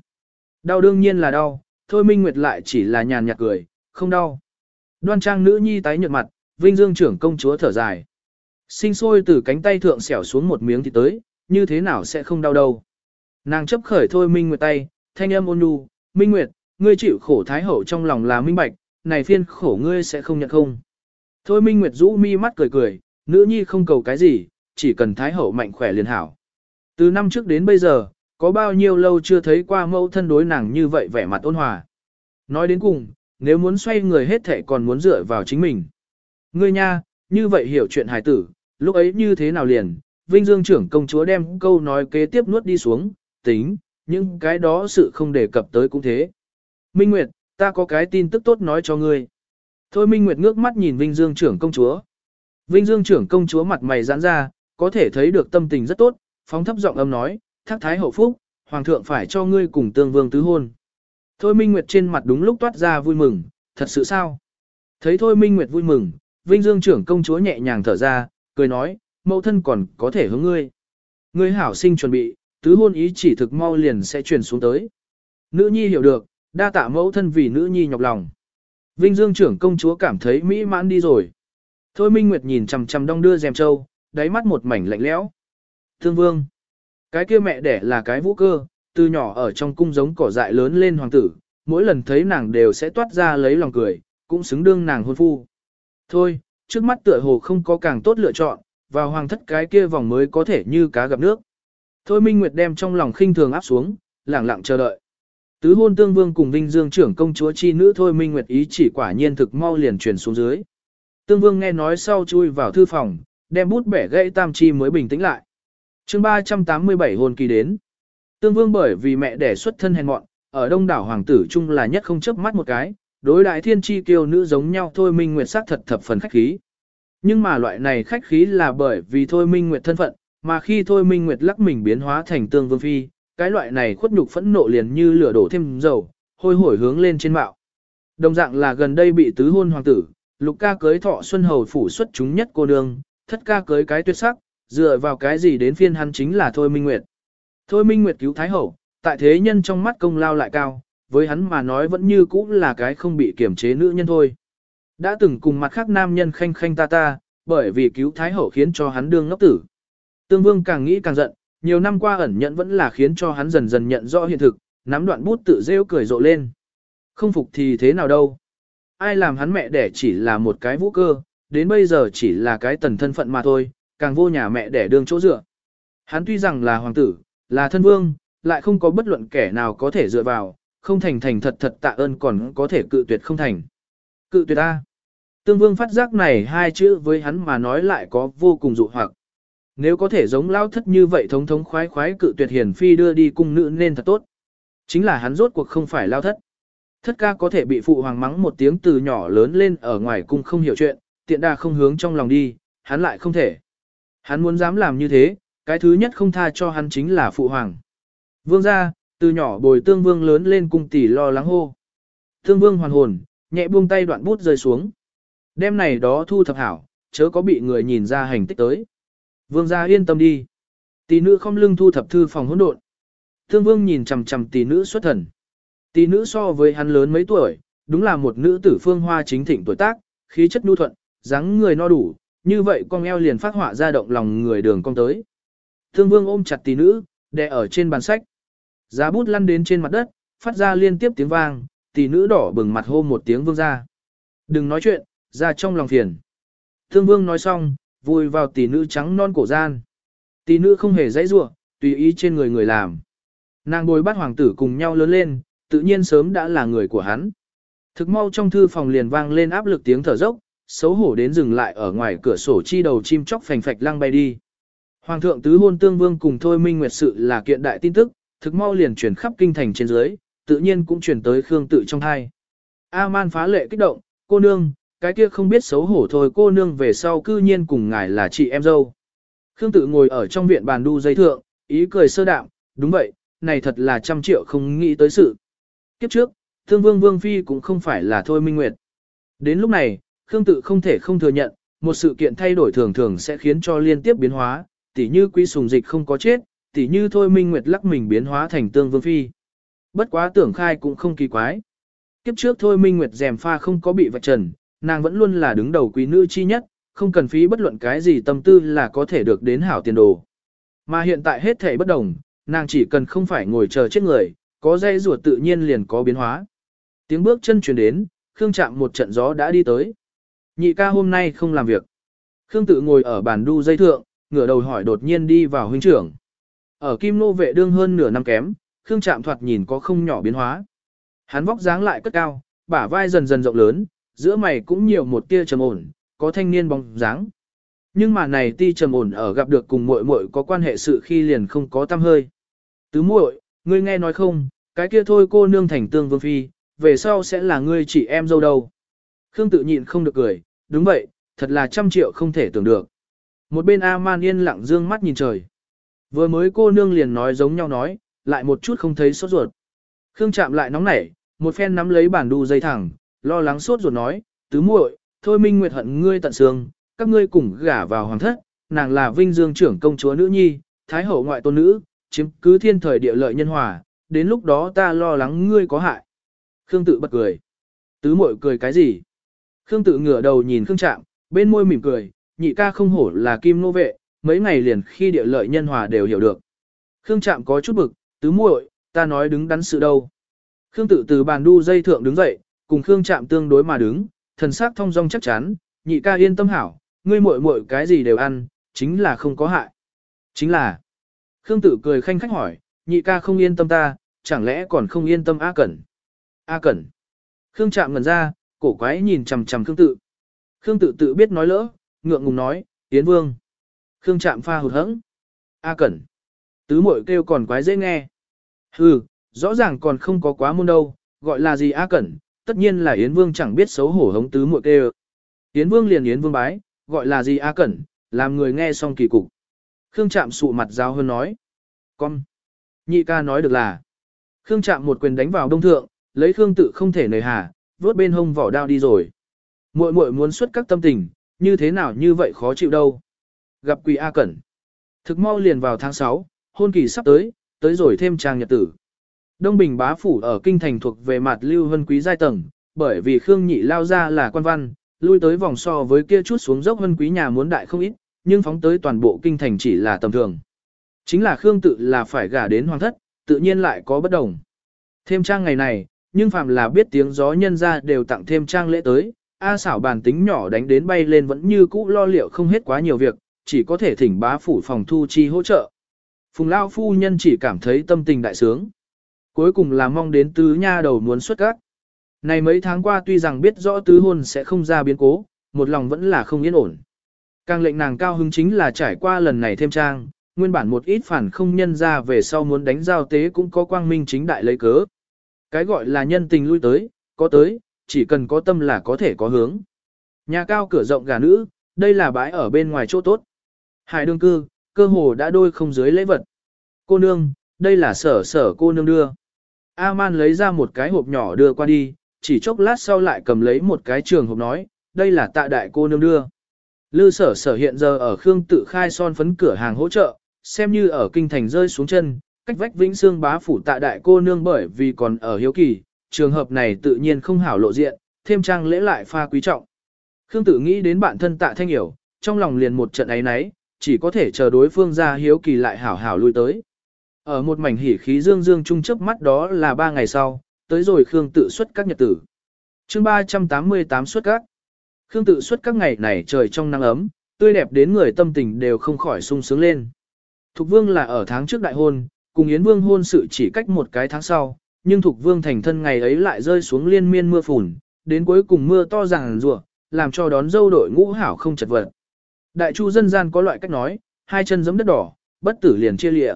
Speaker 1: Đau đương nhiên là đau, thôi Minh Nguyệt lại chỉ là nhàn nhạt cười, không đau. Đoan trang nữ nhi tái nhợt mặt, Vinh Dương trưởng công chúa thở dài. Sinh sôi từ cánh tay thượng xẻo xuống một miếng thì tới, như thế nào sẽ không đau đâu. Nàng chấp khởi thôi Minh Nguyệt tay, thanh âm ôn nhu, Minh Nguyệt, ngươi chịu khổ thái hậu trong lòng là minh bạch, này phiên khổ ngươi sẽ không nhận không. Thôi Minh Nguyệt rũ mi mắt cười cười, nữ nhi không cầu cái gì, chỉ cần thái hậu mạnh khỏe liền hảo. Từ năm trước đến bây giờ, có bao nhiêu lâu chưa thấy qua mẫu thân đối nàng như vậy vẻ mặt ôn hòa. Nói đến cùng, nếu muốn xoay người hết thệ còn muốn dựa vào chính mình. Ngươi nha, như vậy hiểu chuyện hài tử, lúc ấy như thế nào liền, Vinh Dương trưởng công chúa đem câu nói kế tiếp nuốt đi xuống, tính, nhưng cái đó sự không đề cập tới cũng thế. Minh Nguyệt, ta có cái tin tức tốt nói cho ngươi. Thôi Minh Nguyệt ngước mắt nhìn Vinh Dương trưởng công chúa. Vinh Dương trưởng công chúa mặt mày giãn ra, có thể thấy được tâm tình rất tốt, phóng thấp giọng âm nói, thác thái hậu phúc, hoàng thượng phải cho ngươi cùng tương vương tứ hôn. Thôi Minh Nguyệt trên mặt đúng lúc toát ra vui mừng, thật sự sao? Thấy Thôi Minh Nguyệt vui mừng, Vinh Dương trưởng công chúa nhẹ nhàng thở ra, cười nói, mẫu thân còn có thể hướng ngươi. Ngươi hảo sinh chuẩn bị, tứ hôn ý chỉ thực mau liền sẽ truyền xuống tới. Nữ nhi hiểu được, đa tạ mẫu thân vì nữ nhi nhọc lòng. Vinh Dương trưởng công chúa cảm thấy mỹ mãn đi rồi. Thôi Minh Nguyệt nhìn chằm chằm đong đưa dèm châu, đáy mắt một mảnh lạnh lẽo. Thương vương. Cái kia mẹ đẻ là cái vũ cơ, từ nhỏ ở trong cung giống cỏ dại lớn lên hoàng tử, mỗi lần thấy nàng đều sẽ toát ra lấy lòng cười, cũng xứng đương nàng hôn phu. Thôi, trước mắt tựa hồ không có càng tốt lựa chọn, vào hoàng thất cái kia vòng mới có thể như cá gặp nước. Thôi Minh Nguyệt đem trong lòng khinh thường áp xuống, lặng lặng chờ đợi. Tứ hôn tương vương cùng Vinh Dương trưởng công chúa chi nữ Thôi Minh Nguyệt ý chỉ quả nhiên thực mau liền truyền xuống dưới. Tương vương nghe nói sau chui vào thư phòng, đem bút bẻ gãy tam chi mới bình tĩnh lại. chương 387 hôn kỳ đến. Tương vương bởi vì mẹ đẻ xuất thân hèn mọn, ở đông đảo hoàng tử chung là nhất không chấp mắt một cái, đối đại thiên chi kiêu nữ giống nhau thôi minh nguyệt sắc thật thập phần khách khí. Nhưng mà loại này khách khí là bởi vì thôi minh nguyệt thân phận, mà khi thôi minh nguyệt lắc mình biến hóa thành tương vương phi, cái loại này khuất nhục phẫn nộ liền như lửa đổ thêm dầu, hôi hổi hướng lên trên mạo. Đồng dạng là gần đây bị tứ hôn hoàng tử, lục ca cưới thọ xuân hầu phủ xuất chúng nhất cô nương, thất ca cưới cái tuyệt sắc, dựa vào cái gì đến phiên hắn chính là thôi minh nguyệt. Thôi minh nguyệt cứu thái hậu, tại thế nhân trong mắt công lao lại cao, với hắn mà nói vẫn như cũ là cái không bị kiểm chế nữ nhân thôi. Đã từng cùng mặt khác nam nhân khanh khanh ta ta, bởi vì cứu thái hậu khiến cho hắn đương ngốc tử. Tương vương càng nghĩ càng giận, nhiều năm qua ẩn nhận vẫn là khiến cho hắn dần dần nhận rõ hiện thực, nắm đoạn bút tự rêu cười rộ lên. Không phục thì thế nào đâu. Ai làm hắn mẹ đẻ chỉ là một cái vũ cơ, đến bây giờ chỉ là cái tần thân phận mà thôi, càng vô nhà mẹ đẻ đương chỗ dựa. Hắn tuy rằng là hoàng tử, là thân vương, lại không có bất luận kẻ nào có thể dựa vào, không thành thành thật thật tạ ơn còn có thể cự tuyệt không thành. Cự tuyệt A. Tương vương phát giác này hai chữ với hắn mà nói lại có vô cùng dụ hoặc. Nếu có thể giống lao thất như vậy thống thống khoái khoái cự tuyệt hiền phi đưa đi cung nữ nên thật tốt. Chính là hắn rốt cuộc không phải lao thất. Thất ca có thể bị phụ hoàng mắng một tiếng từ nhỏ lớn lên ở ngoài cung không hiểu chuyện, tiện đa không hướng trong lòng đi, hắn lại không thể. Hắn muốn dám làm như thế, cái thứ nhất không tha cho hắn chính là phụ hoàng. Vương ra, từ nhỏ bồi tương vương lớn lên cung tỷ lo lắng hô. Tương vương hoàn hồn, nhẹ buông tay đoạn bút rơi xuống. Đêm này đó thu thập hảo, chớ có bị người nhìn ra hành tích tới. Vương gia yên tâm đi. Tỷ nữ không lưng thu thập thư phòng hỗn độn. Tương vương nhìn chằm chằm tỷ nữ xuất thần. Tỷ nữ so với hắn lớn mấy tuổi, đúng là một nữ tử phương hoa chính thịnh tuổi tác, khí chất nhu thuận, dáng người no đủ, như vậy con eo liền phát họa ra động lòng người đường cong tới. Thương vương ôm chặt tỷ nữ, đè ở trên bàn sách. Giá bút lăn đến trên mặt đất, phát ra liên tiếp tiếng vang, tỷ nữ đỏ bừng mặt hô một tiếng vương ra. Đừng nói chuyện, ra trong lòng phiền. Thương vương nói xong, vùi vào tỷ nữ trắng non cổ gian. Tỷ nữ không hề dãy rủa, tùy ý trên người người làm. Nàng bồi bắt hoàng tử cùng nhau lớn lên, tự nhiên sớm đã là người của hắn. Thực mau trong thư phòng liền vang lên áp lực tiếng thở dốc, xấu hổ đến dừng lại ở ngoài cửa sổ chi đầu chim chóc phành phạch lăng bay đi. Hoàng thượng tứ hôn tương vương cùng thôi minh nguyệt sự là kiện đại tin tức, thực mau liền truyền khắp kinh thành trên dưới, tự nhiên cũng truyền tới Khương tự trong hai. A-man phá lệ kích động, cô nương, cái kia không biết xấu hổ thôi cô nương về sau cư nhiên cùng ngài là chị em dâu. Khương tự ngồi ở trong viện bàn đu dây thượng, ý cười sơ đạm, đúng vậy, này thật là trăm triệu không nghĩ tới sự. Kiếp trước, thương vương vương phi cũng không phải là thôi minh nguyệt. Đến lúc này, Khương tự không thể không thừa nhận, một sự kiện thay đổi thường thường sẽ khiến cho liên tiếp biến hóa, tỉ như quý sùng dịch không có chết, tỉ như thôi minh nguyệt lắc mình biến hóa thành tương vương phi. Bất quá tưởng khai cũng không kỳ quái. Kiếp trước thôi minh nguyệt dèm pha không có bị vạch trần, nàng vẫn luôn là đứng đầu quý nữ chi nhất, không cần phí bất luận cái gì tâm tư là có thể được đến hảo tiền đồ. Mà hiện tại hết thể bất đồng, nàng chỉ cần không phải ngồi chờ chết người, có dây ruột tự nhiên liền có biến hóa. Tiếng bước chân chuyển đến, Khương chạm một trận gió đã đi tới. Nhị ca hôm nay không làm việc. Khương tự ngồi ở bàn đu dây thượng, ngửa đầu hỏi đột nhiên đi vào huynh trưởng. Ở kim nô vệ đương hơn nửa năm kém, Khương chạm thoạt nhìn có không nhỏ biến hóa. Hắn vóc dáng lại cất cao, bả vai dần dần rộng lớn, giữa mày cũng nhiều một tia trầm ổn, có thanh niên bóng dáng. Nhưng mà này ti trầm ổn ở gặp được cùng muội muội có quan hệ sự khi liền không có tâm hơi. Tứ muội, ngươi nghe nói không, cái kia thôi cô nương thành tương vương phi, về sau sẽ là ngươi chị em dâu đâu. Khương tự nhịn không được cười, đúng vậy, thật là trăm triệu không thể tưởng được. Một bên A-man yên lặng dương mắt nhìn trời. Vừa mới cô nương liền nói giống nhau nói, lại một chút không thấy sốt ruột. Khương chạm lại nóng nảy, một phen nắm lấy bản đu dây thẳng, lo lắng sốt ruột nói, tứ muội, thôi minh nguyệt hận ngươi tận xương, các ngươi cùng gả vào hoàng thất, nàng là vinh dương trưởng công chúa nữ nhi, thái hậu ngoại tôn nữ, chiếm cứ thiên thời địa lợi nhân hòa, đến lúc đó ta lo lắng ngươi có hại. Khương tự bật cười. Tứ muội cười cái gì? Khương tự ngửa đầu nhìn Khương Trạm, bên môi mỉm cười, nhị ca không hổ là kim nô vệ, mấy ngày liền khi địa lợi nhân hòa đều hiểu được. Khương Trạm có chút bực, tứ muội, ta nói đứng đắn sự đâu. Khương tự từ bàn đu dây thượng đứng dậy, cùng Khương Trạm tương đối mà đứng, thần sắc thông dong chắc chắn, nhị ca yên tâm hảo, ngươi muội muội cái gì đều ăn, chính là không có hại. Chính là. Khương tự cười khanh khách hỏi, nhị ca không yên tâm ta, chẳng lẽ còn không yên tâm A Cẩn. A Cẩn. Khương Trạm ngẩn ra, cổ quái nhìn chằm chằm Khương tự. Khương tự tự biết nói lỡ, ngượng ngùng nói, Yến Vương. Khương Trạm pha hụt hẫng. A Cẩn. Tứ muội kêu còn quái dễ nghe. Hừ, rõ ràng còn không có quá môn đâu, gọi là gì A Cẩn, tất nhiên là Yến Vương chẳng biết xấu hổ hống tứ muội kêu. Yến Vương liền Yến Vương bái, gọi là gì A Cẩn, làm người nghe xong kỳ cục. Khương Trạm sụ mặt giáo hơn nói. Con. Nhị ca nói được là. Khương Trạm một quyền đánh vào đông thượng, lấy Khương tự không thể nời hà, vớt bên hông vỏ đao đi rồi. Muội muội muốn xuất các tâm tình, như thế nào như vậy khó chịu đâu. Gặp quỷ A Cẩn. Thực mau liền vào tháng 6, hôn kỳ sắp tới, tới rồi thêm trang nhật tử. Đông Bình bá phủ ở kinh thành thuộc về mặt lưu hân quý giai tầng, bởi vì Khương Nhị lao ra là quan văn, lui tới vòng so với kia chút xuống dốc hân quý nhà muốn đại không ít, nhưng phóng tới toàn bộ kinh thành chỉ là tầm thường. Chính là Khương tự là phải gả đến hoàng thất, tự nhiên lại có bất đồng. Thêm trang ngày này, nhưng phạm là biết tiếng gió nhân ra đều tặng thêm trang lễ tới, A xảo bàn tính nhỏ đánh đến bay lên vẫn như cũ lo liệu không hết quá nhiều việc, chỉ có thể thỉnh bá phủ phòng thu chi hỗ trợ. Phùng Lao phu nhân chỉ cảm thấy tâm tình đại sướng. Cuối cùng là mong đến tứ nha đầu muốn xuất gác. Này mấy tháng qua tuy rằng biết rõ tứ hôn sẽ không ra biến cố, một lòng vẫn là không yên ổn. Càng lệnh nàng cao hứng chính là trải qua lần này thêm trang, nguyên bản một ít phản không nhân ra về sau muốn đánh giao tế cũng có quang minh chính đại lấy cớ. Cái gọi là nhân tình lui tới, có tới, chỉ cần có tâm là có thể có hướng. Nhà cao cửa rộng gà nữ, đây là bãi ở bên ngoài chỗ tốt. Hải đương cư, cơ hồ đã đôi không dưới lễ vật. Cô nương, đây là sở sở cô nương đưa. A-man lấy ra một cái hộp nhỏ đưa qua đi, chỉ chốc lát sau lại cầm lấy một cái trường hộp nói, đây là tạ đại cô nương đưa. Lư sở sở hiện giờ ở Khương tự khai son phấn cửa hàng hỗ trợ, xem như ở kinh thành rơi xuống chân, cách vách vĩnh xương bá phủ tạ đại cô nương bởi vì còn ở hiếu kỳ, trường hợp này tự nhiên không hảo lộ diện, thêm trang lễ lại pha quý trọng. Khương tự nghĩ đến bản thân tạ thanh hiểu, trong lòng liền một trận ấy náy, chỉ có thể chờ đối phương ra hiếu kỳ lại hảo hảo lui tới. Ở một mảnh hỉ khí dương dương chung chớp mắt đó là ba ngày sau, tới rồi Khương tự xuất các nhật tử. chương 388 xuất các. Khương tự suốt các ngày này trời trong nắng ấm, tươi đẹp đến người tâm tình đều không khỏi sung sướng lên. Thục Vương là ở tháng trước đại hôn, cùng Yến Vương hôn sự chỉ cách một cái tháng sau, nhưng Thục Vương thành thân ngày ấy lại rơi xuống liên miên mưa phùn, đến cuối cùng mưa to ràng rủa, làm cho đón dâu đội ngũ hảo không chật vật. Đại chu dân gian có loại cách nói, hai chân giẫm đất đỏ, bất tử liền chia lịa.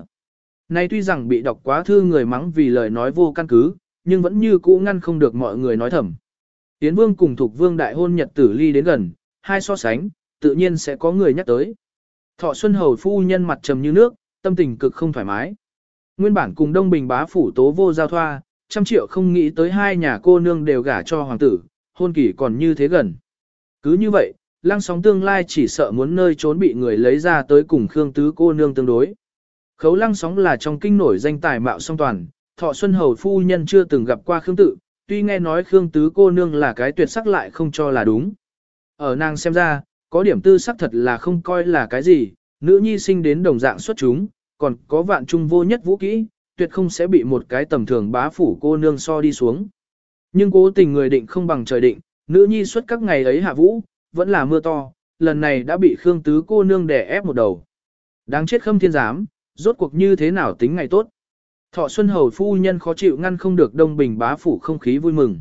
Speaker 1: Nay tuy rằng bị đọc quá thư người mắng vì lời nói vô căn cứ, nhưng vẫn như cũ ngăn không được mọi người nói thầm. Tiến vương cùng thuộc vương đại hôn nhật tử ly đến gần, hai so sánh, tự nhiên sẽ có người nhắc tới. Thọ Xuân Hầu phu nhân mặt trầm như nước, tâm tình cực không thoải mái. Nguyên bản cùng Đông Bình bá phủ tố vô giao thoa, trăm triệu không nghĩ tới hai nhà cô nương đều gả cho hoàng tử, hôn kỳ còn như thế gần. Cứ như vậy, lăng sóng tương lai chỉ sợ muốn nơi trốn bị người lấy ra tới cùng Khương Tứ cô nương tương đối. Khấu lăng sóng là trong kinh nổi danh tài mạo song toàn, thọ xuân hầu phu nhân chưa từng gặp qua Khương Tự, tuy nghe nói Khương Tứ cô nương là cái tuyệt sắc lại không cho là đúng. Ở nàng xem ra, có điểm tư sắc thật là không coi là cái gì, nữ nhi sinh đến đồng dạng xuất chúng, còn có vạn trung vô nhất vũ kỹ, tuyệt không sẽ bị một cái tầm thường bá phủ cô nương so đi xuống. Nhưng cố tình người định không bằng trời định, nữ nhi xuất các ngày ấy hạ vũ, vẫn là mưa to, lần này đã bị Khương Tứ cô nương đè ép một đầu. Đáng chết khâm thiên giám, rốt cuộc như thế nào tính ngày tốt. Thọ Xuân Hầu phu nhân khó chịu ngăn không được Đông Bình bá phủ không khí vui mừng.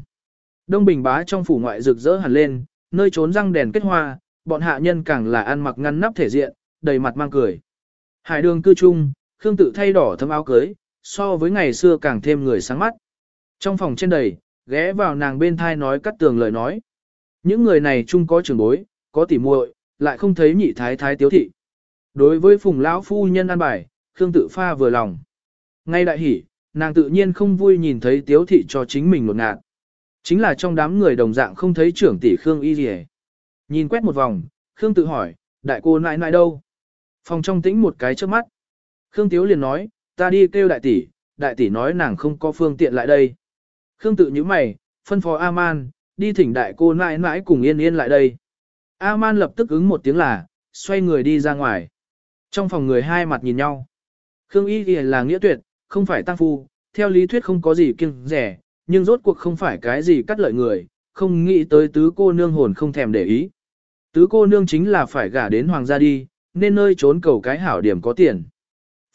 Speaker 1: Đông Bình bá trong phủ ngoại rực rỡ hẳn lên, nơi trốn răng đèn kết hoa, bọn hạ nhân càng là ăn mặc ngăn nắp thể diện, đầy mặt mang cười. Hải đường cư trung, Khương tự thay đỏ thấm áo cưới, so với ngày xưa càng thêm người sáng mắt. Trong phòng trên đầy, ghé vào nàng bên thai nói cắt tường lời nói. Những người này chung có trưởng bối, có tỉ muội, lại không thấy nhị thái thái tiếu thị. Đối với phùng lão phu nhân ăn bài, Khương tự pha vừa lòng. Ngay đại hỉ, nàng tự nhiên không vui nhìn thấy tiếu thị cho chính mình một ngạt. Chính là trong đám người đồng dạng không thấy trưởng tỷ Khương y gì Nhìn quét một vòng, Khương tự hỏi, đại cô nãi nãi đâu? Phòng trong tĩnh một cái trước mắt. Khương Tiếu liền nói, ta đi kêu đại tỷ, đại tỷ nói nàng không có phương tiện lại đây. Khương tự như mày, phân phó A-man, đi thỉnh đại cô nãi nãi cùng yên yên lại đây. A-man lập tức ứng một tiếng là, xoay người đi ra ngoài. Trong phòng người hai mặt nhìn nhau. Khương y là nghĩa tuyệt, không phải tăng phu, theo lý thuyết không có gì kiêng rẻ, nhưng rốt cuộc không phải cái gì cắt lợi người, không nghĩ tới tứ cô nương hồn không thèm để ý. Tứ cô nương chính là phải gả đến hoàng gia đi, nên nơi trốn cầu cái hảo điểm có tiền.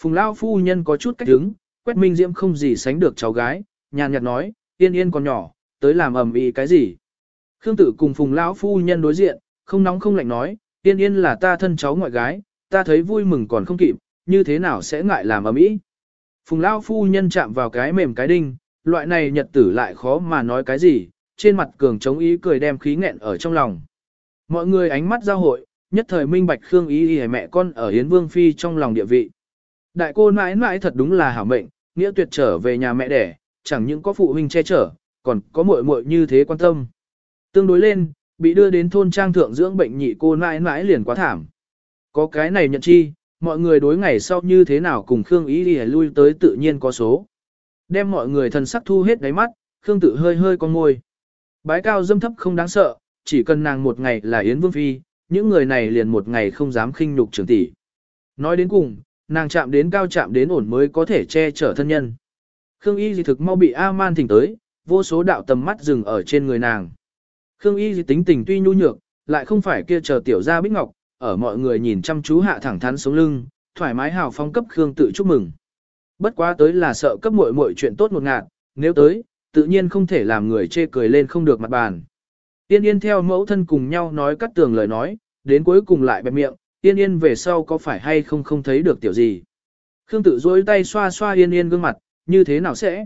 Speaker 1: Phùng Lao phu nhân có chút cách đứng, quét minh diễm không gì sánh được cháu gái, nhàn nhạt nói, yên yên còn nhỏ, tới làm ầm ĩ cái gì. Khương tử cùng Phùng Lão phu nhân đối diện, không nóng không lạnh nói, yên yên là ta thân cháu ngoại gái, ta thấy vui mừng còn không kịp, như thế nào sẽ ngại làm ầm ĩ. Phùng Lão phu nhân chạm vào cái mềm cái đinh, loại này nhật tử lại khó mà nói cái gì, trên mặt cường chống ý cười đem khí nghẹn ở trong lòng. Mọi người ánh mắt giao hội, nhất thời minh bạch Khương ý y mẹ con ở hiến Vương Phi trong lòng địa vị. Đại cô mãi mãi thật đúng là hảo mệnh, nghĩa tuyệt trở về nhà mẹ đẻ, chẳng những có phụ huynh che chở, còn có muội muội như thế quan tâm. Tương đối lên, bị đưa đến thôn trang thượng dưỡng bệnh nhị cô mãi mãi liền quá thảm. Có cái này nhận chi, mọi người đối ngày sau như thế nào cùng Khương ý đi lui tới tự nhiên có số. Đem mọi người thần sắc thu hết đáy mắt, Khương tự hơi hơi con môi. Bái cao dâm thấp không đáng sợ, chỉ cần nàng một ngày là Yến Vương Phi, những người này liền một ngày không dám khinh nhục trưởng tỷ. Nói đến cùng, nàng chạm đến cao chạm đến ổn mới có thể che chở thân nhân. Khương Y gì thực mau bị A-man thỉnh tới, vô số đạo tầm mắt dừng ở trên người nàng. Khương Y gì tính tình tuy nhu nhược, lại không phải kia chờ tiểu gia bích ngọc, ở mọi người nhìn chăm chú hạ thẳng thắn sống lưng, thoải mái hào phong cấp Khương tự chúc mừng. Bất quá tới là sợ cấp muội muội chuyện tốt một ngạt, nếu tới, tự nhiên không thể làm người chê cười lên không được mặt bàn. Tiên yên theo mẫu thân cùng nhau nói cắt tường lời nói, đến cuối cùng lại bẹp miệng, tiên yên về sau có phải hay không không thấy được tiểu gì. Khương tự dối tay xoa xoa yên yên gương mặt, như thế nào sẽ?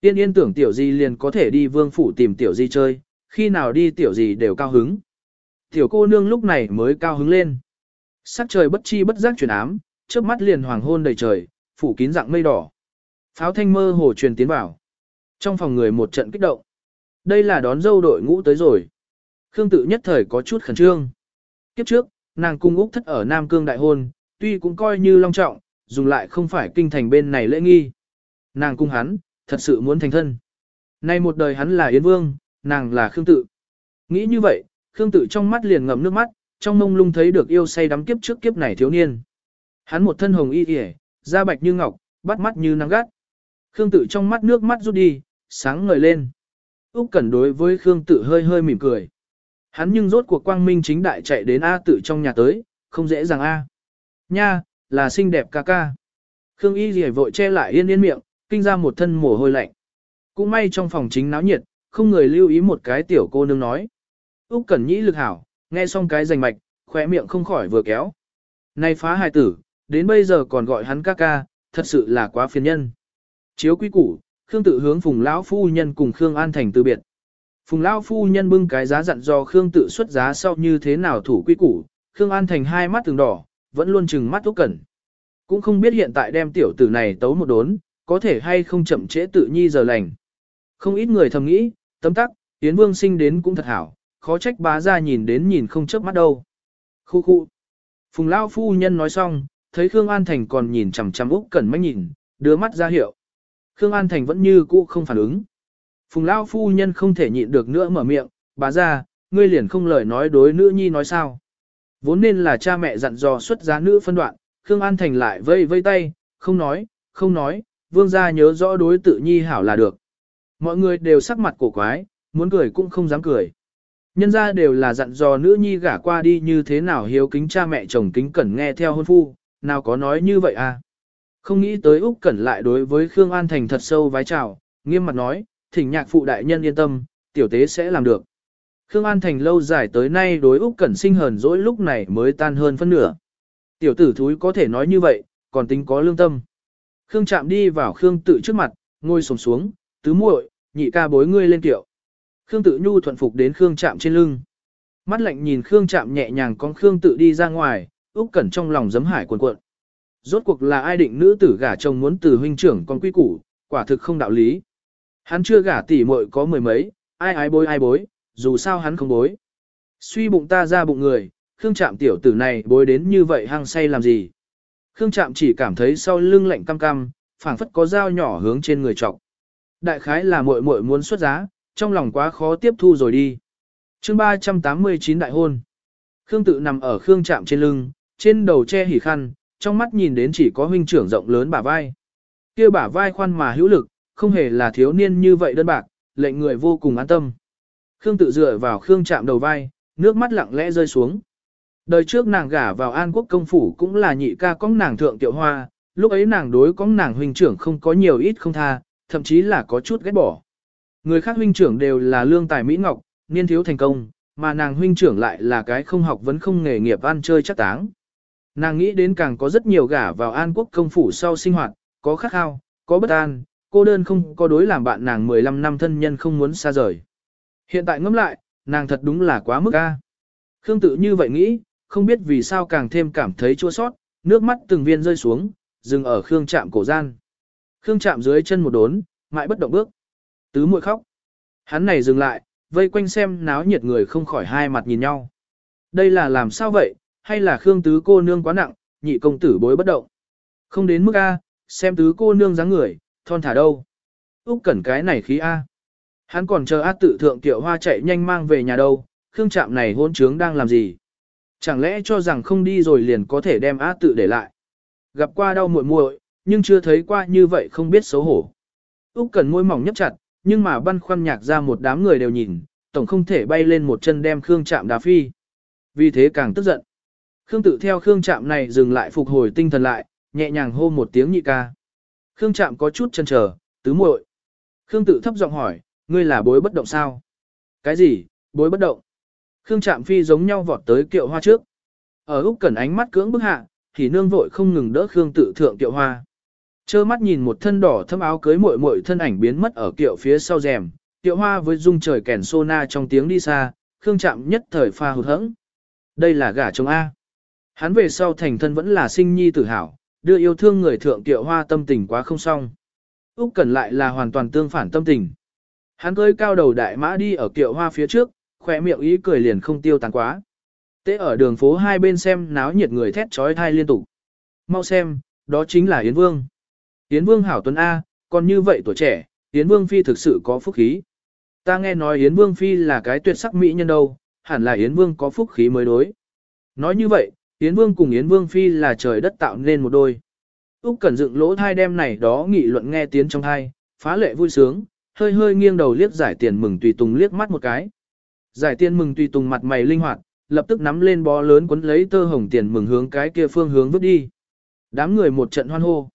Speaker 1: Tiên yên tưởng tiểu gì liền có thể đi vương phủ tìm tiểu gì chơi, khi nào đi tiểu gì đều cao hứng. Tiểu cô nương lúc này mới cao hứng lên. Sắc trời bất chi bất giác chuyển ám, trước mắt liền hoàng hôn đầy trời, phủ kín dạng mây đỏ. Pháo thanh mơ hồ truyền tiến vào. Trong phòng người một trận kích động. Đây là đón dâu đội ngũ tới rồi. Khương tự nhất thời có chút khẩn trương. Kiếp trước, nàng cung Úc thất ở Nam Cương đại hôn, tuy cũng coi như long trọng, dùng lại không phải kinh thành bên này lễ nghi. Nàng cung hắn, thật sự muốn thành thân. Nay một đời hắn là Yến Vương, nàng là Khương tự. Nghĩ như vậy, Khương tự trong mắt liền ngậm nước mắt, trong mông lung thấy được yêu say đắm kiếp trước kiếp này thiếu niên. Hắn một thân hồng y y, da bạch như ngọc, bắt mắt như nắng gắt. Khương tự trong mắt nước mắt rút đi, sáng ngời lên. Úc Cẩn đối với Khương tự hơi hơi mỉm cười. Hắn nhưng rốt cuộc quang minh chính đại chạy đến A tự trong nhà tới, không dễ dàng A. Nha, là xinh đẹp ca ca. Khương Y Liễu vội che lại yên yên miệng, kinh ra một thân mồ hôi lạnh. Cũng may trong phòng chính náo nhiệt, không người lưu ý một cái tiểu cô nương nói. Úc Cẩn nhĩ lực hảo, nghe xong cái rành mạch, khóe miệng không khỏi vừa kéo. Này phá hài tử, đến bây giờ còn gọi hắn ca ca, thật sự là quá phiền nhân. Chiếu quý củ, Khương tự hướng Phùng lão phu nhân cùng Khương An Thành từ biệt. Phùng lão phu nhân bưng cái giá dặn do Khương tự xuất giá sau như thế nào thủ quý củ, Khương An Thành hai mắt từng đỏ, vẫn luôn trừng mắt Úc Cẩn. Cũng không biết hiện tại đem tiểu tử này tấu một đốn, có thể hay không chậm trễ tự nhi giờ lành. Không ít người thầm nghĩ, tấm tắc, Yến Vương sinh đến cũng thật hảo, khó trách bá ra nhìn đến nhìn không chớp mắt đâu. Khu khu. Phùng Lao phu nhân nói xong, thấy Khương An Thành còn nhìn chằm chằm Úc Cẩn mách nhìn, đưa mắt ra hiệu. Khương An Thành vẫn như cũ không phản ứng. Phùng Lao phu nhân không thể nhịn được nữa mở miệng, bá ra, ngươi liền không lời nói đối nữ nhi nói sao. Vốn nên là cha mẹ dặn dò xuất giá nữ phân đoạn, Khương An Thành lại vây vây tay, không nói, không nói, vương gia nhớ rõ đối tự nhi hảo là được. Mọi người đều sắc mặt cổ quái, muốn cười cũng không dám cười. Nhân ra đều là dặn dò nữ nhi gả qua đi như thế nào hiếu kính cha mẹ chồng kính cẩn nghe theo hôn phu, nào có nói như vậy à. Không nghĩ tới Úc Cẩn lại đối với Khương An Thành thật sâu vái chào, nghiêm mặt nói, thỉnh nhạc phụ đại nhân yên tâm, tiểu tế sẽ làm được. Khương An Thành lâu dài tới nay đối Úc Cẩn sinh hờn dỗi lúc này mới tan hơn phân nửa. Tiểu tử thúi có thể nói như vậy, còn tính có lương tâm. Khương chạm đi vào Khương tự trước mặt, ngồi sổng xuống, tứ muội, nhị ca bối ngươi lên tiểu. Khương tự nhu thuận phục đến Khương Trạm trên lưng. Mắt lạnh nhìn Khương Trạm nhẹ nhàng con Khương tự đi ra ngoài, Úc Cẩn trong lòng giấm hải cuồn cuộn. Rốt cuộc là ai định nữ tử gả chồng muốn từ huynh trưởng con quy củ, quả thực không đạo lý. Hắn chưa gả tỷ muội có mười mấy, ai ai bối ai bối, dù sao hắn không bối. Suy bụng ta ra bụng người, Khương Trạm tiểu tử này bối đến như vậy hăng say làm gì. Khương Trạm chỉ cảm thấy sau lưng lạnh cam cam, phảng phất có dao nhỏ hướng trên người trọc. Đại khái là muội muội muốn xuất giá, trong lòng quá khó tiếp thu rồi đi. chương 389 đại hôn. Khương tự nằm ở Khương Trạm trên lưng, trên đầu che hỉ khăn, trong mắt nhìn đến chỉ có huynh trưởng rộng lớn bả vai. kia bả vai khoan mà hữu lực, không hề là thiếu niên như vậy đơn bạc, lệnh người vô cùng an tâm. Khương tự dựa vào Khương chạm đầu vai, nước mắt lặng lẽ rơi xuống. Đời trước nàng gả vào An Quốc công phủ cũng là nhị ca cóng nàng thượng tiểu hoa, lúc ấy nàng đối cóng nàng huynh trưởng không có nhiều ít không tha, thậm chí là có chút ghét bỏ. Người khác huynh trưởng đều là lương tài mỹ ngọc, niên thiếu thành công, mà nàng huynh trưởng lại là cái không học vẫn không nghề nghiệp ăn chơi chắc táng. Nàng nghĩ đến càng có rất nhiều gả vào An Quốc công phủ sau sinh hoạt, có khắc khao, có bất an, cô đơn không có đối làm bạn nàng 15 năm thân nhân không muốn xa rời. Hiện tại ngẫm lại, nàng thật đúng là quá mức a. Khương tự như vậy nghĩ, không biết vì sao càng thêm cảm thấy chua sót, nước mắt từng viên rơi xuống, dừng ở Khương chạm cổ gian. Khương chạm dưới chân một đốn, mãi bất động bước. Tứ muội khóc. Hắn này dừng lại, vây quanh xem náo nhiệt người không khỏi hai mặt nhìn nhau. Đây là làm sao vậy, hay là Khương tứ cô nương quá nặng, nhị công tử bối bất động. Không đến mức A, xem tứ cô nương dáng người, thon thả đâu. Úc cẩn cái này khí A. Hắn còn chờ át tự thượng tiểu hoa chạy nhanh mang về nhà đâu, Khương trạm này hôn trướng đang làm gì. Chẳng lẽ cho rằng không đi rồi liền có thể đem át tự để lại. Gặp qua đau muội muội, nhưng chưa thấy qua như vậy không biết xấu hổ. Úc cẩn môi mỏng nhấp chặt, nhưng mà băn khoăn nhạc ra một đám người đều nhìn, tổng không thể bay lên một chân đem Khương Trạm đá phi. Vì thế càng tức giận. Khương tự theo Khương Trạm này dừng lại phục hồi tinh thần lại, nhẹ nhàng hô một tiếng nhị ca. Khương Trạm có chút chần chờ, tứ muội. Khương tự thấp giọng hỏi, ngươi là bối bất động sao? Cái gì, bối bất động? Khương Trạm phi giống nhau vọt tới kiệu hoa trước. Ở Úc Cẩn ánh mắt cưỡng bức hạ, thì nương vội không ngừng đỡ Khương tự thượng kiệu hoa. Chơ mắt nhìn một thân đỏ thâm áo cưới muội muội thân ảnh biến mất ở kiệu phía sau rèm, kiệu hoa với dung trời kèn sô na trong tiếng đi xa, Khương Trạm nhất thời pha hụt hẫng. Đây là gả chồng A. Hắn về sau thành thân vẫn là sinh nhi tử hảo, đưa yêu thương người thượng tiệu hoa tâm tình quá không xong. Úc Cẩn lại là hoàn toàn tương phản tâm tình. Hắn cưỡi cao đầu đại mã đi ở kiệu hoa phía trước, khóe miệng ý cười liền không tiêu tán quá. Tế ở đường phố hai bên xem náo nhiệt người thét chói tai liên tục. Mau xem, đó chính là Yến Vương. Yến Vương hảo tuấn A, còn như vậy tuổi trẻ, Yến Vương Phi thực sự có phúc khí. Ta nghe nói Yến Vương Phi là cái tuyệt sắc mỹ nhân đâu, hẳn là Yến Vương có phúc khí mới đối. Nói như vậy, Yến Vương cùng Yến Vương Phi là trời đất tạo nên một đôi. Úc Cẩn dựng lỗ thai đem này đó nghị luận nghe tiếng trong thai, phá lệ vui sướng, hơi hơi nghiêng đầu liếc giải tiền mừng tùy tùng liếc mắt một cái. Giải tiền mừng tùy tùng mặt mày linh hoạt, lập tức nắm lên bó lớn quấn lấy tơ hồng tiền mừng hướng cái kia phương hướng vứt đi. Đám người một trận hoan hô.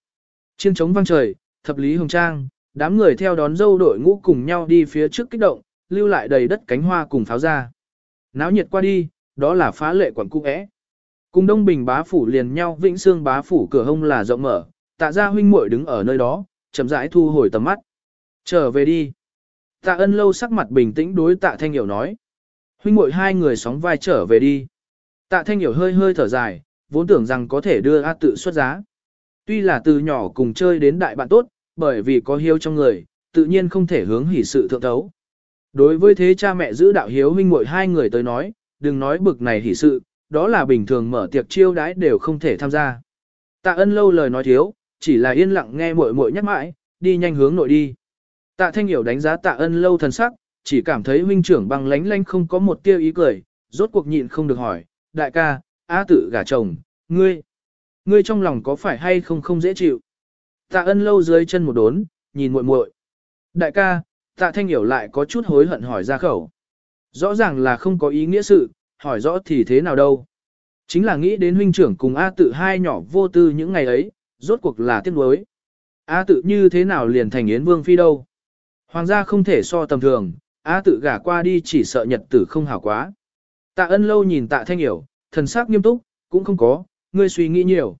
Speaker 1: Chiêng trống vang trời, thập lý hồng trang, đám người theo đón dâu đội ngũ cùng nhau đi phía trước kích động, lưu lại đầy đất cánh hoa cùng pháo ra. Náo nhiệt qua đi, đó là phá lệ quận cung ẽ. Cùng Đông Bình bá phủ liền nhau Vĩnh Xương bá phủ cửa hông là rộng mở, tạ gia huynh muội đứng ở nơi đó, chậm rãi thu hồi tầm mắt. Trở về đi. Tạ ân lâu sắc mặt bình tĩnh đối tạ thanh hiểu nói. Huynh muội hai người sóng vai trở về đi. Tạ thanh hiểu hơi hơi thở dài, vốn tưởng rằng có thể đưa A tự xuất giá. Tuy là từ nhỏ cùng chơi đến đại bạn tốt, bởi vì có hiếu trong người, tự nhiên không thể hướng hỉ sự thượng thấu. Đối với thế cha mẹ giữ đạo hiếu huynh muội hai người tới nói, đừng nói bực này hỉ sự, đó là bình thường mở tiệc chiêu đãi đều không thể tham gia. Tạ ân lâu lời nói thiếu, chỉ là yên lặng nghe muội muội nhắc mãi, đi nhanh hướng nội đi. Tạ thanh hiểu đánh giá tạ ân lâu thần sắc, chỉ cảm thấy huynh trưởng bằng lánh lánh không có một tiêu ý cười, rốt cuộc nhịn không được hỏi, đại ca, á tự gả chồng, ngươi, ngươi trong lòng có phải hay không không dễ chịu. Tạ ân lâu dưới chân một đốn, nhìn muội muội. Đại ca, tạ thanh hiểu lại có chút hối hận hỏi ra khẩu. Rõ ràng là không có ý nghĩa sự, hỏi rõ thì thế nào đâu. Chính là nghĩ đến huynh trưởng cùng A tự hai nhỏ vô tư những ngày ấy, rốt cuộc là tiếc nuối. A tự như thế nào liền thành Yến Vương Phi đâu. Hoàng gia không thể so tầm thường, A tự gả qua đi chỉ sợ nhật tử không hảo quá. Tạ ân lâu nhìn tạ thanh hiểu, thần sắc nghiêm túc, cũng không có, ngươi suy nghĩ nhiều.